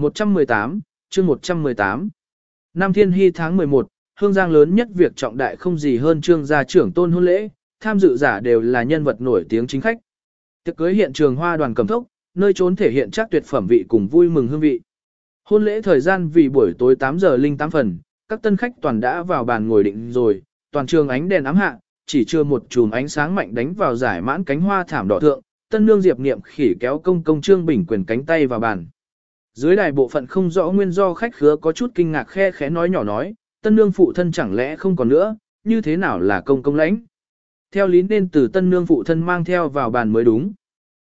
118, chương 118. Năm Thiên Hy tháng 11, hương giang lớn nhất việc trọng đại không gì hơn trương gia trưởng tôn hôn lễ, tham dự giả đều là nhân vật nổi tiếng chính khách. Tiệc cưới hiện trường hoa đoàn cầm thốc, nơi trốn thể hiện chắc tuyệt phẩm vị cùng vui mừng hương vị. Hôn lễ thời gian vì buổi tối 8 giờ linh 8 phần, các tân khách toàn đã vào bàn ngồi định rồi, toàn trường ánh đèn ám hạ, chỉ chưa một chùm ánh sáng mạnh đánh vào giải mãn cánh hoa thảm đỏ thượng, tân nương diệp niệm khỉ kéo công công trương bình quyền cánh tay vào bàn. Dưới đài bộ phận không rõ nguyên do khách khứa có chút kinh ngạc khe khẽ nói nhỏ nói, tân nương phụ thân chẳng lẽ không còn nữa, như thế nào là công công lãnh. Theo lý nên từ tân nương phụ thân mang theo vào bàn mới đúng.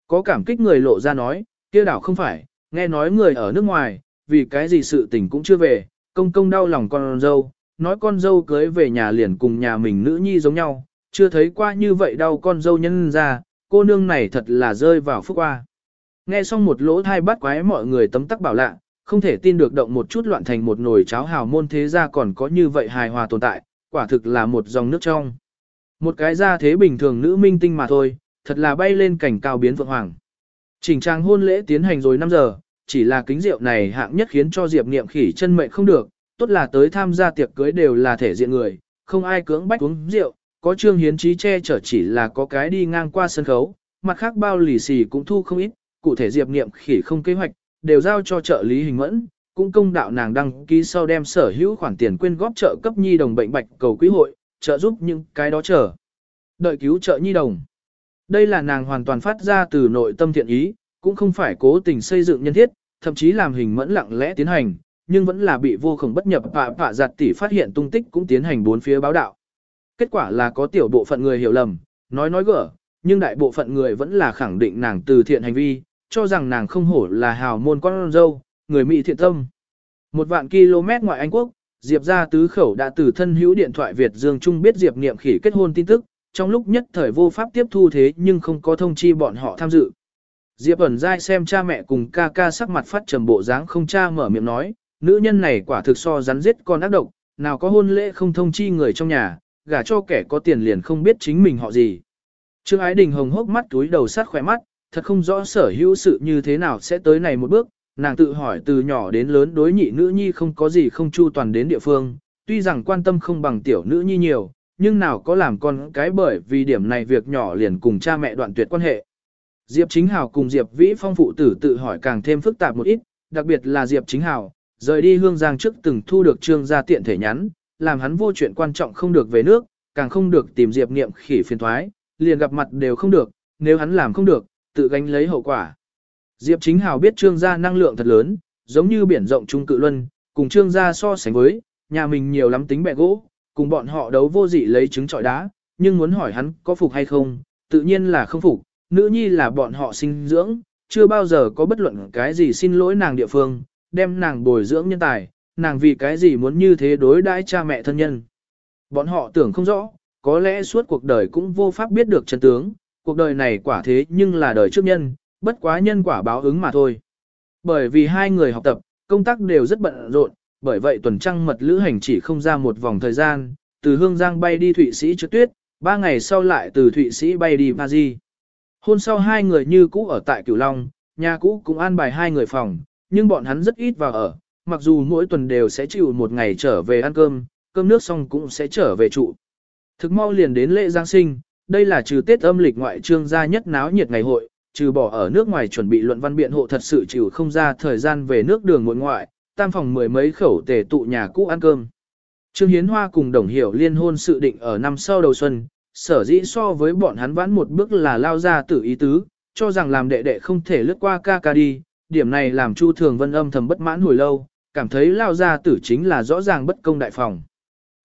Có cảm kích người lộ ra nói, kia đảo không phải, nghe nói người ở nước ngoài, vì cái gì sự tình cũng chưa về, công công đau lòng con dâu, nói con dâu cưới về nhà liền cùng nhà mình nữ nhi giống nhau, chưa thấy qua như vậy đau con dâu nhân ra, cô nương này thật là rơi vào phúc qua. Nghe xong một lỗ thai bắt quái mọi người tấm tắc bảo lạ, không thể tin được động một chút loạn thành một nồi cháo hào môn thế gia còn có như vậy hài hòa tồn tại, quả thực là một dòng nước trong. Một cái gia thế bình thường nữ minh tinh mà thôi, thật là bay lên cảnh cao biến vượng hoàng. Chỉnh trang hôn lễ tiến hành rồi 5 giờ, chỉ là kính rượu này hạng nhất khiến cho Diệp Niệm khỉ chân mệnh không được, tốt là tới tham gia tiệc cưới đều là thể diện người, không ai cưỡng bách uống rượu, có trương hiến trí che chở chỉ là có cái đi ngang qua sân khấu, mặt khác bao lì xì cũng thu không ít, cụ thể Diệp Niệm khỉ không kế hoạch, đều giao cho trợ lý hình mẫn, cũng công đạo nàng đăng ký sau đem sở hữu khoản tiền quyên góp trợ cấp nhi đồng bệnh bạch cầu quý hội, trợ giúp những cái đó chờ. Đợi cứu trợ nhi đồng. Đây là nàng hoàn toàn phát ra từ nội tâm thiện ý, cũng không phải cố tình xây dựng nhân thiết, thậm chí làm hình mẫn lặng lẽ tiến hành, nhưng vẫn là bị vô khổng bất nhập phạ phạ giặt tỷ phát hiện tung tích cũng tiến hành bốn phía báo đạo. Kết quả là có tiểu bộ phận người hiểu lầm, nói nói gỡ, nhưng đại bộ phận người vẫn là khẳng định nàng từ thiện hành vi, cho rằng nàng không hổ là hào môn con dâu, người Mỹ thiện tâm. Một vạn km ngoại Anh Quốc, Diệp ra tứ khẩu đã từ thân hữu điện thoại Việt Dương Trung biết Diệp Niệm khỉ kết hôn tin tức, trong lúc nhất thời vô pháp tiếp thu thế nhưng không có thông chi bọn họ tham dự. Diệp ẩn dai xem cha mẹ cùng ca ca sắc mặt phát trầm bộ dáng không cha mở miệng nói, nữ nhân này quả thực so rắn giết con ác độc, nào có hôn lễ không thông chi người trong nhà, gả cho kẻ có tiền liền không biết chính mình họ gì. Trương Ái Đình hồng hốc mắt túi đầu sát khỏe mắt, thật không rõ sở hữu sự như thế nào sẽ tới này một bước, nàng tự hỏi từ nhỏ đến lớn đối nhị nữ nhi không có gì không chu toàn đến địa phương, tuy rằng quan tâm không bằng tiểu nữ nhi nhiều, nhưng nào có làm con cái bởi vì điểm này việc nhỏ liền cùng cha mẹ đoạn tuyệt quan hệ. Diệp Chính Hào cùng Diệp Vĩ Phong phụ tử tự hỏi càng thêm phức tạp một ít, đặc biệt là Diệp Chính Hào, rời đi hương giang trước từng thu được trương gia tiện thể nhắn, làm hắn vô chuyện quan trọng không được về nước, càng không được tìm Diệp Niệm khỉ phiền thoái, liền gặp mặt đều không được, nếu hắn làm không được, tự gánh lấy hậu quả. Diệp Chính Hào biết trương gia năng lượng thật lớn, giống như biển rộng trung cự luân, cùng trương gia so sánh với, nhà mình nhiều lắm tính bẹ gỗ, cùng bọn họ đấu vô dị lấy trứng trọi đá, nhưng muốn hỏi hắn có phục hay không, tự nhiên là không phục, nữ nhi là bọn họ sinh dưỡng, chưa bao giờ có bất luận cái gì xin lỗi nàng địa phương, đem nàng bồi dưỡng nhân tài, nàng vì cái gì muốn như thế đối đãi cha mẹ thân nhân. Bọn họ tưởng không rõ, có lẽ suốt cuộc đời cũng vô pháp biết được chân tướng, cuộc đời này quả thế nhưng là đời trước nhân, bất quá nhân quả báo ứng mà thôi. Bởi vì hai người học tập, công tác đều rất bận rộn, bởi vậy tuần trăng mật lữ hành chỉ không ra một vòng thời gian, từ Hương Giang bay đi Thụy Sĩ trước tuyết, ba ngày sau lại từ Thụy Sĩ bay đi Paris. Hôn sau hai người như cũ ở tại Cửu Long, nhà cũ cũng an bài hai người phòng, nhưng bọn hắn rất ít vào ở, mặc dù mỗi tuần đều sẽ chịu một ngày trở về ăn cơm, cơm nước xong cũng sẽ trở về trụ. Thực mau liền đến lễ Giáng sinh, đây là trừ Tết âm lịch ngoại trương gia nhất náo nhiệt ngày hội, trừ bỏ ở nước ngoài chuẩn bị luận văn biện hộ thật sự chịu không ra thời gian về nước đường muội ngoại, tam phòng mười mấy khẩu tề tụ nhà cũ ăn cơm. Trương Hiến Hoa cùng Đồng Hiểu liên hôn sự định ở năm sau đầu xuân, sở dĩ so với bọn hắn vãn một bước là lao ra tử ý tứ, cho rằng làm đệ đệ không thể lướt qua ca ca đi, điểm này làm Chu Thường Vân âm thầm bất mãn hồi lâu, cảm thấy lao ra tử chính là rõ ràng bất công đại phòng.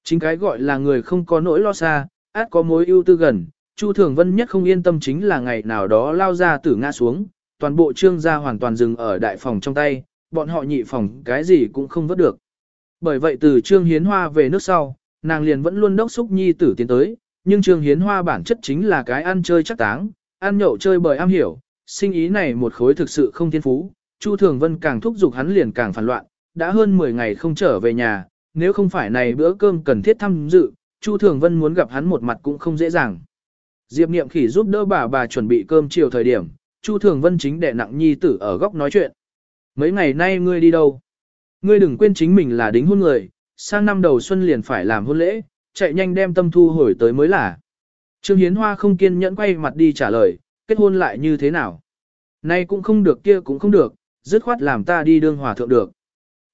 Chính cái gọi là người không có nỗi lo xa, át có mối ưu tư gần, Chu Thường Vân nhất không yên tâm chính là ngày nào đó lao ra tử ngã xuống, toàn bộ trương gia hoàn toàn dừng ở đại phòng trong tay, bọn họ nhị phòng cái gì cũng không vớt được. Bởi vậy từ trương hiến hoa về nước sau, nàng liền vẫn luôn đốc xúc nhi tử tiến tới, nhưng trương hiến hoa bản chất chính là cái ăn chơi chắc táng, ăn nhậu chơi bời am hiểu, sinh ý này một khối thực sự không thiên phú, Chu Thường Vân càng thúc giục hắn liền càng phản loạn, đã hơn 10 ngày không trở về nhà, nếu không phải này bữa cơm cần thiết thăm dự, Chu Thường Vân muốn gặp hắn một mặt cũng không dễ dàng. Diệp Niệm Khỉ giúp đỡ bà bà chuẩn bị cơm chiều thời điểm, Chu Thường Vân chính đệ nặng nhi tử ở góc nói chuyện. Mấy ngày nay ngươi đi đâu? Ngươi đừng quên chính mình là đính hôn người, sang năm đầu xuân liền phải làm hôn lễ, chạy nhanh đem tâm thu hồi tới mới là. Trương Hiến Hoa không kiên nhẫn quay mặt đi trả lời, kết hôn lại như thế nào? Nay cũng không được kia cũng không được, dứt khoát làm ta đi đương hòa thượng được.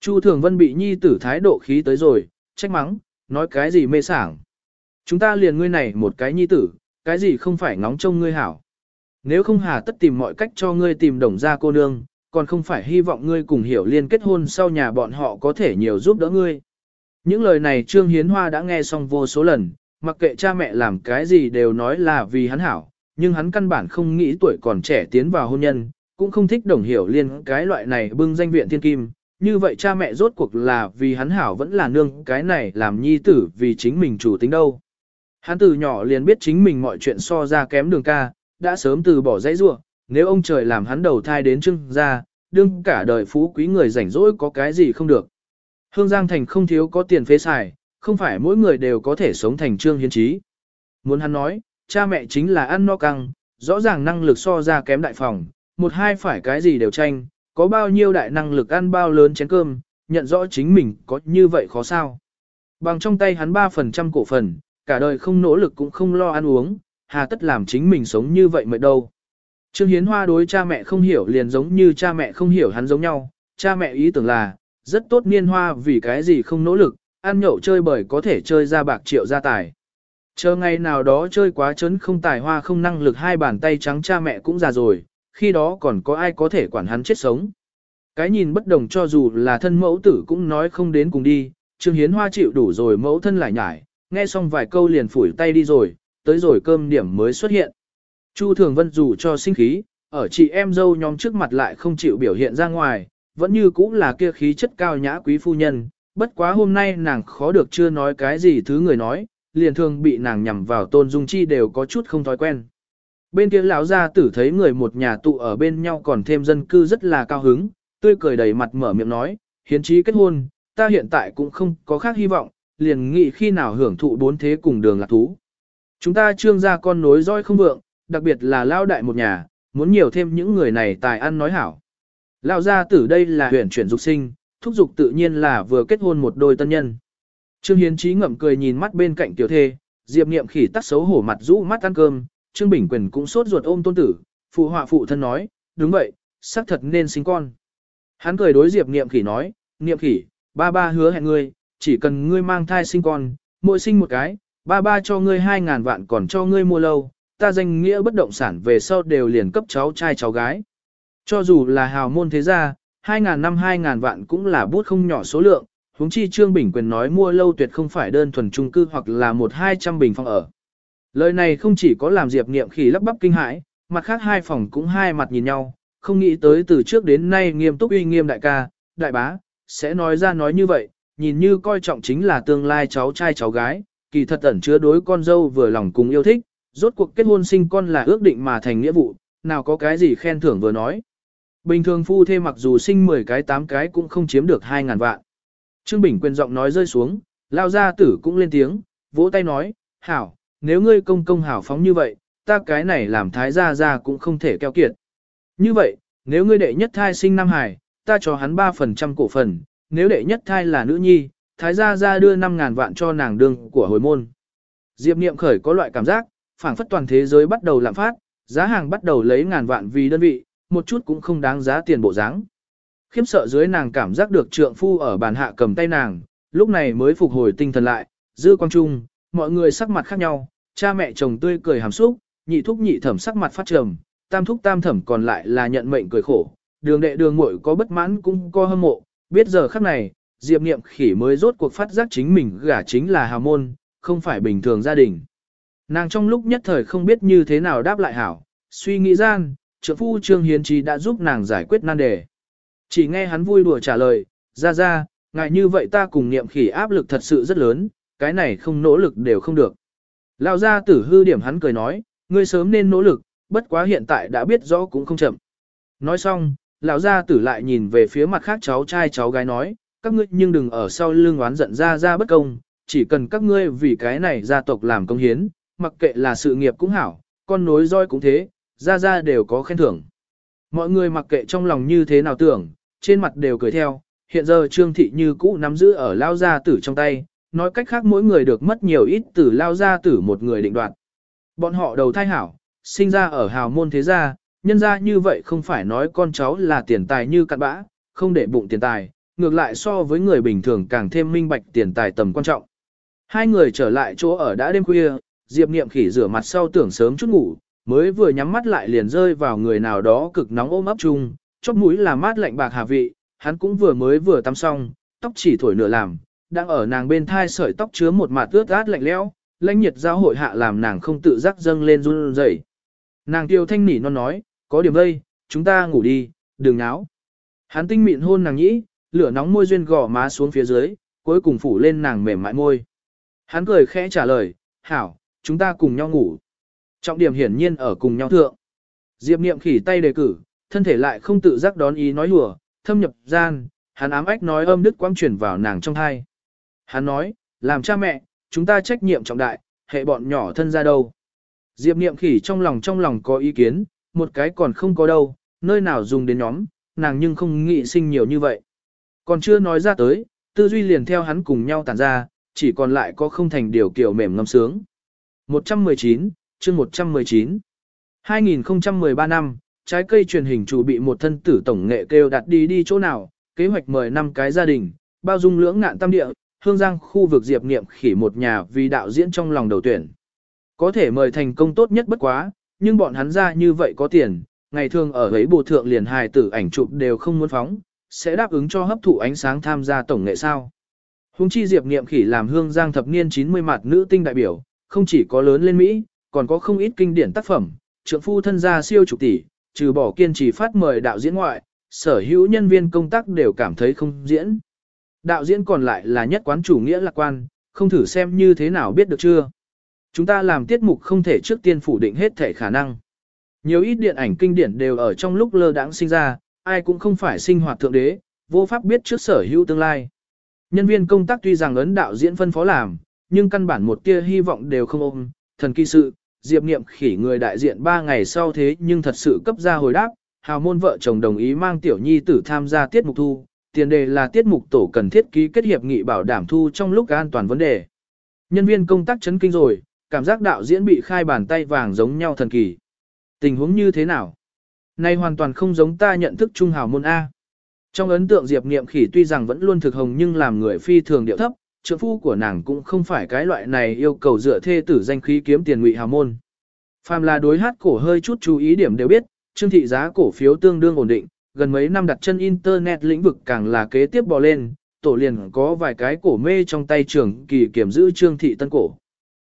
Chu Thường Vân bị nhi tử thái độ khí tới rồi, trách mắng, nói cái gì mê sảng. Chúng ta liền ngươi này một cái nhi tử, cái gì không phải ngóng trông ngươi hảo. Nếu không hà tất tìm mọi cách cho ngươi tìm đồng ra cô nương, còn không phải hy vọng ngươi cùng hiểu liên kết hôn sau nhà bọn họ có thể nhiều giúp đỡ ngươi. Những lời này Trương Hiến Hoa đã nghe xong vô số lần, mặc kệ cha mẹ làm cái gì đều nói là vì hắn hảo, nhưng hắn căn bản không nghĩ tuổi còn trẻ tiến vào hôn nhân, cũng không thích đồng hiểu liên cái loại này bưng danh viện thiên kim. Như vậy cha mẹ rốt cuộc là vì hắn hảo vẫn là nương cái này làm nhi tử vì chính mình chủ tính đâu. Hắn từ nhỏ liền biết chính mình mọi chuyện so ra kém đường ca, đã sớm từ bỏ dãy ruộng, nếu ông trời làm hắn đầu thai đến trưng ra, đương cả đời phú quý người rảnh rỗi có cái gì không được. Hương Giang Thành không thiếu có tiền phế xài, không phải mỗi người đều có thể sống thành trương hiến trí. Muốn hắn nói, cha mẹ chính là ăn no căng, rõ ràng năng lực so ra kém đại phòng, một hai phải cái gì đều tranh, có bao nhiêu đại năng lực ăn bao lớn chén cơm, nhận rõ chính mình có như vậy khó sao. Bằng trong tay hắn 3% cổ phần, cả đời không nỗ lực cũng không lo ăn uống, hà tất làm chính mình sống như vậy mới đâu. Trương Hiến Hoa đối cha mẹ không hiểu liền giống như cha mẹ không hiểu hắn giống nhau, cha mẹ ý tưởng là, rất tốt niên hoa vì cái gì không nỗ lực, ăn nhậu chơi bởi có thể chơi ra bạc triệu gia tài. Chờ ngày nào đó chơi quá chấn không tài hoa không năng lực hai bàn tay trắng cha mẹ cũng già rồi, khi đó còn có ai có thể quản hắn chết sống. Cái nhìn bất đồng cho dù là thân mẫu tử cũng nói không đến cùng đi, Trương Hiến Hoa chịu đủ rồi mẫu thân lại nhải, nghe xong vài câu liền phủi tay đi rồi, tới rồi cơm điểm mới xuất hiện. Chu Thường Vân dù cho sinh khí, ở chị em dâu nhóm trước mặt lại không chịu biểu hiện ra ngoài, vẫn như cũng là kia khí chất cao nhã quý phu nhân, bất quá hôm nay nàng khó được chưa nói cái gì thứ người nói, liền thường bị nàng nhằm vào tôn dung chi đều có chút không thói quen. Bên kia lão gia tử thấy người một nhà tụ ở bên nhau còn thêm dân cư rất là cao hứng, tươi cười đầy mặt mở miệng nói, hiến chí kết hôn, ta hiện tại cũng không có khác hy vọng, liền nghĩ khi nào hưởng thụ bốn thế cùng đường lạc thú. Chúng ta trương gia con nối roi không vượng, đặc biệt là lao đại một nhà, muốn nhiều thêm những người này tài ăn nói hảo. Lao gia tử đây là huyện chuyển dục sinh, thúc dục tự nhiên là vừa kết hôn một đôi tân nhân. Trương Hiến Chí ngậm cười nhìn mắt bên cạnh tiểu thê, Diệp Niệm khỉ tắt xấu hổ mặt rũ mắt ăn cơm, Trương Bình Quyền cũng sốt ruột ôm tôn tử, phụ họa phụ thân nói, đúng vậy, xác thật nên sinh con. Hắn cười đối Diệp Niệm khỉ nói, Niệm khỉ, ba ba hứa hẹn ngươi, chỉ cần ngươi mang thai sinh con, mỗi sinh một cái, ba ba cho ngươi hai ngàn vạn còn cho ngươi mua lâu, ta danh nghĩa bất động sản về sau đều liền cấp cháu trai cháu gái. Cho dù là hào môn thế gia, 2.000 năm 2.000 vạn cũng là bút không nhỏ số lượng, huống chi Trương Bình Quyền nói mua lâu tuyệt không phải đơn thuần chung cư hoặc là một hai trăm bình phòng ở. Lời này không chỉ có làm Diệp Niệm khi lắp bắp kinh hãi, mặt khác hai phòng cũng hai mặt nhìn nhau, không nghĩ tới từ trước đến nay nghiêm túc uy nghiêm đại ca, đại bá, sẽ nói ra nói như vậy, nhìn như coi trọng chính là tương lai cháu trai cháu gái, kỳ thật ẩn chứa đối con dâu vừa lòng cùng yêu thích, rốt cuộc kết hôn sinh con là ước định mà thành nghĩa vụ, nào có cái gì khen thưởng vừa nói. Bình thường phu thê mặc dù sinh 10 cái 8 cái cũng không chiếm được 2.000 vạn. Trương Bình quyền giọng nói rơi xuống, lao gia tử cũng lên tiếng, vỗ tay nói, hảo, nếu ngươi công công hảo phóng như vậy, ta cái này làm thái gia gia cũng không thể keo kiệt. Như vậy, nếu ngươi đệ nhất thai sinh Nam Hải, ta cho hắn 3% cổ phần, nếu đệ nhất thai là nữ nhi, thái gia gia đưa 5.000 vạn cho nàng đương của hồi môn. Diệp Niệm khởi có loại cảm giác, phảng phất toàn thế giới bắt đầu lạm phát, giá hàng bắt đầu lấy ngàn vạn vì đơn vị, một chút cũng không đáng giá tiền bộ dáng. Khiếm sợ dưới nàng cảm giác được trượng phu ở bàn hạ cầm tay nàng, lúc này mới phục hồi tinh thần lại, dư quang trung, mọi người sắc mặt khác nhau, cha mẹ chồng tươi cười hàm xúc, nhị thúc nhị thẩm sắc mặt phát trầm, tam thúc tam thẩm còn lại là nhận mệnh cười khổ, đường đệ đường muội có bất mãn cũng có hâm mộ, biết giờ khắc này, Diệp Niệm khỉ mới rốt cuộc phát giác chính mình gả chính là hào môn, không phải bình thường gia đình. Nàng trong lúc nhất thời không biết như thế nào đáp lại hảo, suy nghĩ gian, trưởng phu Trương Hiến Trí đã giúp nàng giải quyết nan đề. Chỉ nghe hắn vui đùa trả lời, ra ra, ngại như vậy ta cùng niệm khỉ áp lực thật sự rất lớn, cái này không nỗ lực đều không được. Lão gia tử hư điểm hắn cười nói, ngươi sớm nên nỗ lực, bất quá hiện tại đã biết rõ cũng không chậm. Nói xong, lão gia tử lại nhìn về phía mặt khác cháu trai cháu gái nói, các ngươi nhưng đừng ở sau lưng oán giận ra ra bất công, chỉ cần các ngươi vì cái này gia tộc làm công hiến, mặc kệ là sự nghiệp cũng hảo, con nối roi cũng thế, ra ra đều có khen thưởng. Mọi người mặc kệ trong lòng như thế nào tưởng, trên mặt đều cười theo, hiện giờ Trương Thị như cũ nắm giữ ở lao gia tử trong tay, nói cách khác mỗi người được mất nhiều ít từ lao gia tử một người định đoạt. Bọn họ đầu thai hảo, sinh ra ở hào môn thế gia, nhân ra như vậy không phải nói con cháu là tiền tài như cặn bã, không để bụng tiền tài, ngược lại so với người bình thường càng thêm minh bạch tiền tài tầm quan trọng. Hai người trở lại chỗ ở đã đêm khuya, Diệp Niệm khỉ rửa mặt sau tưởng sớm chút ngủ, mới vừa nhắm mắt lại liền rơi vào người nào đó cực nóng ôm ấp chung, chóp mũi là mát lạnh bạc hà vị, hắn cũng vừa mới vừa tắm xong, tóc chỉ thổi nửa làm, đang ở nàng bên thai sợi tóc chứa một mạt ướt át lạnh lẽo, lãnh nhiệt giao hội hạ làm nàng không tự giác dâng lên run rẩy. Nàng tiêu thanh nỉ non nói, có điểm đây, chúng ta ngủ đi, đừng náo. Hắn tinh mịn hôn nàng nhĩ, lửa nóng môi duyên gò má xuống phía dưới, cuối cùng phủ lên nàng mềm mại môi. Hắn cười khẽ trả lời, hảo, chúng ta cùng nhau ngủ. Trọng điểm hiển nhiên ở cùng nhau thượng. Diệp niệm khỉ tay đề cử, thân thể lại không tự giác đón ý nói hùa, thâm nhập gian, hắn ám ách nói âm đức quang chuyển vào nàng trong thai. Hắn nói, làm cha mẹ, chúng ta trách nhiệm trọng đại, hệ bọn nhỏ thân ra đâu. Diệp niệm khỉ trong lòng trong lòng có ý kiến, một cái còn không có đâu, nơi nào dùng đến nhóm, nàng nhưng không nghĩ sinh nhiều như vậy. Còn chưa nói ra tới, tư duy liền theo hắn cùng nhau tản ra, chỉ còn lại có không thành điều kiểu mềm ngâm sướng. 119, chương 119 2013 năm, trái cây truyền hình chủ bị một thân tử tổng nghệ kêu đặt đi đi chỗ nào, kế hoạch mời năm cái gia đình, bao dung lưỡng ngạn tam địa, hương giang khu vực diệp niệm khỉ một nhà vì đạo diễn trong lòng đầu tuyển. Có thể mời thành công tốt nhất bất quá, nhưng bọn hắn ra như vậy có tiền, ngày thường ở ấy bộ thượng liền hài tử ảnh chụp đều không muốn phóng, sẽ đáp ứng cho hấp thụ ánh sáng tham gia tổng nghệ sao. Hùng chi Diệp Niệm Khỉ làm hương giang thập niên 90 mặt nữ tinh đại biểu, không chỉ có lớn lên Mỹ, còn có không ít kinh điển tác phẩm, trượng phu thân gia siêu chục tỷ, trừ bỏ kiên trì phát mời đạo diễn ngoại, sở hữu nhân viên công tác đều cảm thấy không diễn. Đạo diễn còn lại là nhất quán chủ nghĩa lạc quan, không thử xem như thế nào biết được chưa. Chúng ta làm tiết mục không thể trước tiên phủ định hết thể khả năng. Nhiều ít điện ảnh kinh điển đều ở trong lúc lơ đãng sinh ra, ai cũng không phải sinh hoạt thượng đế, vô pháp biết trước sở hữu tương lai. Nhân viên công tác tuy rằng ấn đạo diễn phân phó làm, nhưng căn bản một tia hy vọng đều không ôm, thần kỳ sự, Diệp Niệm khỉ người đại diện 3 ngày sau thế nhưng thật sự cấp ra hồi đáp, hào môn vợ chồng đồng ý mang tiểu nhi tử tham gia tiết mục thu, tiền đề là tiết mục tổ cần thiết ký kết hiệp nghị bảo đảm thu trong lúc an toàn vấn đề. Nhân viên công tác chấn kinh rồi, cảm giác đạo diễn bị khai bàn tay vàng giống nhau thần kỳ. Tình huống như thế nào? nay hoàn toàn không giống ta nhận thức trung hào môn A. Trong ấn tượng Diệp Niệm Khỉ tuy rằng vẫn luôn thực hồng nhưng làm người phi thường điệu thấp, trượng phu của nàng cũng không phải cái loại này yêu cầu dựa thê tử danh khí kiếm tiền ngụy hào môn. Phàm là đối hát cổ hơi chút chú ý điểm đều biết, trương thị giá cổ phiếu tương đương ổn định, gần mấy năm đặt chân internet lĩnh vực càng là kế tiếp bò lên, tổ liền có vài cái cổ mê trong tay trưởng kỳ kiểm giữ trương thị tân cổ.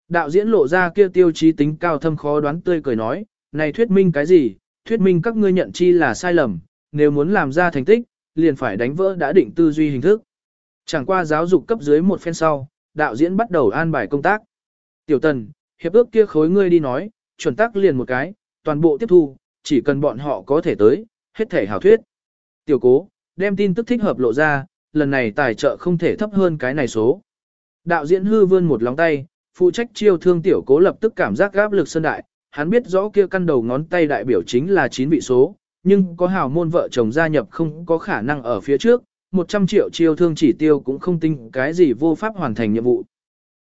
Đạo diễn lộ ra kia tiêu chí tính cao thâm khó đoán tươi cười nói, này thuyết minh cái gì, thuyết minh các ngươi nhận chi là sai lầm, nếu muốn làm ra thành tích, liền phải đánh vỡ đã định tư duy hình thức. Chẳng qua giáo dục cấp dưới một phen sau, đạo diễn bắt đầu an bài công tác. Tiểu tần, hiệp ước kia khối ngươi đi nói, chuẩn tắc liền một cái, toàn bộ tiếp thu, chỉ cần bọn họ có thể tới, hết thể hảo thuyết. Tiểu cố, đem tin tức thích hợp lộ ra, lần này tài trợ không thể thấp hơn cái này số. Đạo diễn hư vươn một lóng tay, phụ trách chiêu thương tiểu cố lập tức cảm giác gáp lực sơn đại, hắn biết rõ kia căn đầu ngón tay đại biểu chính là 9 vị số, nhưng có hào môn vợ chồng gia nhập không có khả năng ở phía trước, 100 triệu chiêu thương chỉ tiêu cũng không tinh cái gì vô pháp hoàn thành nhiệm vụ.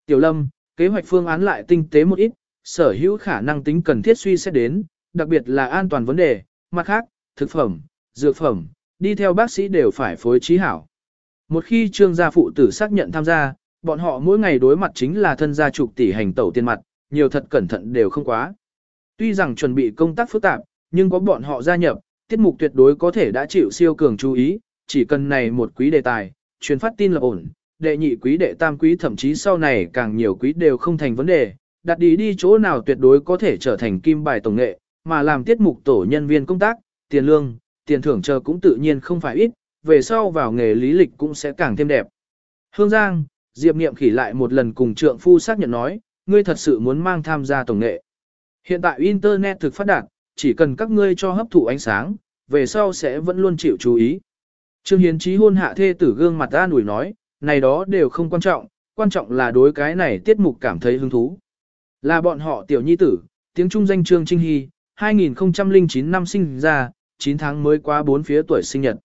Tiểu Lâm, kế hoạch phương án lại tinh tế một ít, sở hữu khả năng tính cần thiết suy xét đến, đặc biệt là an toàn vấn đề, mặt khác, thực phẩm, dược phẩm, đi theo bác sĩ đều phải phối trí hảo. Một khi trương gia phụ tử xác nhận tham gia, bọn họ mỗi ngày đối mặt chính là thân gia chục tỷ hành tẩu tiền mặt, nhiều thật cẩn thận đều không quá. Tuy rằng chuẩn bị công tác phức tạp, nhưng có bọn họ gia nhập, tiết mục tuyệt đối có thể đã chịu siêu cường chú ý, chỉ cần này một quý đề tài, truyền phát tin là ổn, đệ nhị quý đệ tam quý thậm chí sau này càng nhiều quý đều không thành vấn đề, đặt đi đi chỗ nào tuyệt đối có thể trở thành kim bài tổng nghệ, mà làm tiết mục tổ nhân viên công tác, tiền lương, tiền thưởng chờ cũng tự nhiên không phải ít, về sau vào nghề lý lịch cũng sẽ càng thêm đẹp. Hương Giang, Diệp Niệm khỉ lại một lần cùng trượng phu xác nhận nói, ngươi thật sự muốn mang tham gia tổng nghệ. Hiện tại Internet thực phát đạt, chỉ cần các ngươi cho hấp thụ ánh sáng, về sau sẽ vẫn luôn chịu chú ý. Trương Hiến Chí hôn hạ thê tử gương mặt an ủi nói, này đó đều không quan trọng, quan trọng là đối cái này tiết mục cảm thấy hứng thú. Là bọn họ tiểu nhi tử, tiếng trung danh Trương Trinh Hy, 2009 năm sinh ra, 9 tháng mới qua 4 phía tuổi sinh nhật.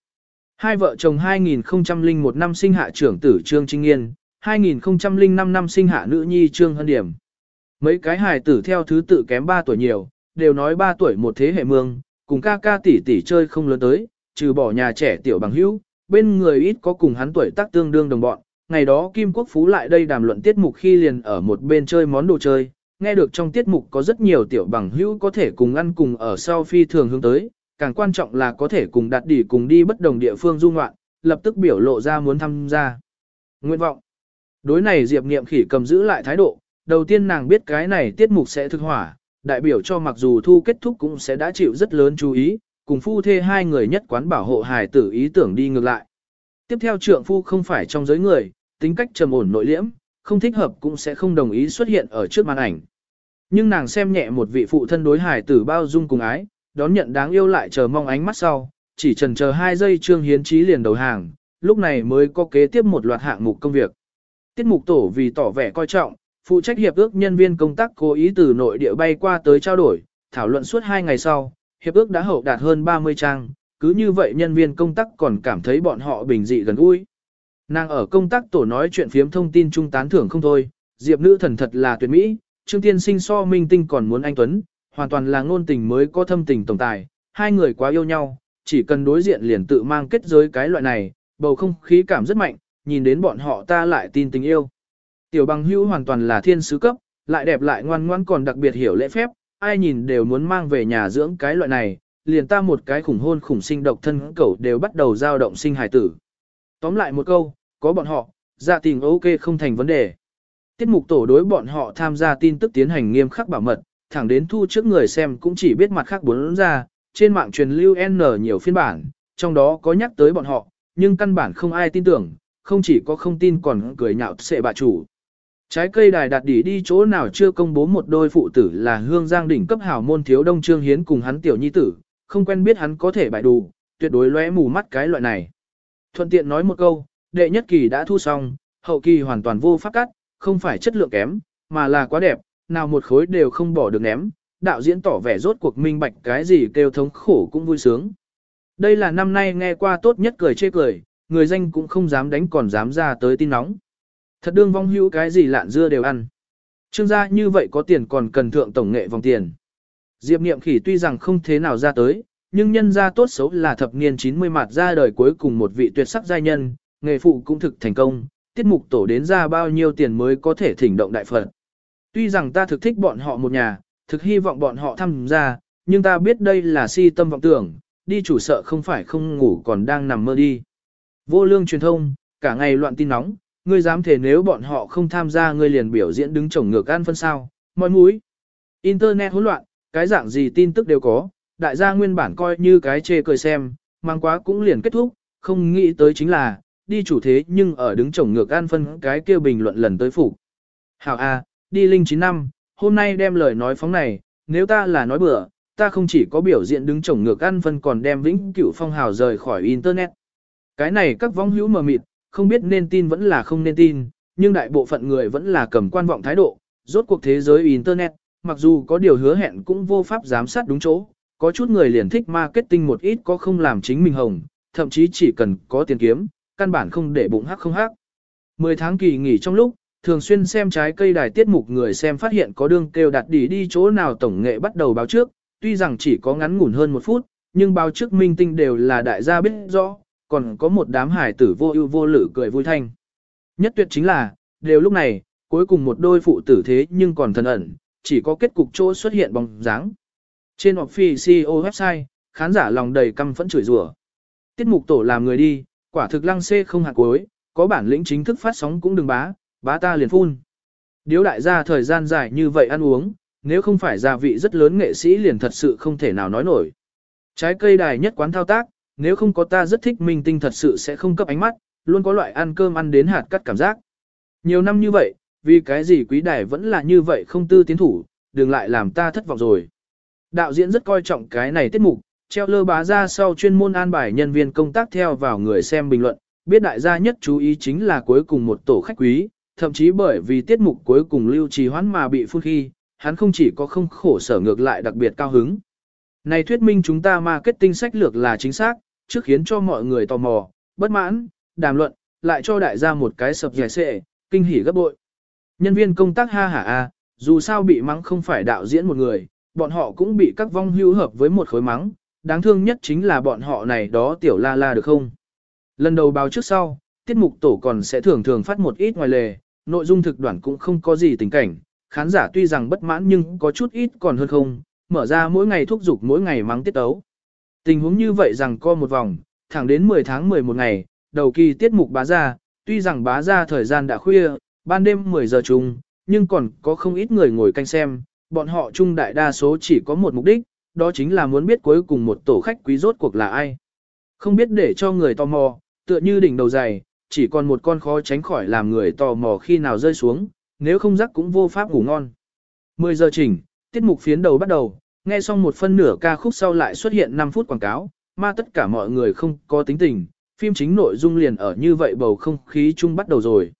Hai vợ chồng 2001 năm sinh hạ trưởng tử Trương Trinh Nghiên, 2005 năm sinh hạ nữ nhi Trương Hân Điểm. Mấy cái hài tử theo thứ tự kém 3 tuổi nhiều, đều nói 3 tuổi một thế hệ mương, cùng ca ca tỷ tỷ chơi không lớn tới, trừ bỏ nhà trẻ tiểu bằng hữu, bên người ít có cùng hắn tuổi tác tương đương đồng bọn. Ngày đó Kim Quốc Phú lại đây đàm luận tiết mục khi liền ở một bên chơi món đồ chơi, nghe được trong tiết mục có rất nhiều tiểu bằng hữu có thể cùng ăn cùng ở sau phi thường hướng tới, càng quan trọng là có thể cùng đặt đỉ cùng đi bất đồng địa phương du ngoạn, lập tức biểu lộ ra muốn tham gia. Nguyện vọng. Đối này Diệp Niệm khỉ cầm giữ lại thái độ, đầu tiên nàng biết cái này tiết mục sẽ thực hỏa, đại biểu cho mặc dù thu kết thúc cũng sẽ đã chịu rất lớn chú ý, cùng phu thê hai người nhất quán bảo hộ hài tử ý tưởng đi ngược lại. Tiếp theo trượng phu không phải trong giới người, tính cách trầm ổn nội liễm, không thích hợp cũng sẽ không đồng ý xuất hiện ở trước màn ảnh. Nhưng nàng xem nhẹ một vị phụ thân đối hài tử bao dung cùng ái, đón nhận đáng yêu lại chờ mong ánh mắt sau, chỉ trần chờ hai giây trương hiến trí liền đầu hàng, lúc này mới có kế tiếp một loạt hạng mục công việc. Tiết mục tổ vì tỏ vẻ coi trọng, phụ trách hiệp ước nhân viên công tác cố ý từ nội địa bay qua tới trao đổi, thảo luận suốt hai ngày sau, hiệp ước đã hậu đạt hơn 30 trang, cứ như vậy nhân viên công tác còn cảm thấy bọn họ bình dị gần gũi. Nàng ở công tác tổ nói chuyện phiếm thông tin trung tán thưởng không thôi, diệp nữ thần thật là tuyệt mỹ, trương tiên sinh so minh tinh còn muốn anh Tuấn, hoàn toàn là ngôn tình mới có thâm tình tổng tài, hai người quá yêu nhau, chỉ cần đối diện liền tự mang kết giới cái loại này, bầu không khí cảm rất mạnh, nhìn đến bọn họ ta lại tin tình yêu. Tiểu bằng hữu hoàn toàn là thiên sứ cấp, lại đẹp lại ngoan ngoan còn đặc biệt hiểu lễ phép, ai nhìn đều muốn mang về nhà dưỡng cái loại này, liền ta một cái khủng hôn khủng sinh độc thân cẩu đều bắt đầu dao động sinh hài tử. Tóm lại một câu, có bọn họ, dạ tình ok không thành vấn đề. Tiết mục tổ đối bọn họ tham gia tin tức tiến hành nghiêm khắc bảo mật, thẳng đến thu trước người xem cũng chỉ biết mặt khác bốn ra, trên mạng truyền lưu N nhiều phiên bản, trong đó có nhắc tới bọn họ, nhưng căn bản không ai tin tưởng, không chỉ có không tin còn cười nhạo sệ bạ chủ. Trái cây đài đạt đỉ đi chỗ nào chưa công bố một đôi phụ tử là hương giang đỉnh cấp hảo môn thiếu đông trương hiến cùng hắn tiểu nhi tử, không quen biết hắn có thể bại đủ, tuyệt đối lóe mù mắt cái loại này. Thuận tiện nói một câu, đệ nhất kỳ đã thu xong, hậu kỳ hoàn toàn vô pháp cắt, không phải chất lượng kém, mà là quá đẹp, nào một khối đều không bỏ được ném, đạo diễn tỏ vẻ rốt cuộc minh bạch cái gì kêu thống khổ cũng vui sướng. Đây là năm nay nghe qua tốt nhất cười chê cười, người danh cũng không dám đánh còn dám ra tới tin nóng. Thật đương vong hữu cái gì lạn dưa đều ăn. Trương gia như vậy có tiền còn cần thượng tổng nghệ vòng tiền. Diệp Niệm Khỉ tuy rằng không thế nào ra tới, nhưng nhân gia tốt xấu là thập niên 90 mặt ra đời cuối cùng một vị tuyệt sắc giai nhân, nghề phụ cũng thực thành công, tiết mục tổ đến ra bao nhiêu tiền mới có thể thỉnh động đại phật. Tuy rằng ta thực thích bọn họ một nhà, thực hy vọng bọn họ tham gia, nhưng ta biết đây là si tâm vọng tưởng, đi chủ sợ không phải không ngủ còn đang nằm mơ đi. Vô lương truyền thông, cả ngày loạn tin nóng, ngươi dám thể nếu bọn họ không tham gia ngươi liền biểu diễn đứng chồng ngược ăn phân sao, mọi mũi. Internet hỗn loạn, cái dạng gì tin tức đều có, đại gia nguyên bản coi như cái chê cười xem, mang quá cũng liền kết thúc, không nghĩ tới chính là, đi chủ thế nhưng ở đứng chồng ngược ăn phân cái kêu bình luận lần tới phủ. Hảo A, đi linh 9 năm, hôm nay đem lời nói phóng này, nếu ta là nói bừa, ta không chỉ có biểu diễn đứng chồng ngược ăn phân còn đem vĩnh cửu phong hào rời khỏi Internet. Cái này các vong hữu mờ mịt, không biết nên tin vẫn là không nên tin, nhưng đại bộ phận người vẫn là cầm quan vọng thái độ, rốt cuộc thế giới Internet, mặc dù có điều hứa hẹn cũng vô pháp giám sát đúng chỗ, có chút người liền thích marketing một ít có không làm chính mình hồng, thậm chí chỉ cần có tiền kiếm, căn bản không để bụng hắc không hắc. 10 tháng kỳ nghỉ trong lúc, thường xuyên xem trái cây đài tiết mục người xem phát hiện có đương kêu đặt đi đi chỗ nào tổng nghệ bắt đầu báo trước, tuy rằng chỉ có ngắn ngủn hơn một phút, nhưng báo trước minh tinh đều là đại gia biết rõ, còn có một đám hải tử vô ưu vô lự cười vui thanh. Nhất tuyệt chính là, đều lúc này, cuối cùng một đôi phụ tử thế nhưng còn thần ẩn, chỉ có kết cục chỗ xuất hiện bóng dáng. Trên official website, khán giả lòng đầy căm phẫn chửi rủa. Tiết mục tổ làm người đi, quả thực lăng xê không hạt cuối, có bản lĩnh chính thức phát sóng cũng đừng bá, bá ta liền phun. Điếu đại gia thời gian dài như vậy ăn uống, nếu không phải gia vị rất lớn nghệ sĩ liền thật sự không thể nào nói nổi. Trái cây đài nhất quán thao tác, nếu không có ta rất thích minh tinh thật sự sẽ không cấp ánh mắt, luôn có loại ăn cơm ăn đến hạt cắt cảm giác. Nhiều năm như vậy, vì cái gì quý đài vẫn là như vậy không tư tiến thủ, đừng lại làm ta thất vọng rồi. Đạo diễn rất coi trọng cái này tiết mục, treo lơ bá ra sau chuyên môn an bài nhân viên công tác theo vào người xem bình luận, biết đại gia nhất chú ý chính là cuối cùng một tổ khách quý, thậm chí bởi vì tiết mục cuối cùng lưu trì hoãn mà bị phun khi, hắn không chỉ có không khổ sở ngược lại đặc biệt cao hứng. Này thuyết minh chúng ta marketing sách lược là chính xác, trước khiến cho mọi người tò mò, bất mãn, đàm luận, lại cho đại gia một cái sập dẻ xệ, kinh hỉ gấp bội. Nhân viên công tác ha hả a, dù sao bị mắng không phải đạo diễn một người, bọn họ cũng bị các vong hữu hợp với một khối mắng, đáng thương nhất chính là bọn họ này đó tiểu la la được không? Lần đầu báo trước sau, tiết mục tổ còn sẽ thường thường phát một ít ngoài lề, nội dung thực đoạn cũng không có gì tình cảnh, khán giả tuy rằng bất mãn nhưng có chút ít còn hơn không, mở ra mỗi ngày thúc giục mỗi ngày mắng tiết tấu. Tình huống như vậy rằng co một vòng, thẳng đến 10 tháng 11 ngày, đầu kỳ tiết mục bá ra, tuy rằng bá ra thời gian đã khuya, ban đêm 10 giờ chung, nhưng còn có không ít người ngồi canh xem, bọn họ chung đại đa số chỉ có một mục đích, đó chính là muốn biết cuối cùng một tổ khách quý rốt cuộc là ai. Không biết để cho người tò mò, tựa như đỉnh đầu dày, chỉ còn một con khó tránh khỏi làm người tò mò khi nào rơi xuống, nếu không rắc cũng vô pháp ngủ ngon. 10 giờ chỉnh, tiết mục phiến đầu bắt đầu, nghe xong một phân nửa ca khúc sau lại xuất hiện 5 phút quảng cáo, mà tất cả mọi người không có tính tình, phim chính nội dung liền ở như vậy bầu không khí chung bắt đầu rồi.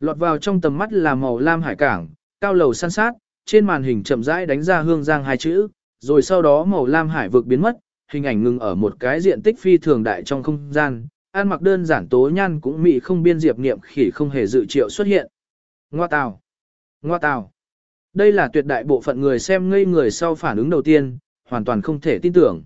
Lọt vào trong tầm mắt là màu lam hải cảng, cao lầu san sát, trên màn hình chậm rãi đánh ra hương giang hai chữ, rồi sau đó màu lam hải vực biến mất, hình ảnh ngừng ở một cái diện tích phi thường đại trong không gian, an mặc đơn giản tố nhan cũng mị không biên diệp niệm khỉ không hề dự triệu xuất hiện. Ngoa tào! Ngoa tào! Đây là tuyệt đại bộ phận người xem ngây người sau phản ứng đầu tiên, hoàn toàn không thể tin tưởng.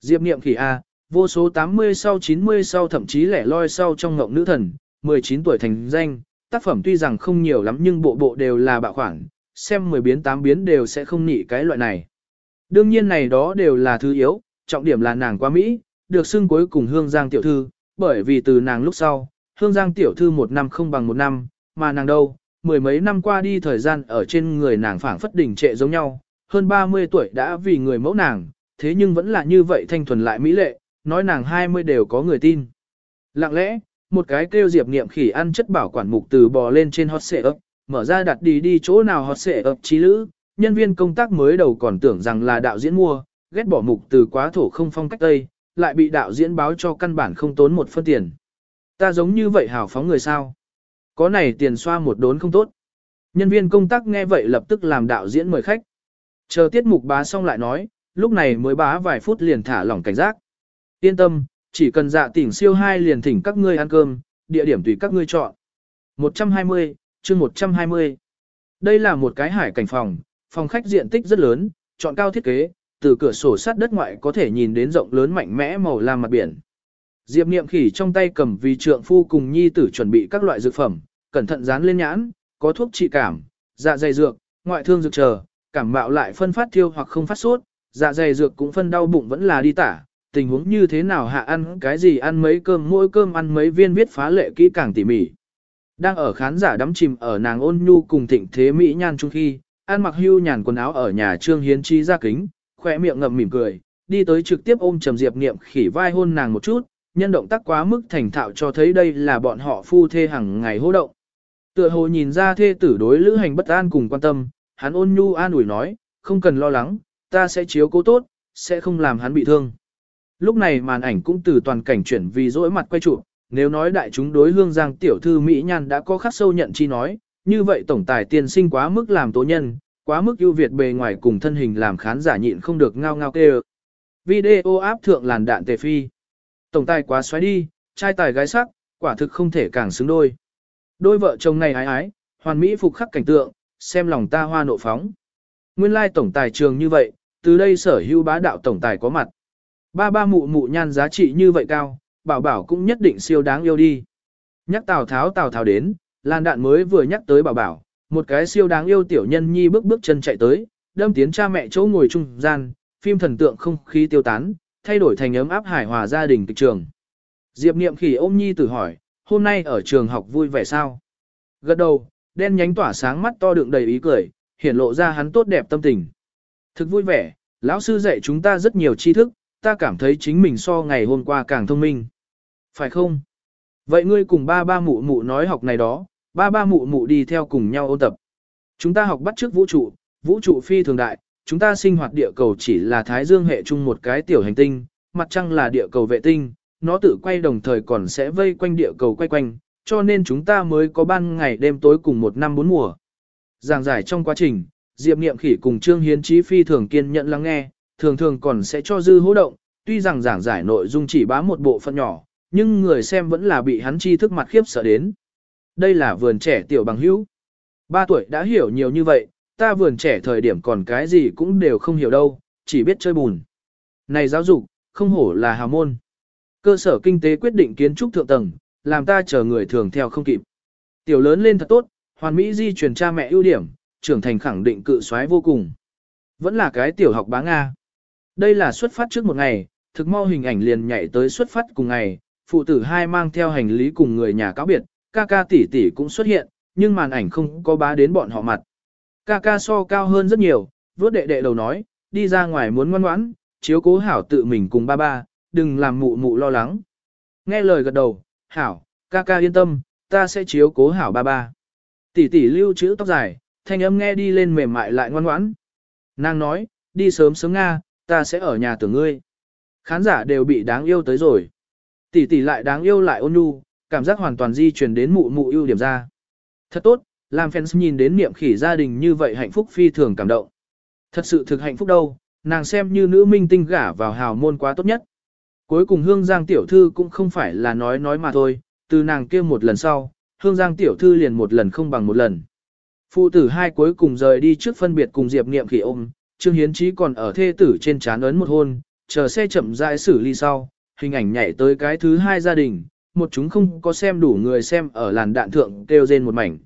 Diệp niệm khỉ A, vô số 80 sau 90 sau thậm chí lẻ loi sau trong ngộng nữ thần, 19 tuổi thành danh, tác phẩm tuy rằng không nhiều lắm nhưng bộ bộ đều là bạo khoản, xem 10 biến 8 biến đều sẽ không nị cái loại này. Đương nhiên này đó đều là thứ yếu, trọng điểm là nàng qua Mỹ, được xưng cuối cùng Hương Giang tiểu thư, bởi vì từ nàng lúc sau, Hương Giang tiểu thư một năm không bằng một năm, mà nàng đâu, mười mấy năm qua đi thời gian ở trên người nàng phảng phất đỉnh trệ giống nhau, hơn 30 tuổi đã vì người mẫu nàng, thế nhưng vẫn là như vậy thanh thuần lại mỹ lệ, nói nàng 20 đều có người tin. Lặng lẽ, một cái kêu diệp niệm khỉ ăn chất bảo quản mục từ bò lên trên hot xệ ấp, mở ra đặt đi đi chỗ nào hot xệ ấp trí lữ, nhân viên công tác mới đầu còn tưởng rằng là đạo diễn mua, ghét bỏ mục từ quá thổ không phong cách tây, lại bị đạo diễn báo cho căn bản không tốn một phân tiền. Ta giống như vậy hào phóng người sao? Có này tiền xoa một đốn không tốt. Nhân viên công tác nghe vậy lập tức làm đạo diễn mời khách. Chờ tiết mục bá xong lại nói, lúc này mới bá vài phút liền thả lỏng cảnh giác. Yên tâm, chỉ cần dạ tỉnh siêu hai liền thỉnh các ngươi ăn cơm, địa điểm tùy các ngươi chọn. 120, chương 120. Đây là một cái hải cảnh phòng, phòng khách diện tích rất lớn, chọn cao thiết kế, từ cửa sổ sát đất ngoại có thể nhìn đến rộng lớn mạnh mẽ màu lam mặt biển. Diệp Niệm Khỉ trong tay cầm vì trượng phu cùng nhi tử chuẩn bị các loại dược phẩm, cẩn thận dán lên nhãn, có thuốc trị cảm, dạ dày dược, ngoại thương dược chờ, cảm mạo lại phân phát tiêu hoặc không phát sốt, dạ dày dược cũng phân đau bụng vẫn là đi tả, tình huống như thế nào hạ ăn cái gì ăn mấy cơm mỗi cơm ăn mấy viên viết phá lệ kỹ càng tỉ mỉ. Đang ở khán giả đắm chìm ở nàng ôn nhu cùng thịnh thế mỹ nhan chung khi, ăn mặc hưu nhàn quần áo ở nhà trương hiến chi ra kính, khỏe miệng ngậm mỉm cười, đi tới trực tiếp ôm trầm diệp niệm khỉ vai hôn nàng một chút, nhân động tác quá mức thành thạo cho thấy đây là bọn họ phu thê hàng ngày hô động. Tựa hồ nhìn ra thê tử đối lữ hành bất an cùng quan tâm, hắn ôn nhu an ủi nói, không cần lo lắng, ta sẽ chiếu cố tốt, sẽ không làm hắn bị thương. Lúc này màn ảnh cũng từ toàn cảnh chuyển vì dỗi mặt quay trụ, nếu nói đại chúng đối hương giang tiểu thư Mỹ Nhan đã có khắc sâu nhận chi nói, như vậy tổng tài tiên sinh quá mức làm tố nhân, quá mức ưu việt bề ngoài cùng thân hình làm khán giả nhịn không được ngao ngao kêu. Video áp thượng làn đạn tề phi. Tổng tài quá xoáy đi, trai tài gái sắc, quả thực không thể càng xứng đôi. Đôi vợ chồng này ái ái, hoàn mỹ phục khắc cảnh tượng, xem lòng ta hoa nộ phóng. Nguyên lai tổng tài trường như vậy, từ đây sở hữu bá đạo tổng tài có mặt. Ba ba mụ mụ nhan giá trị như vậy cao, bảo bảo cũng nhất định siêu đáng yêu đi. Nhắc Tào Tháo Tào Tháo đến, Lan đạn mới vừa nhắc tới bảo bảo, một cái siêu đáng yêu tiểu nhân nhi bước bước chân chạy tới, đâm tiến cha mẹ chỗ ngồi trung gian, phim thần tượng không khí tiêu tán, thay đổi thành ấm áp hài hòa gia đình kịch trường. Diệp Niệm Khỉ ôm nhi tử hỏi, hôm nay ở trường học vui vẻ sao? Gật đầu, đen nhánh tỏa sáng mắt to đựng đầy ý cười, hiển lộ ra hắn tốt đẹp tâm tình. Thực vui vẻ, lão sư dạy chúng ta rất nhiều tri thức, ta cảm thấy chính mình so ngày hôm qua càng thông minh. Phải không? Vậy ngươi cùng ba ba mụ mụ nói học này đó, ba ba mụ mụ đi theo cùng nhau ôn tập. Chúng ta học bắt trước vũ trụ, vũ trụ phi thường đại, chúng ta sinh hoạt địa cầu chỉ là thái dương hệ chung một cái tiểu hành tinh, mặt trăng là địa cầu vệ tinh, nó tự quay đồng thời còn sẽ vây quanh địa cầu quay quanh, cho nên chúng ta mới có ban ngày đêm tối cùng một năm bốn mùa. Giảng giải trong quá trình, Diệp Niệm Khỉ cùng Trương Hiến Chí phi thường kiên nhận lắng nghe, thường thường còn sẽ cho dư hỗ động, tuy rằng giảng giải nội dung chỉ bá một bộ phận nhỏ, nhưng người xem vẫn là bị hắn chi thức mặt khiếp sợ đến. Đây là vườn trẻ tiểu bằng hữu. Ba tuổi đã hiểu nhiều như vậy, ta vườn trẻ thời điểm còn cái gì cũng đều không hiểu đâu, chỉ biết chơi bùn. Này giáo dục, không hổ là hào môn. Cơ sở kinh tế quyết định kiến trúc thượng tầng, làm ta chờ người thường theo không kịp. Tiểu lớn lên thật tốt, hoàn mỹ di truyền cha mẹ ưu điểm, trưởng thành khẳng định cự soái vô cùng. Vẫn là cái tiểu học bá Nga. Đây là xuất phát trước một ngày, thực mau hình ảnh liền nhảy tới xuất phát cùng ngày, phụ tử hai mang theo hành lý cùng người nhà cáo biệt, ca ca tỷ tỷ cũng xuất hiện, nhưng màn ảnh không có bá đến bọn họ mặt. Ca ca so cao hơn rất nhiều, vốt đệ đệ đầu nói, đi ra ngoài muốn ngoan ngoãn, chiếu cố hảo tự mình cùng ba ba, đừng làm mụ mụ lo lắng. Nghe lời gật đầu, hảo, ca ca yên tâm, ta sẽ chiếu cố hảo ba ba. Tỷ tỷ lưu chữ tóc dài, thanh âm nghe đi lên mềm mại lại ngoan ngoãn. Nàng nói, đi sớm sớm Nga, ta sẽ ở nhà tưởng ngươi. Khán giả đều bị đáng yêu tới rồi. Tỷ tỷ lại đáng yêu lại ôn nhu, cảm giác hoàn toàn di chuyển đến mụ mụ ưu điểm ra. Thật tốt, làm fans nhìn đến niệm khỉ gia đình như vậy hạnh phúc phi thường cảm động. Thật sự thực hạnh phúc đâu, nàng xem như nữ minh tinh gả vào hào môn quá tốt nhất. Cuối cùng Hương Giang tiểu thư cũng không phải là nói nói mà thôi, từ nàng kia một lần sau, Hương Giang tiểu thư liền một lần không bằng một lần. Phụ tử hai cuối cùng rời đi trước phân biệt cùng Diệp Niệm khỉ ôm, Trương Hiến Chí còn ở thê tử trên chán ấn một hôn, chờ xe chậm rãi xử lý sau, hình ảnh nhảy tới cái thứ hai gia đình, một chúng không có xem đủ người xem ở làn đạn thượng kêu rên một mảnh.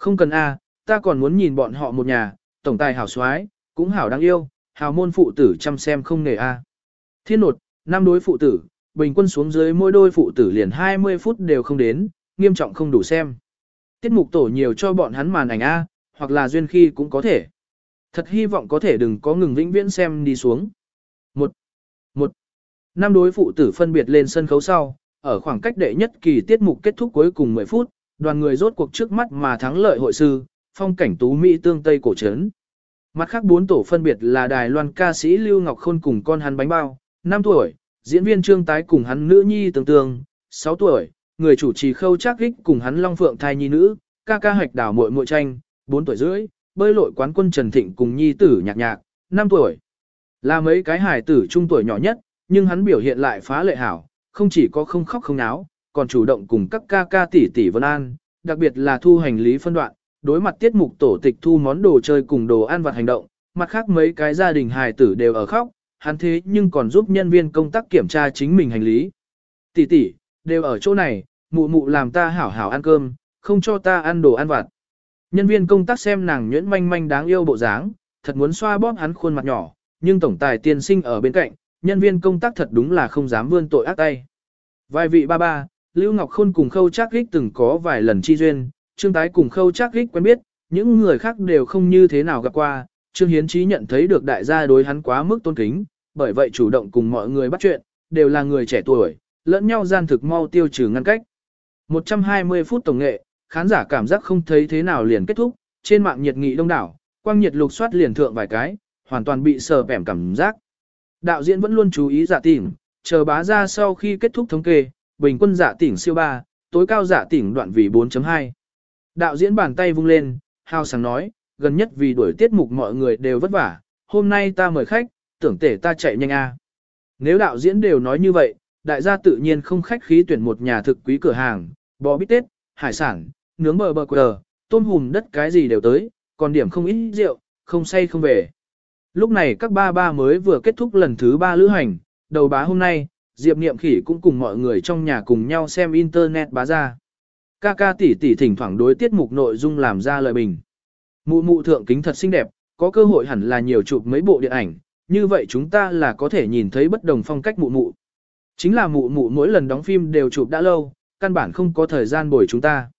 Không cần a, ta còn muốn nhìn bọn họ một nhà, tổng tài hảo soái, cũng hảo đáng yêu, hào môn phụ tử chăm xem không nề a. Thiên nột, năm đối phụ tử, bình quân xuống dưới mỗi đôi phụ tử liền 20 phút đều không đến, nghiêm trọng không đủ xem. Tiết mục tổ nhiều cho bọn hắn màn ảnh A, hoặc là duyên khi cũng có thể. Thật hy vọng có thể đừng có ngừng vĩnh viễn xem đi xuống. Một, một, năm đối phụ tử phân biệt lên sân khấu sau, ở khoảng cách đệ nhất kỳ tiết mục kết thúc cuối cùng 10 phút, đoàn người rốt cuộc trước mắt mà thắng lợi hội sư, phong cảnh tú Mỹ tương Tây cổ trấn. Mặt khác bốn tổ phân biệt là Đài Loan ca sĩ Lưu Ngọc Khôn cùng con hắn bánh bao, 5 tuổi, diễn viên Trương Tái cùng hắn nữ nhi tương tương, 6 tuổi, người chủ trì khâu trác ích cùng hắn Long Phượng thai nhi nữ, ca ca hạch đảo muội muội tranh, 4 tuổi rưỡi, bơi lội quán quân Trần Thịnh cùng nhi tử nhạc nhạc, 5 tuổi. Là mấy cái hài tử trung tuổi nhỏ nhất, nhưng hắn biểu hiện lại phá lệ hảo, không chỉ có không khóc không náo, còn chủ động cùng các ca ca tỷ tỷ vân an, đặc biệt là thu hành lý phân đoạn, đối mặt tiết mục tổ tịch thu món đồ chơi cùng đồ ăn vặt hành động, mặt khác mấy cái gia đình hài tử đều ở khóc, hắn thế nhưng còn giúp nhân viên công tác kiểm tra chính mình hành lý. Tỷ tỷ, đều ở chỗ này, mụ mụ làm ta hảo hảo ăn cơm, không cho ta ăn đồ ăn vặt. Nhân viên công tác xem nàng nhuyễn manh manh đáng yêu bộ dáng, thật muốn xoa bóp hắn khuôn mặt nhỏ, nhưng tổng tài tiên sinh ở bên cạnh, nhân viên công tác thật đúng là không dám vươn tội ác tay. Vài vị ba ba, Lưu Ngọc Khôn cùng Khâu Trác Kích từng có vài lần chi duyên, Trương Tái cùng Khâu Trác Kích quen biết, những người khác đều không như thế nào gặp qua, Trương Hiến Chí nhận thấy được đại gia đối hắn quá mức tôn kính, bởi vậy chủ động cùng mọi người bắt chuyện, đều là người trẻ tuổi, lẫn nhau gian thực mau tiêu trừ ngăn cách. 120 phút tổng nghệ, khán giả cảm giác không thấy thế nào liền kết thúc, trên mạng nhiệt nghị đông đảo, quang nhiệt lục soát liền thượng vài cái, hoàn toàn bị sờ bẻm cảm giác. Đạo diễn vẫn luôn chú ý giả tìm, chờ bá ra sau khi kết thúc thống kê, bình quân giả tỉnh siêu 3, tối cao giả tỉnh đoạn vì 4.2. Đạo diễn bàn tay vung lên, hào sáng nói, gần nhất vì đuổi tiết mục mọi người đều vất vả, hôm nay ta mời khách, tưởng tể ta chạy nhanh a. Nếu đạo diễn đều nói như vậy, đại gia tự nhiên không khách khí tuyển một nhà thực quý cửa hàng, bò bít tết, hải sản, nướng bờ bờ quờ, tôm hùm đất cái gì đều tới, còn điểm không ít rượu, không say không về. Lúc này các ba ba mới vừa kết thúc lần thứ ba lữ hành, đầu bá hôm nay, Diệp Niệm Khỉ cũng cùng mọi người trong nhà cùng nhau xem internet bá ra. Ca ca tỷ tỷ thỉnh thoảng đối tiết mục nội dung làm ra lời bình. Mụ mụ thượng kính thật xinh đẹp, có cơ hội hẳn là nhiều chụp mấy bộ điện ảnh, như vậy chúng ta là có thể nhìn thấy bất đồng phong cách mụ mụ. Chính là mụ mụ mỗi lần đóng phim đều chụp đã lâu, căn bản không có thời gian bồi chúng ta.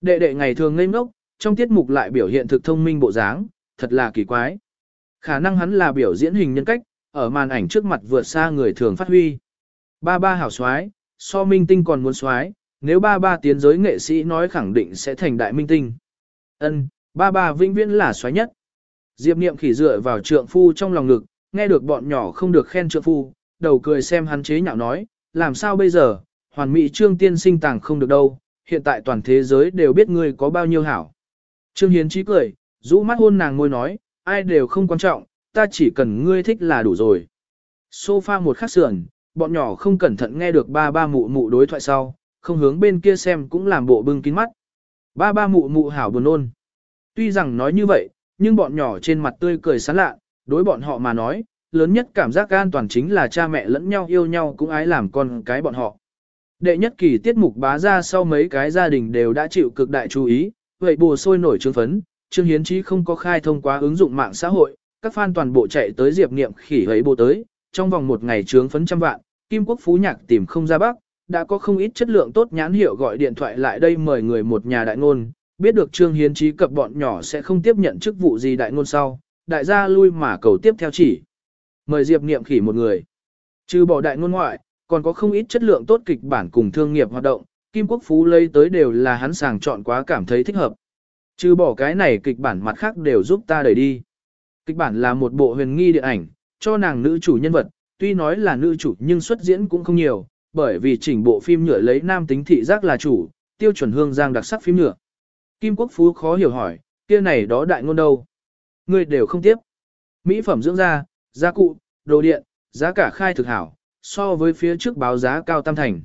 Đệ đệ ngày thường ngây ngốc, trong tiết mục lại biểu hiện thực thông minh bộ dáng, thật là kỳ quái. Khả năng hắn là biểu diễn hình nhân cách, ở màn ảnh trước mặt vượt xa người thường phát huy. Ba ba hảo soái, so minh tinh còn muốn soái, nếu ba ba tiến giới nghệ sĩ nói khẳng định sẽ thành đại minh tinh. Ân, ba ba vĩnh viễn là soái nhất. Diệp Niệm khỉ dựa vào trượng phu trong lòng ngực, nghe được bọn nhỏ không được khen trượng phu, đầu cười xem hắn chế nhạo nói, làm sao bây giờ, hoàn mỹ trương tiên sinh tàng không được đâu, hiện tại toàn thế giới đều biết ngươi có bao nhiêu hảo. Trương Hiến trí cười, rũ mắt hôn nàng môi nói, ai đều không quan trọng, ta chỉ cần ngươi thích là đủ rồi. Sofa một khắc sườn, Bọn nhỏ không cẩn thận nghe được ba ba mụ mụ đối thoại sau, không hướng bên kia xem cũng làm bộ bưng kín mắt. Ba ba mụ mụ hảo buồn ôn. Tuy rằng nói như vậy, nhưng bọn nhỏ trên mặt tươi cười sán lạ, đối bọn họ mà nói, lớn nhất cảm giác an toàn chính là cha mẹ lẫn nhau yêu nhau cũng ái làm con cái bọn họ. Đệ nhất kỳ tiết mục bá ra sau mấy cái gia đình đều đã chịu cực đại chú ý, vậy bù sôi nổi trương phấn, Trương Hiến Chí không có khai thông qua ứng dụng mạng xã hội, các fan toàn bộ chạy tới Diệp Niệm khỉ ấy bộ tới, trong vòng một ngày trướng phấn trăm vạn, Kim Quốc Phú Nhạc tìm không ra bắc, đã có không ít chất lượng tốt nhãn hiệu gọi điện thoại lại đây mời người một nhà đại ngôn, biết được Trương Hiến trí cập bọn nhỏ sẽ không tiếp nhận chức vụ gì đại ngôn sau, đại gia lui mà cầu tiếp theo chỉ. Mời Diệp Niệm khỉ một người. Trừ bỏ đại ngôn ngoại, còn có không ít chất lượng tốt kịch bản cùng thương nghiệp hoạt động, Kim Quốc Phú lấy tới đều là hắn sàng chọn quá cảm thấy thích hợp. Trừ bỏ cái này kịch bản mặt khác đều giúp ta đẩy đi. Kịch bản là một bộ huyền nghi điện ảnh, cho nàng nữ chủ nhân vật, tuy nói là nữ chủ nhưng xuất diễn cũng không nhiều, bởi vì chỉnh bộ phim nhựa lấy nam tính thị giác là chủ, tiêu chuẩn hương giang đặc sắc phim nhựa. Kim Quốc Phú khó hiểu hỏi, kia này đó đại ngôn đâu? Người đều không tiếp. Mỹ phẩm dưỡng da, gia cụ, đồ điện, giá cả khai thực hảo, so với phía trước báo giá cao tam thành.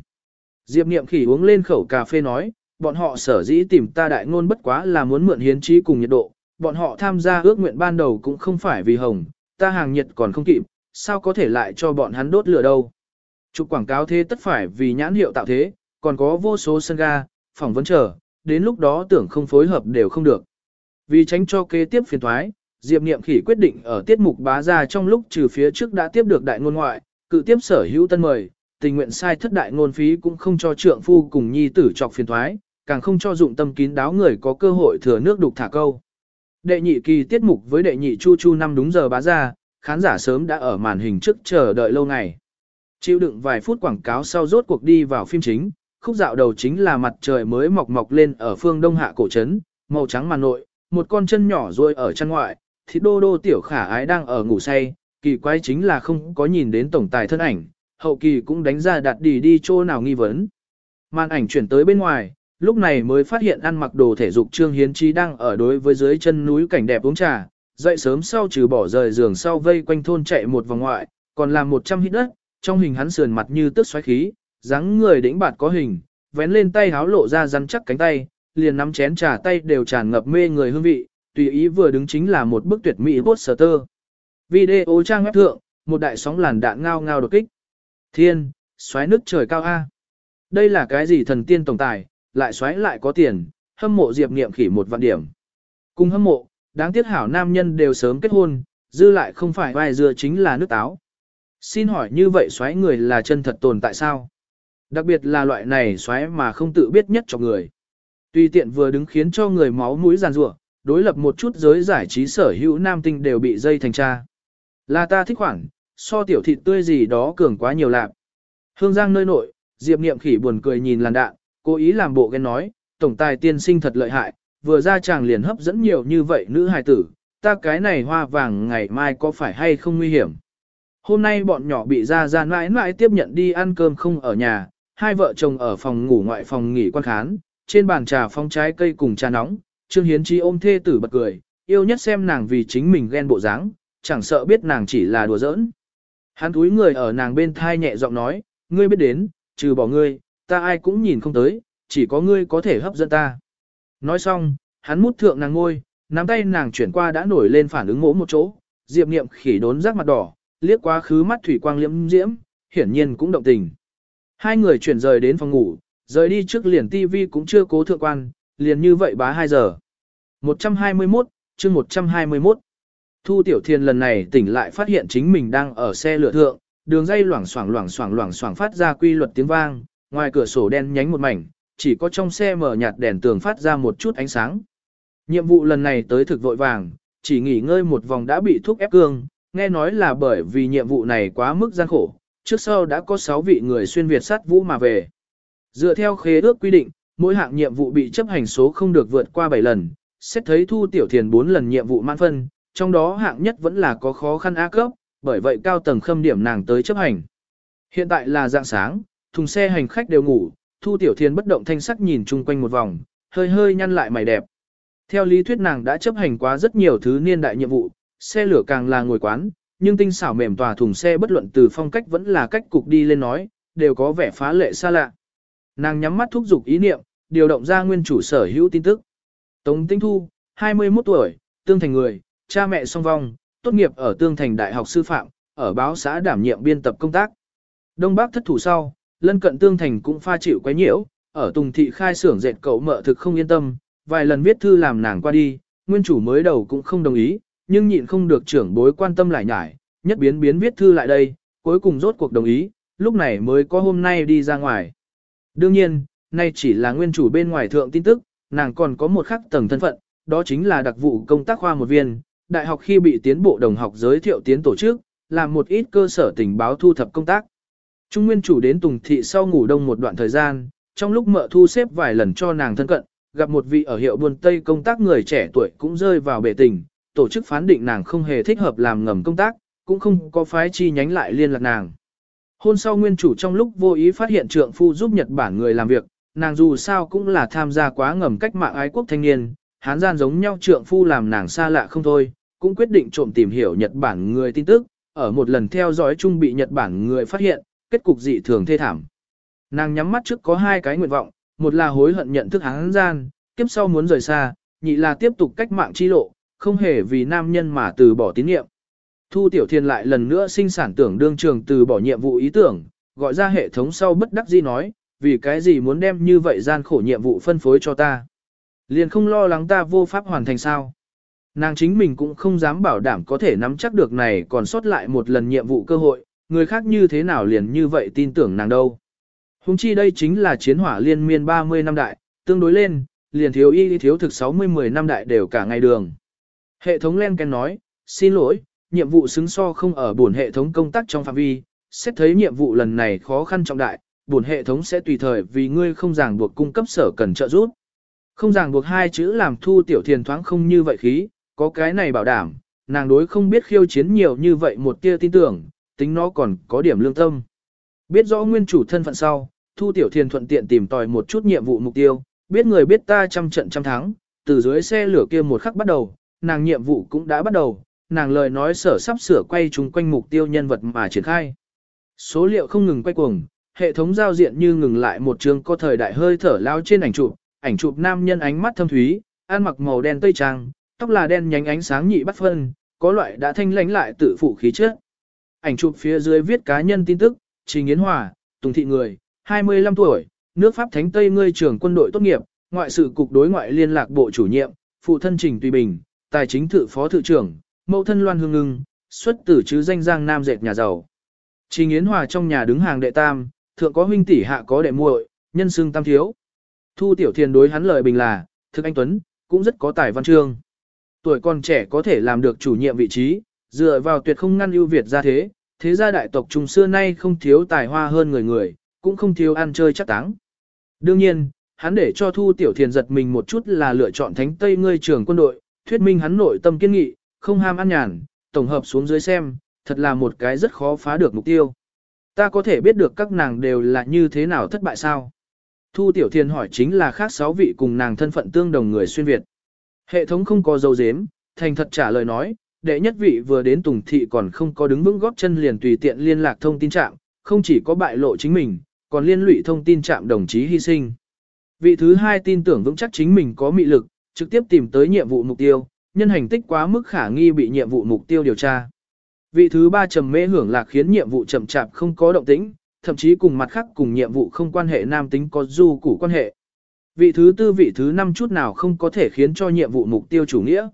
Diệp Niệm khỉ uống lên khẩu cà phê nói, bọn họ sở dĩ tìm ta đại ngôn bất quá là muốn mượn hiến trí cùng nhiệt độ, bọn họ tham gia ước nguyện ban đầu cũng không phải vì hồng, ta hàng nhiệt còn không kịp, sao có thể lại cho bọn hắn đốt lửa đâu. Chụp quảng cáo thế tất phải vì nhãn hiệu tạo thế, còn có vô số sân ga, phỏng vấn chờ, đến lúc đó tưởng không phối hợp đều không được. Vì tránh cho kế tiếp phiền thoái, Diệp Niệm Khỉ quyết định ở tiết mục bá ra trong lúc trừ phía trước đã tiếp được đại ngôn ngoại, cự tiếp sở hữu tân mời, tình nguyện sai thất đại ngôn phí cũng không cho trượng phu cùng nhi tử trọc phiền thoái, càng không cho dụng tâm kín đáo người có cơ hội thừa nước đục thả câu. Đệ nhị kỳ tiết mục với đệ nhị chu chu năm đúng giờ bá ra, khán giả sớm đã ở màn hình trước chờ đợi lâu ngày. Chịu đựng vài phút quảng cáo sau rốt cuộc đi vào phim chính, khúc dạo đầu chính là mặt trời mới mọc mọc lên ở phương đông hạ cổ trấn, màu trắng màn nội, một con chân nhỏ rôi ở chân ngoại, thịt đô đô tiểu khả ái đang ở ngủ say, kỳ quái chính là không có nhìn đến tổng tài thân ảnh, hậu kỳ cũng đánh ra đặt đi đi chỗ nào nghi vấn. Màn ảnh chuyển tới bên ngoài, lúc này mới phát hiện ăn mặc đồ thể dục Trương Hiến Trí đang ở đối với dưới chân núi cảnh đẹp uống trà, dậy sớm sau trừ bỏ rời giường sau vây quanh thôn chạy một vòng ngoại, còn làm 100 hít đất, trong hình hắn sườn mặt như tức xoáy khí, dáng người đĩnh bạt có hình, vén lên tay háo lộ ra rắn chắc cánh tay, liền nắm chén trà tay đều tràn ngập mê người hương vị, tùy ý vừa đứng chính là một bức tuyệt mỹ poster. Video trang web thượng, một đại sóng làn đạn ngao ngao đột kích. Thiên, xoáy nước trời cao A. Đây là cái gì thần tiên tổng tài, lại xoáy lại có tiền, hâm mộ Diệp Niệm khỉ một vạn điểm. Cùng hâm mộ, đáng tiếc hảo nam nhân đều sớm kết hôn, dư lại không phải vai dừa chính là nước táo. Xin hỏi như vậy xoáy người là chân thật tồn tại sao? Đặc biệt là loại này xoáy mà không tự biết nhất cho người. Tuy tiện vừa đứng khiến cho người máu mũi giàn rủa, đối lập một chút giới giải trí sở hữu nam tinh đều bị dây thành cha. Là ta thích khoản, so tiểu thịt tươi gì đó cường quá nhiều lạc. Hương Giang nơi nội, Diệp Niệm khỉ buồn cười nhìn làn đạn, cố ý làm bộ ghen nói, tổng tài tiên sinh thật lợi hại, vừa ra chàng liền hấp dẫn nhiều như vậy nữ hài tử, ta cái này hoa vàng ngày mai có phải hay không nguy hiểm. Hôm nay bọn nhỏ bị ra ra mãi mãi tiếp nhận đi ăn cơm không ở nhà, hai vợ chồng ở phòng ngủ ngoại phòng nghỉ quan khán, trên bàn trà phong trái cây cùng trà nóng, Trương Hiến Chi ôm thê tử bật cười, yêu nhất xem nàng vì chính mình ghen bộ dáng, chẳng sợ biết nàng chỉ là đùa giỡn. Hắn túi người ở nàng bên thai nhẹ giọng nói, ngươi biết đến, trừ bỏ ngươi, ta ai cũng nhìn không tới, chỉ có ngươi có thể hấp dẫn ta. Nói xong, hắn mút thượng nàng ngôi, nắm tay nàng chuyển qua đã nổi lên phản ứng ngỗ một chỗ, diệp niệm khỉ đốn rác mặt đỏ, liếc quá khứ mắt thủy quang liễm diễm, hiển nhiên cũng động tình. Hai người chuyển rời đến phòng ngủ, rời đi trước liền tivi cũng chưa cố thượng quan, liền như vậy bá 2 giờ. 121, chương 121. Thu Tiểu Thiên lần này tỉnh lại phát hiện chính mình đang ở xe lửa thượng, đường dây loảng xoảng loảng xoảng loảng xoảng phát ra quy luật tiếng vang, ngoài cửa sổ đen nhánh một mảnh, chỉ có trong xe mở nhạt đèn tường phát ra một chút ánh sáng. Nhiệm vụ lần này tới thực vội vàng, chỉ nghỉ ngơi một vòng đã bị thuốc ép cương, nghe nói là bởi vì nhiệm vụ này quá mức gian khổ, trước sau đã có 6 vị người xuyên Việt sát vũ mà về. Dựa theo khế ước quy định, mỗi hạng nhiệm vụ bị chấp hành số không được vượt qua 7 lần, xét thấy thu tiểu thiền 4 lần nhiệm vụ mãn phân, trong đó hạng nhất vẫn là có khó khăn A cấp, bởi vậy cao tầng khâm điểm nàng tới chấp hành. Hiện tại là dạng sáng, thùng xe hành khách đều ngủ, thu tiểu Thiên bất động thanh sắc nhìn chung quanh một vòng, hơi hơi nhăn lại mày đẹp. Theo lý thuyết nàng đã chấp hành quá rất nhiều thứ niên đại nhiệm vụ, xe lửa càng là ngồi quán, nhưng tinh xảo mềm tòa thùng xe bất luận từ phong cách vẫn là cách cục đi lên nói, đều có vẻ phá lệ xa lạ. Nàng nhắm mắt thúc giục ý niệm, điều động ra nguyên chủ sở hữu tin tức. Tống Tinh Thu, 21 tuổi, tương thành người, cha mẹ song vong, tốt nghiệp ở tương thành đại học sư phạm, ở báo xã đảm nhiệm biên tập công tác. Đông Bắc thất thủ sau, lân cận tương thành cũng pha chịu quấy nhiễu, ở Tùng thị khai xưởng dệt cậu mợ thực không yên tâm, vài lần viết thư làm nàng qua đi, nguyên chủ mới đầu cũng không đồng ý, nhưng nhịn không được trưởng bối quan tâm lại nhải, nhất biến biến viết thư lại đây, cuối cùng rốt cuộc đồng ý, lúc này mới có hôm nay đi ra ngoài. Đương nhiên, nay chỉ là nguyên chủ bên ngoài thượng tin tức, nàng còn có một khắc tầng thân phận, đó chính là đặc vụ công tác khoa một viên, đại học khi bị tiến bộ đồng học giới thiệu tiến tổ chức, làm một ít cơ sở tình báo thu thập công tác. Trung nguyên chủ đến Tùng Thị sau ngủ đông một đoạn thời gian, trong lúc mợ thu xếp vài lần cho nàng thân cận, gặp một vị ở hiệu buôn Tây công tác người trẻ tuổi cũng rơi vào bể tình, tổ chức phán định nàng không hề thích hợp làm ngầm công tác, cũng không có phái chi nhánh lại liên lạc nàng. Hôn sau nguyên chủ trong lúc vô ý phát hiện trượng phu giúp Nhật Bản người làm việc, nàng dù sao cũng là tham gia quá ngầm cách mạng ái quốc thanh niên, hán gian giống nhau trượng phu làm nàng xa lạ không thôi, cũng quyết định trộm tìm hiểu Nhật Bản người tin tức, ở một lần theo dõi chung bị Nhật Bản người phát hiện, kết cục dị thường thê thảm. Nàng nhắm mắt trước có hai cái nguyện vọng, một là hối hận nhận thức hắn gian, kiếp sau muốn rời xa, nhị là tiếp tục cách mạng chi lộ, không hề vì nam nhân mà từ bỏ tín nhiệm. Thu Tiểu Thiên lại lần nữa sinh sản tưởng đương trường từ bỏ nhiệm vụ ý tưởng, gọi ra hệ thống sau bất đắc dĩ nói, vì cái gì muốn đem như vậy gian khổ nhiệm vụ phân phối cho ta. Liền không lo lắng ta vô pháp hoàn thành sao. Nàng chính mình cũng không dám bảo đảm có thể nắm chắc được này còn sót lại một lần nhiệm vụ cơ hội, người khác như thế nào liền như vậy tin tưởng nàng đâu. Hùng chi đây chính là chiến hỏa liên miên 30 năm đại, tương đối lên, liền thiếu y thiếu thực 60-10 năm đại đều cả ngày đường. Hệ thống len ken nói, xin lỗi, nhiệm vụ xứng so không ở buồn hệ thống công tác trong phạm vi, xét thấy nhiệm vụ lần này khó khăn trọng đại, buồn hệ thống sẽ tùy thời vì ngươi không ràng buộc cung cấp sở cần trợ giúp. Không ràng buộc hai chữ làm thu tiểu thiền thoáng không như vậy khí, có cái này bảo đảm, nàng đối không biết khiêu chiến nhiều như vậy một tia tin tưởng, tính nó còn có điểm lương tâm. Biết rõ nguyên chủ thân phận sau, thu tiểu thiền thuận tiện tìm tòi một chút nhiệm vụ mục tiêu, biết người biết ta trăm trận trăm thắng, từ dưới xe lửa kia một khắc bắt đầu, nàng nhiệm vụ cũng đã bắt đầu, nàng lời nói sở sắp sửa quay chung quanh mục tiêu nhân vật mà triển khai. Số liệu không ngừng quay cuồng, hệ thống giao diện như ngừng lại một chương có thời đại hơi thở lao trên ảnh chụp, ảnh chụp nam nhân ánh mắt thâm thúy, ăn mặc màu đen tây trang, tóc là đen nhánh ánh sáng nhị bắt phân, có loại đã thanh lãnh lại tự phụ khí chất. Ảnh chụp phía dưới viết cá nhân tin tức, Trình Yến Hòa, Tùng Thị Người, 25 tuổi, nước Pháp Thánh Tây ngươi trưởng quân đội tốt nghiệp, ngoại sự cục đối ngoại liên lạc bộ chủ nhiệm, phụ thân Trình Tùy Bình, tài chính thự phó thự trưởng, mẫu thân Loan Hương Ngưng, xuất tử chứ danh giang nam dệt nhà giàu. Trình Yến Hòa trong nhà đứng hàng đệ tam, thượng có huynh tỷ hạ có đệ muội, nhân xương tam thiếu. Thu Tiểu Thiền đối hắn lời bình là, thực anh Tuấn, cũng rất có tài văn chương. Tuổi còn trẻ có thể làm được chủ nhiệm vị trí, dựa vào tuyệt không ngăn ưu việt ra thế, thế gia đại tộc trùng xưa nay không thiếu tài hoa hơn người người, cũng không thiếu ăn chơi chắc táng. Đương nhiên, hắn để cho Thu Tiểu Thiền giật mình một chút là lựa chọn thánh Tây ngươi trưởng quân đội, thuyết minh hắn nội tâm kiên nghị, không ham ăn nhàn, tổng hợp xuống dưới xem, thật là một cái rất khó phá được mục tiêu. Ta có thể biết được các nàng đều là như thế nào thất bại sao? Thu Tiểu Thiền hỏi chính là khác sáu vị cùng nàng thân phận tương đồng người xuyên Việt. Hệ thống không có dấu dếm, thành thật trả lời nói, đệ nhất vị vừa đến Tùng Thị còn không có đứng vững góp chân liền tùy tiện liên lạc thông tin trạm, không chỉ có bại lộ chính mình, còn liên lụy thông tin trạm đồng chí hy sinh. Vị thứ hai tin tưởng vững chắc chính mình có mị lực, trực tiếp tìm tới nhiệm vụ mục tiêu, nhân hành tích quá mức khả nghi bị nhiệm vụ mục tiêu điều tra. Vị thứ ba trầm mê hưởng lạc khiến nhiệm vụ chậm chạp không có động tĩnh, thậm chí cùng mặt khác cùng nhiệm vụ không quan hệ nam tính có du củ quan hệ. Vị thứ tư vị thứ năm chút nào không có thể khiến cho nhiệm vụ mục tiêu chủ nghĩa.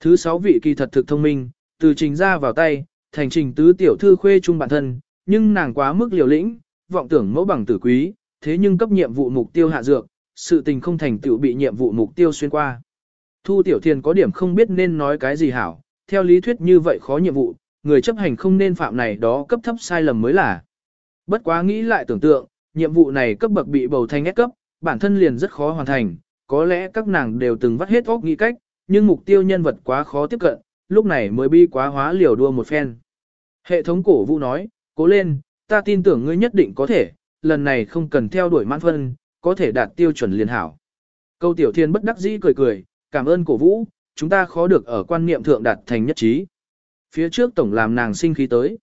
Thứ sáu vị kỳ thật thực thông minh, từ trình ra vào tay, thành trình tứ tiểu thư khuê chung bản thân, nhưng nàng quá mức liều lĩnh, vọng tưởng mẫu bằng tử quý, thế nhưng cấp nhiệm vụ mục tiêu hạ dược, sự tình không thành tựu bị nhiệm vụ mục tiêu xuyên qua. Thu tiểu thiền có điểm không biết nên nói cái gì hảo, theo lý thuyết như vậy khó nhiệm vụ, người chấp hành không nên phạm này đó cấp thấp sai lầm mới là. Bất quá nghĩ lại tưởng tượng, nhiệm vụ này cấp bậc bị bầu thành ép cấp, bản thân liền rất khó hoàn thành, có lẽ các nàng đều từng vắt hết óc nghĩ cách, nhưng mục tiêu nhân vật quá khó tiếp cận, lúc này mới bi quá hóa liều đua một phen. Hệ thống cổ vũ nói, cố lên, ta tin tưởng ngươi nhất định có thể, lần này không cần theo đuổi mãn phân, có thể đạt tiêu chuẩn liền hảo. Câu tiểu thiên bất đắc dĩ cười cười, cảm ơn cổ vũ, chúng ta khó được ở quan niệm thượng đạt thành nhất trí. Phía trước tổng làm nàng sinh khí tới.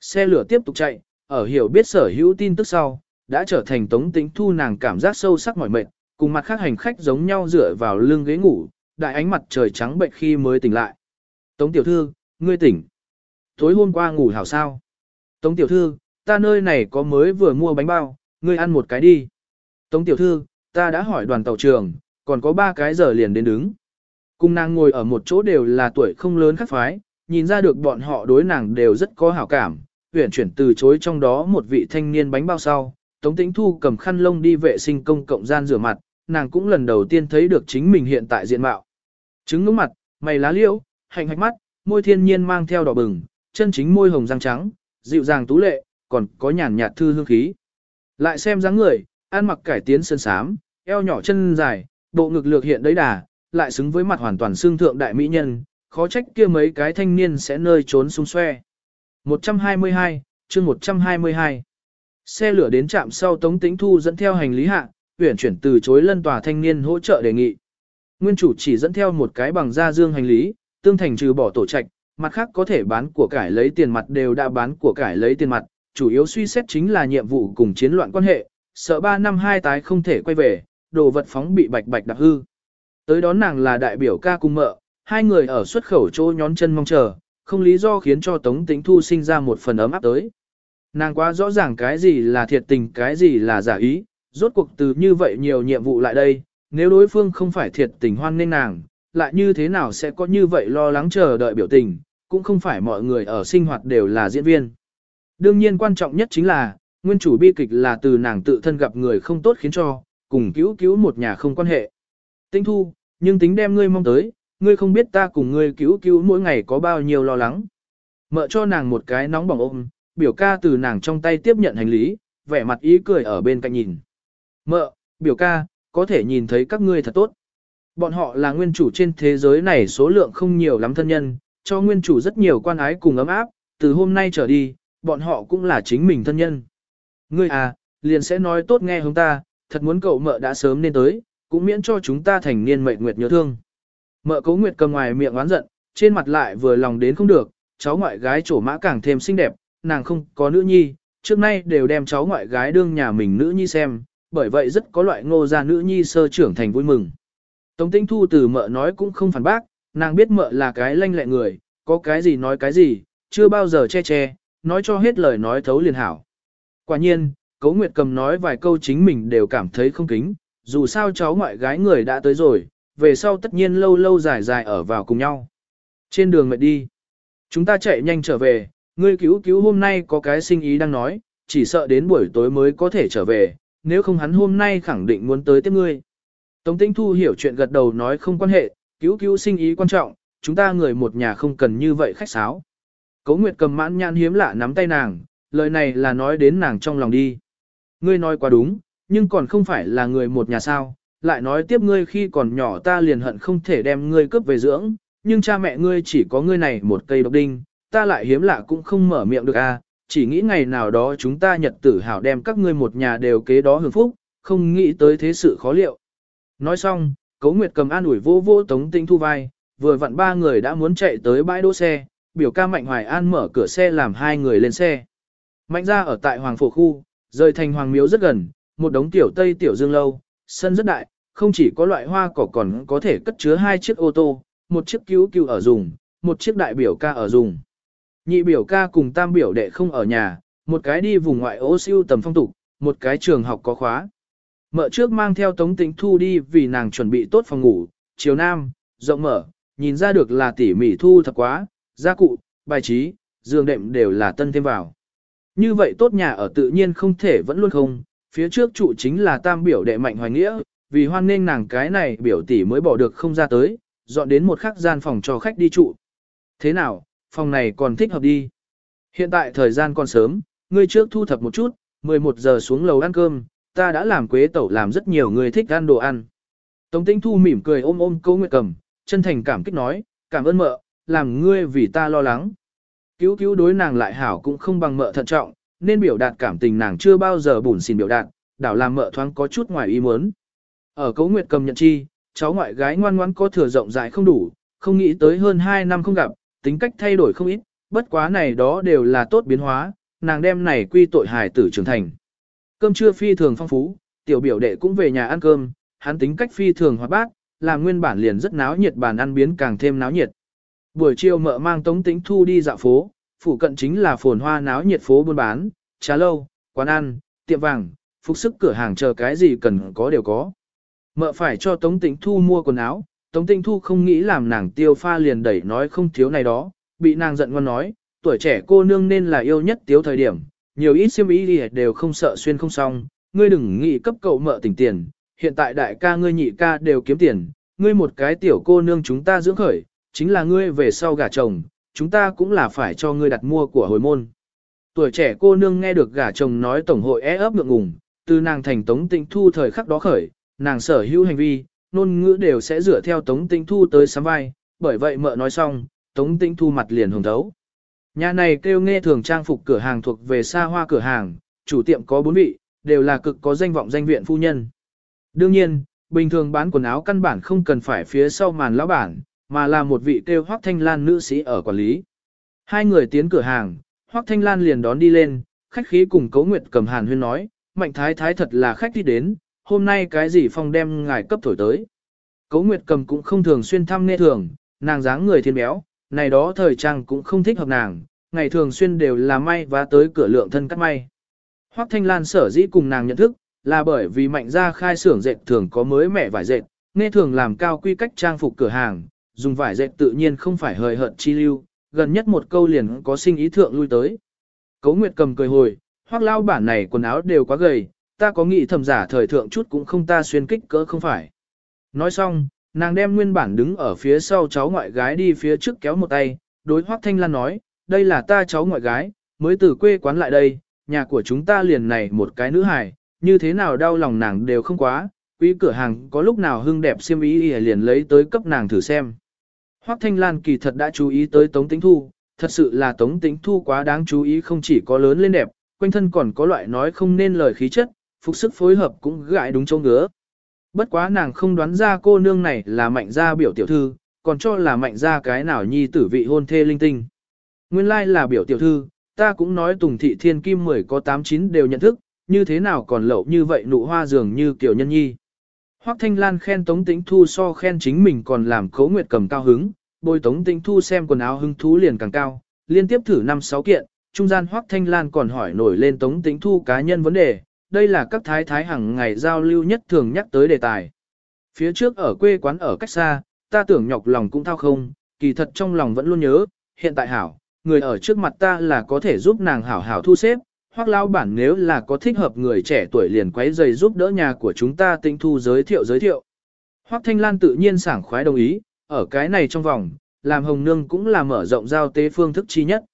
Xe lửa tiếp tục chạy, ở hiểu biết sở hữu tin tức sau, đã trở thành tống tính thu nàng cảm giác sâu sắc mỏi mệt, cùng mặt khác hành khách giống nhau dựa vào lưng ghế ngủ, đại ánh mặt trời trắng bệnh khi mới tỉnh lại. Tống tiểu thư, ngươi tỉnh. Tối hôm qua ngủ hảo sao? Tống tiểu thư, ta nơi này có mới vừa mua bánh bao, ngươi ăn một cái đi. Tống tiểu thư, ta đã hỏi đoàn tàu trường, còn có ba cái giờ liền đến đứng. Cùng nàng ngồi ở một chỗ đều là tuổi không lớn khác phái, nhìn ra được bọn họ đối nàng đều rất có hảo cảm, huyển chuyển từ chối trong đó một vị thanh niên bánh bao sau. Tống Tĩnh Thu cầm khăn lông đi vệ sinh công cộng gian rửa mặt, nàng cũng lần đầu tiên thấy được chính mình hiện tại diện mạo. Trứng ngưỡng mặt, mày lá liễu, hành hạch mắt, môi thiên nhiên mang theo đỏ bừng, chân chính môi hồng răng trắng, dịu dàng tú lệ, còn có nhàn nhạt thư hương khí. Lại xem dáng người, ăn mặc cải tiến sơn sám, eo nhỏ chân dài, bộ ngực lược hiện đấy đà, lại xứng với mặt hoàn toàn xương thượng đại mỹ nhân, khó trách kia mấy cái thanh niên sẽ nơi trốn xung xoe. 122, chương 122. Xe lửa đến trạm sau Tống Tĩnh Thu dẫn theo hành lý hạ, uyển chuyển từ chối lân tòa thanh niên hỗ trợ đề nghị. Nguyên chủ chỉ dẫn theo một cái bằng da dương hành lý, tương thành trừ bỏ tổ trạch, mặt khác có thể bán của cải lấy tiền mặt đều đã bán của cải lấy tiền mặt, chủ yếu suy xét chính là nhiệm vụ cùng chiến loạn quan hệ, sợ 3 năm hai tái không thể quay về, đồ vật phóng bị bạch bạch đạp hư. Tới đón nàng là đại biểu ca cùng mợ, hai người ở xuất khẩu chỗ nhón chân mong chờ, không lý do khiến cho Tống Tĩnh Thu sinh ra một phần ấm áp tới. Nàng quá rõ ràng cái gì là thiệt tình cái gì là giả ý, rốt cuộc từ như vậy nhiều nhiệm vụ lại đây, nếu đối phương không phải thiệt tình hoan nên nàng, lại như thế nào sẽ có như vậy lo lắng chờ đợi biểu tình, cũng không phải mọi người ở sinh hoạt đều là diễn viên. Đương nhiên quan trọng nhất chính là, nguyên chủ bi kịch là từ nàng tự thân gặp người không tốt khiến cho, cùng cứu cứu một nhà không quan hệ. Tinh thu, nhưng tính đem ngươi mong tới, ngươi không biết ta cùng ngươi cứu cứu mỗi ngày có bao nhiêu lo lắng. Mợ cho nàng một cái nóng bỏng ôm, biểu ca từ nàng trong tay tiếp nhận hành lý, vẻ mặt ý cười ở bên cạnh nhìn. Mợ, biểu ca, có thể nhìn thấy các ngươi thật tốt. Bọn họ là nguyên chủ trên thế giới này số lượng không nhiều lắm thân nhân, cho nguyên chủ rất nhiều quan ái cùng ấm áp, từ hôm nay trở đi, bọn họ cũng là chính mình thân nhân. Ngươi à, liền sẽ nói tốt nghe hướng ta, thật muốn cậu mợ đã sớm nên tới, cũng miễn cho chúng ta thành niên mệnh nguyệt nhớ thương. Mợ cấu nguyệt cầm ngoài miệng oán giận, trên mặt lại vừa lòng đến không được, cháu ngoại gái trổ mã càng thêm xinh đẹp, nàng không có nữ nhi, trước nay đều đem cháu ngoại gái đương nhà mình nữ nhi xem, bởi vậy rất có loại ngô gia nữ nhi sơ trưởng thành vui mừng. Tống Tĩnh Thu từ mợ nói cũng không phản bác, nàng biết mợ là cái lanh lẹ người, có cái gì nói cái gì, chưa bao giờ che che, nói cho hết lời nói thấu liền hảo. Quả nhiên, Cấu Nguyệt cầm nói vài câu chính mình đều cảm thấy không kính, dù sao cháu ngoại gái người đã tới rồi, về sau tất nhiên lâu lâu dài dài ở vào cùng nhau. Trên đường mệt đi. Chúng ta chạy nhanh trở về, ngươi cứu cứu hôm nay có cái sinh ý đang nói, chỉ sợ đến buổi tối mới có thể trở về, nếu không hắn hôm nay khẳng định muốn tới tiếp ngươi. Tống Tĩnh Thu hiểu chuyện gật đầu nói không quan hệ, cứu cứu sinh ý quan trọng, chúng ta người một nhà không cần như vậy khách sáo. Cố Nguyệt cầm mãn nhãn hiếm lạ nắm tay nàng, lời này là nói đến nàng trong lòng đi. Ngươi nói quá đúng, nhưng còn không phải là người một nhà sao, lại nói tiếp ngươi khi còn nhỏ ta liền hận không thể đem ngươi cướp về dưỡng, nhưng cha mẹ ngươi chỉ có ngươi này một cây độc đinh, ta lại hiếm lạ cũng không mở miệng được à, chỉ nghĩ ngày nào đó chúng ta nhật tử hảo đem các ngươi một nhà đều kế đó hưởng phúc, không nghĩ tới thế sự khó liệu. Nói xong, Cấu Nguyệt cầm an ủi vô vô Tống Tinh Thu vai, vừa vặn ba người đã muốn chạy tới bãi đỗ xe, biểu ca Mạnh Hoài An mở cửa xe làm hai người lên xe. Mạnh ra ở tại Hoàng Phổ Khu, rời thành Hoàng Miếu rất gần, một đống tiểu Tây tiểu Dương Lâu, sân rất đại, không chỉ có loại hoa cỏ còn có thể cất chứa hai chiếc ô tô, một chiếc cứu cứu ở dùng, một chiếc đại biểu ca ở dùng. Nhị biểu ca cùng tam biểu đệ không ở nhà, một cái đi vùng ngoại ô siêu tầm phong tục, một cái trường học có khóa. Mợ trước mang theo Tống Tĩnh Thu đi vì nàng chuẩn bị tốt phòng ngủ, chiều nam, rộng mở, nhìn ra được là tỉ mỉ thu thật quá, gia cụ, bài trí, giường đệm đều là tân thêm vào. Như vậy tốt nhà ở tự nhiên không thể vẫn luôn không, phía trước trụ chính là tam biểu đệ mạnh hoài nghĩa, vì hoan nên nàng cái này biểu tỷ mới bỏ được không ra tới, dọn đến một khắc gian phòng cho khách đi trụ. Thế nào, phòng này còn thích hợp đi. Hiện tại thời gian còn sớm, ngươi trước thu thập một chút, 11 giờ xuống lầu ăn cơm, ta đã làm quế tẩu làm rất nhiều người thích ăn đồ ăn. Tống Tĩnh Thu mỉm cười ôm ôm Cố Nguyệt Cầm, chân thành cảm kích nói, cảm ơn mợ, làm ngươi vì ta lo lắng. Cứu cứu đối nàng lại hảo cũng không bằng mợ thận trọng, nên biểu đạt cảm tình nàng chưa bao giờ bùn xỉn biểu đạt, đảo làm mợ thoáng có chút ngoài ý muốn. Ở Cố Nguyệt Cầm nhận chi, cháu ngoại gái ngoan ngoãn có thừa rộng rãi không đủ, không nghĩ tới hơn 2 năm không gặp, tính cách thay đổi không ít, bất quá này đó đều là tốt biến hóa, nàng đem này quy tội hài tử trưởng thành. Cơm trưa phi thường phong phú, tiểu biểu đệ cũng về nhà ăn cơm, hắn tính cách phi thường hoạt bát, làm nguyên bản liền rất náo nhiệt bàn ăn biến càng thêm náo nhiệt. Buổi chiều mợ mang Tống Tĩnh Thu đi dạo phố, phụ cận chính là phồn hoa náo nhiệt phố buôn bán, trà lâu, quán ăn, tiệm vàng, phục sức cửa hàng chờ cái gì cần có đều có. Mợ phải cho Tống Tĩnh Thu mua quần áo, Tống Tinh Thu không nghĩ làm nàng tiêu pha liền đẩy nói không thiếu này đó, bị nàng giận ngon nói, tuổi trẻ cô nương nên là yêu nhất tiếu thời điểm, nhiều ít xiêm y đều không sợ xuyên không xong, ngươi đừng nghĩ cấp cậu mợ tỉnh tiền, hiện tại đại ca ngươi nhị ca đều kiếm tiền, ngươi một cái tiểu cô nương chúng ta dưỡng khởi, chính là ngươi về sau gả chồng, chúng ta cũng là phải cho ngươi đặt mua của hồi môn. Tuổi trẻ cô nương nghe được gả chồng nói tổng hội é ấp ngượng ngùng, từ nàng thành tống tĩnh thu thời khắc đó khởi, nàng sở hữu hành vi, ngôn ngữ đều sẽ dựa theo tống tĩnh thu tới sắm vai, bởi vậy mợ nói xong, tống tĩnh thu mặt liền hồng thấu. Nhà này kêu nghe thường trang phục cửa hàng thuộc về xa hoa cửa hàng, chủ tiệm có bốn vị, đều là cực có danh vọng danh viện phu nhân. Đương nhiên, bình thường bán quần áo căn bản không cần phải phía sau màn lão bản, mà là một vị kêu Hoắc Thanh Lan nữ sĩ ở quản lý. Hai người tiến cửa hàng, Hoắc Thanh Lan liền đón đi lên, khách khí cùng Cấu Nguyệt cầm hàn huyên nói, Mạnh Thái Thái thật là khách đi đến, hôm nay cái gì phong đem ngài cấp thổi tới. Cấu Nguyệt cầm cũng không thường xuyên thăm nghe thường, nàng dáng người thiên béo, này đó thời trang cũng không thích hợp nàng, ngày thường xuyên đều là may và tới cửa lượng thân cắt may. Hoắc Thanh Lan sở dĩ cùng nàng nhận thức, là bởi vì mạnh gia khai xưởng dệt thường có mới mẻ vải dệt, nghe thường làm cao quy cách trang phục cửa hàng, dùng vải dệt tự nhiên không phải hời hợt chi lưu, gần nhất một câu liền có sinh ý thượng lui tới. Cấu Nguyệt cầm cười hồi, Hoắc lao bản này quần áo đều quá gầy, ta có nghĩ thầm giả thời thượng chút cũng không ta xuyên kích cỡ không phải. Nói xong, nàng đem nguyên bản đứng ở phía sau cháu ngoại gái đi phía trước kéo một tay, đối Hoắc Thanh Lan nói, đây là ta cháu ngoại gái, mới từ quê quán lại đây, nhà của chúng ta liền này một cái nữ hài, như thế nào đau lòng nàng đều không quá, quý cửa hàng có lúc nào hưng đẹp xiêm ý liền lấy tới cấp nàng thử xem. Hoắc Thanh Lan kỳ thật đã chú ý tới Tống Tĩnh Thu, thật sự là Tống Tĩnh Thu quá đáng chú ý không chỉ có lớn lên đẹp, quanh thân còn có loại nói không nên lời khí chất, phục sức phối hợp cũng gãi đúng chỗ ngứa. Bất quá nàng không đoán ra cô nương này là mạnh gia biểu tiểu thư, còn cho là mạnh gia cái nào nhi tử vị hôn thê linh tinh. Nguyên lai là biểu tiểu thư, ta cũng nói Tùng Thị Thiên Kim 10 có 8-9 đều nhận thức, như thế nào còn lậu như vậy nụ hoa dường như kiểu nhân nhi. Hoắc Thanh Lan khen Tống Tĩnh Thu so khen chính mình còn làm Cố Nguyệt cầm cao hứng, bôi Tống Tĩnh Thu xem quần áo hứng thú liền càng cao, liên tiếp thử 5-6 kiện, trung gian Hoắc Thanh Lan còn hỏi nổi lên Tống Tĩnh Thu cá nhân vấn đề, đây là các thái thái hàng ngày giao lưu nhất thường nhắc tới đề tài. Phía trước ở quê quán ở cách xa, ta tưởng nhọc lòng cũng thao không, kỳ thật trong lòng vẫn luôn nhớ, hiện tại hảo, người ở trước mặt ta là có thể giúp nàng hảo hảo thu xếp, hoặc lao bản nếu là có thích hợp người trẻ tuổi liền quấy giày giúp đỡ nhà của chúng ta tinh thu giới thiệu giới thiệu. Hoắc Thanh Lan tự nhiên sảng khoái đồng ý, ở cái này trong vòng, làm hồng nương cũng là mở rộng giao tế phương thức chi nhất.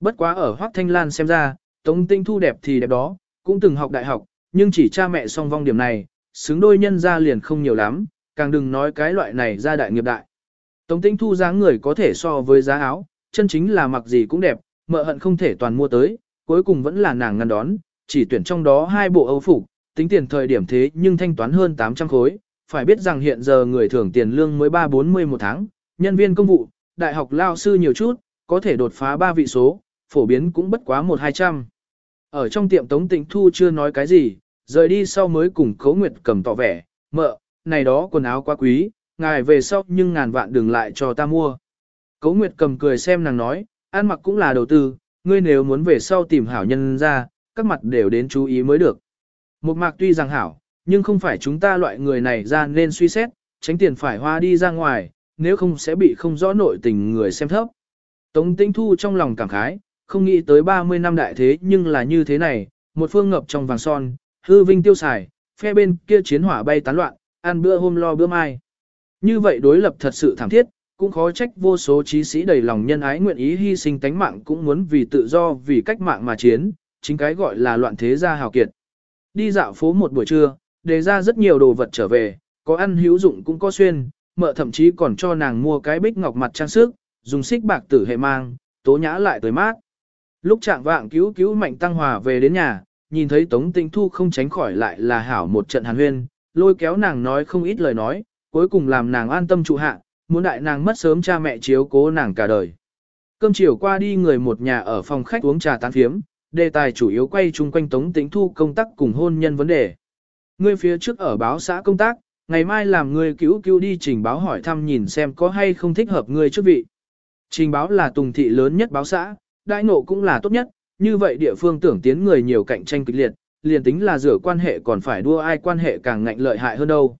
Bất quá ở Hoắc Thanh Lan xem ra, Tống Tinh Thu đẹp thì đẹp đó, cũng từng học đại học, nhưng chỉ cha mẹ song vong điểm này, xứng đôi nhân ra liền không nhiều lắm, càng đừng nói cái loại này ra đại nghiệp đại. Tống Tinh Thu dáng người có thể so với giá áo, chân chính là mặc gì cũng đẹp, mợ hận không thể toàn mua tới, cuối cùng vẫn là nàng ngăn đón, chỉ tuyển trong đó hai bộ âu phục, tính tiền thời điểm thế nhưng thanh toán hơn 800 khối, phải biết rằng hiện giờ người thưởng tiền lương mới 3-40 một tháng, nhân viên công vụ, đại học lao sư nhiều chút, có thể đột phá 3 vị số, phổ biến cũng bất quá 1-200. Ở trong tiệm Tống Tịnh Thu chưa nói cái gì, rời đi sau mới cùng Cấu Nguyệt cầm tỏ vẻ, mợ, này đó quần áo quá quý, ngài về sau nhưng ngàn vạn đừng lại cho ta mua. Cấu Nguyệt cầm cười xem nàng nói, ăn mặc cũng là đầu tư, ngươi nếu muốn về sau tìm hảo nhân ra, các mặt đều đến chú ý mới được. Một mạc tuy rằng hảo, nhưng không phải chúng ta loại người này ra nên suy xét, tránh tiền phải hoa đi ra ngoài, nếu không sẽ bị không rõ nội tình người xem thấp. Tống Tinh Thu trong lòng cảm khái, không nghĩ tới 30 năm đại thế nhưng là như thế này, một phương ngập trong vàng son, hư vinh tiêu xài, phe bên kia chiến hỏa bay tán loạn, ăn bữa hôm lo bữa mai. Như vậy đối lập thật sự thảm thiết, cũng khó trách vô số trí sĩ đầy lòng nhân ái nguyện ý hy sinh tánh mạng cũng muốn vì tự do vì cách mạng mà chiến, chính cái gọi là loạn thế gia hào kiệt. Đi dạo phố một buổi trưa, đề ra rất nhiều đồ vật trở về, có ăn hữu dụng cũng có xuyên, mợ thậm chí còn cho nàng mua cái bích ngọc mặt trang sức, dùng xích bạc tử hệ mang, tố nhã lại tới mát. Lúc trạng vạng cứu cứu mạnh tăng hòa về đến nhà, nhìn thấy Tống Tĩnh Thu không tránh khỏi lại là hảo một trận hàn huyên, lôi kéo nàng nói không ít lời nói, cuối cùng làm nàng an tâm trụ hạ, muốn đại nàng mất sớm cha mẹ chiếu cố nàng cả đời. Cơm chiều qua đi người một nhà ở phòng khách uống trà tán phiếm, đề tài chủ yếu quay chung quanh Tống Tĩnh Thu công tác cùng hôn nhân vấn đề. Ngươi phía trước ở báo xã công tác, ngày mai làm ngươi cứu cứu đi trình báo hỏi thăm nhìn xem có hay không thích hợp ngươi chức vị. Trình báo là tùng thị lớn nhất báo xã, đại ngộ cũng là tốt nhất, như vậy địa phương tưởng tiến người nhiều cạnh tranh kịch liệt, liền tính là rửa quan hệ còn phải đua ai quan hệ càng ngạnh lợi hại hơn đâu.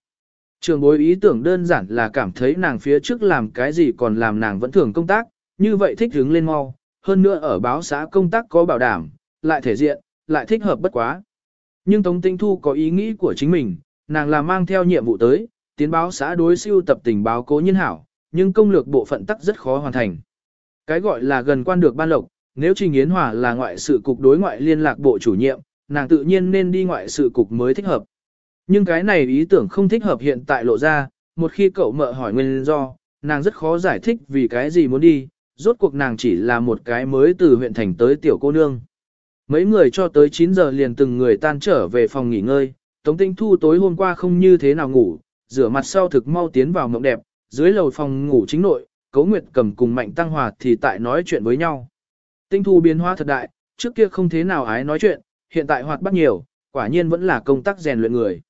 Trường bối ý tưởng đơn giản là cảm thấy nàng phía trước làm cái gì còn làm nàng vẫn thường công tác, như vậy thích hướng lên mau, hơn nữa ở báo xã công tác có bảo đảm, lại thể diện, lại thích hợp bất quá. Nhưng Tống Tinh Thu có ý nghĩ của chính mình, nàng là mang theo nhiệm vụ tới, tiến báo xã đối siêu tập tình báo cố nhiên hảo, nhưng công lược bộ phận tắc rất khó hoàn thành. Cái gọi là gần quan được ban lộc, nếu Trình Yến Hòa là ngoại sự cục đối ngoại liên lạc bộ chủ nhiệm, nàng tự nhiên nên đi ngoại sự cục mới thích hợp. Nhưng cái này ý tưởng không thích hợp hiện tại lộ ra, một khi cậu mợ hỏi nguyên do, nàng rất khó giải thích vì cái gì muốn đi, rốt cuộc nàng chỉ là một cái mới từ huyện thành tới tiểu cô nương. Mấy người cho tới 9 giờ liền từng người tan trở về phòng nghỉ ngơi, Tống Tinh Thu tối hôm qua không như thế nào ngủ, rửa mặt sau thực mau tiến vào mộng đẹp, dưới lầu phòng ngủ chính nội, Cấu Nguyệt cầm cùng Mạnh Tăng Hòa thì tại nói chuyện với nhau. Tinh Thu biến hóa thật đại, trước kia không thế nào ái nói chuyện, hiện tại hoạt bát nhiều, quả nhiên vẫn là công tác rèn luyện người.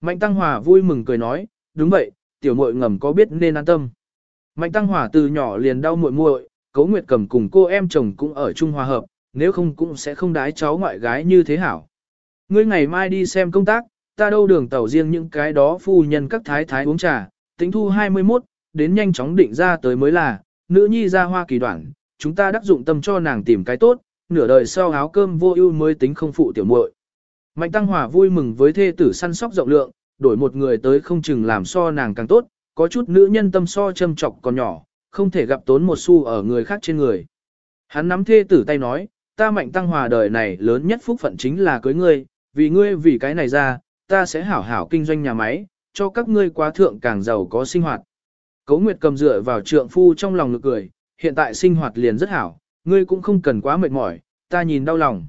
Mạnh Tăng Hòa vui mừng cười nói, đúng vậy, tiểu muội ngầm có biết nên an tâm. Mạnh Tăng Hòa từ nhỏ liền đau muội muội, Cố Nguyệt cầm cùng cô em chồng cũng ở chung hòa hợp, nếu không cũng sẽ không đái cháu ngoại gái như thế hảo. Ngươi ngày mai đi xem công tác, ta đâu đường tàu riêng những cái đó phu nhân các thái thái uống trà, tính thu 21, đến nhanh chóng định ra tới mới là, nữ nhi ra hoa kỳ đoạn, chúng ta đắc dụng tâm cho nàng tìm cái tốt, nửa đời sau áo cơm vô ưu mới tính không phụ tiểu muội. Mạnh Tăng Hòa vui mừng với thê tử săn sóc rộng lượng, đổi một người tới không chừng làm so nàng càng tốt, có chút nữ nhân tâm so châm chọc còn nhỏ, không thể gặp tốn một xu ở người khác trên người. Hắn nắm thê tử tay nói, ta Mạnh Tăng Hòa đời này lớn nhất phúc phận chính là cưới ngươi, vì ngươi vì cái này ra, ta sẽ hảo hảo kinh doanh nhà máy, cho các ngươi quá thượng càng giàu có sinh hoạt. Cấu Nguyệt cầm dựa vào trượng phu trong lòng ngực cười, hiện tại sinh hoạt liền rất hảo, ngươi cũng không cần quá mệt mỏi, ta nhìn đau lòng.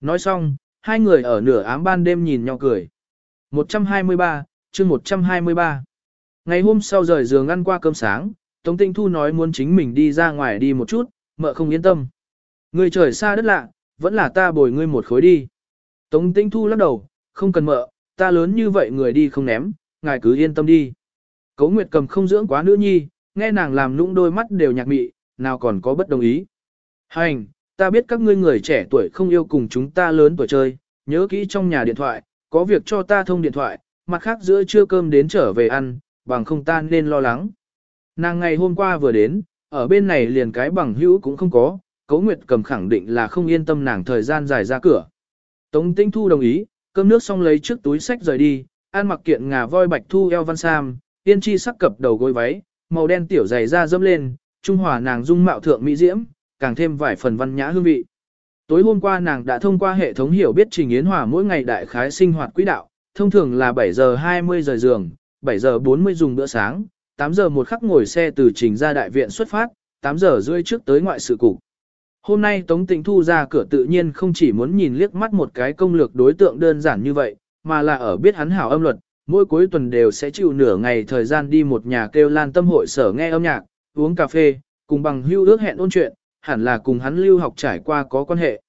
Nói xong, hai người ở nửa ám ban đêm nhìn nhau cười. 123, chương 123. Ngày hôm sau rời giường ăn qua cơm sáng, Tống Tinh Thu nói muốn chính mình đi ra ngoài đi một chút, mợ không yên tâm. Người trời xa đất lạ, vẫn là ta bồi ngươi một khối đi. Tống Tinh Thu lắc đầu, không cần mợ, ta lớn như vậy người đi không ném, ngài cứ yên tâm đi. Cấu Nguyệt cầm không dưỡng quá nữ nhi, nghe nàng làm nũng đôi mắt đều nhạc mị, nào còn có bất đồng ý. Hành, ta biết các ngươi người trẻ tuổi không yêu cùng chúng ta lớn tuổi chơi, nhớ kỹ trong nhà điện thoại, có việc cho ta thông điện thoại, mặt khác giữa trưa cơm đến trở về ăn, bằng không ta nên lo lắng. Nàng ngày hôm qua vừa đến, ở bên này liền cái bằng hữu cũng không có, Cấu Nguyệt cầm khẳng định là không yên tâm nàng thời gian dài ra cửa. Tống Tinh Thu đồng ý, cơm nước xong lấy trước túi sách rời đi, ăn mặc kiện ngà voi bạch thu eo văn sam, tiên chi sắc cập đầu gối váy, màu đen tiểu dày da dâm lên, trung hòa nàng dung mạo thượng mỹ diễm, càng thêm vài phần văn nhã hương vị. Tối hôm qua nàng đã thông qua hệ thống hiểu biết Trình Yến Hòa mỗi ngày đại khái sinh hoạt quỹ đạo, thông thường là 7 giờ 20 rời giường, 7 giờ 40 dùng bữa sáng, 8 giờ một khắc ngồi xe từ Trình ra đại viện xuất phát, 8 giờ rưỡi trước tới ngoại sự cục. Hôm nay Tống Tịnh Thu ra cửa tự nhiên không chỉ muốn nhìn liếc mắt một cái công lược đối tượng đơn giản như vậy, mà là ở biết hắn hảo âm luật, mỗi cuối tuần đều sẽ chịu nửa ngày thời gian đi một nhà kêu lan tâm hội sở nghe âm nhạc, uống cà phê, cùng bằng hưu ước hẹn ôn chuyện, hẳn là cùng hắn lưu học trải qua có quan hệ.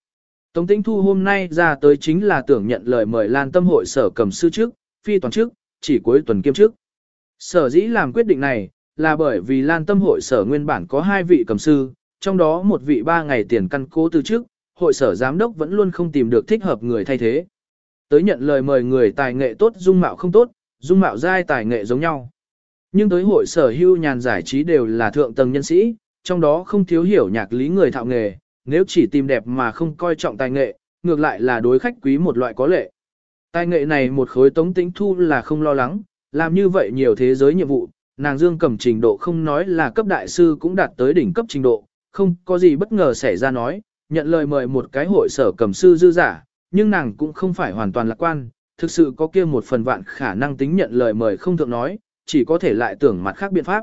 Tống Tĩnh Thu hôm nay ra tới chính là tưởng nhận lời mời Lan Tâm hội sở cầm sư trước, phi toàn trước, chỉ cuối tuần kiêm trước. Sở dĩ làm quyết định này, là bởi vì Lan Tâm hội sở nguyên bản có hai vị cầm sư, trong đó một vị ba ngày tiền căn cố từ trước, hội sở giám đốc vẫn luôn không tìm được thích hợp người thay thế. Tới nhận lời mời người tài nghệ tốt dung mạo không tốt, dung mạo giai tài nghệ giống nhau. Nhưng tới hội sở hưu nhàn giải trí đều là thượng tầng nhân sĩ, trong đó không thiếu hiểu nhạc lý người thạo nghề, nếu chỉ tìm đẹp mà không coi trọng tài nghệ, ngược lại là đối khách quý một loại có lệ. Tài nghệ này một khối tống tĩnh thu là không lo lắng, làm như vậy nhiều thế giới nhiệm vụ, nàng dương cầm trình độ không nói là cấp đại sư cũng đạt tới đỉnh cấp trình độ, không có gì bất ngờ xảy ra nói, nhận lời mời một cái hội sở cầm sư dư giả, nhưng nàng cũng không phải hoàn toàn lạc quan, thực sự có kia một phần vạn khả năng tính nhận lời mời không thượng nói, chỉ có thể lại tưởng mặt khác biện pháp.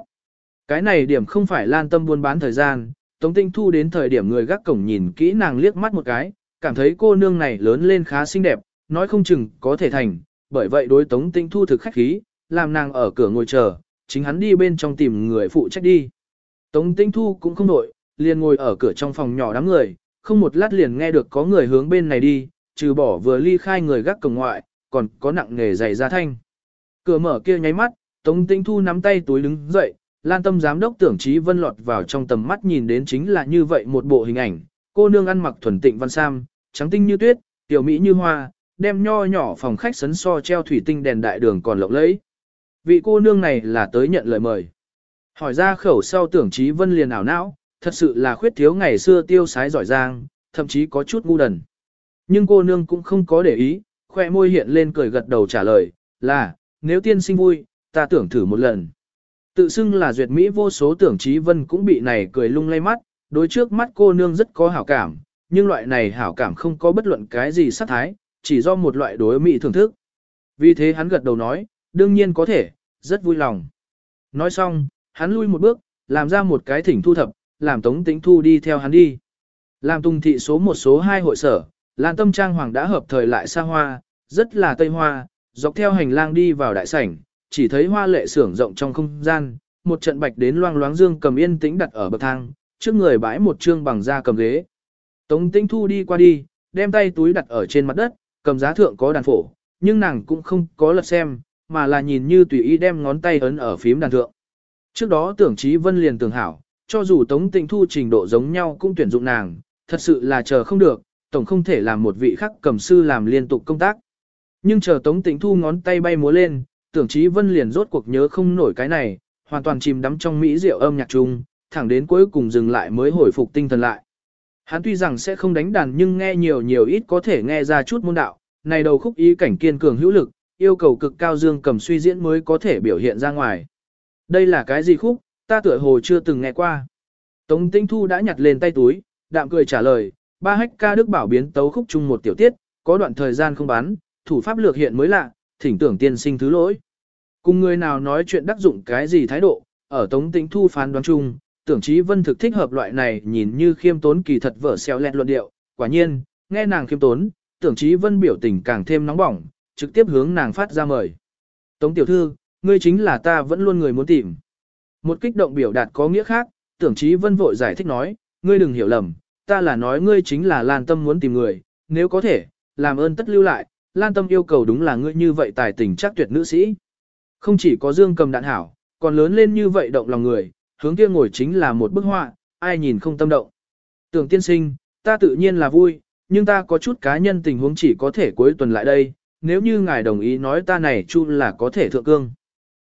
Cái này điểm không phải lan tâm buôn bán thời gian, Tống Tinh Thu đến thời điểm người gác cổng nhìn kỹ nàng liếc mắt một cái, cảm thấy cô nương này lớn lên khá xinh đẹp, nói không chừng có thể thành, bởi vậy đối Tống Tinh Thu thực khách khí, làm nàng ở cửa ngồi chờ, chính hắn đi bên trong tìm người phụ trách đi. Tống Tinh Thu cũng không nội, liền ngồi ở cửa trong phòng nhỏ đám người, không một lát liền nghe được có người hướng bên này đi, trừ bỏ vừa ly khai người gác cổng ngoại, còn có nặng nghề dày ra thanh. Cửa mở kia nháy mắt, Tống Tĩnh Thu nắm tay túi đứng dậy, Lan Tâm giám đốc tưởng trí vân lọt vào trong tầm mắt nhìn đến chính là như vậy một bộ hình ảnh, cô nương ăn mặc thuần tịnh văn sam, trắng tinh như tuyết, tiểu mỹ như hoa, đem nho nhỏ phòng khách sấn so treo thủy tinh đèn đại đường còn lộng lẫy. Vị cô nương này là tới nhận lời mời. Hỏi ra khẩu sau tưởng trí vân liền ảo não, thật sự là khuyết thiếu ngày xưa tiêu sái giỏi giang, thậm chí có chút ngu đần. Nhưng cô nương cũng không có để ý, khoe môi hiện lên cười gật đầu trả lời, là, nếu tiên sinh vui, ta tưởng thử một lần. Tự xưng là duyệt Mỹ vô số tưởng trí vân cũng bị này cười lung lay mắt, đối trước mắt cô nương rất có hảo cảm, nhưng loại này hảo cảm không có bất luận cái gì sát thái, chỉ do một loại đối Mỹ thưởng thức. Vì thế hắn gật đầu nói, đương nhiên có thể, rất vui lòng. Nói xong, hắn lui một bước, làm ra một cái thỉnh thu thập, làm Tống Tĩnh Thu đi theo hắn đi. Làm tung thị số một số hai hội sở, Lan Tâm Trang Hoàng đã hợp thời lại xa hoa, rất là tây hoa, dọc theo hành lang đi vào đại sảnh, chỉ thấy hoa lệ xưởng rộng trong không gian, một trận bạch đến loang loáng dương cầm yên tĩnh đặt ở bậc thang, trước người bãi một trương bằng da cầm ghế. Tống Tĩnh Thu đi qua đi, đem tay túi đặt ở trên mặt đất, cầm giá thượng có đàn phổ, nhưng nàng cũng không có lật xem, mà là nhìn như tùy ý đem ngón tay ấn ở phím đàn thượng. Trước đó tưởng trí vân liền tưởng hảo, cho dù Tống Tĩnh Thu trình độ giống nhau cũng tuyển dụng nàng, thật sự là chờ không được, tổng không thể làm một vị khắc cầm sư làm liên tục công tác. Nhưng chờ Tống Tĩnh Thu ngón tay bay múa lên, tưởng trí vân liền rốt cuộc nhớ không nổi cái này, hoàn toàn chìm đắm trong mỹ diệu âm nhạc chung, thẳng đến cuối cùng dừng lại mới hồi phục tinh thần lại. Hắn tuy rằng sẽ không đánh đàn nhưng nghe nhiều nhiều ít có thể nghe ra chút môn đạo, này đầu khúc ý cảnh kiên cường hữu lực, yêu cầu cực cao dương cầm suy diễn mới có thể biểu hiện ra ngoài. Đây là cái gì khúc, ta tựa hồ chưa từng nghe qua. Tống Tinh Thu đã nhặt lên tay túi, đạm cười trả lời, ba hách ca đức bảo biến tấu khúc chung một tiểu tiết, có đoạn thời gian không bán, thủ pháp lược hiện mới lạ, thỉnh tưởng tiên sinh thứ lỗi. Cùng người nào nói chuyện đắc dụng cái gì thái độ, ở Tống tính Thu phán đoán chung, tưởng chí vân thực thích hợp loại này nhìn như khiêm tốn kỳ thật vở xeo lẹt luận điệu, quả nhiên, nghe nàng khiêm tốn, tưởng chí vân biểu tình càng thêm nóng bỏng, trực tiếp hướng nàng phát ra mời. Tống tiểu thư, ngươi chính là ta vẫn luôn người muốn tìm. Một kích động biểu đạt có nghĩa khác, tưởng chí vân vội giải thích nói, ngươi đừng hiểu lầm, ta là nói ngươi chính là Lan Tâm muốn tìm người, nếu có thể, làm ơn tất lưu lại, Lan Tâm yêu cầu đúng là ngươi như vậy tài tình chắc tuyệt nữ sĩ. Không chỉ có dương cầm đạn hảo, còn lớn lên như vậy động lòng người, hướng kia ngồi chính là một bức họa, ai nhìn không tâm động. Tưởng tiên sinh, ta tự nhiên là vui, nhưng ta có chút cá nhân tình huống chỉ có thể cuối tuần lại đây, nếu như ngài đồng ý nói ta này chu là có thể thượng cương.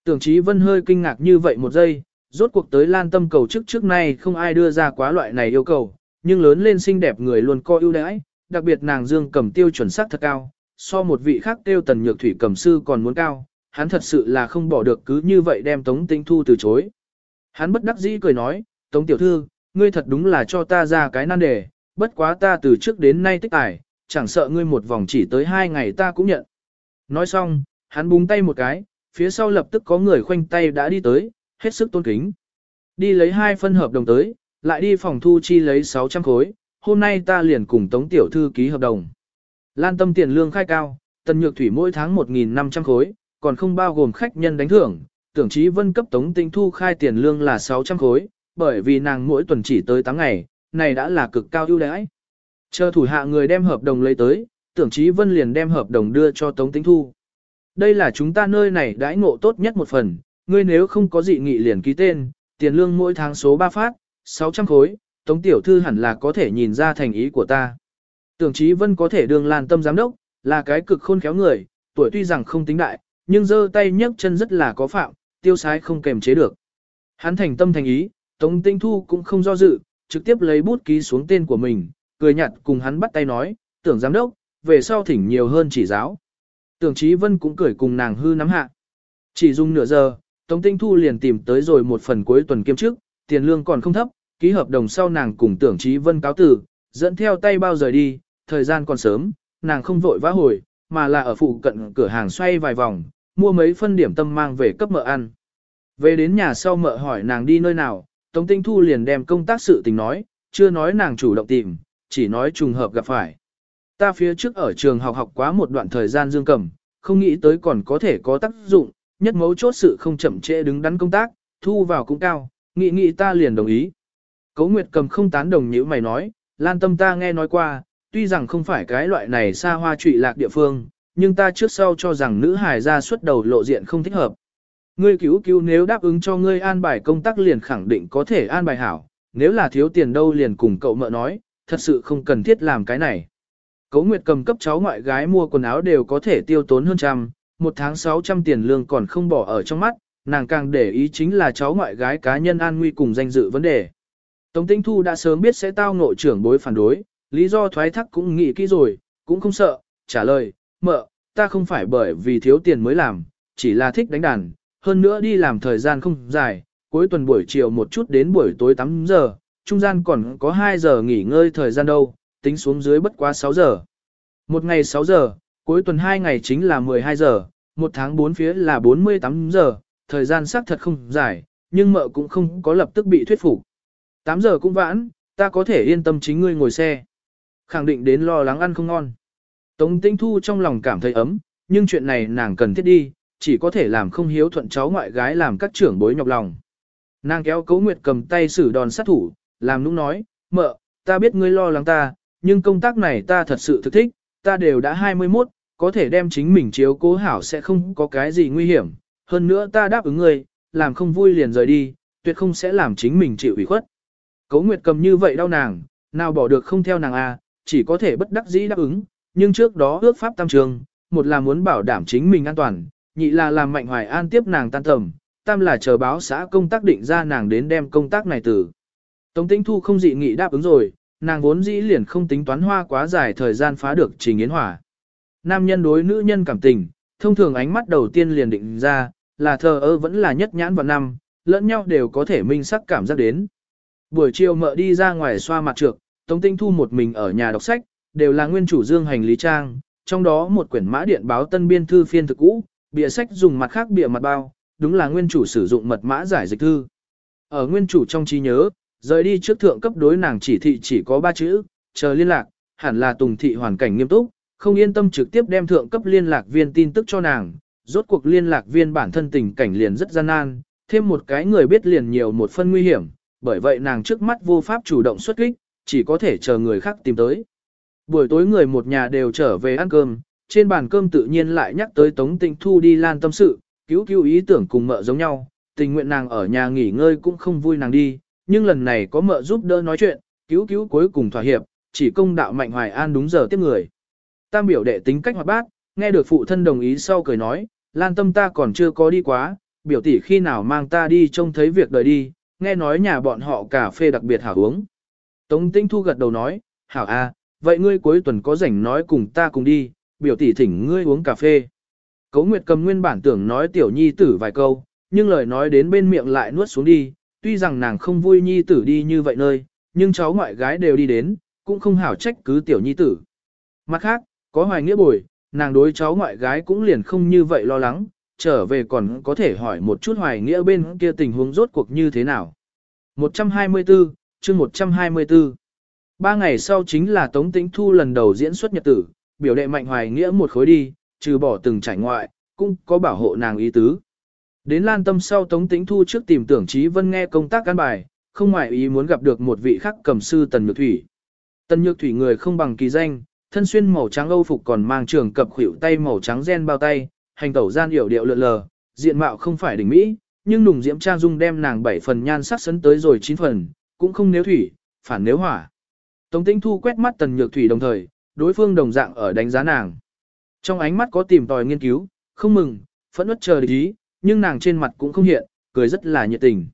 Tưởng Chí Vân hơi kinh ngạc như vậy một giây, rốt cuộc tới Lan Tâm cầu trước trước nay không ai đưa ra quá loại này yêu cầu, nhưng lớn lên xinh đẹp người luôn coi ưu đãi, đặc biệt nàng dương cầm tiêu chuẩn sắc thật cao, so một vị khác tiêu tần nhược thủy cầm sư còn muốn cao, hắn thật sự là không bỏ được cứ như vậy đem Tống Tinh Thu từ chối. Hắn bất đắc dĩ cười nói, Tống tiểu thư, ngươi thật đúng là cho ta ra cái nan đề, bất quá ta từ trước đến nay tích tài, chẳng sợ ngươi một vòng chỉ tới hai ngày ta cũng nhận. Nói xong, hắn búng tay một cái, phía sau lập tức có người khoanh tay đã đi tới, hết sức tôn kính. Đi lấy hai phân hợp đồng tới, lại đi phòng thu chi lấy 600 khối, hôm nay ta liền cùng Tống Tiểu Thư ký hợp đồng. Lan tâm tiền lương khai cao, tần nhược thủy mỗi tháng 1.500 khối, còn không bao gồm khách nhân đánh thưởng, tưởng chí vân cấp Tống Tinh Thu khai tiền lương là 600 khối, bởi vì nàng mỗi tuần chỉ tới 8 ngày, này đã là cực cao ưu đãi. Chờ thủ hạ người đem hợp đồng lấy tới, tưởng chí vân liền đem hợp đồng đưa cho Tống Tinh Thu. Đây là chúng ta nơi này đãi ngộ tốt nhất một phần, ngươi nếu không có dị nghị liền ký tên, tiền lương mỗi tháng số 3 phát, 600 khối, Tống Tiểu Thư hẳn là có thể nhìn ra thành ý của ta. Tưởng Chí Vân có thể đương lan tâm giám đốc, là cái cực khôn khéo người, tuổi tuy rằng không tính đại, nhưng giơ tay nhấc chân rất là có phạm, tiêu sái không kềm chế được. Hắn thành tâm thành ý, Tống Tinh Thu cũng không do dự, trực tiếp lấy bút ký xuống tên của mình, cười nhạt cùng hắn bắt tay nói, tưởng giám đốc, về sau thỉnh nhiều hơn chỉ giáo. Tưởng Chí Vân cũng cười cùng nàng hư nắm hạ. Chỉ dùng nửa giờ, Tống Tinh Thu liền tìm tới rồi một phần cuối tuần kiêm trước, tiền lương còn không thấp, ký hợp đồng sau nàng cùng Tưởng trí Vân cáo tử, dẫn theo tay bao rời đi, thời gian còn sớm, nàng không vội vã hồi, mà là ở phụ cận cửa hàng xoay vài vòng, mua mấy phân điểm tâm mang về cấp mợ ăn. Về đến nhà sau mợ hỏi nàng đi nơi nào, Tống Tinh Thu liền đem công tác sự tình nói, chưa nói nàng chủ động tìm, chỉ nói trùng hợp gặp phải. Ta phía trước ở trường học học quá một đoạn thời gian dương cầm, không nghĩ tới còn có thể có tác dụng, nhất mấu chốt sự không chậm trễ đứng đắn công tác, thu vào cũng cao, nghĩ nghĩ ta liền đồng ý. Cố Nguyệt cầm không tán đồng như mày nói, Lan Tâm ta nghe nói qua, tuy rằng không phải cái loại này xa hoa trụy lạc địa phương, nhưng ta trước sau cho rằng nữ hài ra xuất đầu lộ diện không thích hợp. Ngươi cứu cứu nếu đáp ứng cho ngươi an bài công tác liền khẳng định có thể an bài hảo, nếu là thiếu tiền đâu liền cùng cậu mợ nói, thật sự không cần thiết làm cái này. Cố Nguyệt cầm cấp cháu ngoại gái mua quần áo đều có thể tiêu tốn hơn trăm, một tháng 600 tiền lương còn không bỏ ở trong mắt, nàng càng để ý chính là cháu ngoại gái cá nhân an nguy cùng danh dự vấn đề. Tống Tinh Thu đã sớm biết sẽ tao nội trưởng bối phản đối, lý do thoái thác cũng nghĩ kỹ rồi, cũng không sợ, trả lời, mợ, ta không phải bởi vì thiếu tiền mới làm, chỉ là thích đánh đàn, hơn nữa đi làm thời gian không dài, cuối tuần buổi chiều một chút đến buổi tối 8 giờ, trung gian còn có 2 giờ nghỉ ngơi thời gian đâu, tính xuống dưới bất quá 6 giờ. Một ngày 6 giờ, cuối tuần 2 ngày chính là 12 giờ, một tháng 4 phía là 48 giờ, thời gian xác thật không dài, nhưng mợ cũng không có lập tức bị thuyết phục. 8 giờ cũng vãn, ta có thể yên tâm chính ngươi ngồi xe. Khẳng định đến lo lắng ăn không ngon. Tống Tinh Thu trong lòng cảm thấy ấm, nhưng chuyện này nàng cần thiết đi, chỉ có thể làm không hiếu thuận cháu ngoại gái làm các trưởng bối nhọc lòng. Nàng kéo Cố Nguyệt cầm tay xử đòn sát thủ, làm nũng nói, mợ, ta biết ngươi lo lắng ta, nhưng công tác này ta thật sự thực thích, ta đều đã 21, có thể đem chính mình chiếu cố hảo sẽ không có cái gì nguy hiểm, hơn nữa ta đáp ứng ngươi, làm không vui liền rời đi, tuyệt không sẽ làm chính mình chịu ủy khuất. Cố Nguyệt cầm như vậy đau nàng, nào bỏ được không theo nàng a, à, chỉ có thể bất đắc dĩ đáp ứng, nhưng trước đó ước pháp tam trường, một là muốn bảo đảm chính mình an toàn, nhị là làm mạnh hoài an tiếp nàng tan tầm, tam là chờ báo xã công tác định ra nàng đến đem công tác này từ. Tống Tĩnh Thu không dị nghị đáp ứng rồi, nàng vốn dĩ liền không tính toán hoa quá dài thời gian phá được trình yến hỏa. Nam nhân đối nữ nhân cảm tình, thông thường ánh mắt đầu tiên liền định ra, là thờ ơ vẫn là nhất nhãn vào năm, lẫn nhau đều có thể minh sắc cảm giác đến. Buổi chiều mợ đi ra ngoài xoa mặt trược, Tống Tinh Thu một mình ở nhà đọc sách, đều là nguyên chủ dương hành lý trang, trong đó một quyển mã điện báo tân biên thư phiên thực cũ, bìa sách dùng mặt khác bìa mặt bao, đúng là nguyên chủ sử dụng mật mã giải dịch thư. Ở nguyên chủ trong trí nhớ, rời đi trước thượng cấp đối nàng chỉ thị chỉ có ba chữ, chờ liên lạc, hẳn là tùng thị hoàn cảnh nghiêm túc, không yên tâm trực tiếp đem thượng cấp liên lạc viên tin tức cho nàng, rốt cuộc liên lạc viên bản thân tình cảnh liền rất gian nan, thêm một cái người biết liền nhiều một phân nguy hiểm, bởi vậy nàng trước mắt vô pháp chủ động xuất kích, chỉ có thể chờ người khác tìm tới. Buổi tối người một nhà đều trở về ăn cơm, trên bàn cơm tự nhiên lại nhắc tới Tống Tịnh Thu đi lan tâm sự, cứu cứu ý tưởng cùng mợ giống nhau, tình nguyện nàng ở nhà nghỉ ngơi cũng không vui nàng đi, nhưng lần này có mợ giúp đỡ nói chuyện, cứu cứu cuối cùng thỏa hiệp, chỉ công đạo Mạnh Hoài An đúng giờ tiếp người. Tam biểu đệ tính cách hoạt bát, nghe được phụ thân đồng ý sau cười nói, Lan tâm ta còn chưa có đi quá, biểu tỷ khi nào mang ta đi trông thấy việc đời đi, nghe nói nhà bọn họ cà phê đặc biệt hảo uống. Tống Tinh Thu gật đầu nói, hảo a, à, vậy ngươi cuối tuần có rảnh nói cùng ta cùng đi, biểu tỷ thỉnh ngươi uống cà phê. Cấu Nguyệt cầm nguyên bản tưởng nói tiểu nhi tử vài câu, nhưng lời nói đến bên miệng lại nuốt xuống đi, tuy rằng nàng không vui nhi tử đi như vậy nơi, nhưng cháu ngoại gái đều đi đến, cũng không hảo trách cứ tiểu nhi tử. Mặt khác, có hoài nghĩa bồi, nàng đối cháu ngoại gái cũng liền không như vậy lo lắng, trở về còn có thể hỏi một chút hoài nghĩa bên kia tình huống rốt cuộc như thế nào. 124, chương 124 Ba ngày sau chính là Tống Tĩnh Thu lần đầu diễn xuất nhật tử, biểu đệ mạnh hoài nghĩa một khối đi, trừ bỏ từng trải ngoại, cũng có bảo hộ nàng ý tứ. Đến Lan Tâm sau Tống Tĩnh Thu trước tìm tưởng Trí Vân nghe công tác căn bài, không ngoại ý muốn gặp được một vị khắc cầm sư Tần Nhược Thủy. Tần Nhược Thủy người không bằng kỳ danh, thân xuyên màu trắng âu phục còn mang trường cập khuỷu tay màu trắng gen bao tay, hành tẩu gian hiểu điệu lượn lờ, diện mạo không phải đỉnh mỹ, nhưng nùng diễm trang dung đem nàng bảy phần nhan sắc sấn tới rồi chín phần, cũng không nếu thủy, phản nếu hỏa. Tống Tĩnh Thu quét mắt Tần Nhược Thủy đồng thời, đối phương đồng dạng ở đánh giá nàng. Trong ánh mắt có tìm tòi nghiên cứu, không mừng, phẫn uất chờ ý, nhưng nàng trên mặt cũng không hiện, cười rất là nhiệt tình.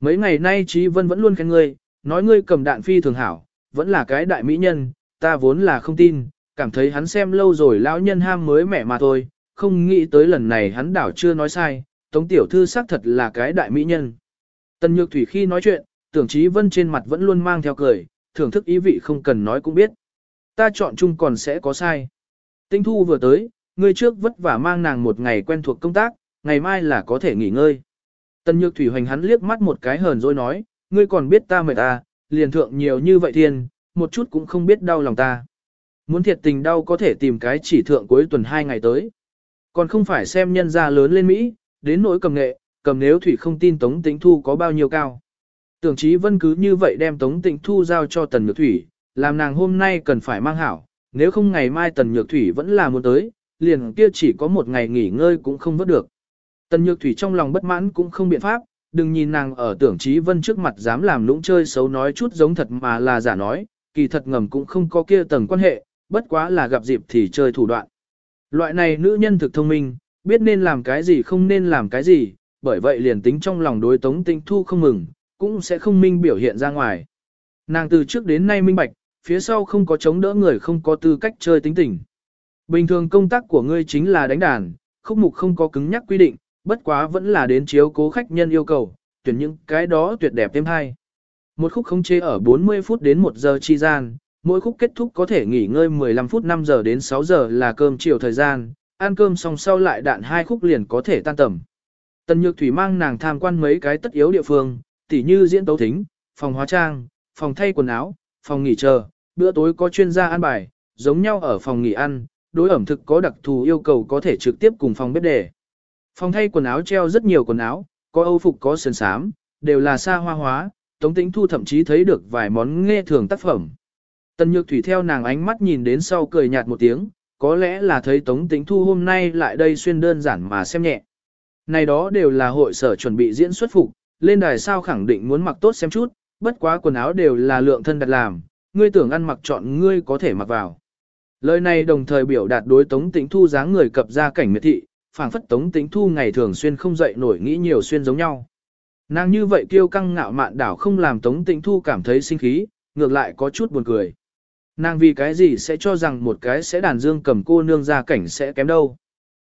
Mấy ngày nay Trí Vân vẫn luôn khen ngươi, nói ngươi cầm đạn phi thường hảo, vẫn là cái đại mỹ nhân, ta vốn là không tin, cảm thấy hắn xem lâu rồi lão nhân ham mới mẻ mà thôi, không nghĩ tới lần này hắn đảo chưa nói sai, Tống Tiểu Thư xác thật là cái đại mỹ nhân. Tần Nhược Thủy khi nói chuyện, tưởng Trí Vân trên mặt vẫn luôn mang theo cười, thưởng thức ý vị không cần nói cũng biết. Ta chọn chung còn sẽ có sai. Tinh Thu vừa tới, người trước vất vả mang nàng một ngày quen thuộc công tác, ngày mai là có thể nghỉ ngơi. Tần Nhược Thủy hoành hắn liếc mắt một cái hờn rồi nói, ngươi còn biết ta mệt ta, liền thượng nhiều như vậy thiên, một chút cũng không biết đau lòng ta. Muốn thiệt tình đau có thể tìm cái chỉ thượng cuối tuần hai ngày tới. Còn không phải xem nhân gia lớn lên Mỹ, đến nỗi cầm nghệ, cầm nếu Thủy không tin Tống Tĩnh Thu có bao nhiêu cao. Tưởng Chí Vân cứ như vậy đem Tống Tịnh Thu giao cho Tần Nhược Thủy, làm nàng hôm nay cần phải mang hảo, nếu không ngày mai Tần Nhược Thủy vẫn là muốn tới, liền kia chỉ có một ngày nghỉ ngơi cũng không vớt được. Tần Nhược Thủy trong lòng bất mãn cũng không biện pháp, đừng nhìn nàng ở tưởng Chí Vân trước mặt dám làm lũng chơi xấu nói chút giống thật mà là giả nói, kỳ thật ngầm cũng không có kia tầng quan hệ, bất quá là gặp dịp thì chơi thủ đoạn. Loại này nữ nhân thực thông minh, biết nên làm cái gì không nên làm cái gì, bởi vậy liền tính trong lòng đối Tống Tĩnh Thu không mừng, cũng sẽ không minh biểu hiện ra ngoài. Nàng từ trước đến nay minh bạch, phía sau không có chống đỡ người không có tư cách chơi tính tình. Bình thường công tác của ngươi chính là đánh đàn, khúc mục không có cứng nhắc quy định, bất quá vẫn là đến chiếu cố khách nhân yêu cầu, tuyển những cái đó tuyệt đẹp thêm hay. Một khúc không chế ở 40 phút đến 1 giờ chi gian, mỗi khúc kết thúc có thể nghỉ ngơi 15 phút 5 giờ đến 6 giờ là cơm chiều thời gian, ăn cơm xong sau lại đạn hai khúc liền có thể tan tầm. Tần Nhược Thủy mang nàng tham quan mấy cái tất yếu địa phương, tỉ như diễn tấu thính, phòng hóa trang, phòng thay quần áo, phòng nghỉ chờ, bữa tối có chuyên gia ăn bài, giống nhau ở phòng nghỉ ăn, đối ẩm thực có đặc thù yêu cầu có thể trực tiếp cùng phòng bếp để. Phòng thay quần áo treo rất nhiều quần áo, có âu phục có sườn sám, đều là xa hoa hóa, Tống Tĩnh Thu thậm chí thấy được vài món nghe thường tác phẩm. Tần Nhược Thủy theo nàng ánh mắt nhìn đến sau cười nhạt một tiếng, có lẽ là thấy Tống Tĩnh Thu hôm nay lại đây xuyên đơn giản mà xem nhẹ. Này đó đều là hội sở chuẩn bị diễn xuất phục, lên đài sao khẳng định muốn mặc tốt xem chút, bất quá quần áo đều là lượng thân đặt làm, ngươi tưởng ăn mặc chọn ngươi có thể mặc vào. Lời này đồng thời biểu đạt đối Tống Tĩnh Thu dáng người cập ra cảnh miệt thị, phảng phất Tống Tĩnh Thu ngày thường xuyên không dậy nổi nghĩ nhiều xuyên giống nhau. Nàng như vậy kiêu căng ngạo mạn đảo không làm Tống Tĩnh Thu cảm thấy sinh khí, ngược lại có chút buồn cười. Nàng vì cái gì sẽ cho rằng một cái sẽ đàn dương cầm cô nương ra cảnh sẽ kém đâu.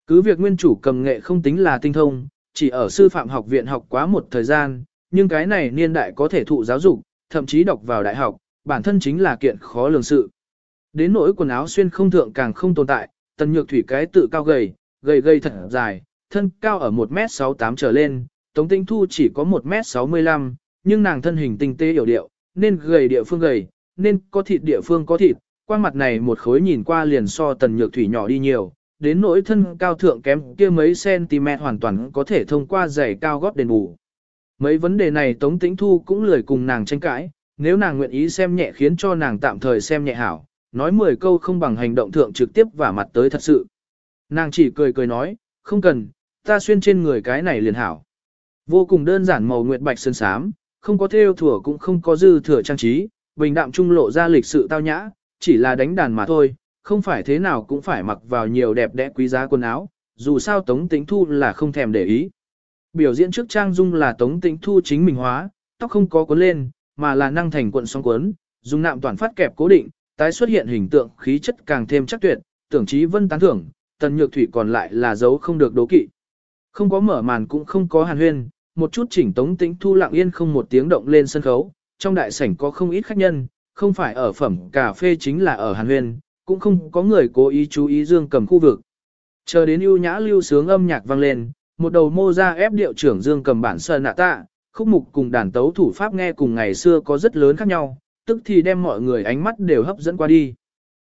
Cứ việc nguyên chủ cầm nghệ không tính là tinh thông, chỉ ở sư phạm học viện học quá một thời gian, nhưng cái này niên đại có thể thụ giáo dục, thậm chí đọc vào đại học, bản thân chính là kiện khó lường sự. Đến nỗi quần áo xuyên không thượng càng không tồn tại, tần nhược thủy cái tự cao gầy, gầy gầy thật dài, thân cao ở 1m68 trở lên, Tống Tinh Thu chỉ có 1m65, nhưng nàng thân hình tinh tế hiểu điệu, nên gầy địa phương gầy, nên có thịt địa phương có thịt, qua mặt này một khối nhìn qua liền so tần nhược thủy nhỏ đi nhiều, đến nỗi thân cao thượng kém kia mấy cm hoàn toàn có thể thông qua giày cao gót đền bù. Mấy vấn đề này Tống Tĩnh Thu cũng lười cùng nàng tranh cãi, nếu nàng nguyện ý xem nhẹ khiến cho nàng tạm thời xem nhẹ hảo, nói 10 câu không bằng hành động thượng trực tiếp và mặt tới thật sự. Nàng chỉ cười cười nói, không cần, ta xuyên trên người cái này liền hảo. Vô cùng đơn giản màu nguyệt bạch sơn sám, không có theo thừa cũng không có dư thừa trang trí, bình đạm trung lộ ra lịch sự tao nhã, chỉ là đánh đàn mà thôi, không phải thế nào cũng phải mặc vào nhiều đẹp đẽ quý giá quần áo, dù sao Tống Tĩnh Thu là không thèm để ý. Biểu diễn trước trang dung là Tống Tĩnh Thu chính mình hóa, tóc không có cuốn lên, mà là năng thành cuộn song cuốn, dùng nạm toàn phát kẹp cố định, tái xuất hiện hình tượng khí chất càng thêm chắc tuyệt, tưởng chí vân tán thưởng, tần nhược thủy còn lại là dấu không được đố kỵ. Không có mở màn cũng không có hàn huyên, một chút chỉnh Tống Tĩnh Thu lặng yên không một tiếng động lên sân khấu, trong đại sảnh có không ít khách nhân, không phải ở phẩm cà phê chính là ở hàn Huyền, cũng không có người cố ý chú ý dương cầm khu vực. Chờ đến ưu nhã lưu sướng âm nhạc vang lên, một đầu mô ra ép điệu trưởng dương cầm bản sơ nạ tạ, khúc mục cùng đàn tấu thủ pháp nghe cùng ngày xưa có rất lớn khác nhau, tức thì đem mọi người ánh mắt đều hấp dẫn qua đi.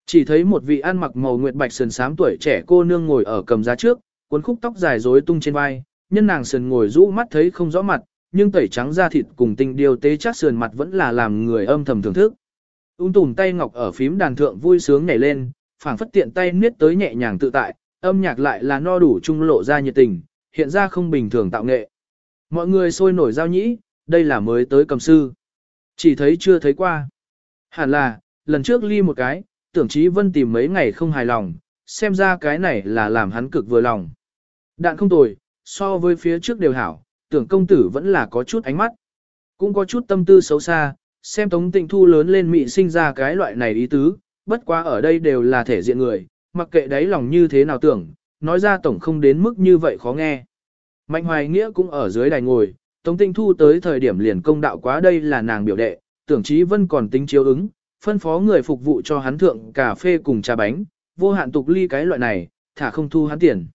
Chỉ thấy một vị ăn mặc màu nguyệt bạch sườn xám tuổi trẻ cô nương ngồi ở cầm giá trước, cuốn khúc tóc dài rối tung trên vai, nhân nàng sườn ngồi rũ mắt thấy không rõ mặt, nhưng tẩy trắng da thịt cùng tinh điều tế chắc sườn mặt vẫn là làm người âm thầm thưởng thức. Ung tùm tay ngọc ở phím đàn thượng vui sướng nhảy lên, phảng phất tiện tay niết tới nhẹ nhàng tự tại, âm nhạc lại là no đủ trung lộ ra nhiệt tình, hiện ra không bình thường tạo nghệ. Mọi người sôi nổi giao nhĩ, đây là mới tới cầm sư. Chỉ thấy chưa thấy qua. Hẳn là, lần trước ly một cái, tưởng chí vân tìm mấy ngày không hài lòng, xem ra cái này là làm hắn cực vừa lòng. Đạn không tồi, so với phía trước đều hảo, tưởng công tử vẫn là có chút ánh mắt. Cũng có chút tâm tư xấu xa, xem Tống Tịnh Thu lớn lên mị sinh ra cái loại này ý tứ, bất quá ở đây đều là thể diện người, mặc kệ đáy lòng như thế nào tưởng, nói ra tổng không đến mức như vậy khó nghe. Mạnh Hoài Nghĩa cũng ở dưới đài ngồi, Tống Tịnh Thu tới thời điểm liền công đạo quá đây là nàng biểu đệ, tưởng chí vân còn tính chiếu ứng, phân phó người phục vụ cho hắn thượng cà phê cùng trà bánh, vô hạn tục ly cái loại này, thả không thu hắn tiền.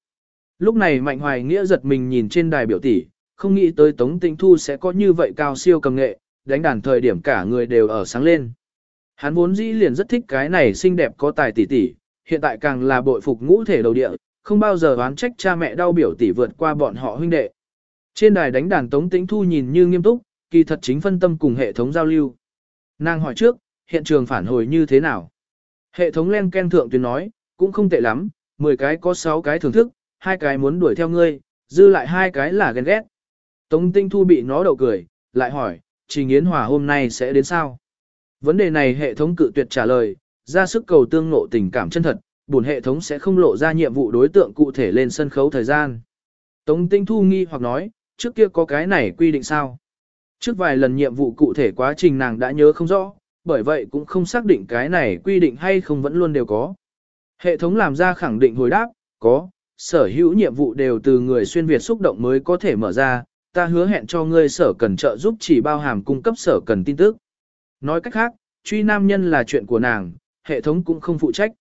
Lúc này Mạnh Hoài Nghĩa giật mình nhìn trên đài biểu tỷ, không nghĩ tới Tống Tĩnh Thu sẽ có như vậy cao siêu cầm nghệ, đánh đàn thời điểm cả người đều ở sáng lên. Hắn vốn dĩ liền rất thích cái này xinh đẹp có tài tỷ tỷ, hiện tại càng là bội phục ngũ thể đầu địa, không bao giờ oán trách cha mẹ đau biểu tỷ vượt qua bọn họ huynh đệ. Trên đài đánh đàn Tống Tĩnh Thu nhìn như nghiêm túc, kỳ thật chính phân tâm cùng hệ thống giao lưu. Nàng hỏi trước, hiện trường phản hồi như thế nào? Hệ thống len ken thượng tuyến nói, cũng không tệ lắm, 10 cái có 6 cái thưởng thức, hai cái muốn đuổi theo ngươi, dư lại hai cái là ghen ghét. Tống Tinh Thu bị nó đậu cười, lại hỏi, Trình Yến Hòa hôm nay sẽ đến sao? Vấn đề này hệ thống cự tuyệt trả lời, ra sức cầu tương ngộ tình cảm chân thật, buồn hệ thống sẽ không lộ ra nhiệm vụ đối tượng cụ thể lên sân khấu thời gian. Tống Tinh Thu nghi hoặc nói, trước kia có cái này quy định sao? Trước vài lần nhiệm vụ cụ thể quá trình nàng đã nhớ không rõ, bởi vậy cũng không xác định cái này quy định hay không vẫn luôn đều có. Hệ thống làm ra khẳng định hồi đáp, có, sở hữu nhiệm vụ đều từ người xuyên Việt xúc động mới có thể mở ra, ta hứa hẹn cho ngươi sở cần trợ giúp chỉ bao hàm cung cấp sở cần tin tức. Nói cách khác, truy nam nhân là chuyện của nàng, hệ thống cũng không phụ trách.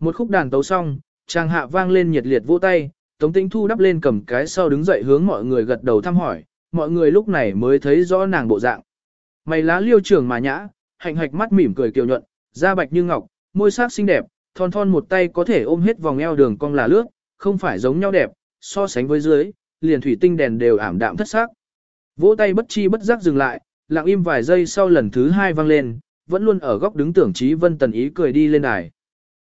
Một khúc đàn tấu xong, chàng hạ vang lên nhiệt liệt vỗ tay, Tống Tĩnh Thu đắp lên cầm cái sau đứng dậy hướng mọi người gật đầu thăm hỏi, mọi người lúc này mới thấy rõ nàng bộ dạng. Mày lá liêu trưởng mà nhã, hạnh hạch mắt mỉm cười kiều nhuận, da bạch như ngọc, môi sắc xinh đẹp, thon thon một tay có thể ôm hết vòng eo đường cong là lướt, không phải giống nhau đẹp, so sánh với dưới, liền thủy tinh đèn đều ảm đạm thất sắc. Vỗ tay bất chi bất giác dừng lại, lặng im vài giây sau lần thứ hai vang lên, vẫn luôn ở góc đứng tưởng trí vân tần ý cười đi lên đài.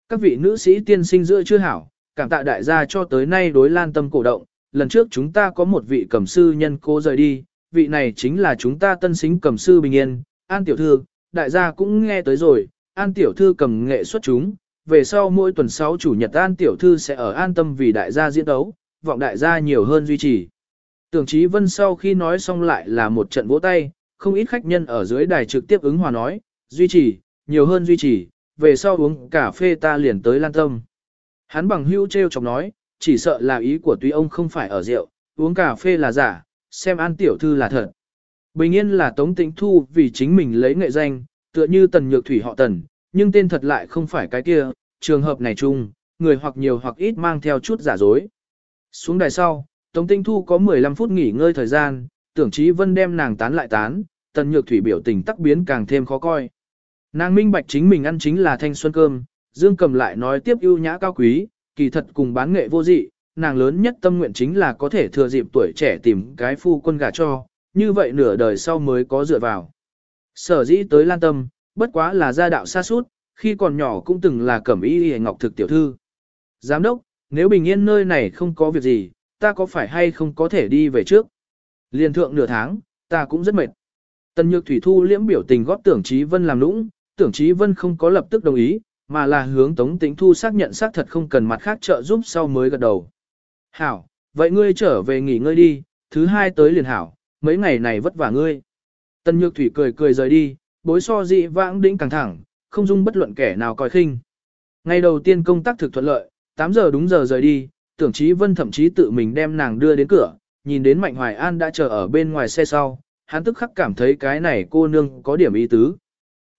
Các vị nữ sĩ tiên sinh giữa chưa hảo, cảm tạ đại gia cho tới nay đối lan tâm cổ động, lần trước chúng ta có một vị cầm sư nhân cố rời đi, vị này chính là chúng ta tân xính cầm sư bình yên, an tiểu thư, đại gia cũng nghe tới rồi, an tiểu thư cầm nghệ xuất chúng, về sau mỗi tuần 6 chủ nhật an tiểu thư sẽ ở an tâm vì đại gia diễn đấu, vọng đại gia nhiều hơn duy trì. Tưởng Chí Vân sau khi nói xong lại là một trận vỗ tay, không ít khách nhân ở dưới đài trực tiếp ứng hòa nói, duy trì, nhiều hơn duy trì, về sau uống cà phê ta liền tới lan tâm. Hắn bằng hữu treo chọc nói, chỉ sợ là ý của tuy ông không phải ở rượu, uống cà phê là giả, xem an tiểu thư là thật. Bình yên là Tống Tĩnh Thu vì chính mình lấy nghệ danh, tựa như tần nhược thủy họ tần, nhưng tên thật lại không phải cái kia, trường hợp này chung, người hoặc nhiều hoặc ít mang theo chút giả dối. Xuống đài sau, Tống Tinh Thu có 15 phút nghỉ ngơi thời gian, tưởng chí vân đem nàng tán lại tán, tần nhược thủy biểu tình tắc biến càng thêm khó coi. Nàng minh bạch chính mình ăn chính là thanh xuân cơm, Dương cầm lại nói tiếp ưu nhã cao quý, kỳ thật cùng bán nghệ vô dị, nàng lớn nhất tâm nguyện chính là có thể thừa dịp tuổi trẻ tìm cái phu quân gả cho, như vậy nửa đời sau mới có dựa vào. Sở dĩ tới lan tâm, bất quá là gia đạo xa suốt, khi còn nhỏ cũng từng là cẩm y y ngọc thực tiểu thư. Giám đốc, nếu bình yên nơi này không có việc gì, ta có phải hay không có thể đi về trước? Liên thượng nửa tháng, ta cũng rất mệt. Tần Nhược Thủy Thu liễm biểu tình góp tưởng Trí Vân làm lũng, tưởng Trí Vân không có lập tức đồng ý, mà là hướng Tống Tĩnh Thu xác nhận xác thật không cần mặt khác trợ giúp sau mới gật đầu. Hảo, vậy ngươi trở về nghỉ ngơi đi, thứ hai tới liền hảo, mấy ngày này vất vả ngươi. Tần Nhược Thủy cười cười rời đi, bối so dị vãng đĩnh căng thẳng, không dung bất luận kẻ nào coi khinh. Ngày đầu tiên công tác thực thuận lợi, 8 giờ đúng giờ rời đi, tưởng chí vân thậm chí tự mình đem nàng đưa đến cửa, nhìn đến Mạnh Hoài An đã chờ ở bên ngoài xe sau, hắn tức khắc cảm thấy cái này cô nương có điểm ý tứ.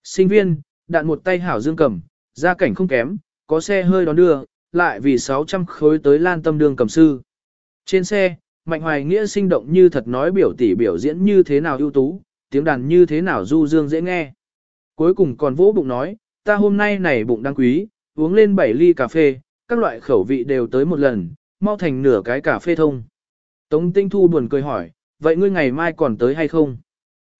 Sinh viên, đạn một tay hảo dương cầm, gia cảnh không kém, có xe hơi đón đưa, lại vì 600 khối tới lan tâm đường cầm sư. Trên xe, Mạnh Hoài Nghĩa sinh động như thật nói biểu tỷ biểu diễn như thế nào ưu tú, tiếng đàn như thế nào du dương dễ nghe. Cuối cùng còn vỗ bụng nói, ta hôm nay này bụng đáng quý, uống lên 7 ly cà phê, các loại khẩu vị đều tới một lần, mau thành nửa cái cà phê thông. Tống Tinh Thu buồn cười hỏi, vậy ngươi ngày mai còn tới hay không?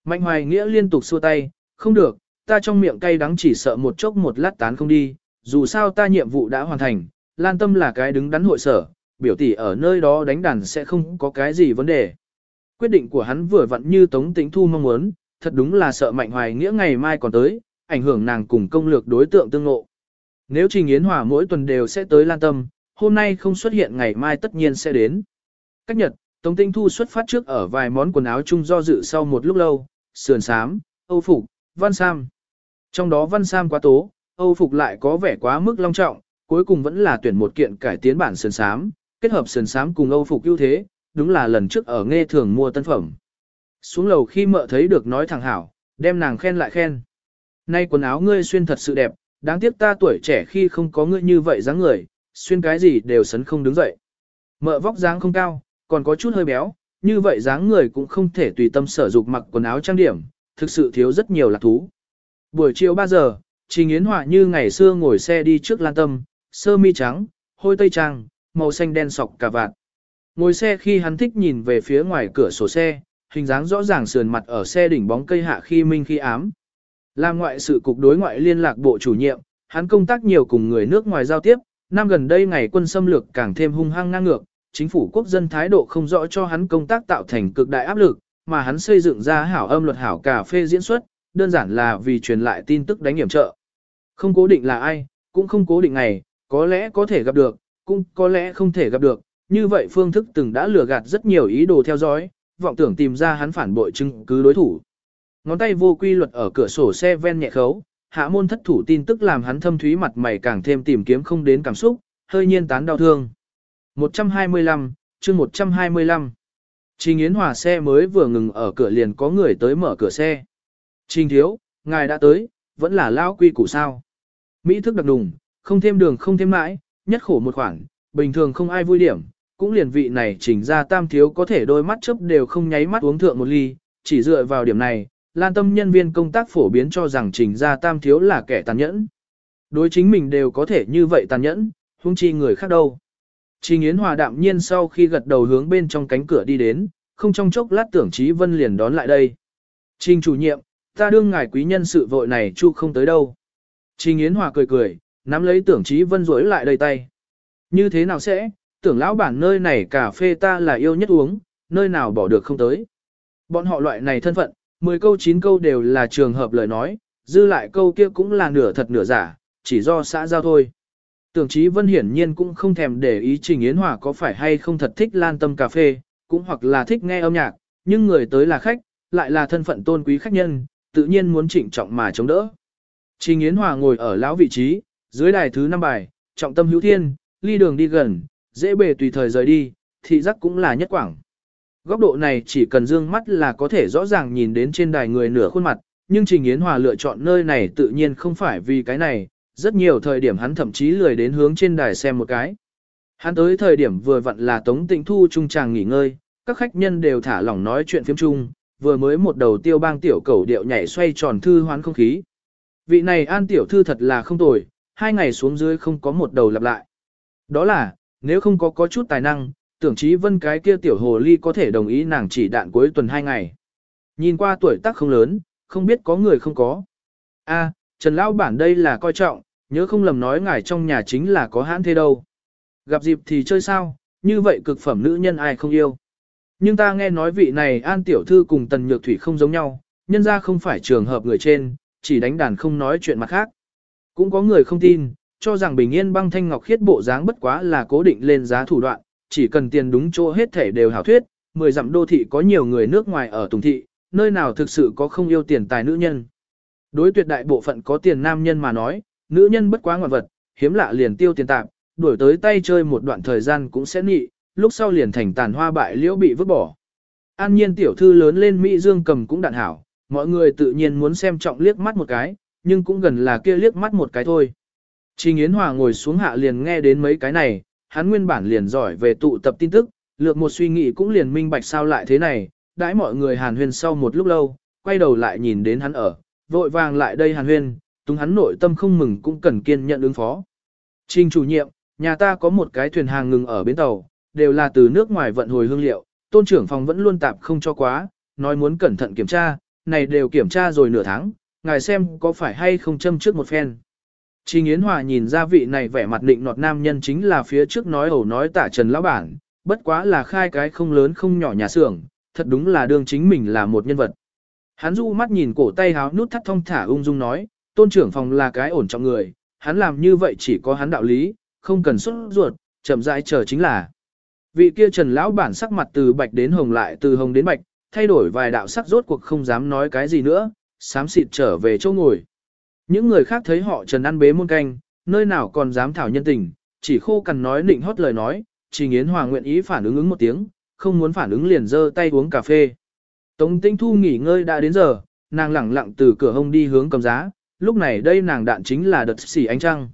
Mạnh Hoài Nghĩa liên tục xua tay, không được, ta trong miệng cay đắng chỉ sợ một chốc một lát tán không đi, dù sao ta nhiệm vụ đã hoàn thành, Lan Tâm là cái đứng đắn hội sở, biểu tỷ ở nơi đó đánh đàn sẽ không có cái gì vấn đề. Quyết định của hắn vừa vặn như Tống Tĩnh Thu mong muốn, thật đúng là sợ Mạnh Hoài Nghĩa ngày mai còn tới, ảnh hưởng nàng cùng công lược đối tượng tương ngộ. Nếu Trình Yến Hòa mỗi tuần đều sẽ tới Lan Tâm, hôm nay không xuất hiện ngày mai tất nhiên sẽ đến. Cách nhật, Tống Tinh Thu xuất phát trước ở vài món quần áo chung do dự sau một lúc lâu, sườn sám, âu phục, văn sam. Trong đó văn sam quá tố, âu phục lại có vẻ quá mức long trọng, cuối cùng vẫn là tuyển một kiện cải tiến bản sườn sám, kết hợp sườn sám cùng âu phục ưu thế, đúng là lần trước ở nghe thường mua tân phẩm. Xuống lầu khi mợ thấy được nói thẳng hảo, đem nàng khen lại khen. Nay quần áo ngươi xuyên thật sự đẹp, đáng tiếc ta tuổi trẻ khi không có ngươi như vậy dáng người, xuyên cái gì đều sấn không đứng dậy. Mợ vóc dáng không cao, còn có chút hơi béo, như vậy dáng người cũng không thể tùy tâm sở dục mặc quần áo trang điểm, thực sự thiếu rất nhiều lạc thú. Buổi chiều 3 giờ, Trình Yến Họa như ngày xưa ngồi xe đi trước Lan Tâm, sơ mi trắng, hôi tây trang, màu xanh đen sọc cà vạt. Ngồi xe khi hắn thích nhìn về phía ngoài cửa sổ xe, hình dáng rõ ràng sườn mặt ở xe đỉnh bóng cây hạ khi minh khi ám. Làm ngoại sự cục đối ngoại liên lạc bộ chủ nhiệm, hắn công tác nhiều cùng người nước ngoài giao tiếp, năm gần đây ngày quân xâm lược càng thêm hung hăng ngang ngược, chính phủ quốc dân thái độ không rõ cho hắn công tác tạo thành cực đại áp lực, mà hắn xây dựng ra hảo âm luật hảo cà phê diễn xuất, đơn giản là vì truyền lại tin tức đánh hiểm trợ. Không cố định là ai, cũng không cố định ngày, có lẽ có thể gặp được, cũng có lẽ không thể gặp được, như vậy phương thức từng đã lừa gạt rất nhiều ý đồ theo dõi, vọng tưởng tìm ra hắn phản bội chứng cứ đối thủ. Ngón tay vô quy luật ở cửa sổ xe ven nhẹ khấu, hạ môn thất thủ tin tức làm hắn thâm thúy mặt mày càng thêm tìm kiếm không đến cảm xúc, hơi nhiên tán đau thương. 125, chương 125. Trình Yến Hòa xe mới vừa ngừng ở cửa liền có người tới mở cửa xe. Trình thiếu, ngài đã tới, vẫn là lao quy củ sao. Mỹ thức đặc đùng, không thêm đường không thêm mãi, nhất khổ một khoản, bình thường không ai vui điểm, cũng liền vị này chỉnh ra tam thiếu có thể đôi mắt chớp đều không nháy mắt uống thượng một ly, chỉ dựa vào điểm này, lan tâm nhân viên công tác phổ biến cho rằng trình Gia tam thiếu là kẻ tàn nhẫn. Đối chính mình đều có thể như vậy tàn nhẫn, huống chi người khác đâu. Trình Yến Hòa đạm nhiên sau khi gật đầu hướng bên trong cánh cửa đi đến, không trong chốc lát tưởng Chí Vân liền đón lại đây. Trình chủ nhiệm, ta đương ngài quý nhân sự vội này chu không tới đâu. Trình Yến Hòa cười cười, nắm lấy tưởng Chí Vân rối lại đầy tay. Như thế nào sẽ, tưởng lão bản nơi này cà phê ta là yêu nhất uống, nơi nào bỏ được không tới. Bọn họ loại này thân phận, 10 câu 9 câu đều là trường hợp lời nói, dư lại câu kia cũng là nửa thật nửa giả, chỉ do xã giao thôi. Tưởng Chí Vân hiển nhiên cũng không thèm để ý Trình Yến Hòa có phải hay không thật thích lan tâm cà phê, cũng hoặc là thích nghe âm nhạc, nhưng người tới là khách, lại là thân phận tôn quý khách nhân, tự nhiên muốn trịnh trọng mà chống đỡ. Trình Yến Hòa ngồi ở lão vị trí, dưới đài thứ năm bài, trọng tâm hữu thiên, ly đường đi gần, dễ bề tùy thời rời đi, thị giác cũng là nhất quảng. Góc độ này chỉ cần dương mắt là có thể rõ ràng nhìn đến trên đài người nửa khuôn mặt, nhưng Trình Yến Hòa lựa chọn nơi này tự nhiên không phải vì cái này, rất nhiều thời điểm hắn thậm chí lười đến hướng trên đài xem một cái. Hắn tới thời điểm vừa vặn là Tống Tịnh Thu trung chàng nghỉ ngơi, các khách nhân đều thả lỏng nói chuyện phiếm chung, vừa mới một đầu tiêu bang tiểu cầu điệu nhảy xoay tròn thư hoán không khí. Vị này an tiểu thư thật là không tồi, hai ngày xuống dưới không có một đầu lặp lại. Đó là, nếu không có có chút tài năng, tưởng chí vân cái kia tiểu hồ ly có thể đồng ý nàng chỉ đạn cuối tuần hai ngày. Nhìn qua tuổi tác không lớn, không biết có người không có. A, Trần Lão Bản đây là coi trọng, nhớ không lầm nói ngài trong nhà chính là có hãn thế đâu. Gặp dịp thì chơi sao, như vậy cực phẩm nữ nhân ai không yêu. Nhưng ta nghe nói vị này An Tiểu Thư cùng Tần Nhược Thủy không giống nhau, nhân ra không phải trường hợp người trên, chỉ đánh đàn không nói chuyện mặt khác. Cũng có người không tin, cho rằng bình yên băng thanh ngọc khiết bộ dáng bất quá là cố định lên giá thủ đoạn, chỉ cần tiền đúng chỗ hết thể đều hảo thuyết, mười dặm đô thị có nhiều người nước ngoài ở Tùng Thị, nơi nào thực sự có không yêu tiền tài nữ nhân. Đối tuyệt đại bộ phận có tiền nam nhân mà nói, nữ nhân bất quá ngoạn vật, hiếm lạ liền tiêu tiền tạm, đuổi tới tay chơi một đoạn thời gian cũng sẽ nị, lúc sau liền thành tàn hoa bại liễu bị vứt bỏ. An nhiên tiểu thư lớn lên Mỹ Dương cầm cũng đạn hảo, mọi người tự nhiên muốn xem trọng liếc mắt một cái, nhưng cũng gần là kia liếc mắt một cái thôi. Trình Yến Hòa ngồi xuống hạ liền nghe đến mấy cái này, hắn nguyên bản liền giỏi về tụ tập tin tức, lược một suy nghĩ cũng liền minh bạch sao lại thế này, đãi mọi người hàn huyên sau một lúc lâu, quay đầu lại nhìn đến hắn ở, vội vàng lại đây hàn huyên, túng hắn nội tâm không mừng cũng cần kiên nhận ứng phó. Trình chủ nhiệm, nhà ta có một cái thuyền hàng ngừng ở bến tàu, đều là từ nước ngoài vận hồi hương liệu, tôn trưởng phòng vẫn luôn tạp không cho quá, nói muốn cẩn thận kiểm tra, này đều kiểm tra rồi nửa tháng, ngài xem có phải hay không châm trước một phen. Trình Yến Hòa nhìn ra vị này vẻ mặt định nọt nam nhân chính là phía trước nói ẩu nói tả Trần Lão Bản, bất quá là khai cái không lớn không nhỏ nhà xưởng, thật đúng là đương chính mình là một nhân vật. Hắn du mắt nhìn cổ tay háo nút thắt thông thả ung dung nói, tôn trưởng phòng là cái ổn trọng người, hắn làm như vậy chỉ có hắn đạo lý, không cần xuất ruột, chậm rãi chờ chính là. Vị kia Trần Lão Bản sắc mặt từ bạch đến hồng lại từ hồng đến bạch, thay đổi vài đạo sắc rốt cuộc không dám nói cái gì nữa, sám xịt trở về chỗ ngồi. Những người khác thấy họ Trần ăn bế muôn canh, nơi nào còn dám thảo nhân tình, chỉ khô cằn nói nịnh hót lời nói, Chỉ Nghiến Hòa nguyện ý phản ứng ứng một tiếng, không muốn phản ứng liền giơ tay uống cà phê. Tống Tinh Thu nghỉ ngơi đã đến giờ, nàng lẳng lặng từ cửa hông đi hướng cầm giá, lúc này đây nàng đạn chính là đợt xỉ ánh trăng.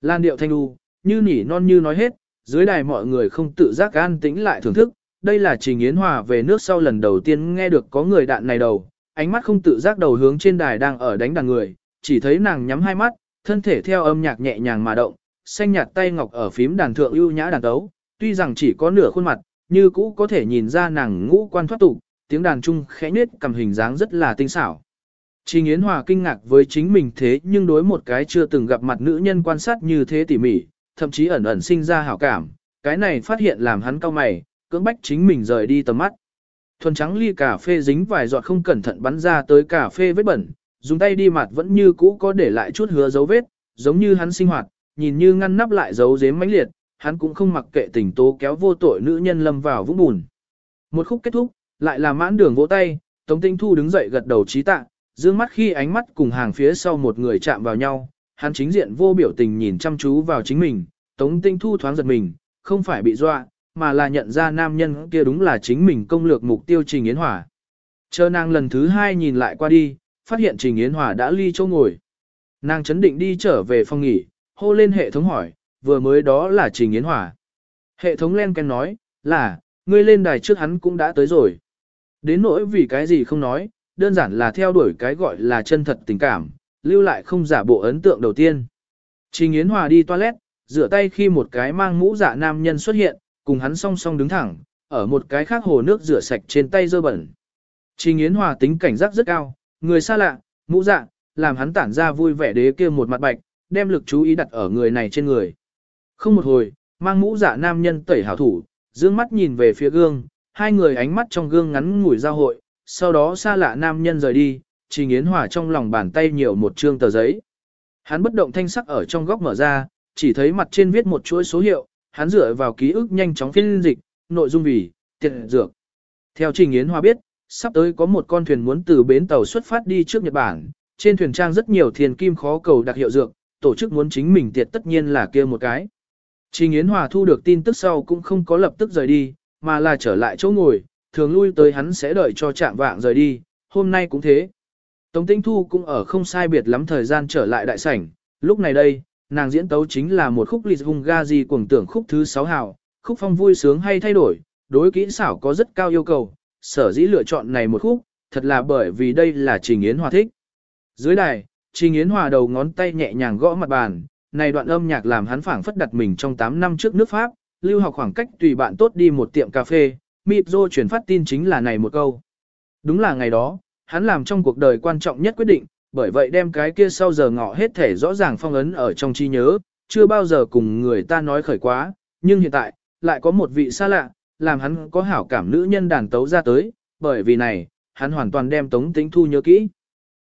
Lan điệu thanh đu, như nỉ non như nói hết, dưới đài mọi người không tự giác an tĩnh lại thưởng thức, đây là Trình Yến Hòa về nước sau lần đầu tiên nghe được có người đạn này đầu, ánh mắt không tự giác đầu hướng trên đài đang ở đánh đàn người, chỉ thấy nàng nhắm hai mắt, thân thể theo âm nhạc nhẹ nhàng mà động, xanh nhạt tay ngọc ở phím đàn thượng ưu nhã đàn tấu, tuy rằng chỉ có nửa khuôn mặt, như cũ có thể nhìn ra nàng ngũ quan thoát tục, tiếng đàn trung khẽ nết cầm hình dáng rất là tinh xảo. Trình Yến Hòa kinh ngạc với chính mình thế nhưng đối một cái chưa từng gặp mặt nữ nhân quan sát như thế tỉ mỉ, thậm chí ẩn ẩn sinh ra hảo cảm, cái này phát hiện làm hắn cau mày, cưỡng bách chính mình rời đi tầm mắt. Thuần trắng ly cà phê dính vài giọt không cẩn thận bắn ra tới cà phê vết bẩn, dùng tay đi mặt vẫn như cũ có để lại chút hứa dấu vết, giống như hắn sinh hoạt, nhìn như ngăn nắp lại dấu dếm mãnh liệt, hắn cũng không mặc kệ tình tố kéo vô tội nữ nhân lâm vào vũng bùn. Một khúc kết thúc, lại là mãn đường vỗ tay, Tống Tinh Thu đứng dậy gật đầu trí tạ, dương mắt khi ánh mắt cùng hàng phía sau một người chạm vào nhau, hắn chính diện vô biểu tình nhìn chăm chú vào chính mình, Tống Tinh Thu thoáng giật mình, không phải bị dọa, mà là nhận ra nam nhân kia đúng là chính mình công lược mục tiêu Trình Yến Hòa. Chờ nàng lần thứ hai nhìn lại qua đi, phát hiện Trình Yến Hòa đã ly chỗ ngồi. Nàng chấn định đi trở về phòng nghỉ, hô lên hệ thống hỏi, vừa mới đó là Trình Yến Hòa. Hệ thống len ken nói, là, ngươi lên đài trước hắn cũng đã tới rồi. Đến nỗi vì cái gì không nói, đơn giản là theo đuổi cái gọi là chân thật tình cảm, lưu lại không giả bộ ấn tượng đầu tiên. Trình Yến Hòa đi toilet, rửa tay khi một cái mang mũ dạ nam nhân xuất hiện, cùng hắn song song đứng thẳng, ở một cái khác hồ nước rửa sạch trên tay dơ bẩn. Trình Yến Hòa tính cảnh giác rất cao, người xa lạ, mũ dạ, làm hắn tản ra vui vẻ đế kia một mặt bạch, đem lực chú ý đặt ở người này trên người. Không một hồi, mang mũ dạ nam nhân tẩy hảo thủ, dương mắt nhìn về phía gương, hai người ánh mắt trong gương ngắn ngủi giao hội, sau đó xa lạ nam nhân rời đi, Trình Yến Hòa trong lòng bàn tay nhiều một trương tờ giấy. Hắn bất động thanh sắc ở trong góc mở ra, chỉ thấy mặt trên viết một chuỗi số hiệu, hắn dựa vào ký ức nhanh chóng phiên dịch, nội dung vì, tiện dược. Theo Trình Yến Hòa biết, sắp tới có một con thuyền muốn từ bến tàu xuất phát đi trước Nhật Bản, trên thuyền trang rất nhiều thiền kim khó cầu đặc hiệu dược, tổ chức muốn chính mình tiệt tất nhiên là kia một cái. Trình Yến Hòa thu được tin tức sau cũng không có lập tức rời đi, mà là trở lại chỗ ngồi, thường lui tới hắn sẽ đợi cho chạm vạng rời đi, hôm nay cũng thế. Tống Tĩnh Thu cũng ở không sai biệt lắm thời gian trở lại đại sảnh, lúc này đây, nàng diễn tấu chính là một khúc lịch hung ga gì cuồng tưởng khúc thứ 6 hào, khúc phong vui sướng hay thay đổi, đối kỹ xảo có rất cao yêu cầu, sở dĩ lựa chọn này một khúc, thật là bởi vì đây là Trình Yến Hòa thích. Dưới đài, Trình Yến Hòa đầu ngón tay nhẹ nhàng gõ mặt bàn, này đoạn âm nhạc làm hắn phảng phất đặt mình trong 8 năm trước nước Pháp, lưu học khoảng cách tùy bạn tốt đi một tiệm cà phê, Mipzo truyền phát tin chính là này một câu. Đúng là ngày đó, hắn làm trong cuộc đời quan trọng nhất quyết định, bởi vậy đem cái kia sau giờ ngọ hết thể rõ ràng phong ấn ở trong trí nhớ, chưa bao giờ cùng người ta nói khởi quá, nhưng hiện tại, lại có một vị xa lạ, làm hắn có hảo cảm nữ nhân đàn tấu ra tới, bởi vì này, hắn hoàn toàn đem Tống Tĩnh Thu nhớ kỹ.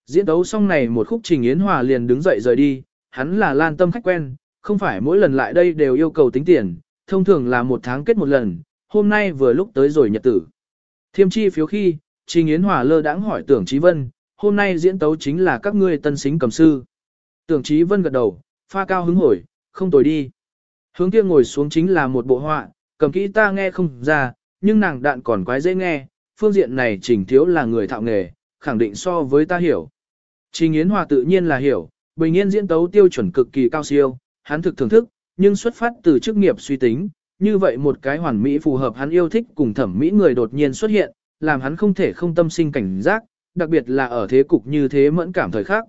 Diễn tấu xong này một khúc Trình Yến Hòa liền đứng dậy rời đi, hắn là lan tâm khách quen, không phải mỗi lần lại đây đều yêu cầu tính tiền, thông thường là một tháng kết một lần, hôm nay vừa lúc tới rồi nhật tử. Thiêm chi phiếu khi, Trình Yến Hòa lơ đãng hỏi Tưởng trí Vân, hôm nay diễn tấu chính là các ngươi tân xính cầm sư. Tưởng trí Vân gật đầu, pha cao hứng hồi, không tồi đi. Hướng kia ngồi xuống chính là một bộ họa, cầm kỹ ta nghe không ra, nhưng nàng đạn còn quái dễ nghe, phương diện này Trình Thiếu là người thạo nghề, khẳng định so với ta hiểu. Trình Yến Hòa tự nhiên là hiểu, bình yên diễn tấu tiêu chuẩn cực kỳ cao siêu, hắn thực thưởng thức, nhưng xuất phát từ chức nghiệp suy tính, như vậy một cái hoàn mỹ phù hợp hắn yêu thích cùng thẩm mỹ người đột nhiên xuất hiện, làm hắn không thể không tâm sinh cảnh giác, đặc biệt là ở thế cục như thế mẫn cảm thời khắc.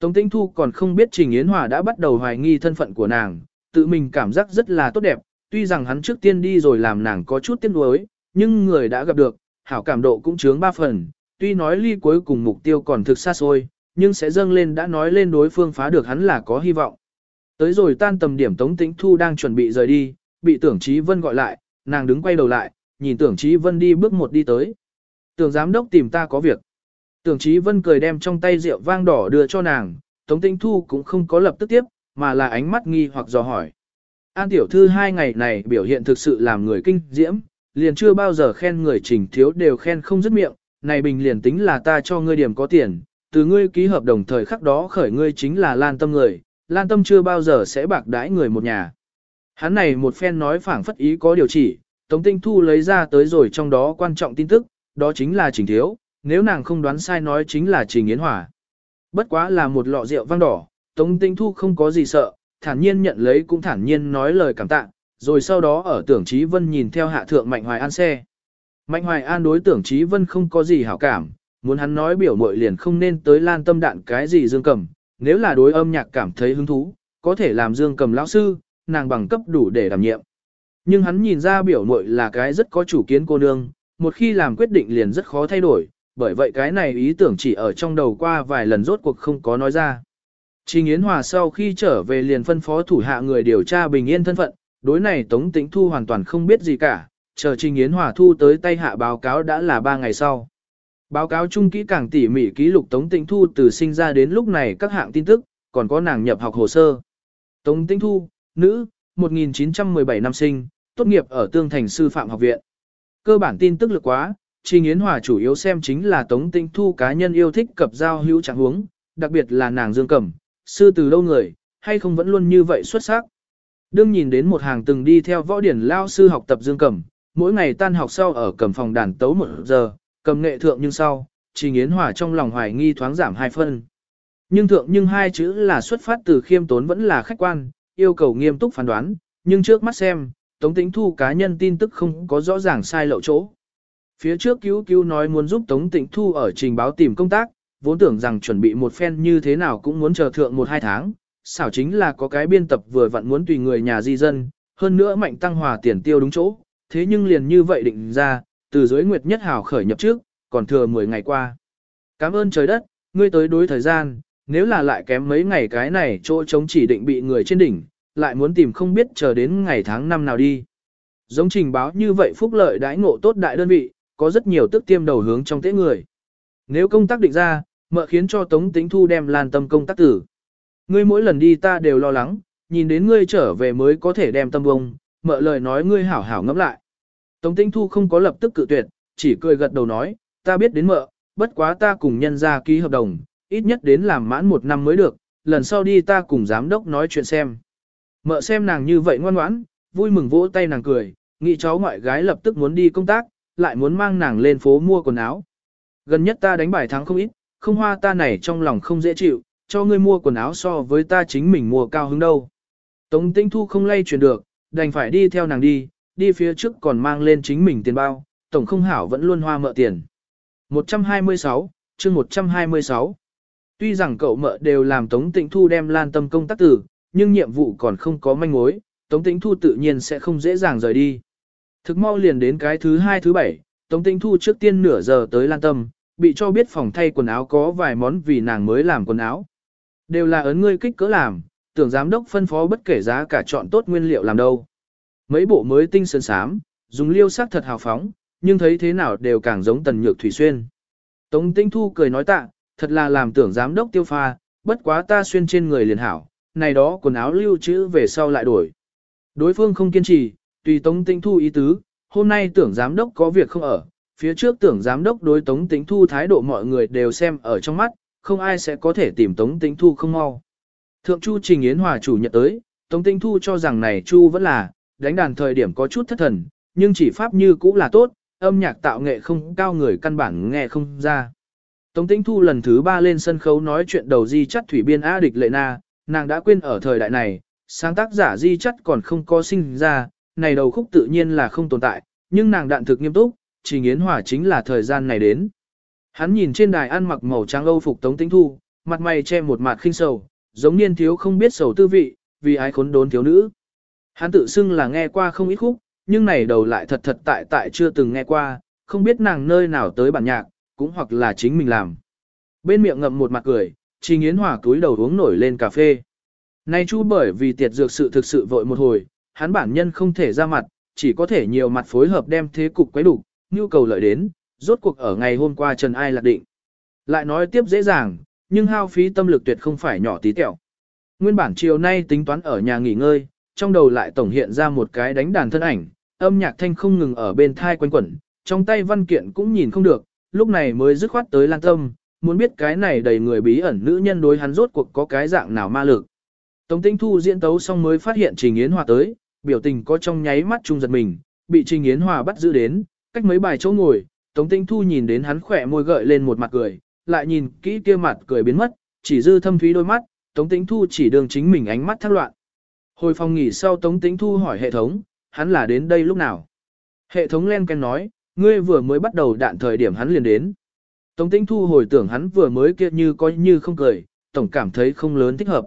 Tống Tĩnh Thu còn không biết Trình Yến Hòa đã bắt đầu hoài nghi thân phận của nàng, tự mình cảm giác rất là tốt đẹp, tuy rằng hắn trước tiên đi rồi làm nàng có chút tiếc nuối, nhưng người đã gặp được, hảo cảm độ cũng chướng ba phần, tuy nói ly cuối cùng mục tiêu còn thực xa xôi, nhưng sẽ dâng lên đã nói lên đối phương phá được hắn là có hy vọng. Tới rồi tan tầm điểm Tống Tĩnh Thu đang chuẩn bị rời đi, bị Tưởng Chí Vân gọi lại, nàng đứng quay đầu lại, nhìn Tưởng Chí Vân đi bước một đi tới. Tưởng giám đốc tìm ta có việc. Tưởng Chí Vân cười đem trong tay rượu vang đỏ đưa cho nàng, Tống Tĩnh Thu cũng không có lập tức tiếp, mà là ánh mắt nghi hoặc dò hỏi. An tiểu thư hai ngày này biểu hiện thực sự làm người kinh diễm, liền chưa bao giờ khen người trình thiếu đều khen không dứt miệng, này bình liền tính là ta cho ngươi điểm có tiền, từ ngươi ký hợp đồng thời khắc đó khởi ngươi chính là lan tâm người, lan tâm chưa bao giờ sẽ bạc đãi người một nhà. Hắn này một phen nói phảng phất ý có điều chỉ, Tống Tinh Thu lấy ra tới rồi trong đó quan trọng tin tức, đó chính là Trình Thiếu, nếu nàng không đoán sai nói chính là Trình Yến Hòa. Bất quá là một lọ rượu vang đỏ, Tống Tinh Thu không có gì sợ, thản nhiên nhận lấy cũng thản nhiên nói lời cảm tạ, rồi sau đó ở tưởng Trí Vân nhìn theo hạ thượng Mạnh Hoài An xe. Mạnh Hoài An đối tưởng Trí Vân không có gì hảo cảm, muốn hắn nói biểu mội liền không nên tới lan tâm đạn cái gì dương cầm, nếu là đối âm nhạc cảm thấy hứng thú, có thể làm dương cầm lão sư, nàng bằng cấp đủ để đảm nhiệm. Nhưng hắn nhìn ra biểu mội là cái rất có chủ kiến cô nương, một khi làm quyết định liền rất khó thay đổi, bởi vậy cái này ý tưởng chỉ ở trong đầu qua vài lần rốt cuộc không có nói ra. Trình Yến Hòa sau khi trở về liền phân phó thủ hạ người điều tra bình yên thân phận, đối này Tống Tĩnh Thu hoàn toàn không biết gì cả, chờ Trình Yến Hòa thu tới tay hạ báo cáo đã là 3 ngày sau. Báo cáo chung kỹ càng tỉ mỉ ký lục Tống Tĩnh Thu từ sinh ra đến lúc này các hạng tin tức, còn có nàng nhập học hồ sơ. Tống Tĩnh Thu, nữ, 1917 năm sinh, tốt nghiệp ở Tương Thành Sư Phạm Học Viện. Cơ bản tin tức lực quá, Trình Yến Hòa chủ yếu xem chính là Tống Tĩnh Thu cá nhân yêu thích cập giao hữu trạng huống, đặc biệt là nàng Dương Cẩm, sư từ lâu người, hay không vẫn luôn như vậy xuất sắc. Đương nhìn đến một hàng từng đi theo võ điển lao sư học tập Dương cầm, mỗi ngày tan học sau ở cầm phòng đàn tấu một giờ, cầm nghệ thượng nhưng sau, Trình Yến Hòa trong lòng hoài nghi thoáng giảm hai phân. Nhưng thượng nhưng hai chữ là xuất phát từ khiêm tốn vẫn là khách quan, yêu cầu nghiêm túc phán đoán, nhưng trước mắt xem, Tống Tĩnh Thu cá nhân tin tức không có rõ ràng sai lậu chỗ. Phía trước cứu cứu nói muốn giúp Tống Tĩnh Thu ở trình báo tìm công tác, vốn tưởng rằng chuẩn bị một phen như thế nào cũng muốn chờ thượng một hai tháng, xảo chính là có cái biên tập vừa vặn muốn tùy người nhà di dân, hơn nữa mạnh tăng hòa tiền tiêu đúng chỗ, thế nhưng liền như vậy định ra, từ dưới nguyệt nhất hào khởi nhập trước, còn thừa 10 ngày qua. Cảm ơn trời đất, ngươi tới đối thời gian, nếu là lại kém mấy ngày cái này chỗ chống chỉ định bị người trên đỉnh, lại muốn tìm không biết chờ đến ngày tháng năm nào đi. Giống trình báo như vậy phúc lợi đãi ngộ tốt đại đơn vị, có rất nhiều tức tiêm đầu hướng trong tế người. Nếu công tác định ra, mợ khiến cho Tống Tĩnh Thu đem lan tâm công tác tử. Ngươi mỗi lần đi ta đều lo lắng, nhìn đến ngươi trở về mới có thể đem tâm bông, mợ lời nói ngươi hảo hảo ngẫm lại. Tống Tĩnh Thu không có lập tức cự tuyệt, chỉ cười gật đầu nói, ta biết đến mợ, bất quá ta cùng nhân ra ký hợp đồng, ít nhất đến làm mãn một năm mới được, lần sau đi ta cùng giám đốc nói chuyện xem. Mợ xem nàng như vậy ngoan ngoãn, vui mừng vỗ tay nàng cười, nghĩ cháu ngoại gái lập tức muốn đi công tác, lại muốn mang nàng lên phố mua quần áo. Gần nhất ta đánh bài thắng không ít, không hoa ta này trong lòng không dễ chịu, cho ngươi mua quần áo so với ta chính mình mua cao hứng đâu. Tống Tĩnh Thu không lay chuyển được, đành phải đi theo nàng đi, đi phía trước còn mang lên chính mình tiền bao, tổng không hảo vẫn luôn hoa mợ tiền. 126, chương 126 Tuy rằng cậu mợ đều làm Tống Tĩnh Thu đem lan tâm công tác tử, nhưng nhiệm vụ còn không có manh mối, Tống Tĩnh Thu tự nhiên sẽ không dễ dàng rời đi. Thực mau liền đến cái thứ hai thứ bảy, Tống Tĩnh Thu trước tiên nửa giờ tới lan tâm, bị cho biết phòng thay quần áo có vài món vì nàng mới làm quần áo. Đều là ấn ngươi kích cỡ làm, tưởng giám đốc phân phó bất kể giá cả chọn tốt nguyên liệu làm đâu. Mấy bộ mới tinh sơn sám, dùng liêu sắc thật hào phóng, nhưng thấy thế nào đều càng giống tần nhược thủy xuyên. Tống Tĩnh Thu cười nói tạ, thật là làm tưởng giám đốc tiêu pha, bất quá ta xuyên trên người liền hảo, này đó quần áo lưu trữ về sau lại đổi. Đối phương không kiên trì, tùy Tống Tĩnh Thu ý tứ, hôm nay tưởng giám đốc có việc không ở, phía trước tưởng giám đốc đối Tống Tĩnh Thu thái độ mọi người đều xem ở trong mắt, không ai sẽ có thể tìm Tống Tĩnh Thu không mau. Thượng Chu Trình Yến Hòa chủ nhật tới, Tống Tĩnh Thu cho rằng này Chu vẫn là, đánh đàn thời điểm có chút thất thần, nhưng chỉ pháp như cũ là tốt, âm nhạc tạo nghệ không cao người căn bản nghe không ra. Tống Tĩnh Thu lần thứ ba lên sân khấu nói chuyện đầu di chắt thủy biên A địch lệ na, nàng đã quên ở thời đại này, sáng tác giả di chắt còn không có sinh ra, này đầu khúc tự nhiên là không tồn tại, nhưng nàng đạn thực nghiêm túc, Trình Yến Hòa chính là thời gian này đến. Hắn nhìn trên đài ăn mặc màu trắng âu phục Tống Tĩnh Thu, mặt mày che một mặt khinh sầu, giống niên thiếu không biết sầu tư vị, vì ái khốn đốn thiếu nữ. Hắn tự xưng là nghe qua không ít khúc, nhưng này đầu lại thật thật tại tại chưa từng nghe qua, không biết nàng nơi nào tới bản nhạc, cũng hoặc là chính mình làm. Bên miệng ngậm một mặt cười, Trình Yến Hòa cúi đầu uống nổi lên cà phê. Nay chu bởi vì tiệt dược sự thực sự vội một hồi, hắn bản nhân không thể ra mặt, chỉ có thể nhiều mặt phối hợp đem thế cục quấy đủ, nhu cầu lợi đến, rốt cuộc ở ngày hôm qua Trần Ai lạc định. Lại nói tiếp dễ dàng, nhưng hao phí tâm lực tuyệt không phải nhỏ tí tẹo. Nguyên bản chiều nay tính toán ở nhà nghỉ ngơi, trong đầu lại tổng hiện ra một cái đánh đàn thân ảnh, âm nhạc thanh không ngừng ở bên thai quanh quẩn, trong tay văn kiện cũng nhìn không được, lúc này mới dứt khoát tới lan tâm, muốn biết cái này đầy người bí ẩn nữ nhân đối hắn rốt cuộc có cái dạng nào ma lực. Tống Tinh Thu diễn tấu xong mới phát hiện Trình Yến Hòa tới, biểu tình có trong nháy mắt trung giật mình, bị Trình Yến Hòa bắt giữ đến, cách mấy bài chỗ ngồi, Tống Tinh Thu nhìn đến hắn khỏe môi gợi lên một mặt cười, lại nhìn kỹ kia mặt cười biến mất, chỉ dư thâm thúy đôi mắt, Tống Tinh Thu chỉ đường chính mình ánh mắt thắc loạn. Hồi phòng nghỉ sau Tống Tinh Thu hỏi hệ thống, hắn là đến đây lúc nào? Hệ thống len ken nói, ngươi vừa mới bắt đầu đạn thời điểm hắn liền đến. Tống Tinh Thu hồi tưởng hắn vừa mới kia như coi như không cười, tổng cảm thấy không lớn thích hợp.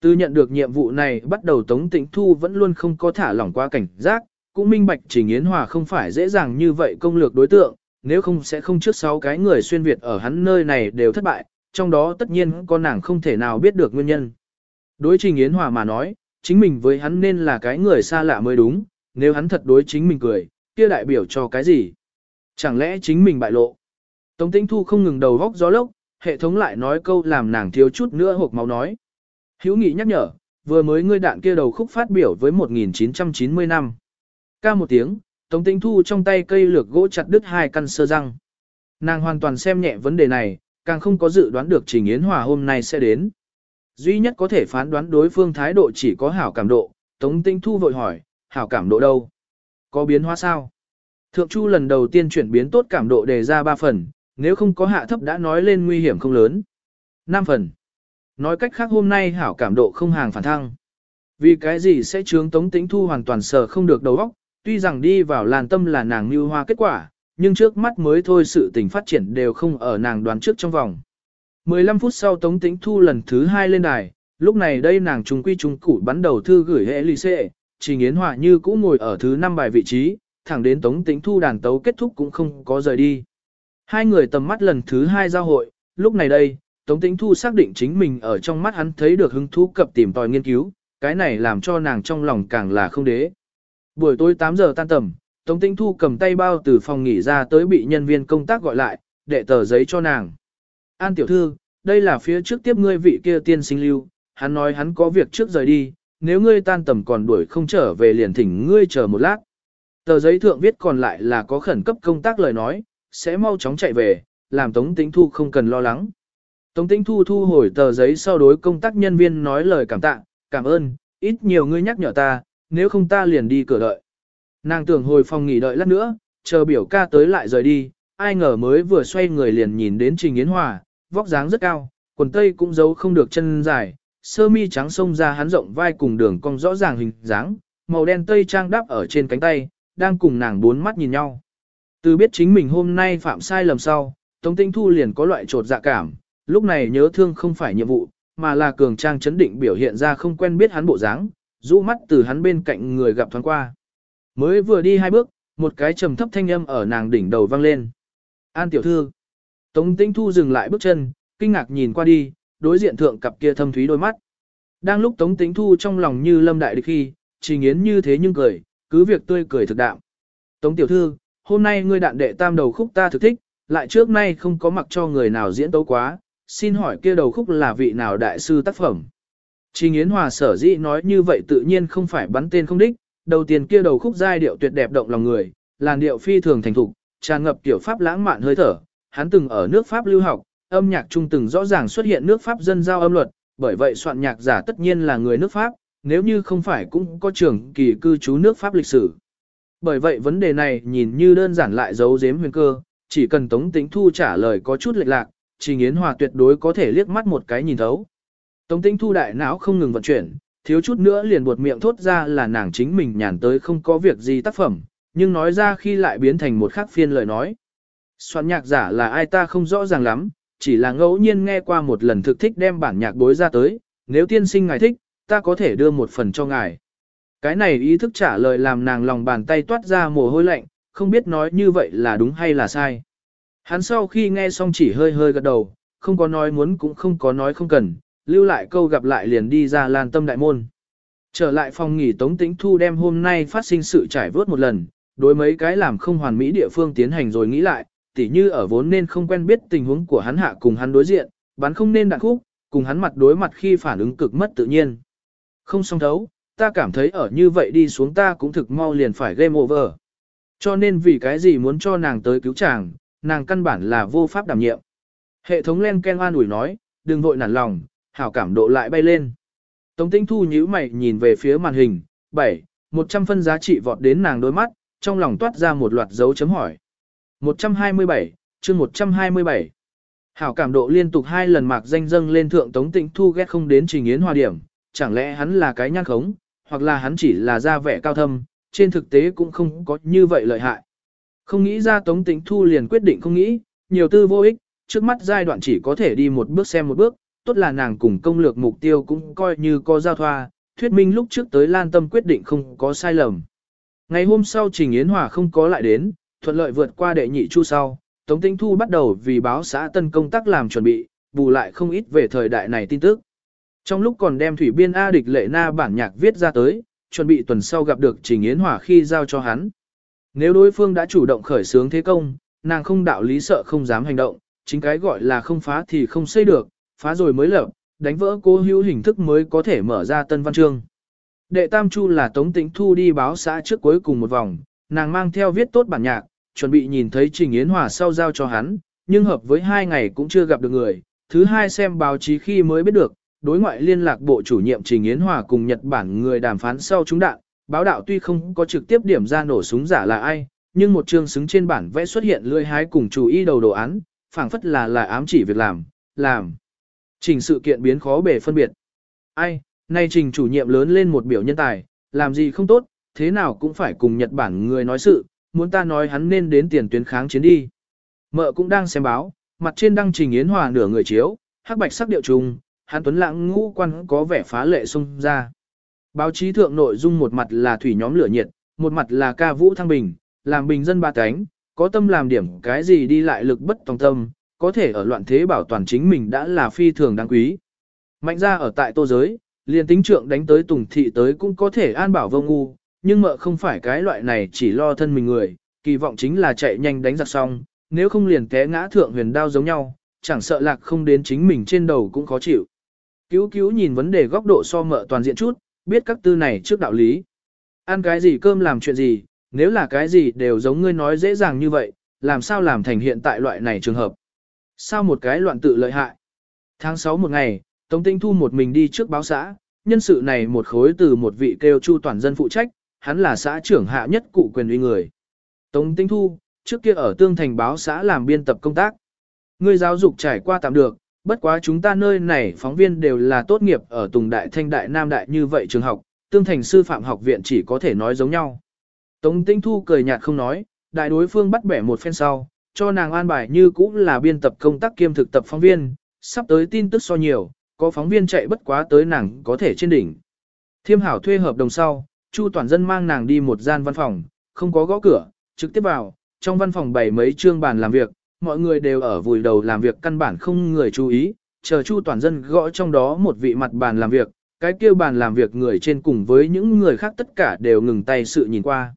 Từ nhận được nhiệm vụ này bắt đầu Tống Tĩnh Thu vẫn luôn không có thả lỏng qua cảnh giác, cũng minh bạch Trình Yến Hòa không phải dễ dàng như vậy công lược đối tượng, nếu không sẽ không trước sáu cái người xuyên Việt ở hắn nơi này đều thất bại, trong đó tất nhiên con nàng không thể nào biết được nguyên nhân. Đối Trình Yến Hòa mà nói, chính mình với hắn nên là cái người xa lạ mới đúng, nếu hắn thật đối chính mình cười, kia đại biểu cho cái gì? Chẳng lẽ chính mình bại lộ? Tống Tĩnh Thu không ngừng đầu góc gió lốc, hệ thống lại nói câu làm nàng thiếu chút nữa hộp máu nói. Hữu nghị nhắc nhở, vừa mới ngươi đạn kia đầu khúc phát biểu với 1990 năm. Ca một tiếng, Tống Tĩnh Thu trong tay cây lược gỗ chặt đứt hai căn sơ răng. Nàng hoàn toàn xem nhẹ vấn đề này, càng không có dự đoán được Trình Yến Hòa hôm nay sẽ đến. Duy nhất có thể phán đoán đối phương thái độ chỉ có hảo cảm độ, Tống Tĩnh Thu vội hỏi, hảo cảm độ đâu? Có biến hóa sao? Thượng Chu lần đầu tiên chuyển biến tốt cảm độ đề ra 3 phần, nếu không có hạ thấp đã nói lên nguy hiểm không lớn. 5 phần. Nói cách khác hôm nay hảo cảm độ không hàng phản thăng. Vì cái gì sẽ chướng Tống Tĩnh Thu hoàn toàn sở không được đầu óc, tuy rằng đi vào làn tâm là nàng như hoa kết quả, nhưng trước mắt mới thôi sự tình phát triển đều không ở nàng đoán trước trong vòng. 15 phút sau Tống Tĩnh Thu lần thứ hai lên đài, lúc này đây nàng trùng quy trùng củ bắn đầu thư gửi hệ lì xệ, Trình Yến Hòa như cũ ngồi ở thứ 5 bài vị trí, thẳng đến Tống Tĩnh Thu đàn tấu kết thúc cũng không có rời đi. Hai người tầm mắt lần thứ hai giao hội, lúc này đây, Tống Tĩnh Thu xác định chính mình ở trong mắt hắn thấy được hứng thú cập tìm tòi nghiên cứu, cái này làm cho nàng trong lòng càng là không đế. Buổi tối 8 giờ tan tầm, Tống Tĩnh Thu cầm tay bao từ phòng nghỉ ra tới bị nhân viên công tác gọi lại, đệ tờ giấy cho nàng. An tiểu thư, đây là phía trước tiếp ngươi vị kia tiên sinh lưu, hắn nói hắn có việc trước rời đi, nếu ngươi tan tầm còn đuổi không trở về liền thỉnh ngươi chờ một lát. Tờ giấy thượng viết còn lại là có khẩn cấp công tác lời nói, sẽ mau chóng chạy về, làm Tống Tĩnh Thu không cần lo lắng. Tống Tĩnh Thu thu hồi tờ giấy sau đối công tác nhân viên nói lời cảm tạ, cảm ơn, ít nhiều ngươi nhắc nhở ta, nếu không ta liền đi cửa đợi. Nàng tưởng hồi phòng nghỉ đợi lát nữa, chờ biểu ca tới lại rời đi, ai ngờ mới vừa xoay người liền nhìn đến Trình Yến Hòa, vóc dáng rất cao, quần tây cũng giấu không được chân dài, sơ mi trắng xông ra hắn rộng vai cùng đường cong rõ ràng hình dáng, màu đen tây trang đắp ở trên cánh tay, đang cùng nàng bốn mắt nhìn nhau. Từ biết chính mình hôm nay phạm sai lầm sau, Tống Tinh Thu liền có loại trột dạ cảm, lúc này nhớ thương không phải nhiệm vụ, mà là cường trang chấn định biểu hiện ra không quen biết hắn bộ dáng, rũ mắt từ hắn bên cạnh người gặp thoáng qua. Mới vừa đi hai bước, một cái trầm thấp thanh âm ở nàng đỉnh đầu vang lên. An tiểu thư. Tống Tĩnh Thu dừng lại bước chân, kinh ngạc nhìn qua đi, đối diện thượng cặp kia thâm thúy đôi mắt. Đang lúc Tống Tĩnh Thu trong lòng như lâm đại địch khi, chỉ nghiến như thế nhưng cười, cứ việc tươi cười thực đạm. Tống tiểu thư, hôm nay ngươi đạn đệ tam đầu khúc ta thực thích, lại trước nay không có mặc cho người nào diễn tấu quá, xin hỏi kia đầu khúc là vị nào đại sư tác phẩm. Trình Yến Hòa sở dĩ nói như vậy tự nhiên không phải bắn tên không đích, đầu tiên kia đầu khúc giai điệu tuyệt đẹp động lòng người, làn điệu phi thường thành thục, tràn ngập tiểu pháp lãng mạn hơi thở, hắn từng ở nước Pháp lưu học, âm nhạc trung từng rõ ràng xuất hiện nước Pháp dân giao âm luật, bởi vậy soạn nhạc giả tất nhiên là người nước Pháp, nếu như không phải cũng có trường kỳ cư trú nước Pháp lịch sử. Bởi vậy vấn đề này nhìn như đơn giản lại giấu giếm huyền cơ, chỉ cần Tống Tĩnh Thu trả lời có chút lệch lạc, Trình Yến Hòa tuyệt đối có thể liếc mắt một cái nhìn thấu. Tống Tĩnh Thu đại não không ngừng vận chuyển, thiếu chút nữa liền buột miệng thốt ra là nàng chính mình nhàn tới không có việc gì tác phẩm, nhưng nói ra khi lại biến thành một khắc phiên lời nói. Soạn nhạc giả là ai ta không rõ ràng lắm, chỉ là ngẫu nhiên nghe qua một lần thực thích đem bản nhạc bối ra tới, nếu tiên sinh ngài thích, ta có thể đưa một phần cho ngài. Cái này ý thức trả lời làm nàng lòng bàn tay toát ra mồ hôi lạnh, không biết nói như vậy là đúng hay là sai. Hắn sau khi nghe xong chỉ hơi hơi gật đầu, không có nói muốn cũng không có nói không cần, lưu lại câu gặp lại liền đi ra lan tâm đại môn. Trở lại phòng nghỉ Tống Tĩnh Thu đem hôm nay phát sinh sự trải vớt một lần, đối mấy cái làm không hoàn mỹ địa phương tiến hành rồi nghĩ lại, tỉ như ở vốn nên không quen biết tình huống của hắn hạ cùng hắn đối diện, bắn không nên đạn khúc, cùng hắn mặt đối mặt khi phản ứng cực mất tự nhiên. Không song thấu, ta cảm thấy ở như vậy đi xuống ta cũng thực mau liền phải game over. Cho nên vì cái gì muốn cho nàng tới cứu chàng, nàng căn bản là vô pháp đảm nhiệm. Hệ thống len ken hoa ủi nói, đừng vội nản lòng, hảo cảm độ lại bay lên. Tống tinh thu nhíu mày nhìn về phía màn hình, 7, 100 phân giá trị vọt đến nàng đôi mắt, trong lòng toát ra một loạt dấu chấm hỏi. 127, chương 127. Hảo cảm độ liên tục hai lần mạc danh dâng lên thượng Tống Tĩnh Thu ghét không đến trình yến hòa điểm, chẳng lẽ hắn là cái nhan khống, hoặc là hắn chỉ là ra vẻ cao thâm, trên thực tế cũng không có như vậy lợi hại. Không nghĩ ra Tống Tĩnh Thu liền quyết định không nghĩ, nhiều tư vô ích, trước mắt giai đoạn chỉ có thể đi một bước xem một bước, tốt là nàng cùng công lược mục tiêu cũng coi như có giao thoa, thuyết minh lúc trước tới Lan Tâm quyết định không có sai lầm. Ngày hôm sau Trình Yến Hòa không có lại đến, thuận lợi vượt qua đệ nhị chu sau, Tống Tinh Thu bắt đầu vì báo xã tân công tác làm chuẩn bị, bù lại không ít về thời đại này tin tức. Trong lúc còn đem thủy biên A địch lệ na bản nhạc viết ra tới, chuẩn bị tuần sau gặp được Trình Yến Hòa khi giao cho hắn. Nếu đối phương đã chủ động khởi xướng thế công, nàng không đạo lý sợ không dám hành động, chính cái gọi là không phá thì không xây được, phá rồi mới lập, đánh vỡ cố hữu hình thức mới có thể mở ra tân văn chương. Đệ Tam Chu là Tống Tĩnh Thu đi báo xã trước cuối cùng một vòng, nàng mang theo viết tốt bản nhạc, chuẩn bị nhìn thấy Trình Yến Hòa sau giao cho hắn, nhưng hợp với hai ngày cũng chưa gặp được người. Thứ hai xem báo chí khi mới biết được, đối ngoại liên lạc bộ chủ nhiệm Trình Yến Hòa cùng Nhật Bản người đàm phán sau chúng đạn, báo đạo tuy không có trực tiếp điểm ra nổ súng giả là ai, nhưng một chương xứng trên bản vẽ xuất hiện lưỡi hái cùng chủ y đầu đồ án, phảng phất là là ám chỉ việc làm, làm. Trình sự kiện biến khó bề phân biệt. Ai, nay trình chủ nhiệm lớn lên một biểu nhân tài, làm gì không tốt, thế nào cũng phải cùng Nhật Bản người nói sự, muốn ta nói hắn nên đến tiền tuyến kháng chiến đi. Mợ cũng đang xem báo, mặt trên đăng trình yến hòa nửa người chiếu, hắc bạch sắc điệu trùng, hắn tuấn lãng ngũ quan có vẻ phá lệ sung ra. Báo chí thượng nội dung một mặt là thủy nhóm lửa nhiệt, một mặt là ca vũ thăng bình, làm bình dân ba cánh, có tâm làm điểm cái gì đi lại lực bất tòng tâm, có thể ở loạn thế bảo toàn chính mình đã là phi thường đáng quý. Mạnh ra ở tại tô giới, liền tính trượng đánh tới tùng thị tới cũng có thể an bảo vô ngu, nhưng mợ không phải cái loại này chỉ lo thân mình người, kỳ vọng chính là chạy nhanh đánh giặc xong, nếu không liền té ngã thượng huyền đao giống nhau, chẳng sợ lạc không đến chính mình trên đầu cũng khó chịu. Cứu cứu nhìn vấn đề góc độ so mợ toàn diện chút, biết các tư này trước đạo lý. Ăn cái gì cơm làm chuyện gì, nếu là cái gì đều giống ngươi nói dễ dàng như vậy, làm sao làm thành hiện tại loại này trường hợp. Sao một cái loạn tự lợi hại. Tháng 6 một ngày, Tống Tinh Thu một mình đi trước báo xã, nhân sự này một khối từ một vị kêu chu toàn dân phụ trách, hắn là xã trưởng hạ nhất cụ quyền uy người. Tống Tinh Thu, trước kia ở Tương Thành báo xã làm biên tập công tác. Người giáo dục trải qua tạm được, bất quá chúng ta nơi này phóng viên đều là tốt nghiệp ở Tùng Đại Thanh Đại Nam Đại như vậy trường học, Tương Thành sư phạm học viện chỉ có thể nói giống nhau. Tống Tinh Thu cười nhạt không nói, đại đối phương bắt bẻ một phen sau, cho nàng an bài như cũng là biên tập công tác kiêm thực tập phóng viên, sắp tới tin tức so nhiều, có phóng viên chạy bất quá tới nàng có thể trên đỉnh. Thiêm hảo thuê hợp đồng sau, Chu toàn dân mang nàng đi một gian văn phòng, không có gõ cửa, trực tiếp vào, trong văn phòng bày mấy trương bàn làm việc, mọi người đều ở vùi đầu làm việc căn bản không người chú ý, chờ Chu toàn dân gõ trong đó một vị mặt bàn làm việc, cái kia bàn làm việc người trên cùng với những người khác tất cả đều ngừng tay sự nhìn qua.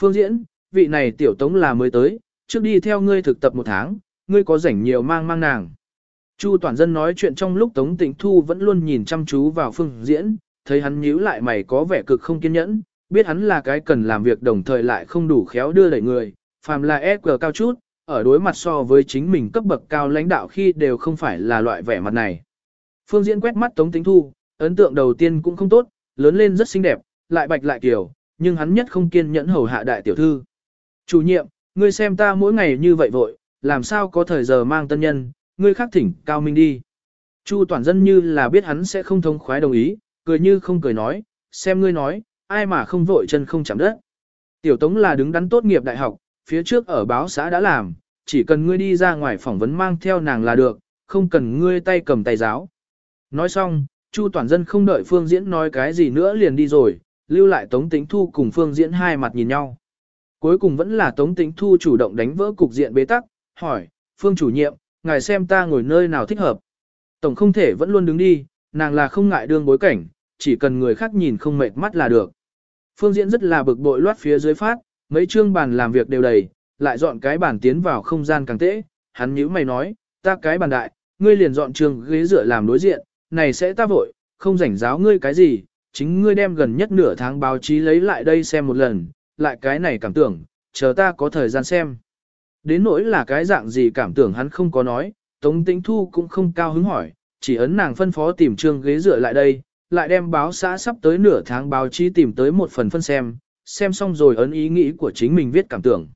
Phương Diễn, vị này tiểu tống là mới tới, trước đi theo ngươi thực tập một tháng, ngươi có rảnh nhiều mang mang nàng. Chu toàn dân nói chuyện trong lúc Tống tịnh Thu vẫn luôn nhìn chăm chú vào Phương Diễn, thấy hắn nhíu lại mày có vẻ cực không kiên nhẫn, biết hắn là cái cần làm việc đồng thời lại không đủ khéo đưa đẩy người, phàm là EQ cao chút, ở đối mặt so với chính mình cấp bậc cao lãnh đạo khi đều không phải là loại vẻ mặt này. Phương Diễn quét mắt Tống tịnh Thu, ấn tượng đầu tiên cũng không tốt, lớn lên rất xinh đẹp, lại bạch lại kiểu, nhưng hắn nhất không kiên nhẫn hầu hạ đại tiểu thư. Chủ nhiệm, ngươi xem ta mỗi ngày như vậy vội, làm sao có thời giờ mang tân nhân, ngươi khác thỉnh cao minh đi. Chu toàn dân như là biết hắn sẽ không thông khoái đồng ý, cười như không cười nói, xem ngươi nói, ai mà không vội chân không chạm đất. Tiểu Tống là đứng đắn tốt nghiệp đại học, phía trước ở báo xã đã làm, chỉ cần ngươi đi ra ngoài phỏng vấn mang theo nàng là được, không cần ngươi tay cầm tay giáo. Nói xong, Chu toàn dân không đợi Phương Diễn nói cái gì nữa liền đi rồi, lưu lại Tống Tĩnh Thu cùng Phương Diễn hai mặt nhìn nhau. Cuối cùng vẫn là Tống Tĩnh Thu chủ động đánh vỡ cục diện bế tắc, hỏi, Phương chủ nhiệm, ngài xem ta ngồi nơi nào thích hợp. Tổng không thể vẫn luôn đứng đi, nàng là không ngại đương bối cảnh, chỉ cần người khác nhìn không mệt mắt là được. Phương Diễn rất là bực bội loát phía dưới phát, mấy chương bàn làm việc đều đầy, lại dọn cái bàn tiến vào không gian càng tễ, hắn nhíu mày nói, ta cái bàn đại, ngươi liền dọn trường ghế dựa làm đối diện, này sẽ ta vội, không rảnh giáo ngươi cái gì, chính ngươi đem gần nhất nửa tháng báo chí lấy lại đây xem một lần, lại cái này cảm tưởng, chờ ta có thời gian xem. Đến nỗi là cái dạng gì cảm tưởng hắn không có nói, Tống Tĩnh Thu cũng không cao hứng hỏi, chỉ ấn nàng phân phó tìm trương ghế dựa lại đây, lại đem báo xã sắp tới nửa tháng báo chí tìm tới một phần phân xem, xem xong rồi ấn ý nghĩ của chính mình viết cảm tưởng.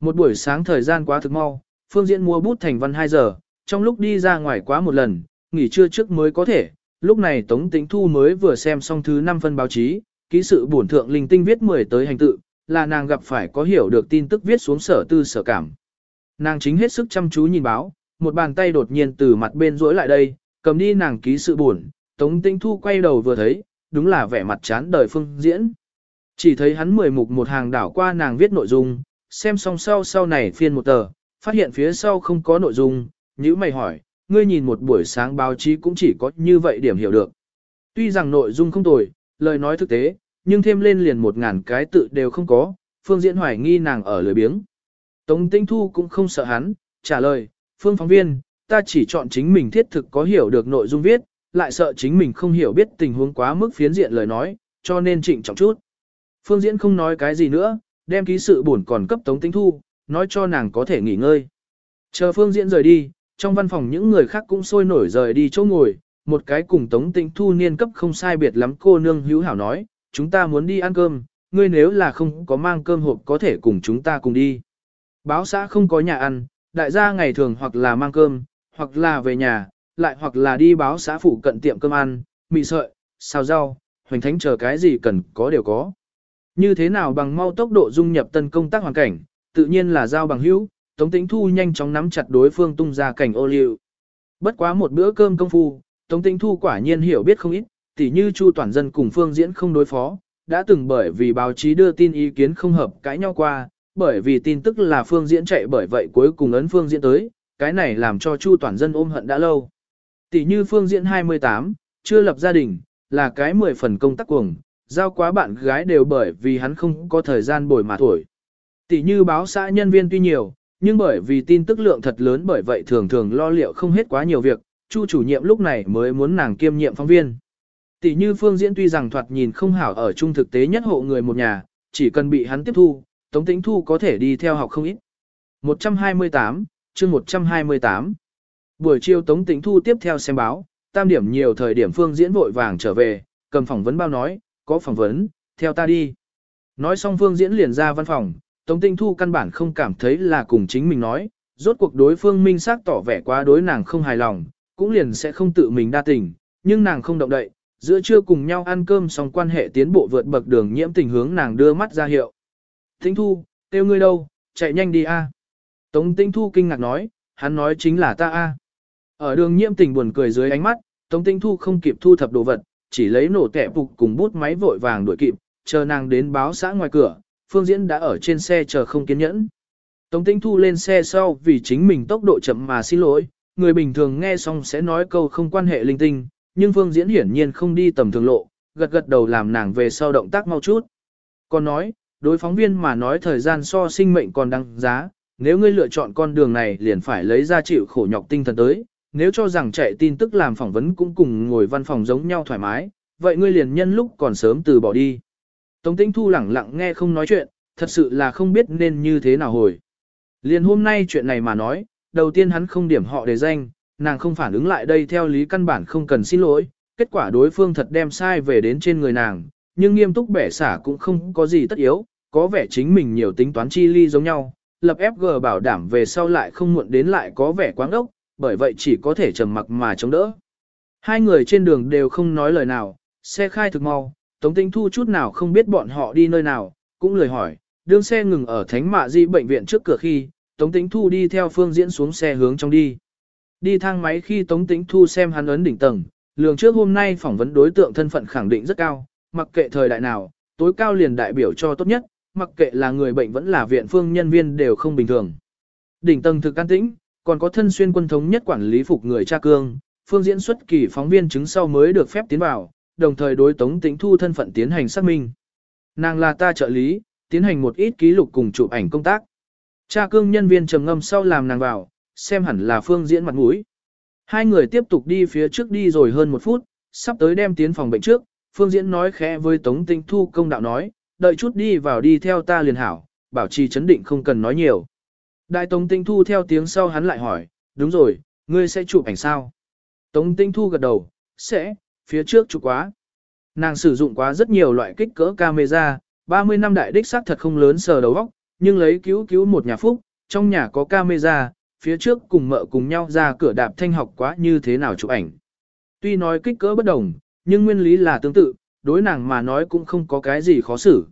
Một buổi sáng thời gian quá thực mau, Phương Diễn mua bút thành văn 2 giờ, trong lúc đi ra ngoài quá một lần, nghỉ trưa trước mới có thể, lúc này Tống Tĩnh Thu mới vừa xem xong thứ 5 phân báo chí, ký sự bổn thượng linh tinh viết 10 tới hành tự, là nàng gặp phải có hiểu được tin tức viết xuống sở tư sở cảm. Nàng chính hết sức chăm chú nhìn báo, một bàn tay đột nhiên từ mặt bên rỗi lại đây, cầm đi nàng ký sự buồn, Tống Tinh Thu quay đầu vừa thấy, đúng là vẻ mặt chán đời phương diễn. Chỉ thấy hắn mười mục một hàng đảo qua nàng viết nội dung, xem xong sau sau này phiên một tờ, phát hiện phía sau không có nội dung, nhữ mày hỏi, ngươi nhìn một buổi sáng báo chí cũng chỉ có như vậy điểm hiểu được. Tuy rằng nội dung không tồi, lời nói thực tế, nhưng thêm lên liền một ngàn cái tự đều không có, Phương Diễn hoài nghi nàng ở lười biếng. Tống Tinh Thu cũng không sợ hắn, trả lời, Phương phóng viên, ta chỉ chọn chính mình thiết thực có hiểu được nội dung viết, lại sợ chính mình không hiểu biết tình huống quá mức phiến diện lời nói, cho nên trịnh trọng chút. Phương Diễn không nói cái gì nữa, đem ký sự buồn còn cấp Tống Tinh Thu, nói cho nàng có thể nghỉ ngơi. Chờ Phương Diễn rời đi, trong văn phòng những người khác cũng sôi nổi rời đi chỗ ngồi, một cái cùng Tống Tinh Thu niên cấp không sai biệt lắm cô nương hữu hảo nói, chúng ta muốn đi ăn cơm, ngươi nếu là không có mang cơm hộp có thể cùng chúng ta cùng đi. Báo xã không có nhà ăn, đại gia ngày thường hoặc là mang cơm, hoặc là về nhà, lại hoặc là đi báo xã phụ cận tiệm cơm ăn, mì sợi, xào rau, hoành thánh chờ cái gì cần có đều có. Như thế nào bằng mau tốc độ dung nhập tân công tác hoàn cảnh, tự nhiên là giao bằng hữu, Tống Tĩnh Thu nhanh chóng nắm chặt đối phương tung ra cảnh ô liu. Bất quá một bữa cơm công phu, Tống Tĩnh Thu quả nhiên hiểu biết không ít, tỉ như Chu toàn dân cùng Phương Diễn không đối phó, đã từng bởi vì báo chí đưa tin ý kiến không hợp cãi nhau qua, bởi vì tin tức là Phương Diễn chạy bởi vậy cuối cùng ấn Phương Diễn tới, cái này làm cho Chu toàn dân ôm hận đã lâu. Tỷ như Phương Diễn 28, chưa lập gia đình, là cái 10 phần công tác cuồng, giao quá bạn gái đều bởi vì hắn không có thời gian bồi mà thổi. Tỷ như báo xã nhân viên tuy nhiều, nhưng bởi vì tin tức lượng thật lớn bởi vậy thường thường lo liệu không hết quá nhiều việc, Chu chủ nhiệm lúc này mới muốn nàng kiêm nhiệm phóng viên. Tỷ như Phương Diễn tuy rằng thoạt nhìn không hảo ở trung thực tế nhất hộ người một nhà, chỉ cần bị hắn tiếp thu, Tống Tĩnh Thu có thể đi theo học không ít. 128, chương 128. Buổi chiều Tống Tĩnh Thu tiếp theo xem báo, tam điểm nhiều thời điểm Phương Diễn vội vàng trở về, cầm phỏng vấn bao nói, có phỏng vấn, theo ta đi. Nói xong Phương Diễn liền ra văn phòng, Tống Tĩnh Thu căn bản không cảm thấy là cùng chính mình nói, rốt cuộc đối phương minh xác tỏ vẻ quá đối nàng không hài lòng, cũng liền sẽ không tự mình đa tình, nhưng nàng không động đậy, giữa trưa cùng nhau ăn cơm xong quan hệ tiến bộ vượt bậc đường nhiễm tình hướng nàng đưa mắt ra hiệu. Tĩnh Thu, kêu ngươi đâu, chạy nhanh đi a. Tống Tĩnh Thu kinh ngạc nói, hắn nói chính là ta a. Ở đường nhiễm tình buồn cười dưới ánh mắt, Tống Tĩnh Thu không kịp thu thập đồ vật, chỉ lấy nổ kẻ phục cùng bút máy vội vàng đuổi kịp, chờ nàng đến báo xã ngoài cửa, Phương Diễn đã ở trên xe chờ không kiên nhẫn. Tống Tĩnh Thu lên xe sau vì chính mình tốc độ chậm mà xin lỗi, người bình thường nghe xong sẽ nói câu không quan hệ linh tinh, nhưng Phương Diễn hiển nhiên không đi tầm thường lộ, gật gật đầu làm nàng về sau động tác mau chút. Còn nói, đối phóng viên mà nói thời gian so sinh mệnh còn đáng giá, nếu ngươi lựa chọn con đường này liền phải lấy ra chịu khổ nhọc tinh thần tới, nếu cho rằng chạy tin tức làm phỏng vấn cũng cùng ngồi văn phòng giống nhau thoải mái, vậy ngươi liền nhân lúc còn sớm từ bỏ đi. Tống Tĩnh Thu lẳng lặng nghe không nói chuyện, thật sự là không biết nên như thế nào hồi. Liền hôm nay chuyện này mà nói, đầu tiên hắn không điểm họ để danh, nàng không phản ứng lại đây theo lý căn bản không cần xin lỗi, kết quả đối phương thật đem sai về đến trên người nàng, nhưng nghiêm túc bẻ xả cũng không có gì tất yếu, có vẻ chính mình nhiều tính toán chi ly giống nhau, lập FG bảo đảm về sau lại không muộn đến lại có vẻ quáng ốc, bởi vậy chỉ có thể trầm mặc mà chống đỡ. Hai người trên đường đều không nói lời nào, xe khai thực mau, Tống Tinh Thu chút nào không biết bọn họ đi nơi nào, cũng lời hỏi, đương xe ngừng ở Thánh Mạ Di bệnh viện trước cửa khi, Tống tinh Thu đi theo phương diễn xuống xe hướng trong đi. Đi thang máy khi Tống Tĩnh Thu xem hắn ấn đỉnh tầng, lường trước hôm nay phỏng vấn đối tượng thân phận khẳng định rất cao, mặc kệ thời đại nào, tối cao liền đại biểu cho tốt nhất, mặc kệ là người bệnh vẫn là viện phương nhân viên đều không bình thường. Đỉnh tầng thực can tĩnh, còn có thân xuyên quân thống nhất quản lý phục người cha cương, phương diễn xuất kỳ phóng viên chứng sau mới được phép tiến vào, đồng thời đối Tống Tĩnh Thu thân phận tiến hành xác minh. Nàng là ta trợ lý, tiến hành một ít ký lục cùng chụp ảnh công tác. Cha cương nhân viên trầm ngâm sau làm nàng vào, xem hẳn là phương diễn mặt mũi. Hai người tiếp tục đi phía trước đi rồi hơn một phút, sắp tới đem tiến phòng bệnh trước, phương diễn nói khẽ với Tống Tinh Thu công đạo nói, đợi chút đi vào đi theo ta liền hảo, bảo trì chấn định không cần nói nhiều. Đại Tống Tinh Thu theo tiếng sau hắn lại hỏi, đúng rồi, ngươi sẽ chụp ảnh sao? Tống Tinh Thu gật đầu, sẽ, phía trước chụp quá. Nàng sử dụng quá rất nhiều loại kích cỡ camera, 30 năm đại đích xác thật không lớn sờ đầu óc, nhưng lấy cứu cứu một nhà phúc, trong nhà có camera, phía trước cùng mợ cùng nhau ra cửa đạp thanh học quá như thế nào chụp ảnh. Tuy nói kích cỡ bất đồng, nhưng nguyên lý là tương tự, đối nàng mà nói cũng không có cái gì khó xử.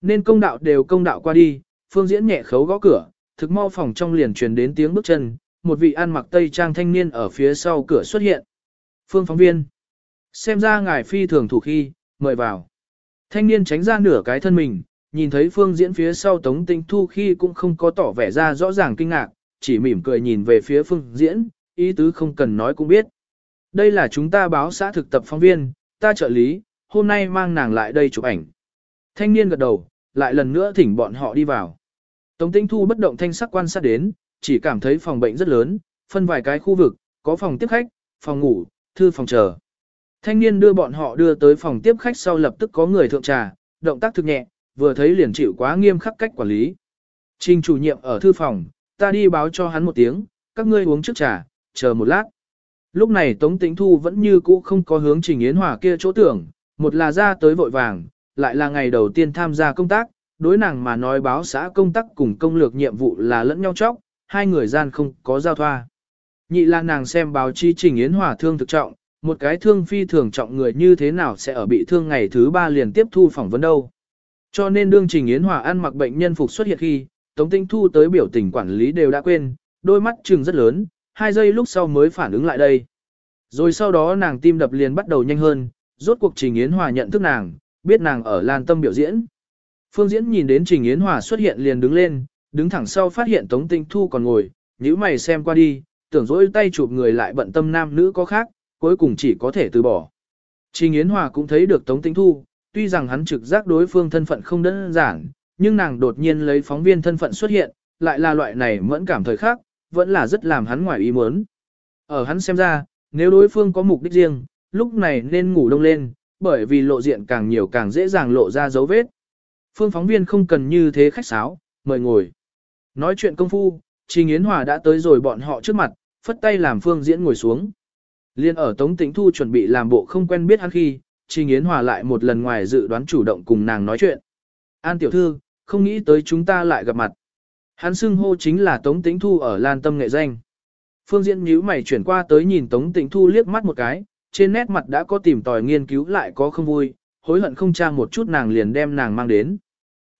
Nên công đạo đều công đạo qua đi, phương diễn nhẹ khấu gõ cửa, thực mau phòng trong liền truyền đến tiếng bước chân, một vị ăn mặc tây trang thanh niên ở phía sau cửa xuất hiện. Phương phóng viên. Xem ra ngài phi thường thủ khi, mời vào. Thanh niên tránh ra nửa cái thân mình, nhìn thấy phương diễn phía sau Tống tinh Thu khi cũng không có tỏ vẻ ra rõ ràng kinh ngạc, chỉ mỉm cười nhìn về phía phương diễn, ý tứ không cần nói cũng biết. Đây là chúng ta báo xã thực tập phóng viên, ta trợ lý, hôm nay mang nàng lại đây chụp ảnh. Thanh niên gật đầu, lại lần nữa thỉnh bọn họ đi vào. Tống Tĩnh Thu bất động thanh sắc quan sát đến, chỉ cảm thấy phòng bệnh rất lớn, phân vài cái khu vực, có phòng tiếp khách, phòng ngủ, thư phòng chờ. Thanh niên đưa bọn họ đưa tới phòng tiếp khách sau lập tức có người thượng trà, động tác thực nhẹ, vừa thấy liền chịu quá nghiêm khắc cách quản lý. Trình chủ nhiệm ở thư phòng, ta đi báo cho hắn một tiếng, các ngươi uống trước trà, chờ một lát. Lúc này Tống Tĩnh Thu vẫn như cũ không có hướng Trình Yến Hòa kia chỗ tưởng, một là ra tới vội vàng, lại là ngày đầu tiên tham gia công tác, đối nàng mà nói báo xã công tác cùng công lược nhiệm vụ là lẫn nhau chóc, hai người gian không có giao thoa. Nhị là nàng xem báo chi Trình Yến Hòa thương thực trọng, một cái thương phi thường trọng người như thế nào sẽ ở bị thương ngày thứ ba liền tiếp thu phỏng vấn đâu. Cho nên đương Trình Yến Hòa ăn mặc bệnh nhân phục xuất hiện khi, Tống Tinh Thu tới biểu tình quản lý đều đã quên, đôi mắt trừng rất lớn, hai giây lúc sau mới phản ứng lại đây. Rồi sau đó nàng tim đập liền bắt đầu nhanh hơn, rốt cuộc Trình Yến Hòa nhận thức nàng, biết nàng ở Lan Tâm biểu diễn. Phương Diễn nhìn đến Trình Yến Hòa xuất hiện liền đứng lên, đứng thẳng sau phát hiện Tống Tinh Thu còn ngồi, nhíu mày xem qua đi, tưởng dỗi tay chụp người lại bận tâm nam nữ có khác, cuối cùng chỉ có thể từ bỏ. Trình Yến Hòa cũng thấy được Tống Tinh Thu, tuy rằng hắn trực giác đối phương thân phận không đơn giản, nhưng nàng đột nhiên lấy phóng viên thân phận xuất hiện, lại là loại này mẫn cảm thời khắc vẫn là rất làm hắn ngoài ý muốn. Ở hắn xem ra, nếu đối phương có mục đích riêng, lúc này nên ngủ đông lên, bởi vì lộ diện càng nhiều càng dễ dàng lộ ra dấu vết. Phương phóng viên không cần như thế khách sáo, mời ngồi. Nói chuyện công phu, Trình Yến Hòa đã tới rồi bọn họ trước mặt, phất tay làm Phương Diễn ngồi xuống. Liên ở Tống Tĩnh Thu chuẩn bị làm bộ không quen biết hắn khi, Trình Yến Hòa lại một lần ngoài dự đoán chủ động cùng nàng nói chuyện. An tiểu thư, không nghĩ tới chúng ta lại gặp mặt. Hắn xưng hô chính là Tống Tĩnh Thu ở Lan Tâm nghệ danh. Phương Diễn nhíu mày chuyển qua tới nhìn Tống Tĩnh Thu liếc mắt một cái, trên nét mặt đã có tìm tòi nghiên cứu lại có không vui, hối hận không tra một chút nàng liền đem nàng mang đến.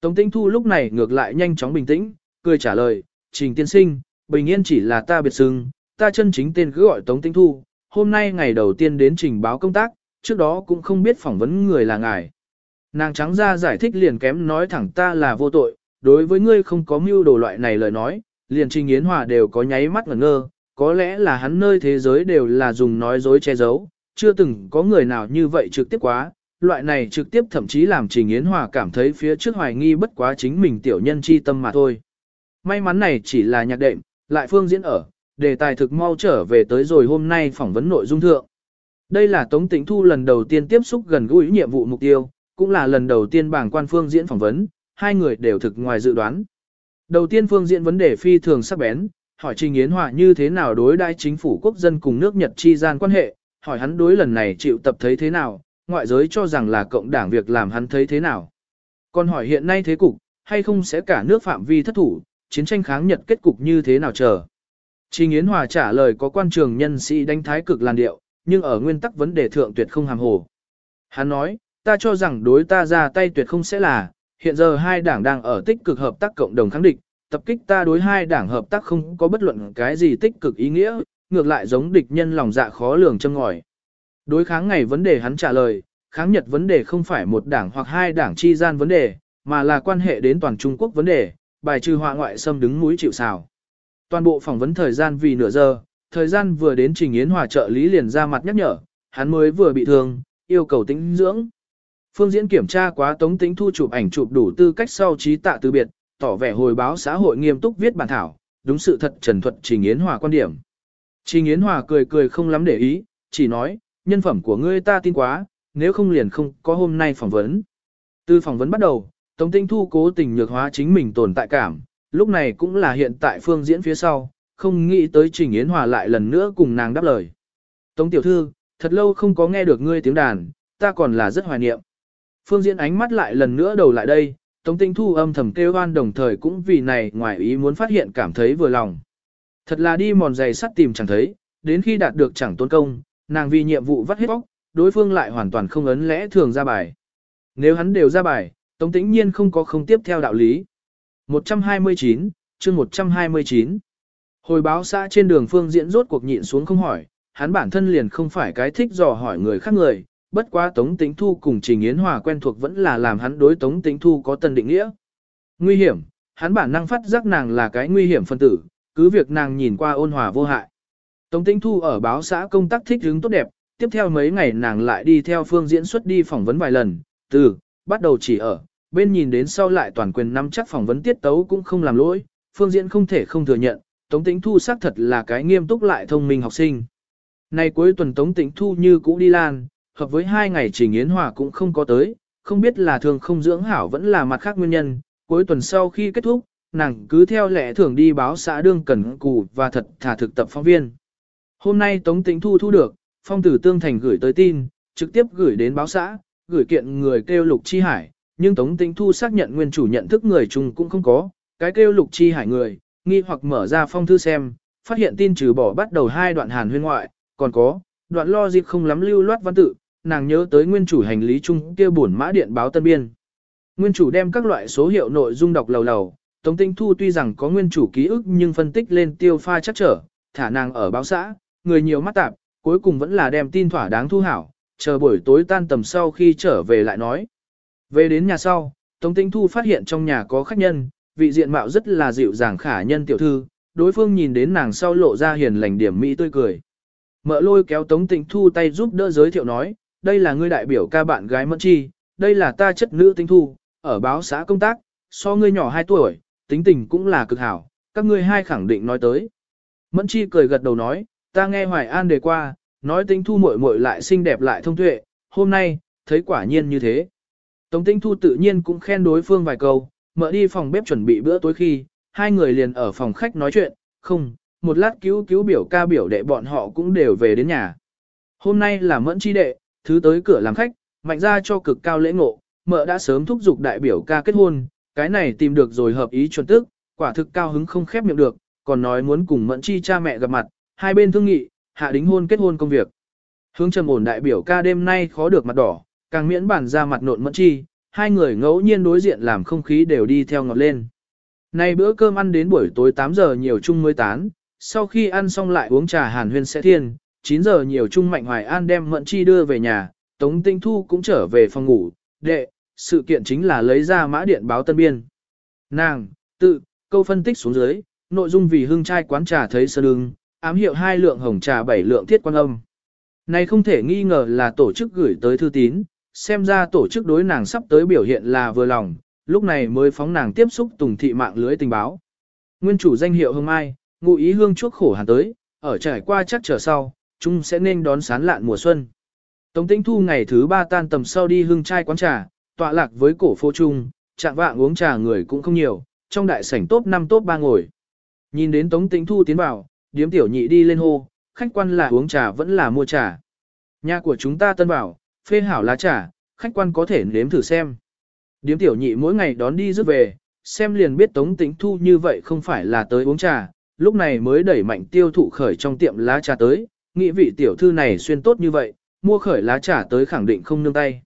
Tống Tĩnh Thu lúc này ngược lại nhanh chóng bình tĩnh, cười trả lời, Trình tiên sinh, bình yên chỉ là ta biệt xưng, ta chân chính tên cứ gọi Tống Tĩnh Thu, hôm nay ngày đầu tiên đến trình báo công tác, trước đó cũng không biết phỏng vấn người là ngài. Nàng trắng ra giải thích liền kém nói thẳng ta là vô tội, đối với ngươi không có mưu đồ loại này lời nói, liền trình yến hòa đều có nháy mắt ngẩn ngơ, có lẽ là hắn nơi thế giới đều là dùng nói dối che giấu, chưa từng có người nào như vậy trực tiếp quá, loại này trực tiếp thậm chí làm trình yến hòa cảm thấy phía trước hoài nghi bất quá chính mình tiểu nhân chi tâm mà thôi. May mắn này chỉ là nhạc đệm, lại phương diễn ở, đề tài thực mau trở về tới rồi hôm nay phỏng vấn nội dung thượng. Đây là Tống Tĩnh Thu lần đầu tiên tiếp xúc gần gũi nhiệm vụ mục tiêu, cũng là lần đầu tiên bảng quan phương diễn phỏng vấn, hai người đều thực ngoài dự đoán. Đầu tiên phương diễn vấn đề phi thường sắc bén, hỏi Trình Yến Hòa như thế nào đối đãi chính phủ quốc dân cùng nước Nhật chi gian quan hệ, hỏi hắn đối lần này chịu tập thấy thế nào, ngoại giới cho rằng là cộng đảng việc làm hắn thấy thế nào. Còn hỏi hiện nay thế cục, hay không sẽ cả nước phạm vi thất thủ, chiến tranh kháng Nhật kết cục như thế nào chờ. Trình Yến Hòa trả lời có quan trường nhân sĩ đánh thái cực làn điệu, nhưng ở nguyên tắc vấn đề thượng tuyệt không hàm hồ. Hắn nói, ta cho rằng đối ta ra tay tuyệt không sẽ là, hiện giờ hai đảng đang ở tích cực hợp tác cộng đồng kháng địch, tập kích ta đối hai đảng hợp tác không có bất luận cái gì tích cực ý nghĩa, ngược lại giống địch nhân lòng dạ khó lường châm ngòi. Đối kháng ngày vấn đề hắn trả lời, kháng Nhật vấn đề không phải một đảng hoặc hai đảng chi gian vấn đề, mà là quan hệ đến toàn Trung Quốc vấn đề, bài trừ họa ngoại xâm đứng mũi chịu sào. Toàn bộ phỏng vấn thời gian vì nửa giờ, thời gian vừa đến Trình Yến Hòa trợ lý liền ra mặt nhắc nhở, hắn mới vừa bị thương, yêu cầu tĩnh dưỡng. Phương Diễn kiểm tra quá Tống Tĩnh thu chụp ảnh chụp đủ tư cách sau trí tạ từ biệt, tỏ vẻ hồi báo xã hội nghiêm túc viết bản thảo, đúng sự thật trần thuật Trình Yến Hòa quan điểm. Trình Yến Hòa cười cười không lắm để ý, chỉ nói, nhân phẩm của ngươi ta tin quá, nếu không liền không có hôm nay phỏng vấn. Từ phỏng vấn bắt đầu, Tống Tĩnh Thu cố tình nhược hóa chính mình tồn tại cảm, lúc này cũng là hiện tại phương diễn phía sau, không nghĩ tới Trình Yến Hòa lại lần nữa cùng nàng đáp lời. Tống tiểu thư, thật lâu không có nghe được ngươi tiếng đàn, ta còn là rất hoài niệm. Phương diễn ánh mắt lại lần nữa đầu lại đây, Tống Tinh Thu âm thầm kêu oan đồng thời cũng vì này ngoài ý muốn phát hiện cảm thấy vừa lòng. Thật là đi mòn giày sắt tìm chẳng thấy, đến khi đạt được chẳng tôn công, nàng vì nhiệm vụ vắt hết bóc, đối phương lại hoàn toàn không ấn lẽ thường ra bài. Nếu hắn đều ra bài, Tống Tĩnh Nhiên không có không tiếp theo đạo lý. 129, chương 129. Hồi báo xã trên đường phương diễn rốt cuộc nhịn xuống không hỏi, hắn bản thân liền không phải cái thích dò hỏi người khác người, bất quá Tống Tĩnh Thu cùng Trình Yến Hòa quen thuộc vẫn là làm hắn đối Tống Tĩnh Thu có tân định nghĩa. Nguy hiểm, hắn bản năng phát giác nàng là cái nguy hiểm phân tử, cứ việc nàng nhìn qua ôn hòa vô hại. Tống Tĩnh Thu ở báo xã công tác thích hứng tốt đẹp, tiếp theo mấy ngày nàng lại đi theo phương diễn xuất đi phỏng vấn vài lần, từ, bắt đầu chỉ ở, bên nhìn đến sau lại toàn quyền nắm chắc phỏng vấn tiết tấu cũng không làm lỗi, phương diễn không thể không thừa nhận, Tống Tĩnh Thu xác thật là cái nghiêm túc lại thông minh học sinh. Nay cuối tuần Tống Tĩnh Thu như cũ đi lan, hợp với hai ngày Trình Yến Hòa cũng không có tới, không biết là thường không dưỡng hảo vẫn là mặt khác nguyên nhân, cuối tuần sau khi kết thúc, nàng cứ theo lẽ thường đi báo xã đương cần cù và thật thả thực tập phóng viên. Hôm nay Tống Tĩnh Thu thu được, phong tử tương thành gửi tới tin, trực tiếp gửi đến báo xã, gửi kiện người kêu Lục Chi Hải, nhưng Tống Tĩnh Thu xác nhận nguyên chủ nhận thức người chung cũng không có, cái kêu Lục Chi Hải người, nghi hoặc mở ra phong thư xem, phát hiện tin trừ bỏ bắt đầu hai đoạn hàn huyên ngoại, còn có, đoạn lo dịp không lắm lưu loát văn tự, nàng nhớ tới nguyên chủ hành lý chung kia buồn mã điện báo tân biên. Nguyên chủ đem các loại số hiệu nội dung đọc lầu lầu, Tống Tinh Thu tuy rằng có nguyên chủ ký ức nhưng phân tích lên tiêu pha chắc trở, thả nàng ở báo xã, người nhiều mắt tạp, cuối cùng vẫn là đem tin thỏa đáng thu hảo, chờ buổi tối tan tầm sau khi trở về lại nói. Về đến nhà sau, Tống Tinh Thu phát hiện trong nhà có khách nhân, vị diện mạo rất là dịu dàng khả nhân tiểu thư, đối phương nhìn đến nàng sau lộ ra hiền lành điểm mỹ tươi cười. Mợ lôi kéo Tống tinh Thu tay giúp đỡ giới thiệu nói, đây là ngươi đại biểu ca bạn gái Mẫn Chi, đây là ta chất nữ Tinh Thu, ở báo xã công tác, so ngươi nhỏ 2 tuổi, tính tình cũng là cực hảo, các ngươi hai khẳng định nói tới. Mẫn Chi cười gật đầu nói, ta nghe Hoài An đề qua, nói Tinh Thu muội muội lại xinh đẹp lại thông tuệ, hôm nay, thấy quả nhiên như thế. Tống Tinh Thu tự nhiên cũng khen đối phương vài câu, mở đi phòng bếp chuẩn bị bữa tối khi, hai người liền ở phòng khách nói chuyện, không, một lát cứu cứu biểu ca biểu đệ bọn họ cũng đều về đến nhà. Hôm nay là mẫn chi đệ, thứ tới cửa làm khách, mạnh ra cho cực cao lễ ngộ, mợ đã sớm thúc giục đại biểu ca kết hôn, cái này tìm được rồi hợp ý chuẩn tức, quả thực cao hứng không khép miệng được, còn nói muốn cùng mẫn chi cha mẹ gặp mặt, hai bên thương nghị, hạ đính hôn kết hôn công việc. Hướng trầm ổn đại biểu ca đêm nay khó được mặt đỏ, càng miễn bản ra mặt nộn mẫn chi, hai người ngẫu nhiên đối diện làm không khí đều đi theo ngọt lên. Nay bữa cơm ăn đến buổi tối 8 giờ nhiều chung mới tán, sau khi ăn xong lại uống trà hàn huyên sẽ thiên, 9 giờ nhiều trung Mạnh Hoài An đem Mẫn Chi đưa về nhà, Tống Tinh Thu cũng trở về phòng ngủ, đệ, sự kiện chính là lấy ra mã điện báo tân biên. Nàng, tự, câu phân tích xuống dưới, nội dung vì hương trai quán trà thấy sơ lưng, ám hiệu hai lượng hồng trà bảy lượng thiết quan âm. Này không thể nghi ngờ là tổ chức gửi tới thư tín, xem ra tổ chức đối nàng sắp tới biểu hiện là vừa lòng, lúc này mới phóng nàng tiếp xúc tùng thị mạng lưới tình báo. Nguyên chủ danh hiệu Hương Mai, ngụ ý hương chuốc khổ hàn tới, ở trải qua chắc trở sau, chúng sẽ nên đón sán lạn mùa xuân. Tống Tĩnh Thu ngày thứ ba tan tầm sau đi hương trai quán trà, tọa lạc với cổ phố trung, chạm vạng uống trà người cũng không nhiều, trong đại sảnh top 5 top 3 ngồi. Nhìn đến Tống Tĩnh Thu tiến vào, điếm tiểu nhị đi lên hô, khách quan là uống trà vẫn là mua trà. Nhà của chúng ta tân bảo, phê hảo lá trà, khách quan có thể nếm thử xem. Điếm tiểu nhị mỗi ngày đón đi rước về, xem liền biết Tống Tĩnh Thu như vậy không phải là tới uống trà, lúc này mới đẩy mạnh tiêu thụ khởi trong tiệm lá trà tới, nghĩ vị tiểu thư này xuyên tốt như vậy, mua khởi lá trà tới khẳng định không nương tay.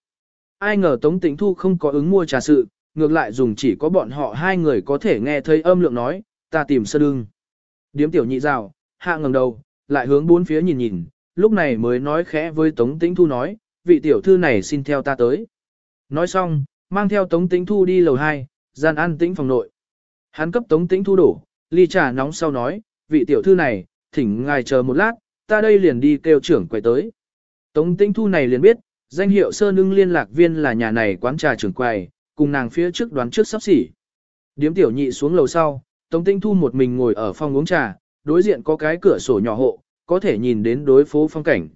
Ai ngờ Tống Tĩnh Thu không có ứng mua trà sự, ngược lại dùng chỉ có bọn họ hai người có thể nghe thấy âm lượng nói, ta tìm sơ đương. Điếm tiểu nhị rào, hạ ngẩng đầu, lại hướng bốn phía nhìn nhìn, lúc này mới nói khẽ với Tống Tĩnh Thu nói, vị tiểu thư này xin theo ta tới. Nói xong, mang theo Tống Tĩnh Thu đi lầu 2, gian ăn tĩnh phòng nội. Hắn cấp Tống Tĩnh Thu đổ, ly trà nóng sau nói, vị tiểu thư này, thỉnh ngài chờ một lát, ta đây liền đi kêu trưởng quầy tới. Tống Tĩnh Thu này liền biết, danh hiệu Sơn Nưng liên lạc viên là nhà này quán trà trưởng quầy, cùng nàng phía trước đoán trước sắp xỉ. Điếm tiểu nhị xuống lầu sau, Tống Tĩnh Thu một mình ngồi ở phòng uống trà, đối diện có cái cửa sổ nhỏ hộ, có thể nhìn đến đối phố phong cảnh.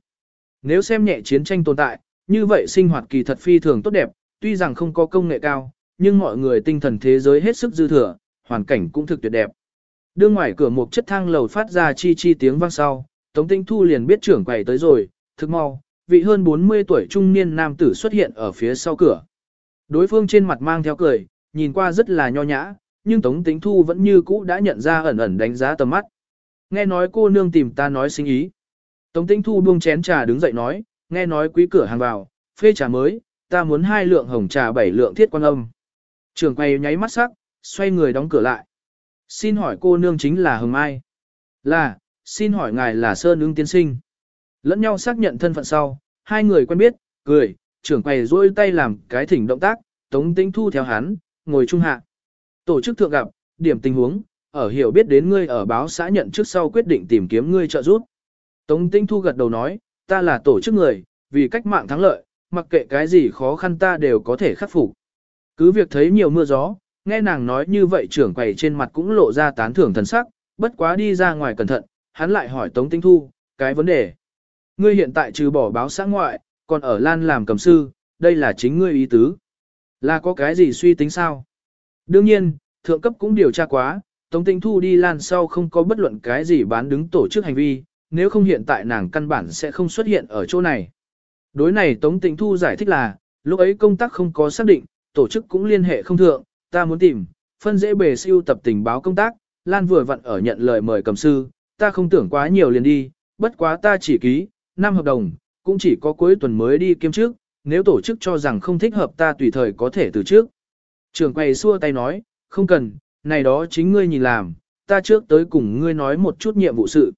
Nếu xem nhẹ chiến tranh tồn tại, như vậy sinh hoạt kỳ thật phi thường tốt đẹp, tuy rằng không có công nghệ cao, nhưng mọi người tinh thần thế giới hết sức dư thừa, hoàn cảnh cũng thực tuyệt đẹp. Đưa ngoài cửa một chất thang lầu phát ra chi chi tiếng vang sau, Tống Tinh Thu liền biết trưởng quầy tới rồi, thực mau, vị hơn 40 tuổi trung niên nam tử xuất hiện ở phía sau cửa. Đối phương trên mặt mang theo cười, nhìn qua rất là nho nhã, nhưng Tống Tinh Thu vẫn như cũ đã nhận ra ẩn ẩn đánh giá tầm mắt. Nghe nói cô nương tìm ta nói sinh ý. Tống Tinh Thu buông chén trà đứng dậy nói, nghe nói quý cửa hàng vào, phê trà mới, ta muốn hai lượng hồng trà bảy lượng thiết quan âm. Trường quay nháy mắt sắc, xoay người đóng cửa lại. Xin hỏi cô nương chính là Hồng Mai. Là, xin hỏi ngài là Sơn ứng tiên sinh. Lẫn nhau xác nhận thân phận sau, hai người quen biết, Cười, trưởng quầy duỗi tay làm cái thỉnh động tác, Tống Tĩnh Thu theo hắn, ngồi trung hạ. Tổ chức thượng gặp, điểm tình huống, ở hiểu biết đến ngươi ở báo xã nhận trước sau quyết định tìm kiếm ngươi trợ giúp. Tống Tĩnh Thu gật đầu nói, ta là tổ chức người, vì cách mạng thắng lợi, mặc kệ cái gì khó khăn ta đều có thể khắc phục. Cứ việc thấy nhiều mưa gió, nghe nàng nói như vậy trưởng quầy trên mặt cũng lộ ra tán thưởng thần sắc, bất quá đi ra ngoài cẩn thận, hắn lại hỏi Tống tinh Thu, cái vấn đề. Ngươi hiện tại trừ bỏ báo xã ngoại, còn ở Lan làm cầm sư, đây là chính ngươi ý tứ. Là có cái gì suy tính sao? Đương nhiên, thượng cấp cũng điều tra quá, Tống tinh Thu đi Lan sau không có bất luận cái gì bán đứng tổ chức hành vi, nếu không hiện tại nàng căn bản sẽ không xuất hiện ở chỗ này. Đối này Tống tinh Thu giải thích là, lúc ấy công tác không có xác định, tổ chức cũng liên hệ không thượng, ta muốn tìm, phân dễ bề siêu tập tình báo công tác, Lan vừa vặn ở nhận lời mời cầm sư, ta không tưởng quá nhiều liền đi, bất quá ta chỉ ký, năm hợp đồng, cũng chỉ có cuối tuần mới đi kiêm trước, nếu tổ chức cho rằng không thích hợp ta tùy thời có thể từ trước. Trường quay xua tay nói, không cần, này đó chính ngươi nhìn làm, ta trước tới cùng ngươi nói một chút nhiệm vụ sự.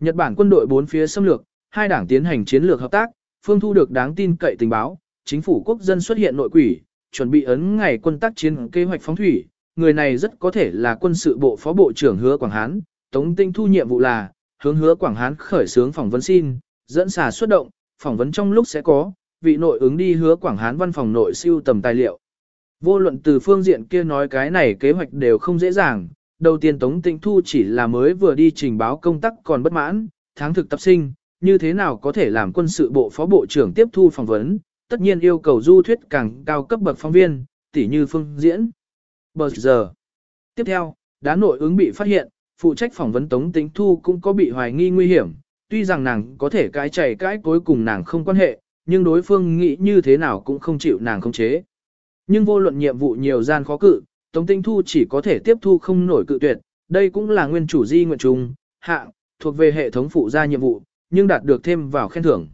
Nhật Bản quân đội bốn phía xâm lược, hai đảng tiến hành chiến lược hợp tác, phương thu được đáng tin cậy tình báo, chính phủ quốc dân xuất hiện nội quỷ, chuẩn bị ấn ngày quân tác chiến kế hoạch phóng thủy, người này rất có thể là quân sự bộ phó bộ trưởng Hứa Quảng Hán, Tống Tinh Thu nhiệm vụ là hướng Hứa Quảng Hán khởi xướng phỏng vấn xin, dẫn xà xuất động, phỏng vấn trong lúc sẽ có, vị nội ứng đi Hứa Quảng Hán văn phòng nội siêu tầm tài liệu. Vô luận từ phương diện kia nói cái này kế hoạch đều không dễ dàng, đầu tiên Tống Tinh Thu chỉ là mới vừa đi trình báo công tác còn bất mãn, tháng thực tập sinh, như thế nào có thể làm quân sự bộ phó bộ trưởng tiếp thu phỏng vấn, tất nhiên yêu cầu du thuyết càng cao cấp bậc phóng viên, tỉ như phương diễn. Bờ giờ. Tiếp theo, đá nội ứng bị phát hiện, phụ trách phỏng vấn Tống Tĩnh Thu cũng có bị hoài nghi nguy hiểm, tuy rằng nàng có thể cái chảy cái cuối cùng nàng không quan hệ, nhưng đối phương nghĩ như thế nào cũng không chịu nàng khống chế. Nhưng vô luận nhiệm vụ nhiều gian khó cự, Tống Tĩnh Thu chỉ có thể tiếp thu không nổi cự tuyệt, đây cũng là nguyên chủ di nguyện trùng, hạ, thuộc về hệ thống phụ gia nhiệm vụ, nhưng đạt được thêm vào khen thưởng.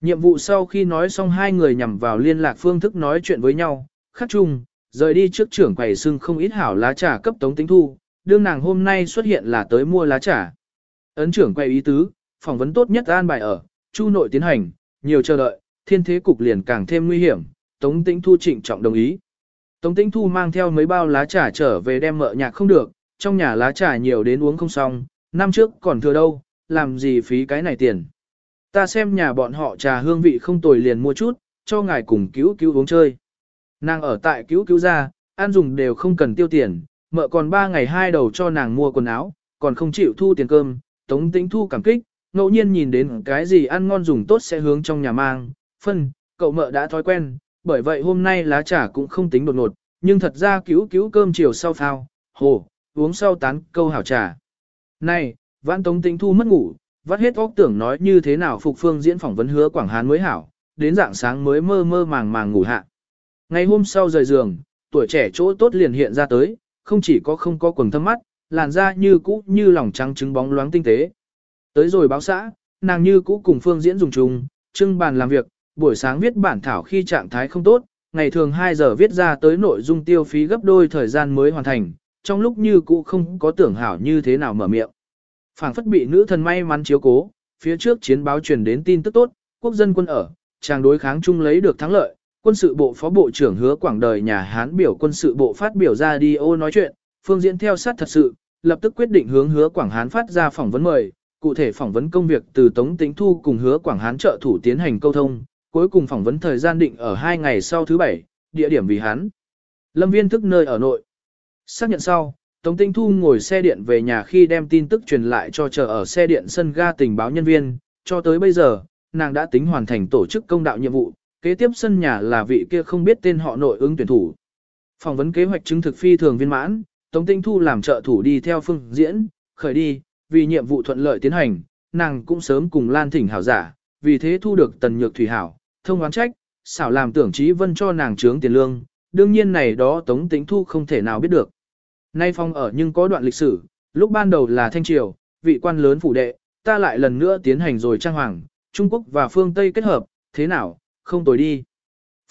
Nhiệm vụ sau khi nói xong hai người nhằm vào liên lạc phương thức nói chuyện với nhau, khắc chung, rời đi trước trưởng quầy xưng không ít hảo lá trà cấp tống Tĩnh thu, đương nàng hôm nay xuất hiện là tới mua lá trà. Ấn trưởng quay ý tứ, phỏng vấn tốt nhất an bài ở, chu nội tiến hành, nhiều chờ đợi, thiên thế cục liền càng thêm nguy hiểm, tống tĩnh thu trịnh trọng đồng ý. Tống tĩnh thu mang theo mấy bao lá trà trở về đem mợ nhạc không được, trong nhà lá trà nhiều đến uống không xong, năm trước còn thừa đâu, làm gì phí cái này tiền. Ta xem nhà bọn họ trà hương vị không tồi liền mua chút, cho ngài cùng cứu cứu uống chơi. Nàng ở tại cứu cứu ra, ăn dùng đều không cần tiêu tiền, mợ còn ba ngày hai đầu cho nàng mua quần áo, còn không chịu thu tiền cơm, tống tĩnh thu cảm kích, ngẫu nhiên nhìn đến cái gì ăn ngon dùng tốt sẽ hướng trong nhà mang, phân, cậu mợ đã thói quen, bởi vậy hôm nay lá trà cũng không tính đột ngột, nhưng thật ra cứu cứu cơm chiều sau phao, hồ, uống sau tán câu hảo trà. Này, vãn tống tĩnh thu mất ngủ, vắt hết óc tưởng nói như thế nào phục phương diễn phỏng vấn hứa Quảng Hán mới hảo, đến dạng sáng mới mơ mơ màng màng ngủ hạ. Ngày hôm sau rời giường, tuổi trẻ chỗ tốt liền hiện ra tới, không chỉ có không có quần thâm mắt, làn da như cũ như lòng trắng trứng bóng loáng tinh tế. Tới rồi báo xã, nàng như cũ cùng phương diễn dùng chung, trưng bàn làm việc, buổi sáng viết bản thảo khi trạng thái không tốt, ngày thường 2 giờ viết ra tới nội dung tiêu phí gấp đôi thời gian mới hoàn thành, trong lúc như cũ không có tưởng hảo như thế nào mở miệng phảng phất bị nữ thần may mắn chiếu cố, phía trước chiến báo truyền đến tin tức tốt, quốc dân quân ở, chàng đối kháng chung lấy được thắng lợi, quân sự bộ phó bộ trưởng hứa quảng đời nhà Hán biểu quân sự bộ phát biểu ra đi ô nói chuyện, phương diễn theo sát thật sự, lập tức quyết định hướng hứa quảng Hán phát ra phỏng vấn mời, cụ thể phỏng vấn công việc từ Tống Tĩnh Thu cùng hứa quảng Hán trợ thủ tiến hành câu thông, cuối cùng phỏng vấn thời gian định ở hai ngày sau thứ bảy, địa điểm vì Hán. Lâm viên thức nơi ở nội. Xác nhận sau, Tống Tinh Thu ngồi xe điện về nhà khi đem tin tức truyền lại cho chờ ở xe điện sân ga tình báo nhân viên, cho tới bây giờ, nàng đã tính hoàn thành tổ chức công đạo nhiệm vụ, kế tiếp sân nhà là vị kia không biết tên họ nội ứng tuyển thủ. Phỏng vấn kế hoạch chứng thực phi thường viên mãn, Tống Tinh Thu làm trợ thủ đi theo phương diễn, khởi đi, vì nhiệm vụ thuận lợi tiến hành, nàng cũng sớm cùng Lan Thỉnh hảo giả, vì thế thu được tần nhược thủy hảo, thông oán trách, xảo làm tưởng trí vân cho nàng trướng tiền lương, đương nhiên này đó Tống Tinh Thu không thể nào biết được. Nay phong ở nhưng có đoạn lịch sử, lúc ban đầu là Thanh Triều, vị quan lớn phủ đệ, ta lại lần nữa tiến hành rồi trang hoàng, Trung Quốc và phương Tây kết hợp, thế nào, không tồi đi.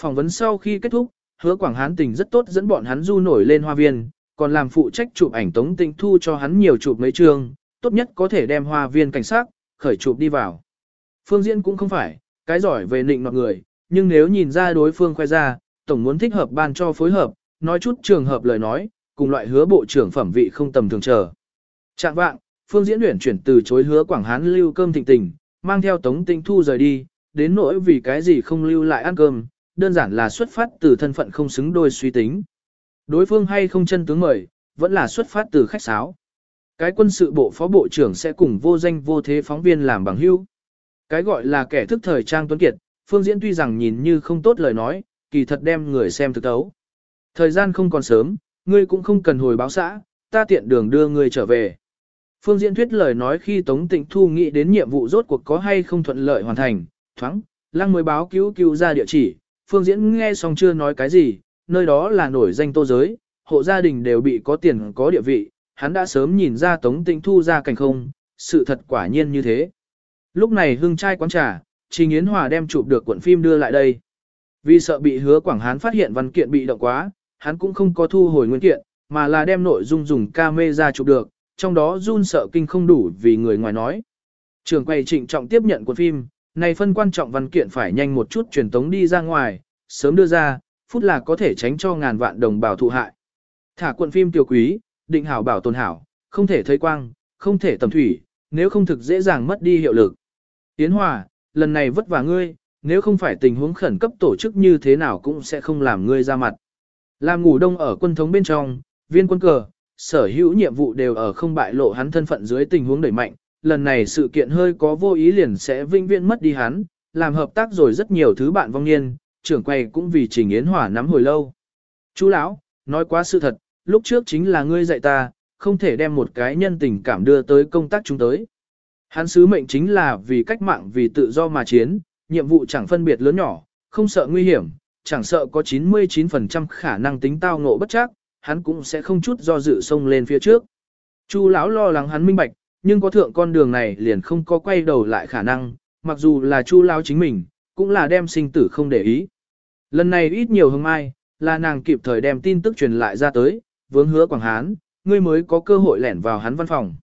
Phỏng vấn sau khi kết thúc, hứa Quảng Hán tình rất tốt dẫn bọn hắn du nổi lên hoa viên, còn làm phụ trách chụp ảnh tống tịnh thu cho hắn nhiều chụp mấy trường, tốt nhất có thể đem hoa viên cảnh sát, khởi chụp đi vào. Phương Diễn cũng không phải, cái giỏi về nịnh nọt người, nhưng nếu nhìn ra đối phương khoe ra, tổng muốn thích hợp ban cho phối hợp, nói chút trường hợp lời nói, cùng loại hứa bộ trưởng phẩm vị không tầm thường chờ. Trạng vạng, Phương Diễn luyện chuyển từ chối hứa Quảng Hán lưu cơm thịnh tình, mang theo Tống Tinh Thu rời đi, đến nỗi vì cái gì không lưu lại ăn cơm, đơn giản là xuất phát từ thân phận không xứng đôi suy tính. Đối phương hay không chân tướng mời, vẫn là xuất phát từ khách sáo. Cái quân sự bộ phó bộ trưởng sẽ cùng vô danh vô thế phóng viên làm bằng hữu. Cái gọi là kẻ thức thời trang tuấn kiệt, phương diễn tuy rằng nhìn như không tốt lời nói, kỳ thật đem người xem thực tấu. Thời gian không còn sớm, ngươi cũng không cần hồi báo xã, ta tiện đường đưa ngươi trở về. Phương diễn thuyết lời nói khi Tống Tịnh Thu nghĩ đến nhiệm vụ rốt cuộc có hay không thuận lợi hoàn thành, thoáng, lăng mới báo cứu cứu ra địa chỉ, Phương diễn nghe xong chưa nói cái gì, nơi đó là nổi danh tô giới, hộ gia đình đều bị có tiền có địa vị, hắn đã sớm nhìn ra Tống Tĩnh Thu ra cảnh không, sự thật quả nhiên như thế. Lúc này hương trai quán trà, Trình Yến Hòa đem chụp được cuộn phim đưa lại đây. Vì sợ bị hứa Quảng Hán phát hiện văn kiện bị động quá, hắn cũng không có thu hồi nguyên kiện, mà là đem nội dung dùng camera chụp được, trong đó run sợ kinh không đủ vì người ngoài nói. Trường quay trịnh trọng tiếp nhận cuộn phim, này phân quan trọng văn kiện phải nhanh một chút truyền tống đi ra ngoài, sớm đưa ra, phút là có thể tránh cho ngàn vạn đồng bào thụ hại. Thả cuộn phim tiêu quý, định hảo bảo tồn hảo, không thể thấy quang, không thể tầm thủy, nếu không thực dễ dàng mất đi hiệu lực. Tiến Hòa, lần này vất vả ngươi, nếu không phải tình huống khẩn cấp tổ chức như thế nào cũng sẽ không làm ngươi ra mặt. Làm ngủ đông ở quân thống bên trong, viên quân cờ, sở hữu nhiệm vụ đều ở không bại lộ hắn thân phận dưới tình huống đẩy mạnh, lần này sự kiện hơi có vô ý liền sẽ vinh viễn mất đi hắn, làm hợp tác rồi rất nhiều thứ bạn vong niên, trưởng quầy cũng vì Trình Yến hỏa nắm hồi lâu. Chú lão, nói quá sự thật, lúc trước chính là ngươi dạy ta, không thể đem một cái nhân tình cảm đưa tới công tác chúng tới. Hắn sứ mệnh chính là vì cách mạng vì tự do mà chiến, nhiệm vụ chẳng phân biệt lớn nhỏ, không sợ nguy hiểm, chẳng sợ có 99% khả năng tính tao ngộ bất chắc, hắn cũng sẽ không chút do dự xông lên phía trước. Chu lão lo lắng hắn minh bạch, nhưng có thượng con đường này liền không có quay đầu lại khả năng, mặc dù là Chu lão chính mình, cũng là đem sinh tử không để ý. Lần này ít nhiều hơn mai, là nàng kịp thời đem tin tức truyền lại ra tới, vướng hứa Quảng Hán, ngươi mới có cơ hội lẻn vào hắn văn phòng.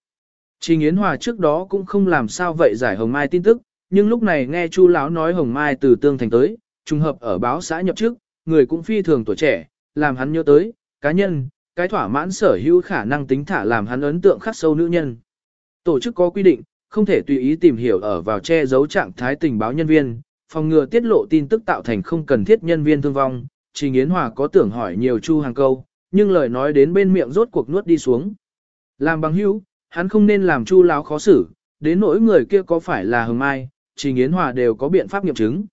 Trình Yến Hòa trước đó cũng không làm sao vậy giải Hồng Mai tin tức, nhưng lúc này nghe Chu lão nói Hồng Mai từ Tương Thành tới, trùng hợp ở báo xã nhập trước, người cũng phi thường tuổi trẻ, làm hắn nhớ tới, cá nhân, cái thỏa mãn sở hữu khả năng tính thả làm hắn ấn tượng khắc sâu nữ nhân. Tổ chức có quy định, không thể tùy ý tìm hiểu ở vào che giấu trạng thái tình báo nhân viên, phòng ngừa tiết lộ tin tức tạo thành không cần thiết nhân viên thương vong. Trình Yến Hòa có tưởng hỏi nhiều Chu hàng câu, nhưng lời nói đến bên miệng rốt cuộc nuốt đi xuống. Làm bằng hữu, hắn không nên làm chu láo khó xử, đến nỗi người kia có phải là hừng ai, Trình Yến Hòa đều có biện pháp nghiệm chứng.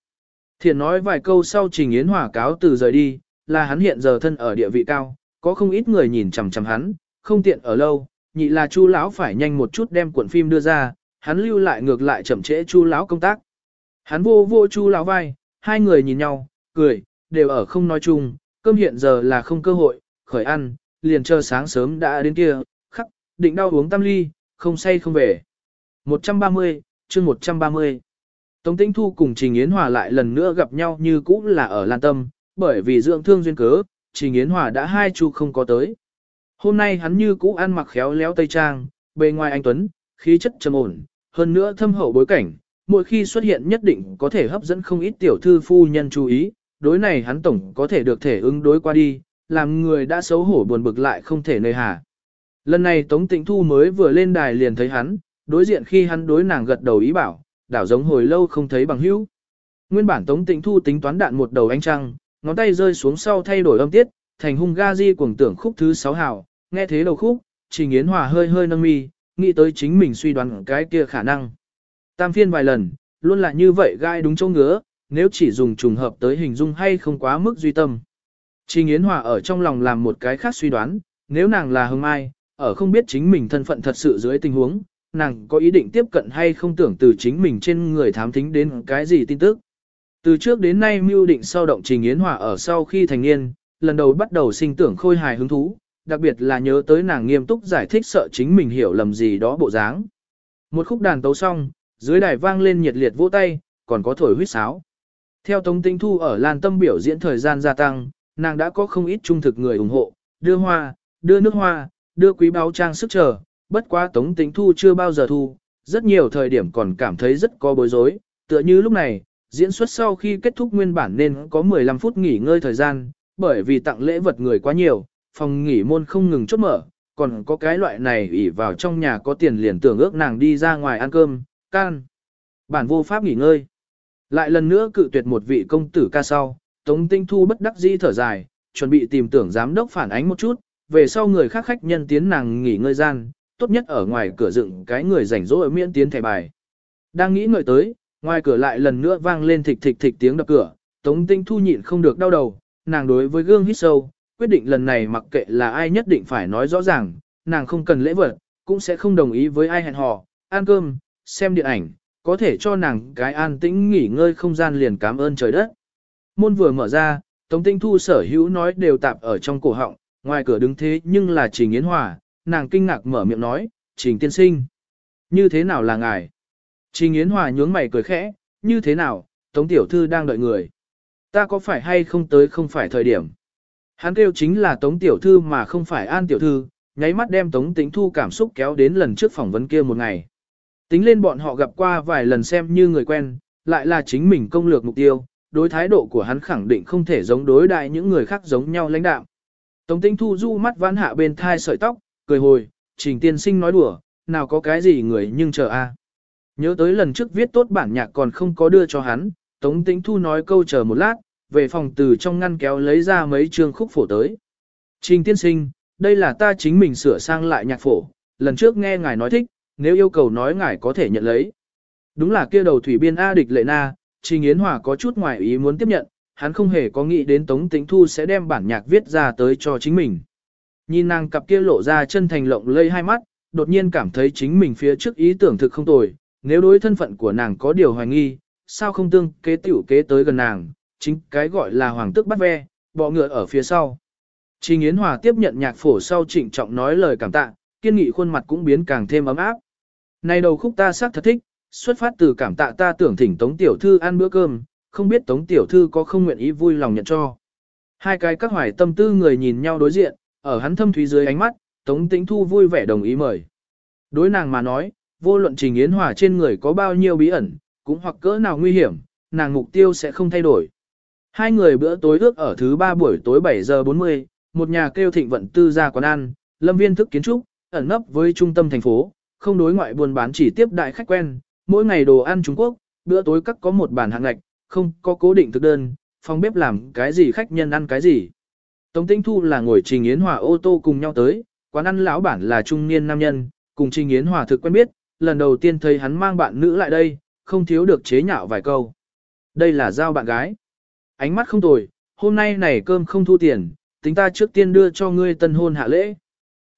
Thiện nói vài câu sau Trình Yến Hòa cáo từ rời đi, là hắn hiện giờ thân ở địa vị cao, có không ít người nhìn chằm chằm hắn, không tiện ở lâu, nhị là chu lão phải nhanh một chút đem cuộn phim đưa ra, hắn lưu lại ngược lại chậm trễ chu lão công tác. Hắn vô vô chu lão vai, hai người nhìn nhau, cười, đều ở không nói chung, cơm hiện giờ là không cơ hội, khởi ăn, liền chờ sáng sớm đã đến kia, khắc, định đau uống tam ly, không say không về. 130, chương 130. Tống Tĩnh Thu cùng Trình Yến Hòa lại lần nữa gặp nhau như cũ là ở Lan Tâm, bởi vì dưỡng thương duyên cớ, Trình Yến Hòa đã hai chu không có tới. Hôm nay hắn như cũ ăn mặc khéo léo tây trang, bề ngoài anh Tuấn, khí chất trầm ổn, hơn nữa thâm hậu bối cảnh, mỗi khi xuất hiện nhất định có thể hấp dẫn không ít tiểu thư phu nhân chú ý, đối này hắn tổng có thể được thể ứng đối qua đi, làm người đã xấu hổ buồn bực lại không thể nơi hà. Lần này Tống Tịnh Thu mới vừa lên đài liền thấy hắn, đối diện khi hắn đối nàng gật đầu ý bảo, đảo giống hồi lâu không thấy bằng hữu. Nguyên bản Tống Tịnh Thu tính toán đạn một đầu ánh trăng, ngón tay rơi xuống sau thay đổi âm tiết, thành hung ga di cuồng tưởng khúc thứ sáu hào, nghe thế đầu khúc, Trình Yến Hòa hơi hơi nâng mi, nghĩ tới chính mình suy đoán cái kia khả năng. Tam phiên vài lần, luôn là như vậy gai đúng chỗ ngứa, nếu chỉ dùng trùng hợp tới hình dung hay không quá mức duy tâm. Trình Yến Hòa ở trong lòng làm một cái khác suy đoán, nếu nàng là Hương Mai, ở không biết chính mình thân phận thật sự dưới tình huống, nàng có ý định tiếp cận hay không tưởng từ chính mình trên người thám thính đến cái gì tin tức. Từ trước đến nay mưu định sau động Trình Yến Hòa ở sau khi thành niên, lần đầu bắt đầu sinh tưởng khôi hài hứng thú, đặc biệt là nhớ tới nàng nghiêm túc giải thích sợ chính mình hiểu lầm gì đó bộ dáng. Một khúc đàn tấu xong, dưới đài vang lên nhiệt liệt vỗ tay, còn có thổi huýt sáo. Theo Tống Tinh Thu ở Lan Tâm biểu diễn thời gian gia tăng, nàng đã có không ít trung thực người ủng hộ, đưa hoa, đưa nước hoa, đưa quý báo trang sức chờ, bất quá Tống tinh Thu chưa bao giờ thu, rất nhiều thời điểm còn cảm thấy rất có bối rối, tựa như lúc này, diễn xuất sau khi kết thúc nguyên bản nên có 15 phút nghỉ ngơi thời gian, bởi vì tặng lễ vật người quá nhiều, phòng nghỉ môn không ngừng chốt mở, còn có cái loại này ỉ vào trong nhà có tiền liền tưởng ước nàng đi ra ngoài ăn cơm, can. Bản vô pháp nghỉ ngơi. Lại lần nữa cự tuyệt một vị công tử ca sau, Tống Tinh Thu bất đắc dĩ thở dài, chuẩn bị tìm tưởng giám đốc phản ánh một chút, về sau người khác khách nhân tiến nàng nghỉ ngơi gian, tốt nhất ở ngoài cửa dựng cái người rảnh rỗi miễn tiến thẻ bài. Đang nghĩ ngợi tới, ngoài cửa lại lần nữa vang lên thịch thịch thịch tiếng đập cửa, Tống Tinh Thu nhịn không được đau đầu, nàng đối với gương hít sâu, quyết định lần này mặc kệ là ai nhất định phải nói rõ ràng, nàng không cần lễ vật, cũng sẽ không đồng ý với ai hẹn hò, ăn cơm, xem điện ảnh, có thể cho nàng cái an tĩnh nghỉ ngơi không gian liền cảm ơn trời đất. Môn vừa mở ra, Tống Tinh Thu sở hữu nói đều tạp ở trong cổ họng, ngoài cửa đứng thế nhưng là Trình Yến Hòa, nàng kinh ngạc mở miệng nói, Trình tiên sinh. Như thế nào là ngài? Trình Yến Hòa nhướng mày cười khẽ, như thế nào, Tống Tiểu Thư đang đợi người. Ta có phải hay không tới không phải thời điểm. Hắn kêu chính là Tống Tiểu Thư mà không phải An Tiểu Thư, nháy mắt đem Tống Tĩnh Thu cảm xúc kéo đến lần trước phỏng vấn kia một ngày. Tính lên bọn họ gặp qua vài lần xem như người quen, lại là chính mình công lược mục tiêu, đối thái độ của hắn khẳng định không thể giống đối đại những người khác giống nhau lãnh đạo. Tống Tĩnh Thu du mắt vãn hạ bên thai sợi tóc, cười hồi, trình tiên sinh nói đùa, nào có cái gì người nhưng chờ a. À. Nhớ tới lần trước viết tốt bản nhạc còn không có đưa cho hắn, Tống Tĩnh Thu nói câu chờ một lát, về phòng từ trong ngăn kéo lấy ra mấy chương khúc phổ tới. Trình tiên sinh, đây là ta chính mình sửa sang lại nhạc phổ, lần trước nghe ngài nói thích, nếu yêu cầu nói ngài có thể nhận lấy. Đúng là kia đầu thủy biên A địch lệ na, Trình Yến Hòa có chút ngoài ý muốn tiếp nhận, hắn không hề có nghĩ đến Tống Tĩnh Thu sẽ đem bản nhạc viết ra tới cho chính mình. Nhìn nàng cặp kia lộ ra chân thành lộng lây hai mắt, đột nhiên cảm thấy chính mình phía trước ý tưởng thực không tồi, nếu đối thân phận của nàng có điều hoài nghi, sao không tương kế tiểu kế tới gần nàng, chính cái gọi là hoàng tước bắt ve, bọ ngựa ở phía sau. Trình Yến Hòa tiếp nhận nhạc phổ sau trịnh trọng nói lời cảm tạ, kiên nghị khuôn mặt cũng biến càng thêm ấm áp. Này đầu khúc ta sắc thật thích, xuất phát từ cảm tạ ta tưởng thỉnh Tống Tiểu Thư ăn bữa cơm, không biết Tống Tiểu Thư có không nguyện ý vui lòng nhận cho. Hai cái các hoài tâm tư người nhìn nhau đối diện, ở hắn thâm thúy dưới ánh mắt, Tống Tĩnh Thu vui vẻ đồng ý mời. Đối nàng mà nói, vô luận Trình Yến Hòa trên người có bao nhiêu bí ẩn, cũng hoặc cỡ nào nguy hiểm, nàng mục tiêu sẽ không thay đổi. Hai người bữa tối ước ở thứ ba buổi tối 7 giờ 40, một nhà kêu thịnh vận tư ra quán ăn, lâm viên thức kiến trúc, ẩn nấp với trung tâm thành phố, không đối ngoại buôn bán chỉ tiếp đại khách quen, mỗi ngày đồ ăn Trung Quốc, bữa tối các có một bàn hạng ngạch, không có cố định thực đơn, phòng bếp làm cái gì khách nhân ăn cái gì. Tống Tĩnh Thu là ngồi Trình Yến Hòa ô tô cùng nhau tới, quán ăn lão bản là trung niên nam nhân, cùng Trình Yến Hòa thực quen biết, lần đầu tiên thấy hắn mang bạn nữ lại đây, không thiếu được chế nhạo vài câu. Đây là giao bạn gái. Ánh mắt không tồi, hôm nay này cơm không thu tiền, tính ta trước tiên đưa cho ngươi tân hôn hạ lễ.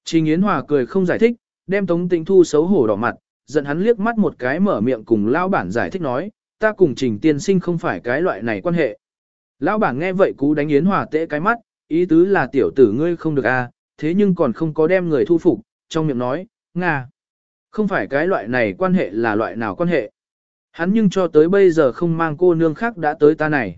Trình Yến Hòa cười không giải thích, đem Tống Tĩnh Thu xấu hổ đỏ mặt, giận hắn liếc mắt một cái mở miệng cùng lão bản giải thích nói, ta cùng Trình tiên sinh không phải cái loại này quan hệ. Lão bản nghe vậy cú đánh Yến Hòa tệ cái mắt, ý tứ là tiểu tử ngươi không được a, à, thế nhưng còn không có đem người thu phục, trong miệng nói, Nga. Không phải cái loại này quan hệ là loại nào quan hệ. Hắn nhưng cho tới bây giờ không mang cô nương khác đã tới ta này.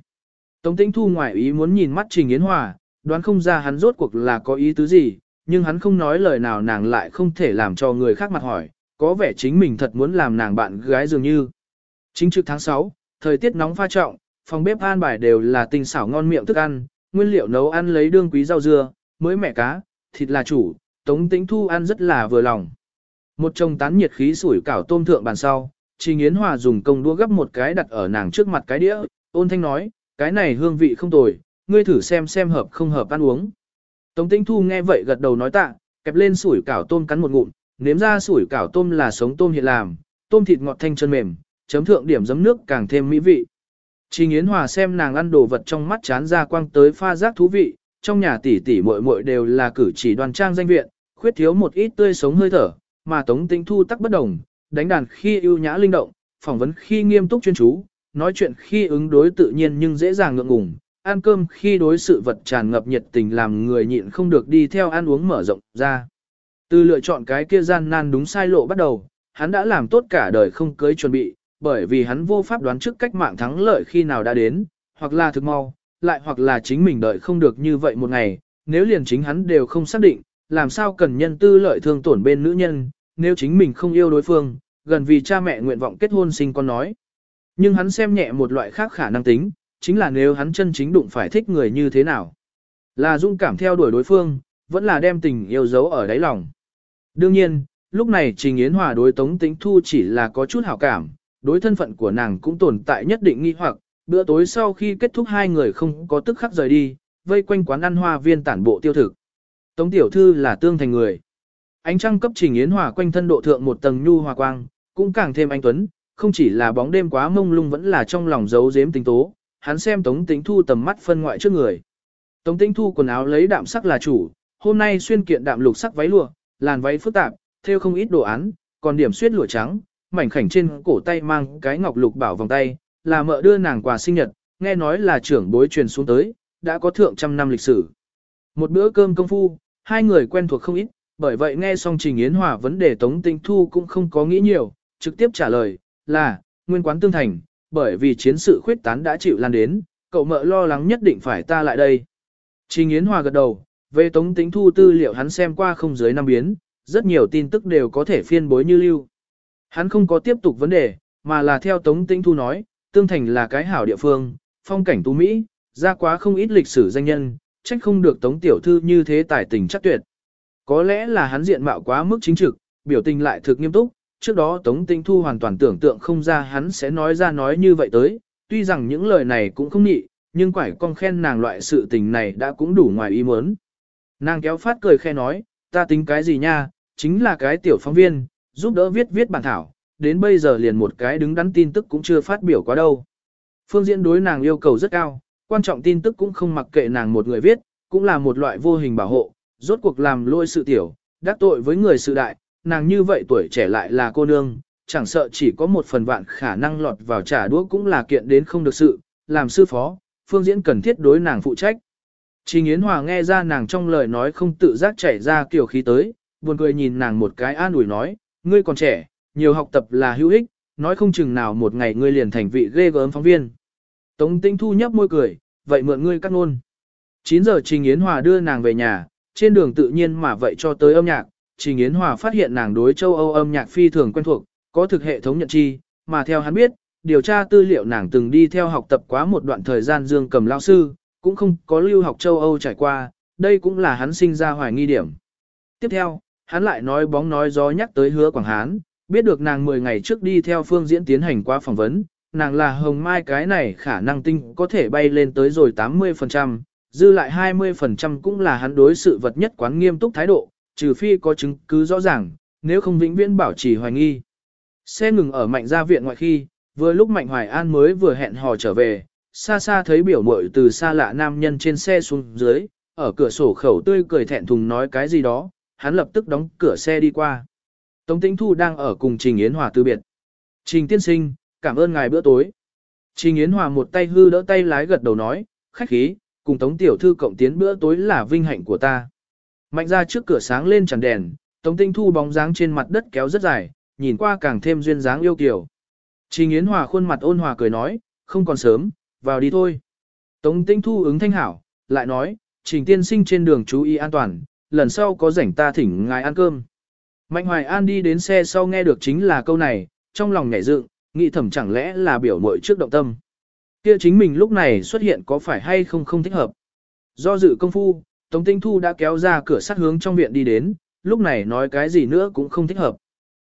Tống tĩnh thu ngoài ý muốn nhìn mắt Trình Yến Hòa, đoán không ra hắn rốt cuộc là có ý tứ gì, nhưng hắn không nói lời nào nàng lại không thể làm cho người khác mặt hỏi, có vẻ chính mình thật muốn làm nàng bạn gái dường như. Chính trực tháng 6, thời tiết nóng pha trọng, phòng bếp an bài đều là tinh xảo ngon miệng thức ăn, nguyên liệu nấu ăn lấy đương quý rau dưa, mới mẻ cá, thịt là chủ, Tống Tĩnh Thu ăn rất là vừa lòng. Một chồng tán nhiệt khí sủi cảo tôm thượng bàn sau, Trình Yến Hòa dùng công đua gấp một cái đặt ở nàng trước mặt cái đĩa, ôn thanh nói, cái này hương vị không tồi, ngươi thử xem xem hợp không hợp ăn uống. Tống Tĩnh Thu nghe vậy gật đầu nói tạ, kẹp lên sủi cảo tôm cắn một ngụm, nếm ra sủi cảo tôm là sống tôm hiện làm, tôm thịt ngọt thanh chân mềm, chấm thượng điểm giấm nước càng thêm mỹ vị. Trình Yến Hòa xem nàng ăn đồ vật trong mắt chán ra quang tới pha giác thú vị, trong nhà tỷ tỷ muội muội đều là cử chỉ đoàn trang danh viện, khuyết thiếu một ít tươi sống hơi thở, mà Tống Tĩnh Thu tắc bất đồng, đánh đàn khi ưu nhã linh động, phỏng vấn khi nghiêm túc chuyên chú, nói chuyện khi ứng đối tự nhiên nhưng dễ dàng ngượng ngùng, ăn cơm khi đối sự vật tràn ngập nhiệt tình làm người nhịn không được đi theo ăn uống mở rộng ra. Từ lựa chọn cái kia gian nan đúng sai lộ bắt đầu, hắn đã làm tốt cả đời không cưới chuẩn bị, bởi vì hắn vô pháp đoán trước cách mạng thắng lợi khi nào đã đến, hoặc là thực mau, lại hoặc là chính mình đợi không được như vậy một ngày, nếu liền chính hắn đều không xác định, làm sao cần nhân tư lợi thương tổn bên nữ nhân, nếu chính mình không yêu đối phương, gần vì cha mẹ nguyện vọng kết hôn sinh con nói. Nhưng hắn xem nhẹ một loại khác khả năng tính, chính là nếu hắn chân chính đụng phải thích người như thế nào. Là dung cảm theo đuổi đối phương, vẫn là đem tình yêu giấu ở đáy lòng. Đương nhiên, lúc này Trình Yến Hòa đối Tống Tĩnh Thu chỉ là có chút hảo cảm, đối thân phận của nàng cũng tồn tại nhất định nghi hoặc, bữa tối sau khi kết thúc hai người không có tức khắc rời đi, vây quanh quán ăn hoa viên tản bộ tiêu thực. Tống Tiểu Thư là tương thành người. Ánh trăng cấp Trình Yến Hòa quanh thân độ thượng một tầng nhu hòa quang, cũng càng thêm anh Tuấn, không chỉ là bóng đêm quá mông lung vẫn là trong lòng giấu giếm tính tố, hắn xem Tống Tĩnh Thu tầm mắt phân ngoại trước người. Tống Tĩnh Thu quần áo lấy đạm sắc là chủ, hôm nay xuyên kiện đạm lục sắc váy lụa, làn váy phức tạp, thêu không ít đồ án, còn điểm xuyết lụa trắng, mảnh khảnh trên cổ tay mang cái ngọc lục bảo vòng tay, là mợ đưa nàng quà sinh nhật, nghe nói là trưởng bối truyền xuống tới, đã có thượng trăm năm lịch sử. Một bữa cơm công phu, hai người quen thuộc không ít, bởi vậy nghe xong Trình Yến Hòa vấn đề Tống Tĩnh Thu cũng không có nghĩ nhiều, trực tiếp trả lời, là, nguyên quán tương thành, bởi vì chiến sự khuyết tán đã chịu lan đến, cậu mợ lo lắng nhất định phải ta lại đây. Trình Yến Hòa gật đầu, về Tống Tĩnh Thu tư liệu hắn xem qua không dưới năm biến, rất nhiều tin tức đều có thể phiên bối như lưu. Hắn không có tiếp tục vấn đề, mà là theo Tống Tĩnh Thu nói, tương thành là cái hảo địa phương, phong cảnh tú Mỹ, ra quá không ít lịch sử danh nhân, trách không được Tống Tiểu Thư như thế tài tình chắc tuyệt. Có lẽ là hắn diện mạo quá mức chính trực, biểu tình lại thực nghiêm túc, trước đó Tống Tinh Thu hoàn toàn tưởng tượng không ra hắn sẽ nói ra nói như vậy tới, tuy rằng những lời này cũng không nhị, nhưng quải con khen nàng loại sự tình này đã cũng đủ ngoài ý muốn. Nàng kéo phát cười khe nói, ta tính cái gì nha, chính là cái tiểu phóng viên, giúp đỡ viết viết bản thảo, đến bây giờ liền một cái đứng đắn tin tức cũng chưa phát biểu quá đâu. Phương diễn đối nàng yêu cầu rất cao, quan trọng tin tức cũng không mặc kệ nàng một người viết, cũng là một loại vô hình bảo hộ, rốt cuộc làm lôi sự tiểu, đắc tội với người sự đại, nàng như vậy tuổi trẻ lại là cô nương, chẳng sợ chỉ có một phần vạn khả năng lọt vào trả đũa cũng là kiện đến không được sự, làm sư phó, phương diễn cần thiết đối nàng phụ trách. Trình Yến Hòa nghe ra nàng trong lời nói không tự giác chảy ra kiểu khí tới, buồn cười nhìn nàng một cái an ủi nói, ngươi còn trẻ, nhiều học tập là hữu ích, nói không chừng nào một ngày ngươi liền thành vị ghê gớm phóng viên. Tống Tĩnh Thu nhấp môi cười, vậy mượn ngươi cắt ngôn. 9 giờ Trình Yến Hòa đưa nàng về nhà, trên đường tự nhiên mà vậy cho tới âm nhạc, Trình Yến Hòa phát hiện nàng đối châu Âu âm nhạc phi thường quen thuộc, có thực hệ thống nhận chi, mà theo hắn biết, điều tra tư liệu nàng từng đi theo học tập quá một đoạn thời gian dương cầm lao sư, cũng không có lưu học châu Âu trải qua, đây cũng là hắn sinh ra hoài nghi điểm. Tiếp theo, hắn lại nói bóng nói gió nhắc tới hứa Quảng Hán, biết được nàng 10 ngày trước đi theo phương diễn tiến hành qua phỏng vấn, nàng là hồng mai cái này khả năng tinh có thể bay lên tới rồi 80%, dư lại 20% cũng là hắn đối sự vật nhất quán nghiêm túc thái độ, trừ phi có chứng cứ rõ ràng, nếu không vĩnh viễn bảo trì hoài nghi. Xe ngừng ở mạnh gia viện ngoại khi, vừa lúc mạnh hoài an mới vừa hẹn hò trở về, xa xa thấy biểu muội từ xa lạ nam nhân trên xe xuống dưới, ở cửa sổ khẩu tươi cười thẹn thùng nói cái gì đó, hắn lập tức đóng cửa xe đi qua. Tống Tĩnh Thu đang ở cùng Trình Yến Hòa từ biệt. Trình tiên sinh, cảm ơn ngài bữa tối. Trình Yến Hòa một tay hư đỡ tay lái gật đầu nói, khách khí, cùng Tống Tiểu Thư cộng tiến bữa tối là vinh hạnh của ta. Mạnh ra trước cửa sáng lên chẳng đèn, Tống Tinh Thu bóng dáng trên mặt đất kéo rất dài, nhìn qua càng thêm duyên dáng yêu kiều. Trình Yến Hòa khuôn mặt ôn hòa cười nói, không còn sớm, vào đi thôi. Tống Tinh Thu ứng thanh hảo, lại nói, Trình tiên sinh trên đường chú ý an toàn, lần sau có rảnh ta thỉnh ngài ăn cơm. Mạnh Hoài An đi đến xe sau nghe được chính là câu này, trong lòng nhảy dựng, nghĩ thầm chẳng lẽ là biểu mội trước động tâm. Kia chính mình lúc này xuất hiện có phải hay không không thích hợp. Do dự công phu, Tống Tinh Thu đã kéo ra cửa sắt hướng trong viện đi đến, lúc này nói cái gì nữa cũng không thích hợp.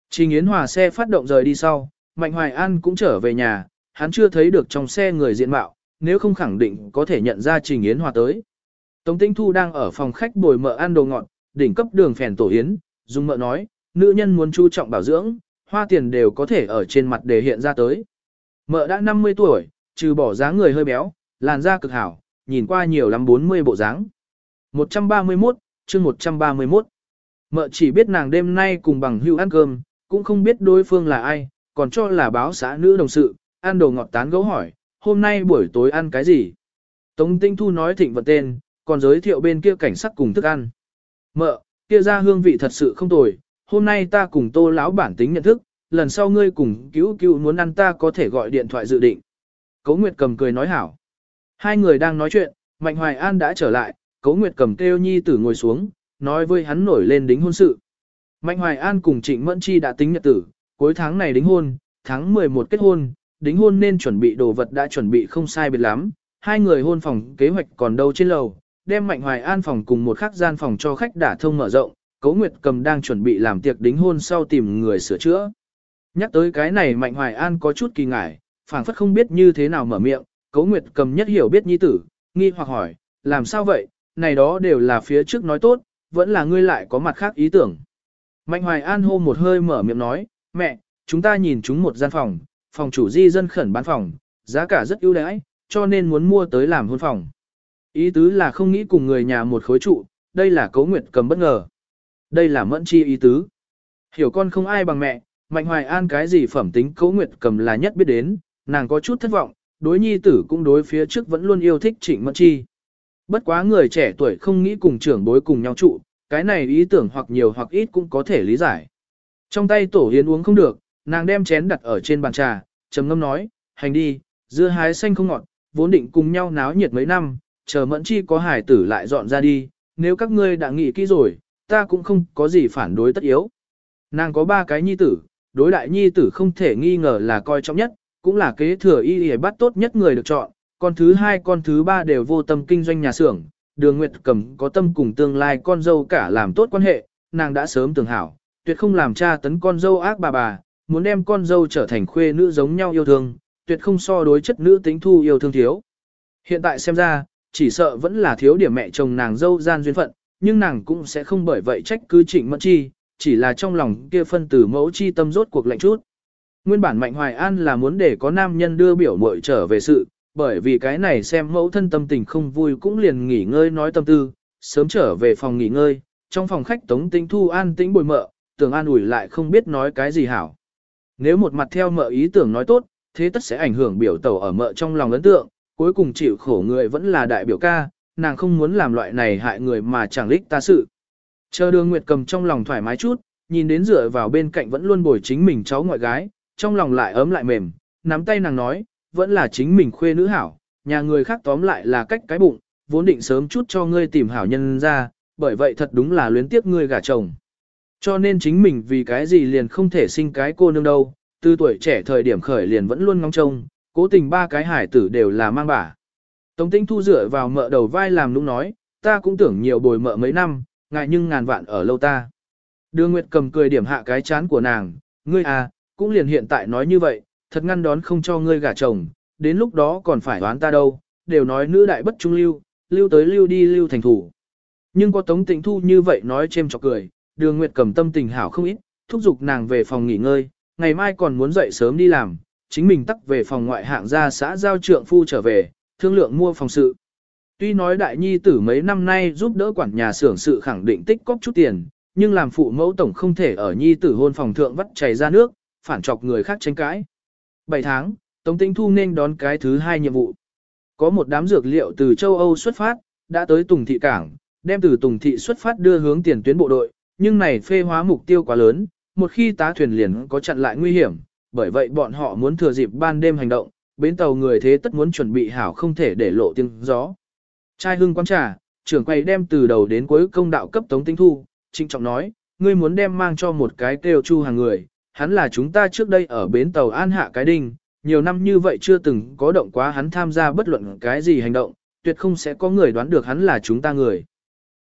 Trình Yến Hòa xe phát động rời đi sau, Mạnh Hoài An cũng trở về nhà, hắn chưa thấy được trong xe người diện mạo, nếu không khẳng định có thể nhận ra Trình Yến Hòa tới. Tống Tinh Thu đang ở phòng khách bồi mợ ăn đồ ngọt, đỉnh cấp đường phèn tổ yến, dùng mợ nói, nữ nhân muốn chú trọng bảo dưỡng, hoa tiền đều có thể ở trên mặt để hiện ra tới. Mợ đã 50 tuổi, trừ bỏ dáng người hơi béo, làn da cực hảo, nhìn qua nhiều lắm 40 bộ dáng. 131, chương 131. Mợ chỉ biết nàng đêm nay cùng bằng hưu ăn cơm, cũng không biết đối phương là ai, còn cho là báo xã nữ đồng sự, ăn đồ ngọt tán gấu hỏi, hôm nay buổi tối ăn cái gì? Tống Tinh Thu nói thịnh vật tên, còn giới thiệu bên kia cảnh sắc cùng thức ăn. Mợ, kia ra hương vị thật sự không tồi, hôm nay ta cùng tô lão bản tính nhận thức, lần sau ngươi cùng cứu cứu muốn ăn ta có thể gọi điện thoại dự định. Cố Nguyệt cầm cười nói hảo. Hai người đang nói chuyện, Mạnh Hoài An đã trở lại, Cố Nguyệt cầm kêu nhi tử ngồi xuống, nói với hắn nổi lên đính hôn sự. Mạnh Hoài An cùng Trịnh Mẫn Chi đã tính nhật tử, cuối tháng này đính hôn, tháng 11 kết hôn, đính hôn nên chuẩn bị đồ vật đã chuẩn bị không sai biệt lắm, hai người hôn phòng kế hoạch còn đâu trên lầu, đem Mạnh Hoài An phòng cùng một khắc gian phòng cho khách đả thông mở rộng, Cố Nguyệt Cầm đang chuẩn bị làm tiệc đính hôn sau tìm người sửa chữa. Nhắc tới cái này Mạnh Hoài An có chút kỳ ngại, phảng phất không biết như thế nào mở miệng, Cố Nguyệt Cầm nhất hiểu biết nhi tử, nghi hoặc hỏi, làm sao vậy, này đó đều là phía trước nói tốt, vẫn là ngươi lại có mặt khác ý tưởng. Mạnh Hoài An hô một hơi mở miệng nói, mẹ, chúng ta nhìn chúng một gian phòng, phòng chủ di dân khẩn bán phòng, giá cả rất ưu đãi, cho nên muốn mua tới làm hôn phòng. Ý tứ là không nghĩ cùng người nhà một khối trụ, đây là cấu nguyệt cầm bất ngờ. Đây là mẫn chi ý tứ. Hiểu con không ai bằng mẹ, Mạnh Hoài An cái gì phẩm tính cấu nguyệt cầm là nhất biết đến, nàng có chút thất vọng, đối nhi tử cũng đối phía trước vẫn luôn yêu thích trịnh mẫn chi. Bất quá người trẻ tuổi không nghĩ cùng trưởng bối cùng nhau trụ, cái này ý tưởng hoặc nhiều hoặc ít cũng có thể lý giải. Trong tay tổ hiến uống không được, nàng đem chén đặt ở trên bàn trà, trầm ngâm nói, hành đi, dưa hái xanh không ngọt, vốn định cùng nhau náo nhiệt mấy năm, chờ mẫn chi có hải tử lại dọn ra đi, nếu các ngươi đã nghĩ kỹ rồi, ta cũng không có gì phản đối tất yếu. Nàng có ba cái nhi tử, đối đại nhi tử không thể nghi ngờ là coi trọng nhất, cũng là kế thừa y y bắt tốt nhất người được chọn, con thứ hai con thứ ba đều vô tâm kinh doanh nhà xưởng, đường Nguyệt Cầm có tâm cùng tương lai con dâu cả làm tốt quan hệ, nàng đã sớm tưởng hảo, tuyệt không làm cha tấn con dâu ác bà bà, muốn đem con dâu trở thành khuê nữ giống nhau yêu thương, tuyệt không so đối chất nữ tính thu yêu thương thiếu. Hiện tại xem ra, chỉ sợ vẫn là thiếu điểm mẹ chồng nàng dâu gian duyên phận, nhưng nàng cũng sẽ không bởi vậy trách cứ trịnh mẫn chi, chỉ là trong lòng kia phân tử mẫu chi tâm rốt cuộc lạnh chút. Nguyên bản Mạnh Hoài An là muốn để có nam nhân đưa biểu muội trở về sự, bởi vì cái này xem mẫu thân tâm tình không vui cũng liền nghỉ ngơi nói tâm tư, sớm trở về phòng nghỉ ngơi, trong phòng khách Tống Tĩnh Thu an tĩnh bồi mợ, tưởng an ủi lại không biết nói cái gì hảo. Nếu một mặt theo mợ ý tưởng nói tốt, thế tất sẽ ảnh hưởng biểu tẩu ở mợ trong lòng ấn tượng, cuối cùng chịu khổ người vẫn là đại biểu ca, nàng không muốn làm loại này hại người mà chẳng lích ta sự. Chờ đường Nguyệt cầm trong lòng thoải mái chút, nhìn đến dựa vào bên cạnh vẫn luôn bồi chính mình cháu ngoại gái, trong lòng lại ấm lại mềm, nắm tay nàng nói, vẫn là chính mình khuê nữ hảo, nhà người khác tóm lại là cách cái bụng, vốn định sớm chút cho ngươi tìm hảo nhân ra, bởi vậy thật đúng là luyến tiếc ngươi gả chồng. Cho nên chính mình vì cái gì liền không thể sinh cái cô nương đâu, từ tuổi trẻ thời điểm khởi liền vẫn luôn ngóng trông, cố tình ba cái hải tử đều là mang bả. Tống tĩnh thu dựa vào mợ đầu vai làm nũng nói, ta cũng tưởng nhiều bồi mợ mấy năm, ngại nhưng ngàn vạn ở lâu ta. Đưa Nguyệt cầm cười điểm hạ cái chán của nàng, ngươi à, cũng liền hiện tại nói như vậy, thật ngăn đón không cho ngươi gả chồng, đến lúc đó còn phải đoán ta đâu, đều nói nữ đại bất trung lưu, lưu tới lưu đi lưu thành thủ. Nhưng có Tống tịnh Thu như vậy nói chêm chọc cười, Đường Nguyệt cầm tâm tình hảo không ít, thúc giục nàng về phòng nghỉ ngơi, ngày mai còn muốn dậy sớm đi làm, chính mình tắc về phòng ngoại hạng ra xã giao trượng phu trở về, thương lượng mua phòng sự. Tuy nói đại nhi tử mấy năm nay giúp đỡ quản nhà xưởng sự khẳng định tích cóp chút tiền, nhưng làm phụ mẫu tổng không thể ở nhi tử hôn phòng thượng vắt chảy ra nước, phản chọc người khác tranh cãi. 7 tháng, Tống Tĩnh Thu nên đón cái thứ hai nhiệm vụ. Có một đám dược liệu từ châu Âu xuất phát, đã tới Tùng Thị Cảng, đem từ Tùng Thị xuất phát đưa hướng tiền tuyến bộ đội, nhưng này phê hóa mục tiêu quá lớn, một khi tá thuyền liền có chặn lại nguy hiểm, bởi vậy bọn họ muốn thừa dịp ban đêm hành động, bến tàu người thế tất muốn chuẩn bị hảo không thể để lộ tiếng gió. Trai hưng quán trà, trưởng quầy đem từ đầu đến cuối công đạo cấp Tống Tĩnh Thu, trinh trọng nói, ngươi muốn đem mang cho một cái kêu chu hàng người, hắn là chúng ta trước đây ở bến tàu an hạ cái đinh, nhiều năm như vậy chưa từng có động quá hắn tham gia bất luận cái gì hành động, tuyệt không sẽ có người đoán được hắn là chúng ta người.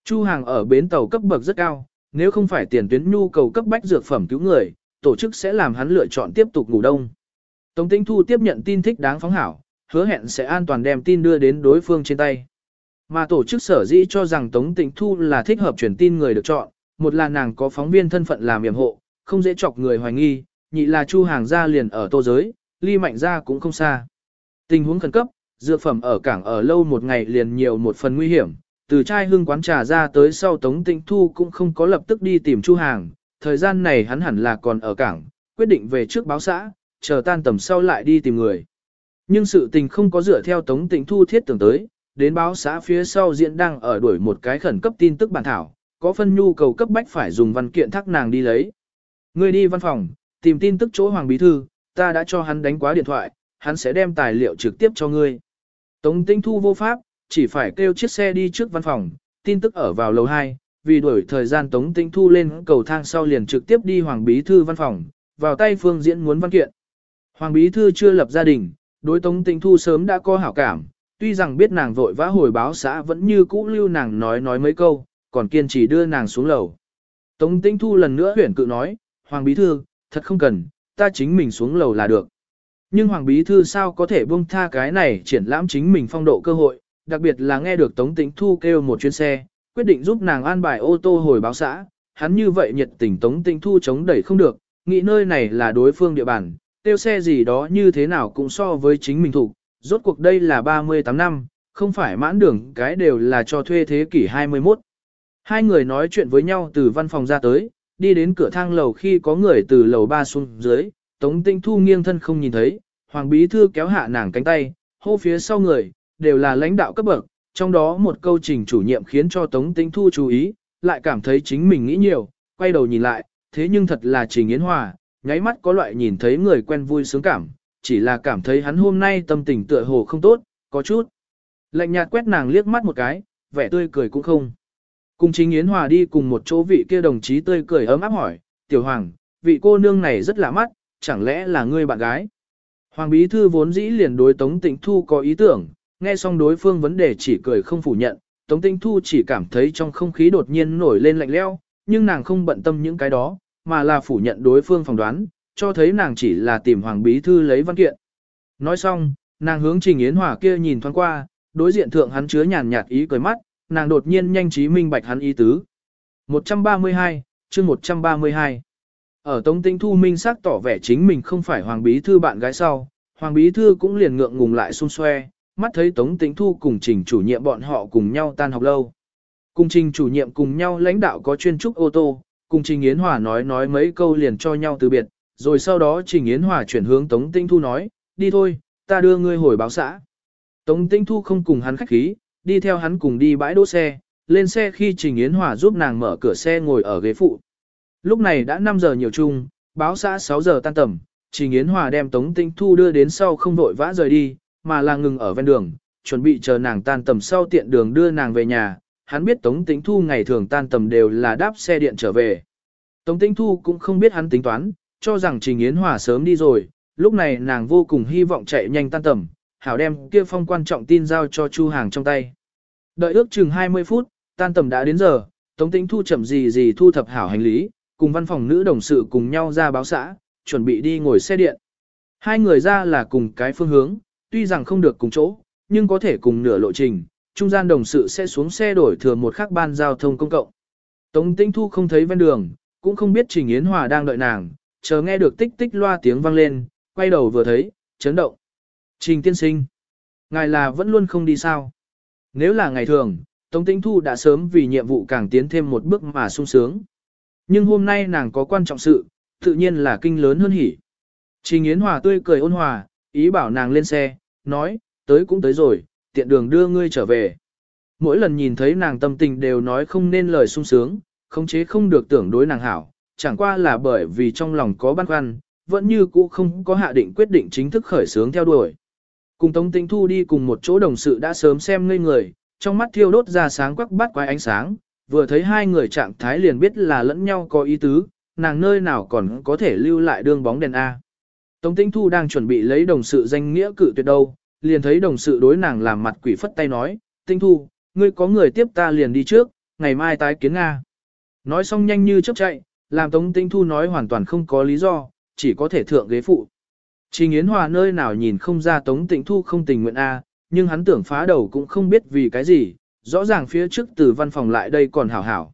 Chu hàng ở bến tàu cấp bậc rất cao, nếu không phải tiền tuyến nhu cầu cấp bách dược phẩm cứu người, tổ chức sẽ làm hắn lựa chọn tiếp tục ngủ đông. Tống Tĩnh Thu tiếp nhận tin thích đáng phóng hảo, hứa hẹn sẽ an toàn đem tin đưa đến đối phương trên tay. Mà tổ chức sở dĩ cho rằng Tống Tĩnh Thu là thích hợp truyền tin người được chọn, một là nàng có phóng viên thân phận làm yểm hộ, không dễ chọc người hoài nghi, nhị là Chu hàng gia liền ở tô giới, ly mạnh ra cũng không xa. Tình huống khẩn cấp, dược phẩm ở cảng ở lâu một ngày liền nhiều một phần nguy hiểm, từ trai hương quán trà ra tới sau Tống Tĩnh Thu cũng không có lập tức đi tìm Chu Hàng, thời gian này hắn hẳn là còn ở cảng, quyết định về trước báo xã, chờ tan tầm sau lại đi tìm người. Nhưng sự tình không có dựa theo Tống Tĩnh Thu thiết tưởng tới, đến báo xã phía sau diễn đang ở đuổi một cái khẩn cấp tin tức bản thảo, có phân nhu cầu cấp bách phải dùng văn kiện thác nàng đi lấy. Ngươi đi văn phòng, tìm tin tức chỗ Hoàng Bí Thư, ta đã cho hắn đánh quá điện thoại, hắn sẽ đem tài liệu trực tiếp cho ngươi. Tống Tinh Thu vô pháp, chỉ phải kêu chiếc xe đi trước văn phòng, tin tức ở vào lầu 2, vì đuổi thời gian Tống Tinh Thu lên cầu thang sau liền trực tiếp đi Hoàng Bí Thư văn phòng, vào tay Phương Diễn muốn văn kiện. Hoàng Bí Thư chưa lập gia đình, đối Tống Tinh Thu sớm đã có hảo cảm, tuy rằng biết nàng vội vã hồi báo xã vẫn như cũ lưu nàng nói nói mấy câu, còn kiên trì đưa nàng xuống lầu. Tống Tinh Thu lần nữa huyển cự nói, Hoàng Bí Thư, thật không cần, ta chính mình xuống lầu là được. Nhưng Hoàng Bí Thư sao có thể buông tha cái này triển lãm chính mình phong độ cơ hội, đặc biệt là nghe được Tống Tĩnh Thu kêu một chuyến xe, quyết định giúp nàng an bài ô tô hồi báo xã, hắn như vậy nhiệt tình Tống Tĩnh Thu chống đẩy không được, nghĩ nơi này là đối phương địa bàn, tiêu xe gì đó như thế nào cũng so với chính mình thủ, rốt cuộc đây là 38 năm, không phải mãn đường cái đều là cho thuê thế kỷ 21. Hai người nói chuyện với nhau từ văn phòng ra tới, đi đến cửa thang lầu khi có người từ lầu 3 xuống dưới, Tống Tinh Thu nghiêng thân không nhìn thấy, Hoàng Bí Thư kéo hạ nàng cánh tay, hô phía sau người, đều là lãnh đạo cấp bậc, trong đó một câu trình chủ nhiệm khiến cho Tống Tinh Thu chú ý, lại cảm thấy chính mình nghĩ nhiều, quay đầu nhìn lại, thế nhưng thật là Trình Yến Hòa, nháy mắt có loại nhìn thấy người quen vui sướng cảm, chỉ là cảm thấy hắn hôm nay tâm tình tựa hồ không tốt, có chút. Lạnh nhạt quét nàng liếc mắt một cái, vẻ tươi cười cũng không. Cùng chính Yến Hòa đi cùng một chỗ vị kia đồng chí tươi cười ấm áp hỏi, Tiểu Hoàng, vị cô nương này rất lạ mắt, chẳng lẽ là ngươi bạn gái? Hoàng Bí Thư vốn dĩ liền đối Tống Tĩnh Thu có ý tưởng, nghe xong đối phương vấn đề chỉ cười không phủ nhận, Tống Tĩnh Thu chỉ cảm thấy trong không khí đột nhiên nổi lên lạnh leo, nhưng nàng không bận tâm những cái đó, mà là phủ nhận đối phương phỏng đoán, cho thấy nàng chỉ là tìm Hoàng Bí Thư lấy văn kiện. Nói xong, nàng hướng Trình Yến Hòa kia nhìn thoáng qua, đối diện thượng hắn chứa nhàn nhạt ý cười mắt, nàng đột nhiên nhanh trí minh bạch hắn ý tứ. 132, chương 132 Ở Tống Tinh Thu minh xác tỏ vẻ chính mình không phải Hoàng Bí Thư bạn gái sau, Hoàng Bí Thư cũng liền ngượng ngùng lại xung xoe, mắt thấy Tống Tĩnh Thu cùng Trình chủ nhiệm bọn họ cùng nhau tan học lâu. Cùng Trình chủ nhiệm cùng nhau lãnh đạo có chuyên trúc ô tô, cùng Trình Yến Hòa nói nói mấy câu liền cho nhau từ biệt, rồi sau đó Trình Yến Hòa chuyển hướng Tống Tĩnh Thu nói, đi thôi, ta đưa ngươi hồi báo xã. Tống Tĩnh Thu không cùng hắn khách khí, đi theo hắn cùng đi bãi đỗ xe, lên xe khi Trình Yến Hòa giúp nàng mở cửa xe ngồi ở ghế phụ. Lúc này đã 5 giờ nhiều chung, báo xã 6 giờ tan tầm, Trình Yến Hòa đem Tống Tĩnh Thu đưa đến sau không vội vã rời đi, mà là ngừng ở ven đường, chuẩn bị chờ nàng tan tầm sau tiện đường đưa nàng về nhà. Hắn biết Tống Tĩnh Thu ngày thường tan tầm đều là đáp xe điện trở về. Tống Tĩnh Thu cũng không biết hắn tính toán, cho rằng Trình Yến Hòa sớm đi rồi, lúc này nàng vô cùng hy vọng chạy nhanh tan tầm, hảo đem kia phong quan trọng tin giao cho Chu Hàng trong tay. Đợi ước chừng 20 phút, tan tầm đã đến giờ, Tống Tĩnh Thu chậm gì gì thu thập hảo hành lý, cùng văn phòng nữ đồng sự cùng nhau ra báo xã, chuẩn bị đi ngồi xe điện. Hai người ra là cùng cái phương hướng, tuy rằng không được cùng chỗ, nhưng có thể cùng nửa lộ trình, trung gian đồng sự sẽ xuống xe đổi thừa một khắc ban giao thông công cộng. Tống Tĩnh Thu không thấy ven đường, cũng không biết Trình Yến Hòa đang đợi nàng, chờ nghe được tích tích loa tiếng vang lên, quay đầu vừa thấy, chấn động. Trình tiên sinh, ngài là vẫn luôn không đi sao? Nếu là ngày thường, Tống Tĩnh Thu đã sớm vì nhiệm vụ càng tiến thêm một bước mà sung sướng. Nhưng hôm nay nàng có quan trọng sự, tự nhiên là kinh lớn hơn hỉ. Trình Yến Hòa tươi cười ôn hòa, ý bảo nàng lên xe, nói, tới cũng tới rồi, tiện đường đưa ngươi trở về. Mỗi lần nhìn thấy nàng tâm tình đều nói không nên lời sung sướng, khống chế không được tưởng đối nàng hảo, chẳng qua là bởi vì trong lòng có băn khoăn, vẫn như cũ không có hạ định quyết định chính thức khởi sướng theo đuổi. Cùng Tống Tĩnh Thu đi cùng một chỗ đồng sự đã sớm xem ngây người, trong mắt thiêu đốt ra sáng quắc bắt quái ánh sáng, vừa thấy hai người trạng thái liền biết là lẫn nhau có ý tứ, nàng nơi nào còn có thể lưu lại đương bóng đèn A. Tống Tĩnh Thu đang chuẩn bị lấy đồng sự danh nghĩa cự tuyệt đâu, liền thấy đồng sự đối nàng làm mặt quỷ phất tay nói, Tĩnh Thu, ngươi có người tiếp ta liền đi trước, ngày mai tái kiến Nga. Nói xong nhanh như chớp chạy, làm Tống Tĩnh Thu nói hoàn toàn không có lý do, chỉ có thể thượng ghế phụ. Trình Yến Hòa nơi nào nhìn không ra Tống Tĩnh Thu không tình nguyện A, nhưng hắn tưởng phá đầu cũng không biết vì cái gì, rõ ràng phía trước từ văn phòng lại đây còn hảo hảo.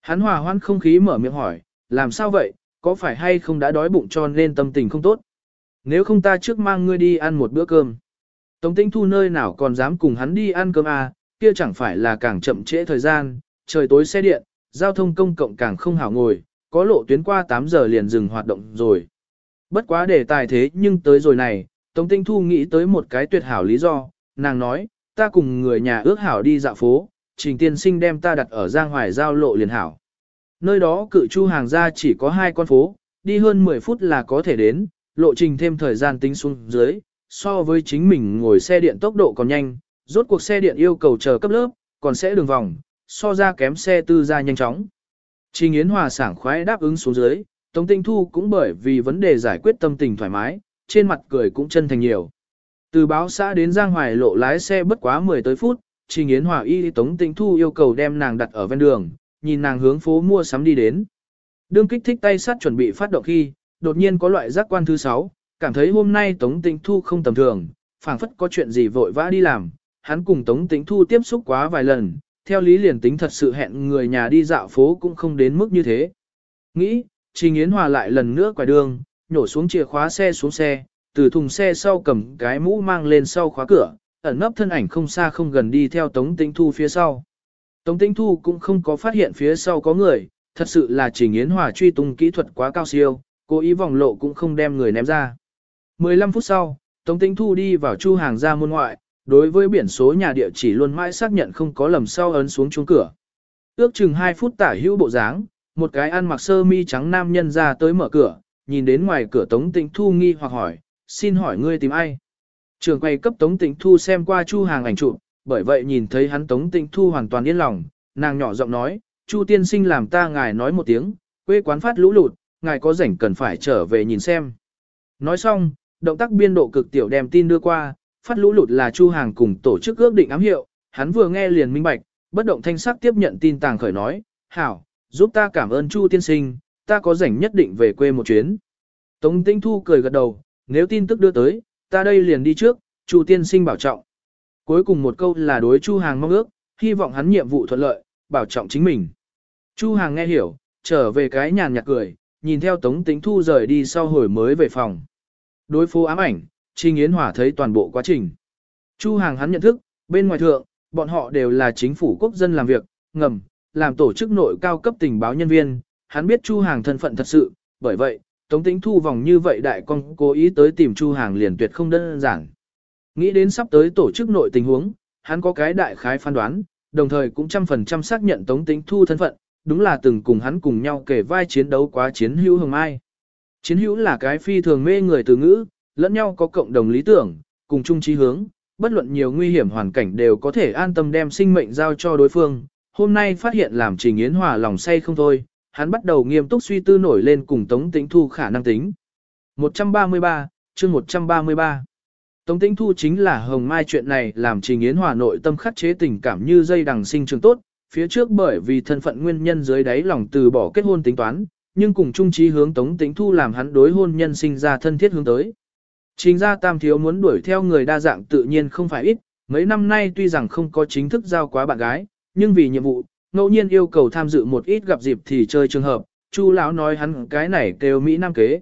Hắn hòa hoan không khí mở miệng hỏi, làm sao vậy, có phải hay không đã đói bụng cho nên tâm tình không tốt? Nếu không ta trước mang ngươi đi ăn một bữa cơm. Tống Tĩnh Thu nơi nào còn dám cùng hắn đi ăn cơm à, kia chẳng phải là càng chậm trễ thời gian, trời tối xe điện, giao thông công cộng càng không hảo ngồi, có lộ tuyến qua 8 giờ liền dừng hoạt động rồi. Bất quá để tài thế nhưng tới rồi này, Tống Tinh Thu nghĩ tới một cái tuyệt hảo lý do, nàng nói, ta cùng người nhà ước hảo đi dạo phố, trình tiên sinh đem ta đặt ở Giang Hoài giao lộ liền hảo. Nơi đó cự chu hàng ra chỉ có hai con phố, đi hơn 10 phút là có thể đến, lộ trình thêm thời gian tính xuống dưới, so với chính mình ngồi xe điện tốc độ còn nhanh, rốt cuộc xe điện yêu cầu chờ cấp lớp, còn sẽ đường vòng, so ra kém xe tư ra nhanh chóng. Trình Yến Hòa sảng khoái đáp ứng xuống dưới, Tống Tinh Thu cũng bởi vì vấn đề giải quyết tâm tình thoải mái, trên mặt cười cũng chân thành nhiều. Từ báo xã đến Giang Hoài lộ lái xe bất quá 10 tới phút, Trình Yến Hòa y Tống Tinh Thu yêu cầu đem nàng đặt ở ven đường, nhìn nàng hướng phố mua sắm đi đến. Đương kích thích tay sắt chuẩn bị phát động khi, đột nhiên có loại giác quan thứ 6, cảm thấy hôm nay Tống Tinh Thu không tầm thường, phảng phất có chuyện gì vội vã đi làm, hắn cùng Tống Tĩnh Thu tiếp xúc quá vài lần, theo lý liền tính thật sự hẹn người nhà đi dạo phố cũng không đến mức như thế. Nghĩ, Trình Yến Hòa lại lần nữa quay đường, nhổ xuống chìa khóa xe xuống xe, từ thùng xe sau cầm cái mũ mang lên sau khóa cửa, ẩn nấp thân ảnh không xa không gần đi theo Tống Tĩnh Thu phía sau. Tống Tĩnh Thu cũng không có phát hiện phía sau có người, thật sự là Trình Yến Hòa truy tung kỹ thuật quá cao siêu, cố ý vòng lộ cũng không đem người ném ra. 15 phút sau, Tống Tĩnh Thu đi vào chu hàng ra môn ngoại, đối với biển số nhà địa chỉ luôn mãi xác nhận không có lầm sau ấn xuống chuông cửa. Ước chừng 2 phút tả hữu bộ dáng, một cái ăn mặc sơ mi trắng nam nhân ra tới mở cửa, nhìn đến ngoài cửa Tống Tĩnh Thu nghi hoặc hỏi, xin hỏi ngươi tìm ai? Trường quay cấp Tống Tĩnh Thu xem qua Chu Hàng ảnh chụp, bởi vậy nhìn thấy hắn Tống Tĩnh Thu hoàn toàn yên lòng, nàng nhỏ giọng nói, Chu tiên sinh làm ta ngài nói một tiếng, quê quán phát lũ lụt, ngài có rảnh cần phải trở về nhìn xem. Nói xong, động tác biên độ cực tiểu đem tin đưa qua, phát lũ lụt là Chu Hàng cùng tổ chức ước định ám hiệu, hắn vừa nghe liền minh bạch, bất động thanh sắc tiếp nhận tin tàng khởi nói, hảo, giúp ta cảm ơn Chu tiên sinh, ta có rảnh nhất định về quê một chuyến. Tống Tĩnh Thu cười gật đầu, nếu tin tức đưa tới, ta đây liền đi trước, Chu tiên sinh bảo trọng. Cuối cùng một câu là đối Chu Hàng mong ước, hy vọng hắn nhiệm vụ thuận lợi, bảo trọng chính mình. Chu Hàng nghe hiểu, trở về cái nhàn nhạt cười, nhìn theo Tống Tĩnh Thu rời đi sau hồi mới về phòng. Đối phố ám ảnh, Trình Yến Hòa thấy toàn bộ quá trình. Chu Hàng hắn nhận thức, bên ngoài thượng, bọn họ đều là chính phủ quốc dân làm việc, ngầm, làm tổ chức nội cao cấp tình báo nhân viên, hắn biết Chu Hàng thân phận thật sự, bởi vậy, Tống Tĩnh Thu vòng như vậy đại con cố ý tới tìm Chu Hàng liền tuyệt không đơn giản. Nghĩ đến sắp tới tổ chức nội tình huống, hắn có cái đại khái phán đoán, đồng thời cũng trăm phần trăm xác nhận Tống Tĩnh Thu thân phận, đúng là từng cùng hắn cùng nhau kể vai chiến đấu quá chiến hữu hồng ai. Chiến hữu là cái phi thường mê người từ ngữ, lẫn nhau có cộng đồng lý tưởng, cùng chung chí hướng, bất luận nhiều nguy hiểm hoàn cảnh đều có thể an tâm đem sinh mệnh giao cho đối phương. Hôm nay phát hiện làm Trình Yến Hòa lòng say không thôi, hắn bắt đầu nghiêm túc suy tư nổi lên cùng Tống Tĩnh Thu khả năng tính. 133, chương 133 Tống Tĩnh Thu chính là hồng mai chuyện này làm Trình Yến Hòa nội tâm khắc chế tình cảm như dây đằng sinh trường tốt, phía trước bởi vì thân phận nguyên nhân dưới đáy lòng từ bỏ kết hôn tính toán, nhưng cùng chung trí hướng Tống Tĩnh Thu làm hắn đối hôn nhân sinh ra thân thiết hướng tới. Trình ra tam thiếu muốn đuổi theo người đa dạng tự nhiên không phải ít, mấy năm nay tuy rằng không có chính thức giao quá bạn gái, nhưng vì nhiệm vụ, ngẫu nhiên yêu cầu tham dự một ít gặp dịp thì chơi trường hợp, Chu lão nói hắn cái này kêu Mỹ Nam kế.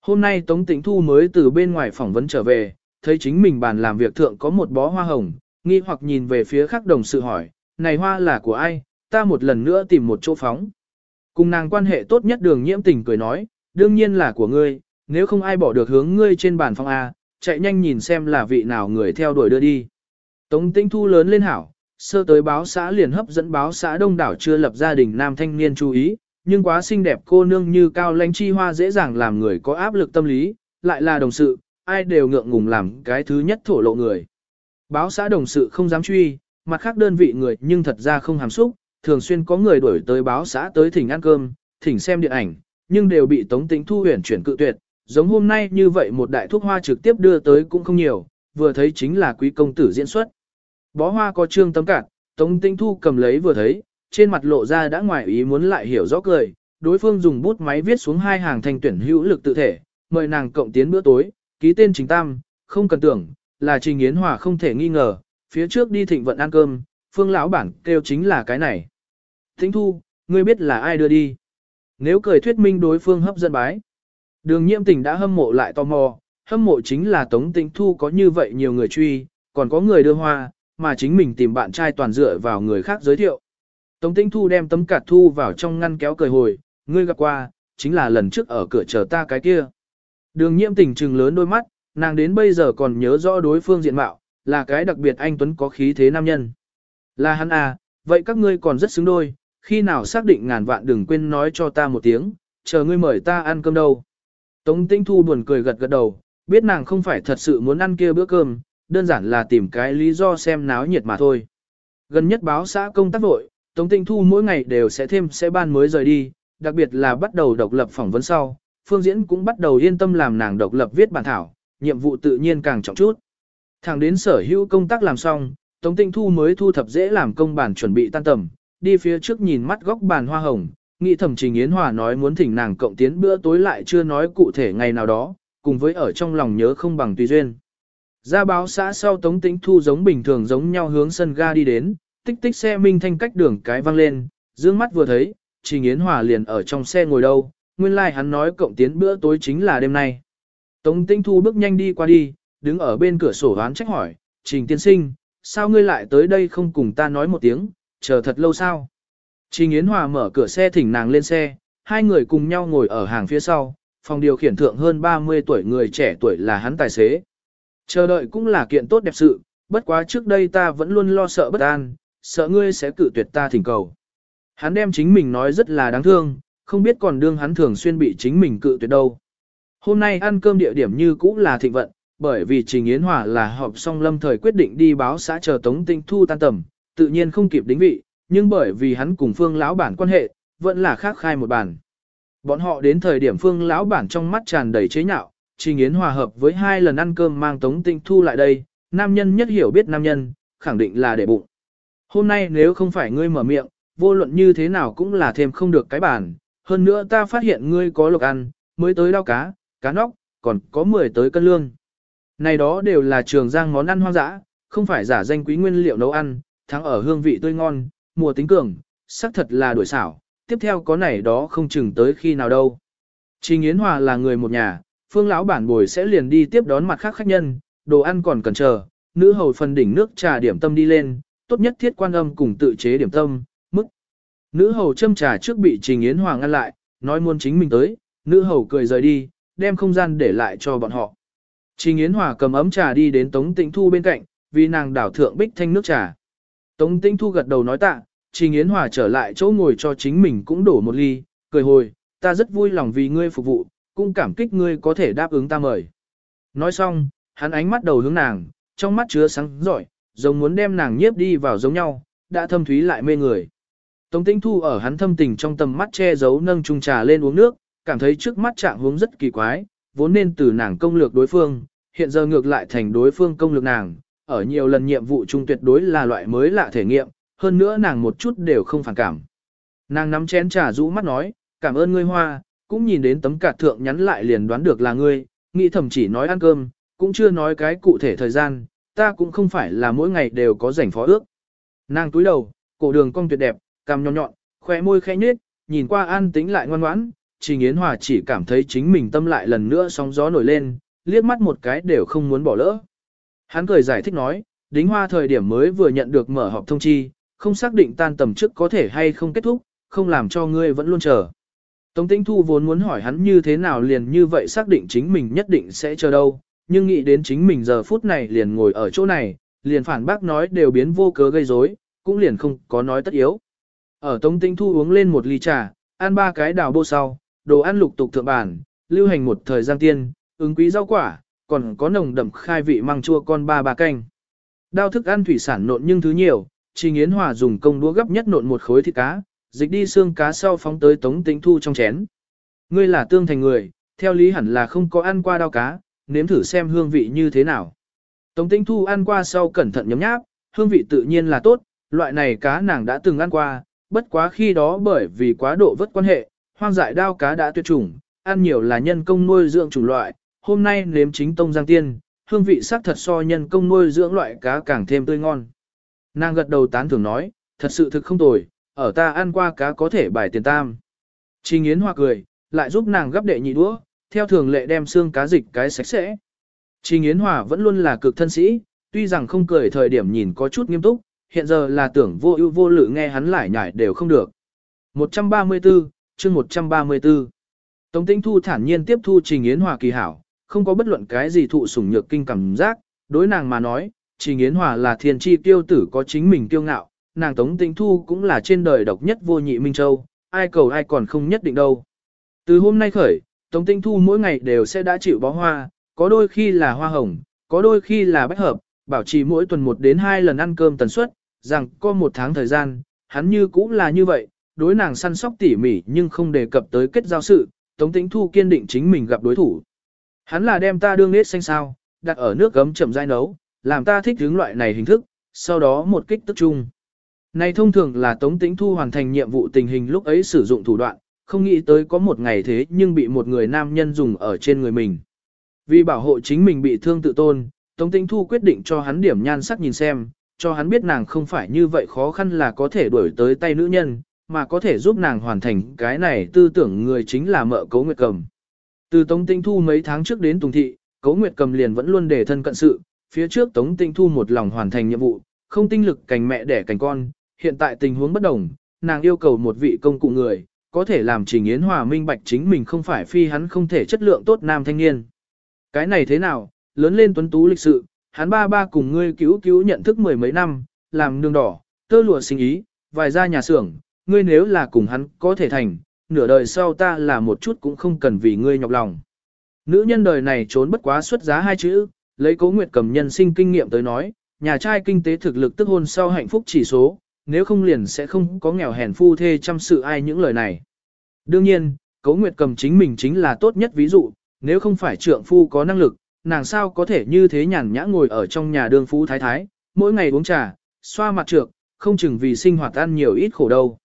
Hôm nay Tống Tĩnh Thu mới từ bên ngoài phỏng vấn trở về, thấy chính mình bàn làm việc thượng có một bó hoa hồng, nghi hoặc nhìn về phía khác đồng sự hỏi, này hoa là của ai, ta một lần nữa tìm một chỗ phóng. Cùng nàng quan hệ tốt nhất đường nhiễm tình cười nói, đương nhiên là của ngươi, nếu không ai bỏ được hướng ngươi trên bàn phong A, chạy nhanh nhìn xem là vị nào người theo đuổi đưa đi. Tống Tĩnh Thu lớn lên hảo, sơ tới báo xã liền hấp dẫn báo xã đông đảo chưa lập gia đình nam thanh niên chú ý, nhưng quá xinh đẹp cô nương như cao lãnh chi hoa dễ dàng làm người có áp lực tâm lý, lại là đồng sự, ai đều ngượng ngùng làm cái thứ nhất thổ lộ người. Báo xã đồng sự không dám truy, mặt khác đơn vị người nhưng thật ra không hàm xúc, thường xuyên có người đuổi tới báo xã tới thỉnh ăn cơm, thỉnh xem điện ảnh, nhưng đều bị Tống Tĩnh Thu huyền chuyển cự tuyệt, giống hôm nay như vậy một đại thuốc hoa trực tiếp đưa tới cũng không nhiều, vừa thấy chính là quý công tử diễn xuất. Bó hoa có trương tấm cạn, Tống Tĩnh Thu cầm lấy vừa thấy, trên mặt lộ ra đã ngoài ý muốn lại hiểu rõ cười, đối phương dùng bút máy viết xuống hai hàng thành tuyển hữu lực tự thể, mời nàng cộng tiến bữa tối, ký tên chính tam, không cần tưởng, là Trình Yến Hòa không thể nghi ngờ, phía trước đi thịnh vận ăn cơm, phương lão bản kêu chính là cái này. Tĩnh Thu, ngươi biết là ai đưa đi. Nếu cười thuyết minh đối phương hấp dẫn bái. Đường nhiễm tình đã hâm mộ lại tò mò, hâm mộ chính là Tống Tĩnh Thu có như vậy nhiều người truy, còn có người đưa hoa, mà chính mình tìm bạn trai toàn dựa vào người khác giới thiệu. Tống Tĩnh Thu đem tấm cạt thu vào trong ngăn kéo cười hồi, ngươi gặp qua, chính là lần trước ở cửa chờ ta cái kia. Đường nhiễm tình trừng lớn đôi mắt, nàng đến bây giờ còn nhớ rõ đối phương diện mạo, là cái đặc biệt anh Tuấn có khí thế nam nhân. Là hắn à, vậy các ngươi còn rất xứng đôi, khi nào xác định ngàn vạn đừng quên nói cho ta một tiếng, chờ ngươi mời ta ăn cơm đâu. Tống Tĩnh Thu buồn cười gật gật đầu, biết nàng không phải thật sự muốn ăn kia bữa cơm, đơn giản là tìm cái lý do xem náo nhiệt mà thôi. Gần nhất báo xã công tác vội, Tống tinh Thu mỗi ngày đều sẽ thêm sẽ ban mới rời đi, đặc biệt là bắt đầu độc lập phỏng vấn sau, Phương Diễn cũng bắt đầu yên tâm làm nàng độc lập viết bản thảo, nhiệm vụ tự nhiên càng trọng chút. Thẳng đến sở hữu công tác làm xong, Tống Tinh Thu mới thu thập dễ làm công bản chuẩn bị tan tầm, đi phía trước nhìn mắt góc bàn hoa hồng, nghĩ thẩm trình Yến Hòa nói muốn thỉnh nàng cộng tiến bữa tối lại chưa nói cụ thể ngày nào đó, cùng với ở trong lòng nhớ không bằng tùy duyên. Ra báo xã sau Tống Tĩnh Thu giống bình thường giống nhau hướng sân ga đi đến, tích tích xe minh thanh cách đường cái văng lên, dương mắt vừa thấy, Trình Yến Hòa liền ở trong xe ngồi đâu, nguyên lai like hắn nói cộng tiến bữa tối chính là đêm nay. Tống Tĩnh Thu bước nhanh đi qua đi, đứng ở bên cửa sổ hoán trách hỏi, Trình tiên sinh, sao ngươi lại tới đây không cùng ta nói một tiếng, chờ thật lâu sao? Trình Yến Hòa mở cửa xe thỉnh nàng lên xe, hai người cùng nhau ngồi ở hàng phía sau, phòng điều khiển thượng hơn 30 tuổi người trẻ tuổi là hắn tài xế. Chờ đợi cũng là kiện tốt đẹp sự, bất quá trước đây ta vẫn luôn lo sợ bất an, sợ ngươi sẽ cự tuyệt ta thỉnh cầu. Hắn đem chính mình nói rất là đáng thương, không biết còn đương hắn thường xuyên bị chính mình cự tuyệt đâu. Hôm nay ăn cơm địa điểm như cũ là thịnh vận, bởi vì Trình Yến Hòa là họp xong lâm thời quyết định đi báo xã chờ Tống Tinh Thu tan tầm, tự nhiên không kịp đính vị, nhưng bởi vì hắn cùng Phương lão bản quan hệ, vẫn là khác khai một bản. Bọn họ đến thời điểm Phương lão bản trong mắt tràn đầy chế nhạo, Trình Yến hòa hợp với hai lần ăn cơm mang Tống Tinh Thu lại đây, nam nhân nhất hiểu biết nam nhân, khẳng định là để bụng. Hôm nay nếu không phải ngươi mở miệng, vô luận như thế nào cũng là thêm không được cái bản, hơn nữa ta phát hiện ngươi có lộc ăn, mới tới đao cá, cá nóc, còn có 10 tới cân lương. Này đó đều là trường giang món ăn hoang dã, không phải giả danh quý nguyên liệu nấu ăn, thắng ở hương vị tươi ngon, mùa tính cường, sắc thật là đuổi xảo, tiếp theo có này đó không chừng tới khi nào đâu. Trình Yến Hòa là người một nhà, phương lão bản bồi sẽ liền đi tiếp đón mặt khác khách nhân, đồ ăn còn cần chờ, nữ hầu phần đỉnh nước trà điểm tâm đi lên, tốt nhất thiết quan âm cùng tự chế điểm tâm, mức. Nữ hầu châm trà trước bị Trình Yến Hoàng ngăn lại, nói muốn chính mình tới, nữ hầu cười rời đi, đem không gian để lại cho bọn họ. Trình Yến Hòa cầm ấm trà đi đến Tống Tĩnh Thu bên cạnh, vì nàng đảo thượng bích thanh nước trà. Tống Tĩnh Thu gật đầu nói tạ, Trình Yến Hòa trở lại chỗ ngồi cho chính mình cũng đổ một ly, cười hồi, ta rất vui lòng vì ngươi phục vụ, cũng cảm kích ngươi có thể đáp ứng ta mời. Nói xong, hắn ánh mắt đầu hướng nàng, trong mắt chứa sáng giỏi, giống muốn đem nàng nhiếp đi vào giống nhau, đã thâm thúy lại mê người. Tống Tĩnh Thu ở hắn thâm tình trong tầm mắt che giấu nâng chung trà lên uống nước, cảm thấy trước mắt trạng hướng rất kỳ quái, vốn nên từ nàng công lược đối phương, hiện giờ ngược lại thành đối phương công lược nàng, ở nhiều lần nhiệm vụ chung tuyệt đối là loại mới lạ thể nghiệm, hơn nữa nàng một chút đều không phản cảm. Nàng nắm chén trà rũ mắt nói, cảm ơn ngươi hoa, cũng nhìn đến tấm cạt thượng nhắn lại liền đoán được là ngươi, nghĩ thầm chỉ nói ăn cơm, cũng chưa nói cái cụ thể thời gian, ta cũng không phải là mỗi ngày đều có rảnh phó ước. Nàng túi đầu, cổ đường cong tuyệt đẹp, cằm nhọn nhọn, khóe môi khẽ nhếch, nhìn qua an tĩnh lại ngoan ngoãn, Trình Yến Hòa chỉ cảm thấy chính mình tâm lại lần nữa sóng gió nổi lên, liếc mắt một cái đều không muốn bỏ lỡ. Hắn cười giải thích nói, đính hoa thời điểm mới vừa nhận được mở họp thông chi, không xác định tan tầm trước có thể hay không kết thúc, không làm cho ngươi vẫn luôn chờ. Tống Tĩnh Thu vốn muốn hỏi hắn như thế nào liền như vậy xác định chính mình nhất định sẽ chờ đâu, nhưng nghĩ đến chính mình giờ phút này liền ngồi ở chỗ này, liền phản bác nói đều biến vô cớ gây rối, cũng liền không có nói tất yếu. Ở Tống Tĩnh Thu uống lên một ly trà, ăn ba cái đào bô sau, đồ ăn lục tục thượng bản, lưu hành một thời gian tiên, ứng quý rau quả, còn có nồng đậm khai vị măng chua con ba ba canh. Đao thức ăn thủy sản nộn nhưng thứ nhiều, Trình Yến Hòa dùng công đũa gấp nhất nộn một khối thịt cá, dịch đi xương cá sau phóng tới Tống Tĩnh Thu trong chén. Ngươi là tương thành người, theo lý hẳn là không có ăn qua đao cá, nếm thử xem hương vị như thế nào. Tống Tĩnh Thu ăn qua sau cẩn thận nhấm nháp, hương vị tự nhiên là tốt, loại này cá nàng đã từng ăn qua, bất quá khi đó bởi vì quá độ vất quan hệ, hoang dại đao cá đã tuyệt chủng, ăn nhiều là nhân công nuôi dưỡng chủng loại, hôm nay nếm chính tông giang tiên, hương vị sắc thật so nhân công nuôi dưỡng loại cá càng thêm tươi ngon. Nàng gật đầu tán thưởng nói, thật sự thực không tồi, ở ta ăn qua cá có thể bài tiền tam. Trình Yến Hoa cười, lại giúp nàng gấp đệ nhị đũa, theo thường lệ đem xương cá dịch cái sạch sẽ. Trình Yến Hòa vẫn luôn là cực thân sĩ, tuy rằng không cười thời điểm nhìn có chút nghiêm túc, hiện giờ là tưởng vô ưu vô lự nghe hắn lại nhải đều không được. 134, chương 134. Tống Tĩnh Thu thản nhiên tiếp thu Trình Yến Hòa kỳ hảo, không có bất luận cái gì thụ sủng nhược kinh cảm giác, đối nàng mà nói, Trình Yến Hòa là thiên chi tiêu tử có chính mình kiêu ngạo, nàng Tống Tĩnh Thu cũng là trên đời độc nhất vô nhị Minh Châu, ai cầu ai còn không nhất định đâu. Từ hôm nay khởi, Tống Tĩnh Thu mỗi ngày đều sẽ đã chịu bó hoa, có đôi khi là hoa hồng, có đôi khi là bách hợp, bảo trì mỗi tuần một đến hai lần ăn cơm tần suất, rằng có một tháng thời gian, hắn như cũng là như vậy, đối nàng săn sóc tỉ mỉ nhưng không đề cập tới kết giao sự, Tống Tĩnh Thu kiên định chính mình gặp đối thủ. Hắn là đem ta đương nết xanh sao, đặt ở nước gấm chậm dai nấu, làm ta thích hướng loại này hình thức, sau đó một kích tức chung. Này thông thường là Tống Tĩnh Thu hoàn thành nhiệm vụ tình hình lúc ấy sử dụng thủ đoạn, không nghĩ tới có một ngày thế nhưng bị một người nam nhân dùng ở trên người mình. Vì bảo hộ chính mình bị thương tự tôn, Tống Tĩnh Thu quyết định cho hắn điểm nhan sắc nhìn xem, cho hắn biết nàng không phải như vậy khó khăn là có thể đuổi tới tay nữ nhân, mà có thể giúp nàng hoàn thành cái này tư tưởng người chính là mợ cấu nguyệt cầm. Từ Tống Tĩnh Thu mấy tháng trước đến Tùng Thị, cấu nguyệt cầm liền vẫn luôn để thân cận sự, phía trước Tống Tĩnh Thu một lòng hoàn thành nhiệm vụ, không tinh lực cành mẹ đẻ cành con, hiện tại tình huống bất đồng, nàng yêu cầu một vị công cụ người, có thể làm Trình Yến Hòa minh bạch chính mình không phải phi hắn không thể chất lượng tốt nam thanh niên. Cái này thế nào, lớn lên tuấn tú lịch sự, hắn ba ba cùng ngươi cứu cứu nhận thức mười mấy năm, làm nương đỏ, tơ lụa sinh ý, vài gia nhà xưởng, ngươi nếu là cùng hắn có thể thành, nửa đời sau ta là một chút cũng không cần vì ngươi nhọc lòng. Nữ nhân đời này trốn bất quá xuất giá hai chữ, lấy cố nguyệt cầm nhân sinh kinh nghiệm tới nói, nhà trai kinh tế thực lực tức hôn sau hạnh phúc chỉ số, nếu không liền sẽ không có nghèo hèn phu thê chăm sự ai những lời này. Đương nhiên, Cố Nguyệt cầm chính mình chính là tốt nhất ví dụ, nếu không phải trượng phu có năng lực, nàng sao có thể như thế nhàn nhã ngồi ở trong nhà đương phú thái thái, mỗi ngày uống trà, xoa mặt trượng, không chừng vì sinh hoạt ăn nhiều ít khổ đâu.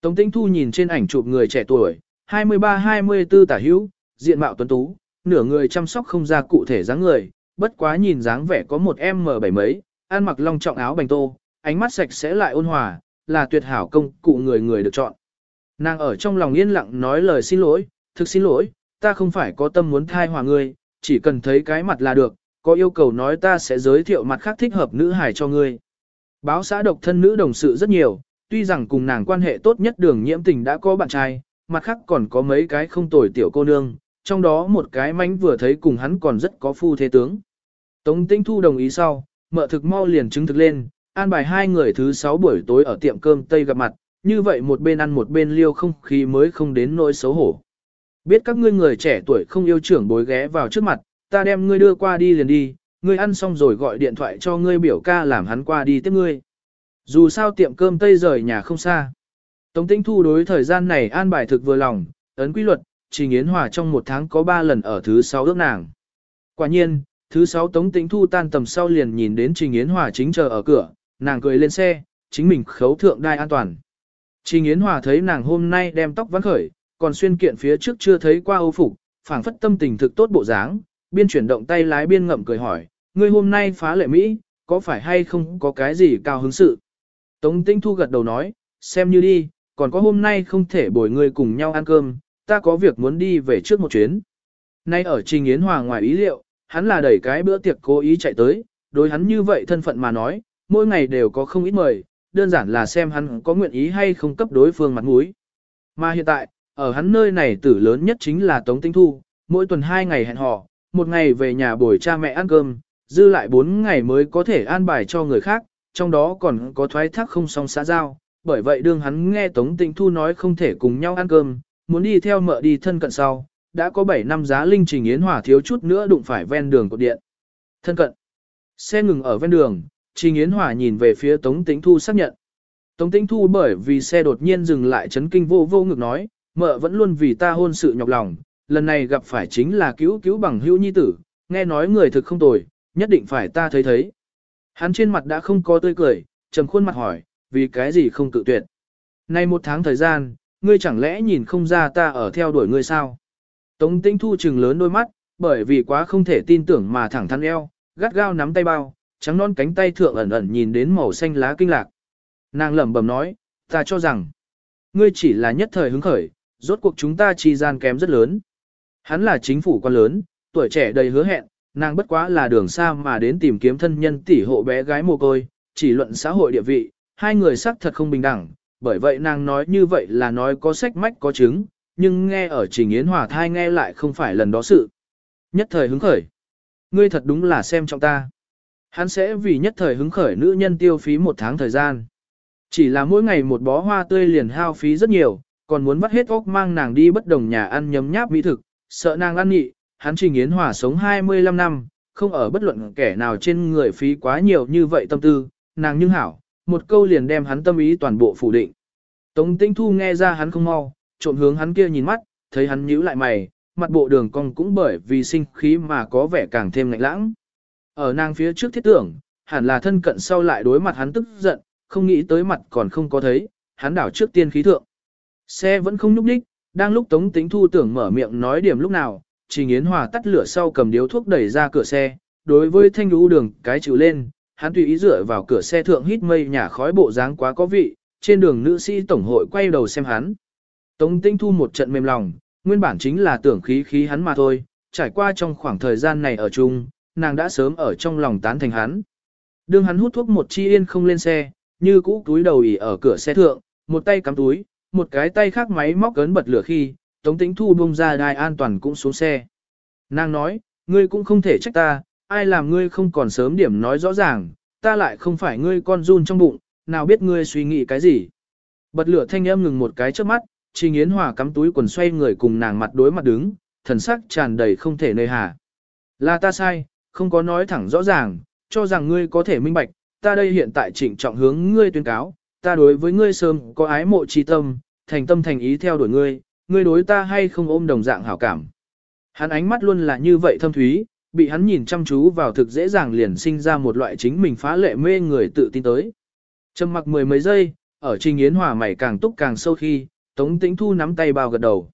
Tống Tĩnh Thu nhìn trên ảnh chụp người trẻ tuổi, 23-24 tả hữu, diện mạo tuấn tú, nửa người chăm sóc không ra cụ thể dáng người, bất quá nhìn dáng vẻ có một em m bảy mấy, ăn mặc long trọng áo bành tô, ánh mắt sạch sẽ lại ôn hòa, là tuyệt hảo công cụ người người được chọn. Nàng ở trong lòng yên lặng nói lời xin lỗi, thực xin lỗi, ta không phải có tâm muốn thai hòa ngươi, chỉ cần thấy cái mặt là được, có yêu cầu nói ta sẽ giới thiệu mặt khác thích hợp nữ hài cho ngươi. Báo xã độc thân nữ đồng sự rất nhiều, tuy rằng cùng nàng quan hệ tốt nhất đường nhiễm tình đã có bạn trai, mặt khác còn có mấy cái không tồi tiểu cô nương, trong đó một cái mánh vừa thấy cùng hắn còn rất có phu thế tướng. Tống Tinh Thu đồng ý sau, mợ thực mau liền chứng thực lên, an bài hai người thứ sáu buổi tối ở tiệm cơm Tây gặp mặt, như vậy một bên ăn một bên liêu không khí mới không đến nỗi xấu hổ. Biết các ngươi người trẻ tuổi không yêu trưởng bối ghé vào trước mặt, ta đem ngươi đưa qua đi liền đi, ngươi ăn xong rồi gọi điện thoại cho ngươi biểu ca làm hắn qua đi tiếp ngươi. Dù sao tiệm cơm Tây rời nhà không xa. Tống Tĩnh Thu đối thời gian này an bài thực vừa lòng, ấn quy luật, Trình Yến Hòa trong một tháng có ba lần ở thứ sáu ước nàng. Quả nhiên, thứ sáu Tống Tĩnh Thu tan tầm sau liền nhìn đến Trình Yến Hòa chính chờ ở cửa, nàng cười lên xe, chính mình khấu thượng đai an toàn. Trình Yến Hòa thấy nàng hôm nay đem tóc vắn khởi, còn xuyên kiện phía trước chưa thấy qua âu phục, phảng phất tâm tình thực tốt bộ dáng, biên chuyển động tay lái biên ngậm cười hỏi, ngươi hôm nay phá lệ Mỹ, có phải hay không có cái gì cao hứng sự? Tống Tĩnh Thu gật đầu nói, xem như đi, còn có hôm nay không thể bồi ngươi cùng nhau ăn cơm, ta có việc muốn đi về trước một chuyến. Nay ở Trình Yến Hòa ngoài ý liệu, hắn là đẩy cái bữa tiệc cố ý chạy tới, đối hắn như vậy thân phận mà nói, mỗi ngày đều có không ít mời, đơn giản là xem hắn có nguyện ý hay không cấp đối phương mặt mũi. Mà hiện tại, ở hắn nơi này tử lớn nhất chính là Tống Tinh Thu, mỗi tuần hai ngày hẹn hò, một ngày về nhà bồi cha mẹ ăn cơm, dư lại bốn ngày mới có thể an bài cho người khác, trong đó còn có thoái thác không song xã giao. Bởi vậy đương hắn nghe Tống Tinh Thu nói không thể cùng nhau ăn cơm, muốn đi theo mợ đi thân cận sau, đã có 7 năm giá linh trình yến hỏa thiếu chút nữa đụng phải ven đường cột điện. Thân cận. Xe ngừng ở ven đường, Trình Yến Hòa nhìn về phía Tống Tĩnh Thu xác nhận. Tống Tĩnh Thu bởi vì xe đột nhiên dừng lại chấn kinh vô vô ngực nói, mợ vẫn luôn vì ta hôn sự nhọc lòng, lần này gặp phải chính là cứu cứu bằng hữu nhi tử, nghe nói người thực không tồi, nhất định phải ta thấy thấy. Hắn trên mặt đã không có tươi cười, trầm khuôn mặt hỏi, vì cái gì không tự tuyệt. Nay một tháng thời gian, ngươi chẳng lẽ nhìn không ra ta ở theo đuổi ngươi sao? Tống Tĩnh Thu chừng lớn đôi mắt, bởi vì quá không thể tin tưởng mà thẳng thắn eo, gắt gao nắm tay bao, trắng non cánh tay thượng ẩn ẩn nhìn đến màu xanh lá kinh lạc. Nàng lẩm bẩm nói, ta cho rằng, ngươi chỉ là nhất thời hứng khởi, rốt cuộc chúng ta chi gian kém rất lớn. Hắn là chính phủ quan lớn, tuổi trẻ đầy hứa hẹn, nàng bất quá là đường xa mà đến tìm kiếm thân nhân tỷ hộ bé gái mồ côi, chỉ luận xã hội địa vị, hai người sắc thật không bình đẳng, bởi vậy nàng nói như vậy là nói có sách mách có chứng, nhưng nghe ở Trình Yến Hòa thai nghe lại không phải lần đó sự. Nhất thời hứng khởi. Ngươi thật đúng là xem trọng ta. Hắn sẽ vì nhất thời hứng khởi nữ nhân tiêu phí một tháng thời gian. Chỉ là mỗi ngày một bó hoa tươi liền hao phí rất nhiều, còn muốn bắt hết óc mang nàng đi bất đồng nhà ăn nhấm nháp mỹ thực, sợ nàng ăn nhị, hắn trình yến hòa sống 25 năm, không ở bất luận kẻ nào trên người phí quá nhiều như vậy tâm tư, nàng nhưng hảo, một câu liền đem hắn tâm ý toàn bộ phủ định. Tống Tinh Thu nghe ra hắn không mau, trộm hướng hắn kia nhìn mắt, thấy hắn nhíu lại mày, mặt bộ đường cong cũng bởi vì sinh khí mà có vẻ càng thêm lạnh lãng. Ở nàng phía trước thiết tưởng, hẳn là thân cận sau lại đối mặt hắn tức giận, không nghĩ tới mặt còn không có thấy, hắn đảo trước tiên khí thượng. Xe vẫn không nhúc đích, đang lúc Tống Tĩnh Thu tưởng mở miệng nói điểm lúc nào, Trình Yến Hòa tắt lửa sau cầm điếu thuốc đẩy ra cửa xe, đối với thanh lũ đường cái chịu lên, hắn tùy ý dựa vào cửa xe thượng hít mây nhả khói bộ dáng quá có vị, trên đường nữ sĩ tổng hội quay đầu xem hắn. Tống Tĩnh Thu một trận mềm lòng, nguyên bản chính là tưởng khí khí hắn mà thôi, trải qua trong khoảng thời gian này ở chung, nàng đã sớm ở trong lòng tán thành hắn. Đương hắn hút thuốc một chi yên không lên xe, như cũ túi đầu ỉ ở cửa xe thượng, một tay cắm túi, một cái tay khác máy móc cấn bật lửa khi, Tống Tĩnh Thu bông ra đai an toàn cũng xuống xe. Nàng nói, ngươi cũng không thể trách ta, ai làm ngươi không còn sớm điểm nói rõ ràng, ta lại không phải ngươi con run trong bụng, nào biết ngươi suy nghĩ cái gì. Bật lửa thanh âm ngừng một cái trước mắt, Trình Yến Hòa cắm túi quần xoay người cùng nàng mặt đối mặt đứng, thần sắc tràn đầy không thể nơi hà. Là ta sai, không có nói thẳng rõ ràng, cho rằng ngươi có thể minh bạch, ta đây hiện tại trịnh trọng hướng ngươi tuyên cáo, ta đối với ngươi sớm có ái mộ trí tâm, thành tâm thành ý theo đuổi ngươi, ngươi đối ta hay không ôm đồng dạng hảo cảm. Hắn ánh mắt luôn là như vậy thâm thúy, bị hắn nhìn chăm chú vào thực dễ dàng liền sinh ra một loại chính mình phá lệ mê người tự tin tới. Trầm mặc mười mấy giây, ở Trình Yến Hòa mày càng túc càng sâu khi, Tống Tĩnh Thu nắm tay bao gật đầu.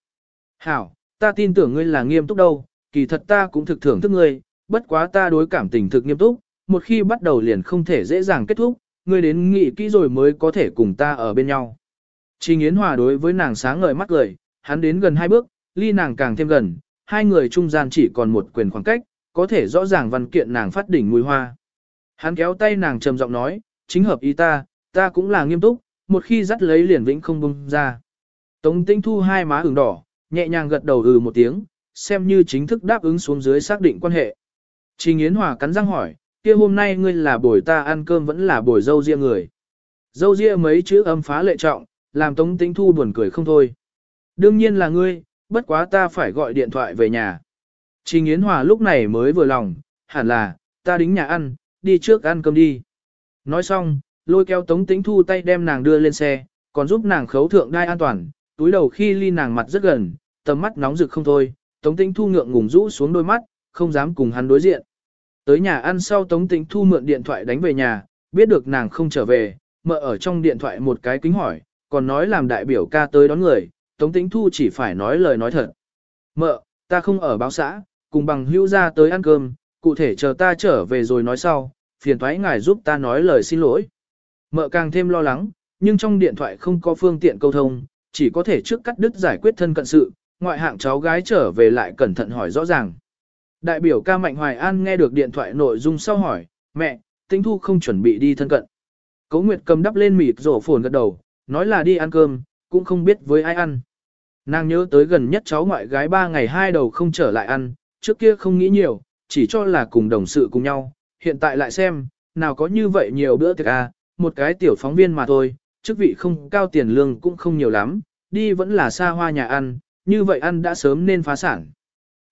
Hảo, ta tin tưởng ngươi là nghiêm túc đâu, kỳ thật ta cũng thực thưởng thức ngươi, bất quá ta đối cảm tình thực nghiêm túc, một khi bắt đầu liền không thể dễ dàng kết thúc, ngươi đến nghĩ kỹ rồi mới có thể cùng ta ở bên nhau. Trình Yến Hòa đối với nàng sáng ngời mắt cười, hắn đến gần hai bước, ly nàng càng thêm gần, hai người trung gian chỉ còn một quyền khoảng cách, có thể rõ ràng văn kiện nàng phát đỉnh mùi hoa. Hắn kéo tay nàng trầm giọng nói, chính hợp ý ta, ta cũng là nghiêm túc, một khi dắt lấy liền vĩnh không bông ra. Tống Tinh Thu hai má ửng đỏ, nhẹ nhàng gật đầu ừ một tiếng, xem như chính thức đáp ứng xuống dưới xác định quan hệ. Trình Yến Hòa cắn răng hỏi, kia hôm nay ngươi là bồi ta ăn cơm vẫn là bồi dâu riêng người. Dâu riêng mấy chữ âm phá lệ trọng, làm Tống Tĩnh Thu buồn cười không thôi. Đương nhiên là ngươi, bất quá ta phải gọi điện thoại về nhà. Trình Yến Hòa lúc này mới vừa lòng, hẳn là, ta đính nhà ăn, đi trước ăn cơm đi. Nói xong, lôi kéo Tống Tĩnh Thu tay đem nàng đưa lên xe, còn giúp nàng khấu thượng đai an toàn, túi đầu khi ly nàng mặt rất gần, tầm mắt nóng rực không thôi, Tống Tĩnh Thu ngượng ngùng rũ xuống đôi mắt, không dám cùng hắn đối diện. Tới nhà ăn sau Tống Tĩnh Thu mượn điện thoại đánh về nhà, biết được nàng không trở về, mợ ở trong điện thoại một cái kính hỏi, còn nói làm đại biểu ca tới đón người, Tống Tĩnh Thu chỉ phải nói lời nói thật. Mợ, ta không ở báo xã, cùng bằng hữu ra tới ăn cơm, cụ thể chờ ta trở về rồi nói sau, phiền thoái ngài giúp ta nói lời xin lỗi. Mợ càng thêm lo lắng, nhưng trong điện thoại không có phương tiện câu thông, chỉ có thể trước cắt đứt giải quyết thân cận sự, ngoại hạng cháu gái trở về lại cẩn thận hỏi rõ ràng. Đại biểu ca Mạnh Hoài An nghe được điện thoại nội dung sau hỏi, mẹ, Tinh Thu không chuẩn bị đi thân cận. Cố Nguyệt cầm đắp lên mịt rổ phồn gật đầu, nói là đi ăn cơm, cũng không biết với ai ăn. Nàng nhớ tới gần nhất cháu ngoại gái ba ngày hai đầu không trở lại ăn, trước kia không nghĩ nhiều, chỉ cho là cùng đồng sự cùng nhau, hiện tại lại xem, nào có như vậy nhiều bữa tiệc à, một cái tiểu phóng viên mà thôi, chức vị không cao tiền lương cũng không nhiều lắm, đi vẫn là xa hoa nhà ăn, như vậy ăn đã sớm nên phá sản.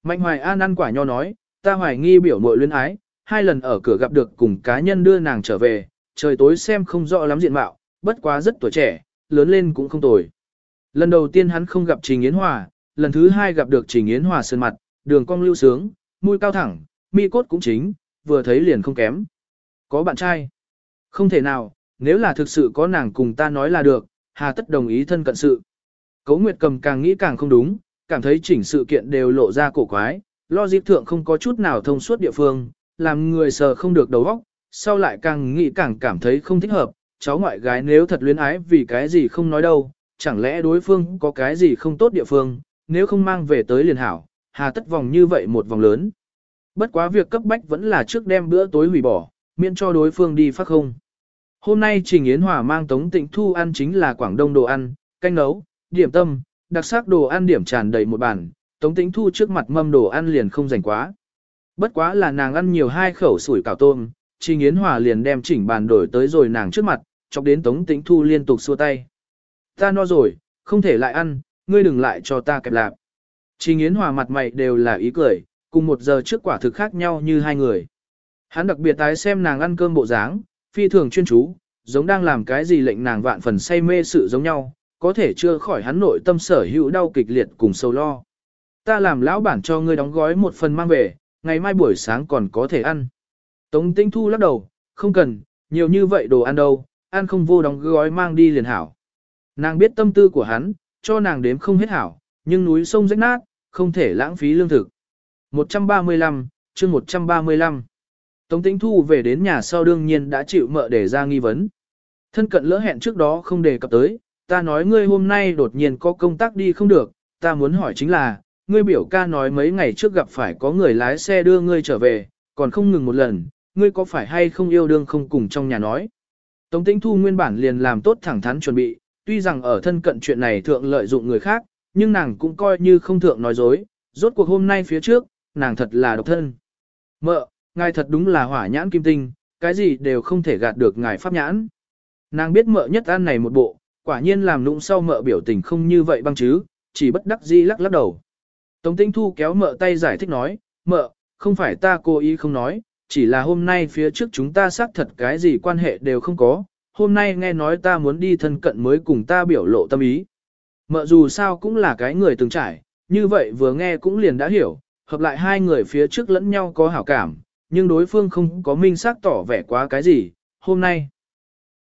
Mạnh Hoài An ăn quả nho nói, ta hoài nghi biểu mội luyến ái, hai lần ở cửa gặp được cùng cá nhân đưa nàng trở về, trời tối xem không rõ lắm diện mạo, bất quá rất tuổi trẻ, lớn lên cũng không tồi. Lần đầu tiên hắn không gặp Trình Yến Hòa, lần thứ hai gặp được Trình Yến Hòa sơn mặt, đường cong lưu sướng, mũi cao thẳng, mi cốt cũng chính, vừa thấy liền không kém. Có bạn trai? Không thể nào, nếu là thực sự có nàng cùng ta nói là được, hà tất đồng ý thân cận sự. Cấu Nguyệt cầm càng nghĩ càng không đúng, cảm thấy chỉnh sự kiện đều lộ ra cổ quái, lo dịp thượng không có chút nào thông suốt địa phương, làm người sờ không được đầu óc, sau lại càng nghĩ càng cảm thấy không thích hợp, cháu ngoại gái nếu thật luyến ái vì cái gì không nói đâu, chẳng lẽ đối phương có cái gì không tốt địa phương, nếu không mang về tới liền hảo, hà tất vòng như vậy một vòng lớn. Bất quá việc cấp bách vẫn là trước đem bữa tối hủy bỏ, miễn cho đối phương đi phát không. Hôm nay Trình Yến Hòa mang Tống Tịnh Thu ăn chính là Quảng Đông đồ ăn, canh nấu, điểm tâm, đặc sắc đồ ăn điểm tràn đầy một bàn, Tống Tĩnh Thu trước mặt mâm đồ ăn liền không rảnh quá. Bất quá là nàng ăn nhiều hai khẩu sủi cảo tôm, Trình Yến Hòa liền đem chỉnh bàn đổi tới rồi nàng trước mặt, chọc đến Tống Tĩnh Thu liên tục xua tay. Ta no rồi, không thể lại ăn, ngươi đừng lại cho ta kẹp lạp. Trình Yến Hòa mặt mày đều là ý cười, cùng một giờ trước quả thực khác nhau như hai người. Hắn đặc biệt tái xem nàng ăn cơm bộ dáng, phi thường chuyên chú, giống đang làm cái gì lệnh nàng vạn phần say mê sự giống nhau, có thể chưa khỏi hắn nội tâm sở hữu đau kịch liệt cùng sâu lo. Ta làm lão bản cho ngươi đóng gói một phần mang về, ngày mai buổi sáng còn có thể ăn. Tống Tĩnh Thu lắc đầu, không cần, nhiều như vậy đồ ăn đâu, ăn không vô đóng gói mang đi liền hảo. Nàng biết tâm tư của hắn, cho nàng đếm không hết hảo, nhưng núi sông rách nát, không thể lãng phí lương thực. 135, chương 135. Tống Tĩnh Thu về đến nhà sau đương nhiên đã chịu mợ để ra nghi vấn. Thân cận lỡ hẹn trước đó không đề cập tới, ta nói ngươi hôm nay đột nhiên có công tác đi không được, ta muốn hỏi chính là, ngươi biểu ca nói mấy ngày trước gặp phải có người lái xe đưa ngươi trở về, còn không ngừng một lần, ngươi có phải hay không yêu đương không cùng trong nhà nói. Tống Tĩnh Thu nguyên bản liền làm tốt thẳng thắn chuẩn bị, tuy rằng ở thân cận chuyện này thượng lợi dụng người khác, nhưng nàng cũng coi như không thượng nói dối, rốt cuộc hôm nay phía trước, nàng thật là độc thân. Mợ, ngài thật đúng là hỏa nhãn kim tinh, cái gì đều không thể gạt được ngài pháp nhãn. Nàng biết mợ nhất ăn này một bộ, quả nhiên làm nũng sau mợ biểu tình không như vậy băng chứ, chỉ bất đắc di lắc lắc đầu. Tống Tinh Thu kéo mợ tay giải thích nói, mợ, không phải ta cố ý không nói, chỉ là hôm nay phía trước chúng ta xác thật cái gì quan hệ đều không có, hôm nay nghe nói ta muốn đi thân cận mới cùng ta biểu lộ tâm ý. Mợ dù sao cũng là cái người từng trải, như vậy vừa nghe cũng liền đã hiểu, hợp lại hai người phía trước lẫn nhau có hảo cảm, nhưng đối phương không có minh xác tỏ vẻ quá cái gì, hôm nay.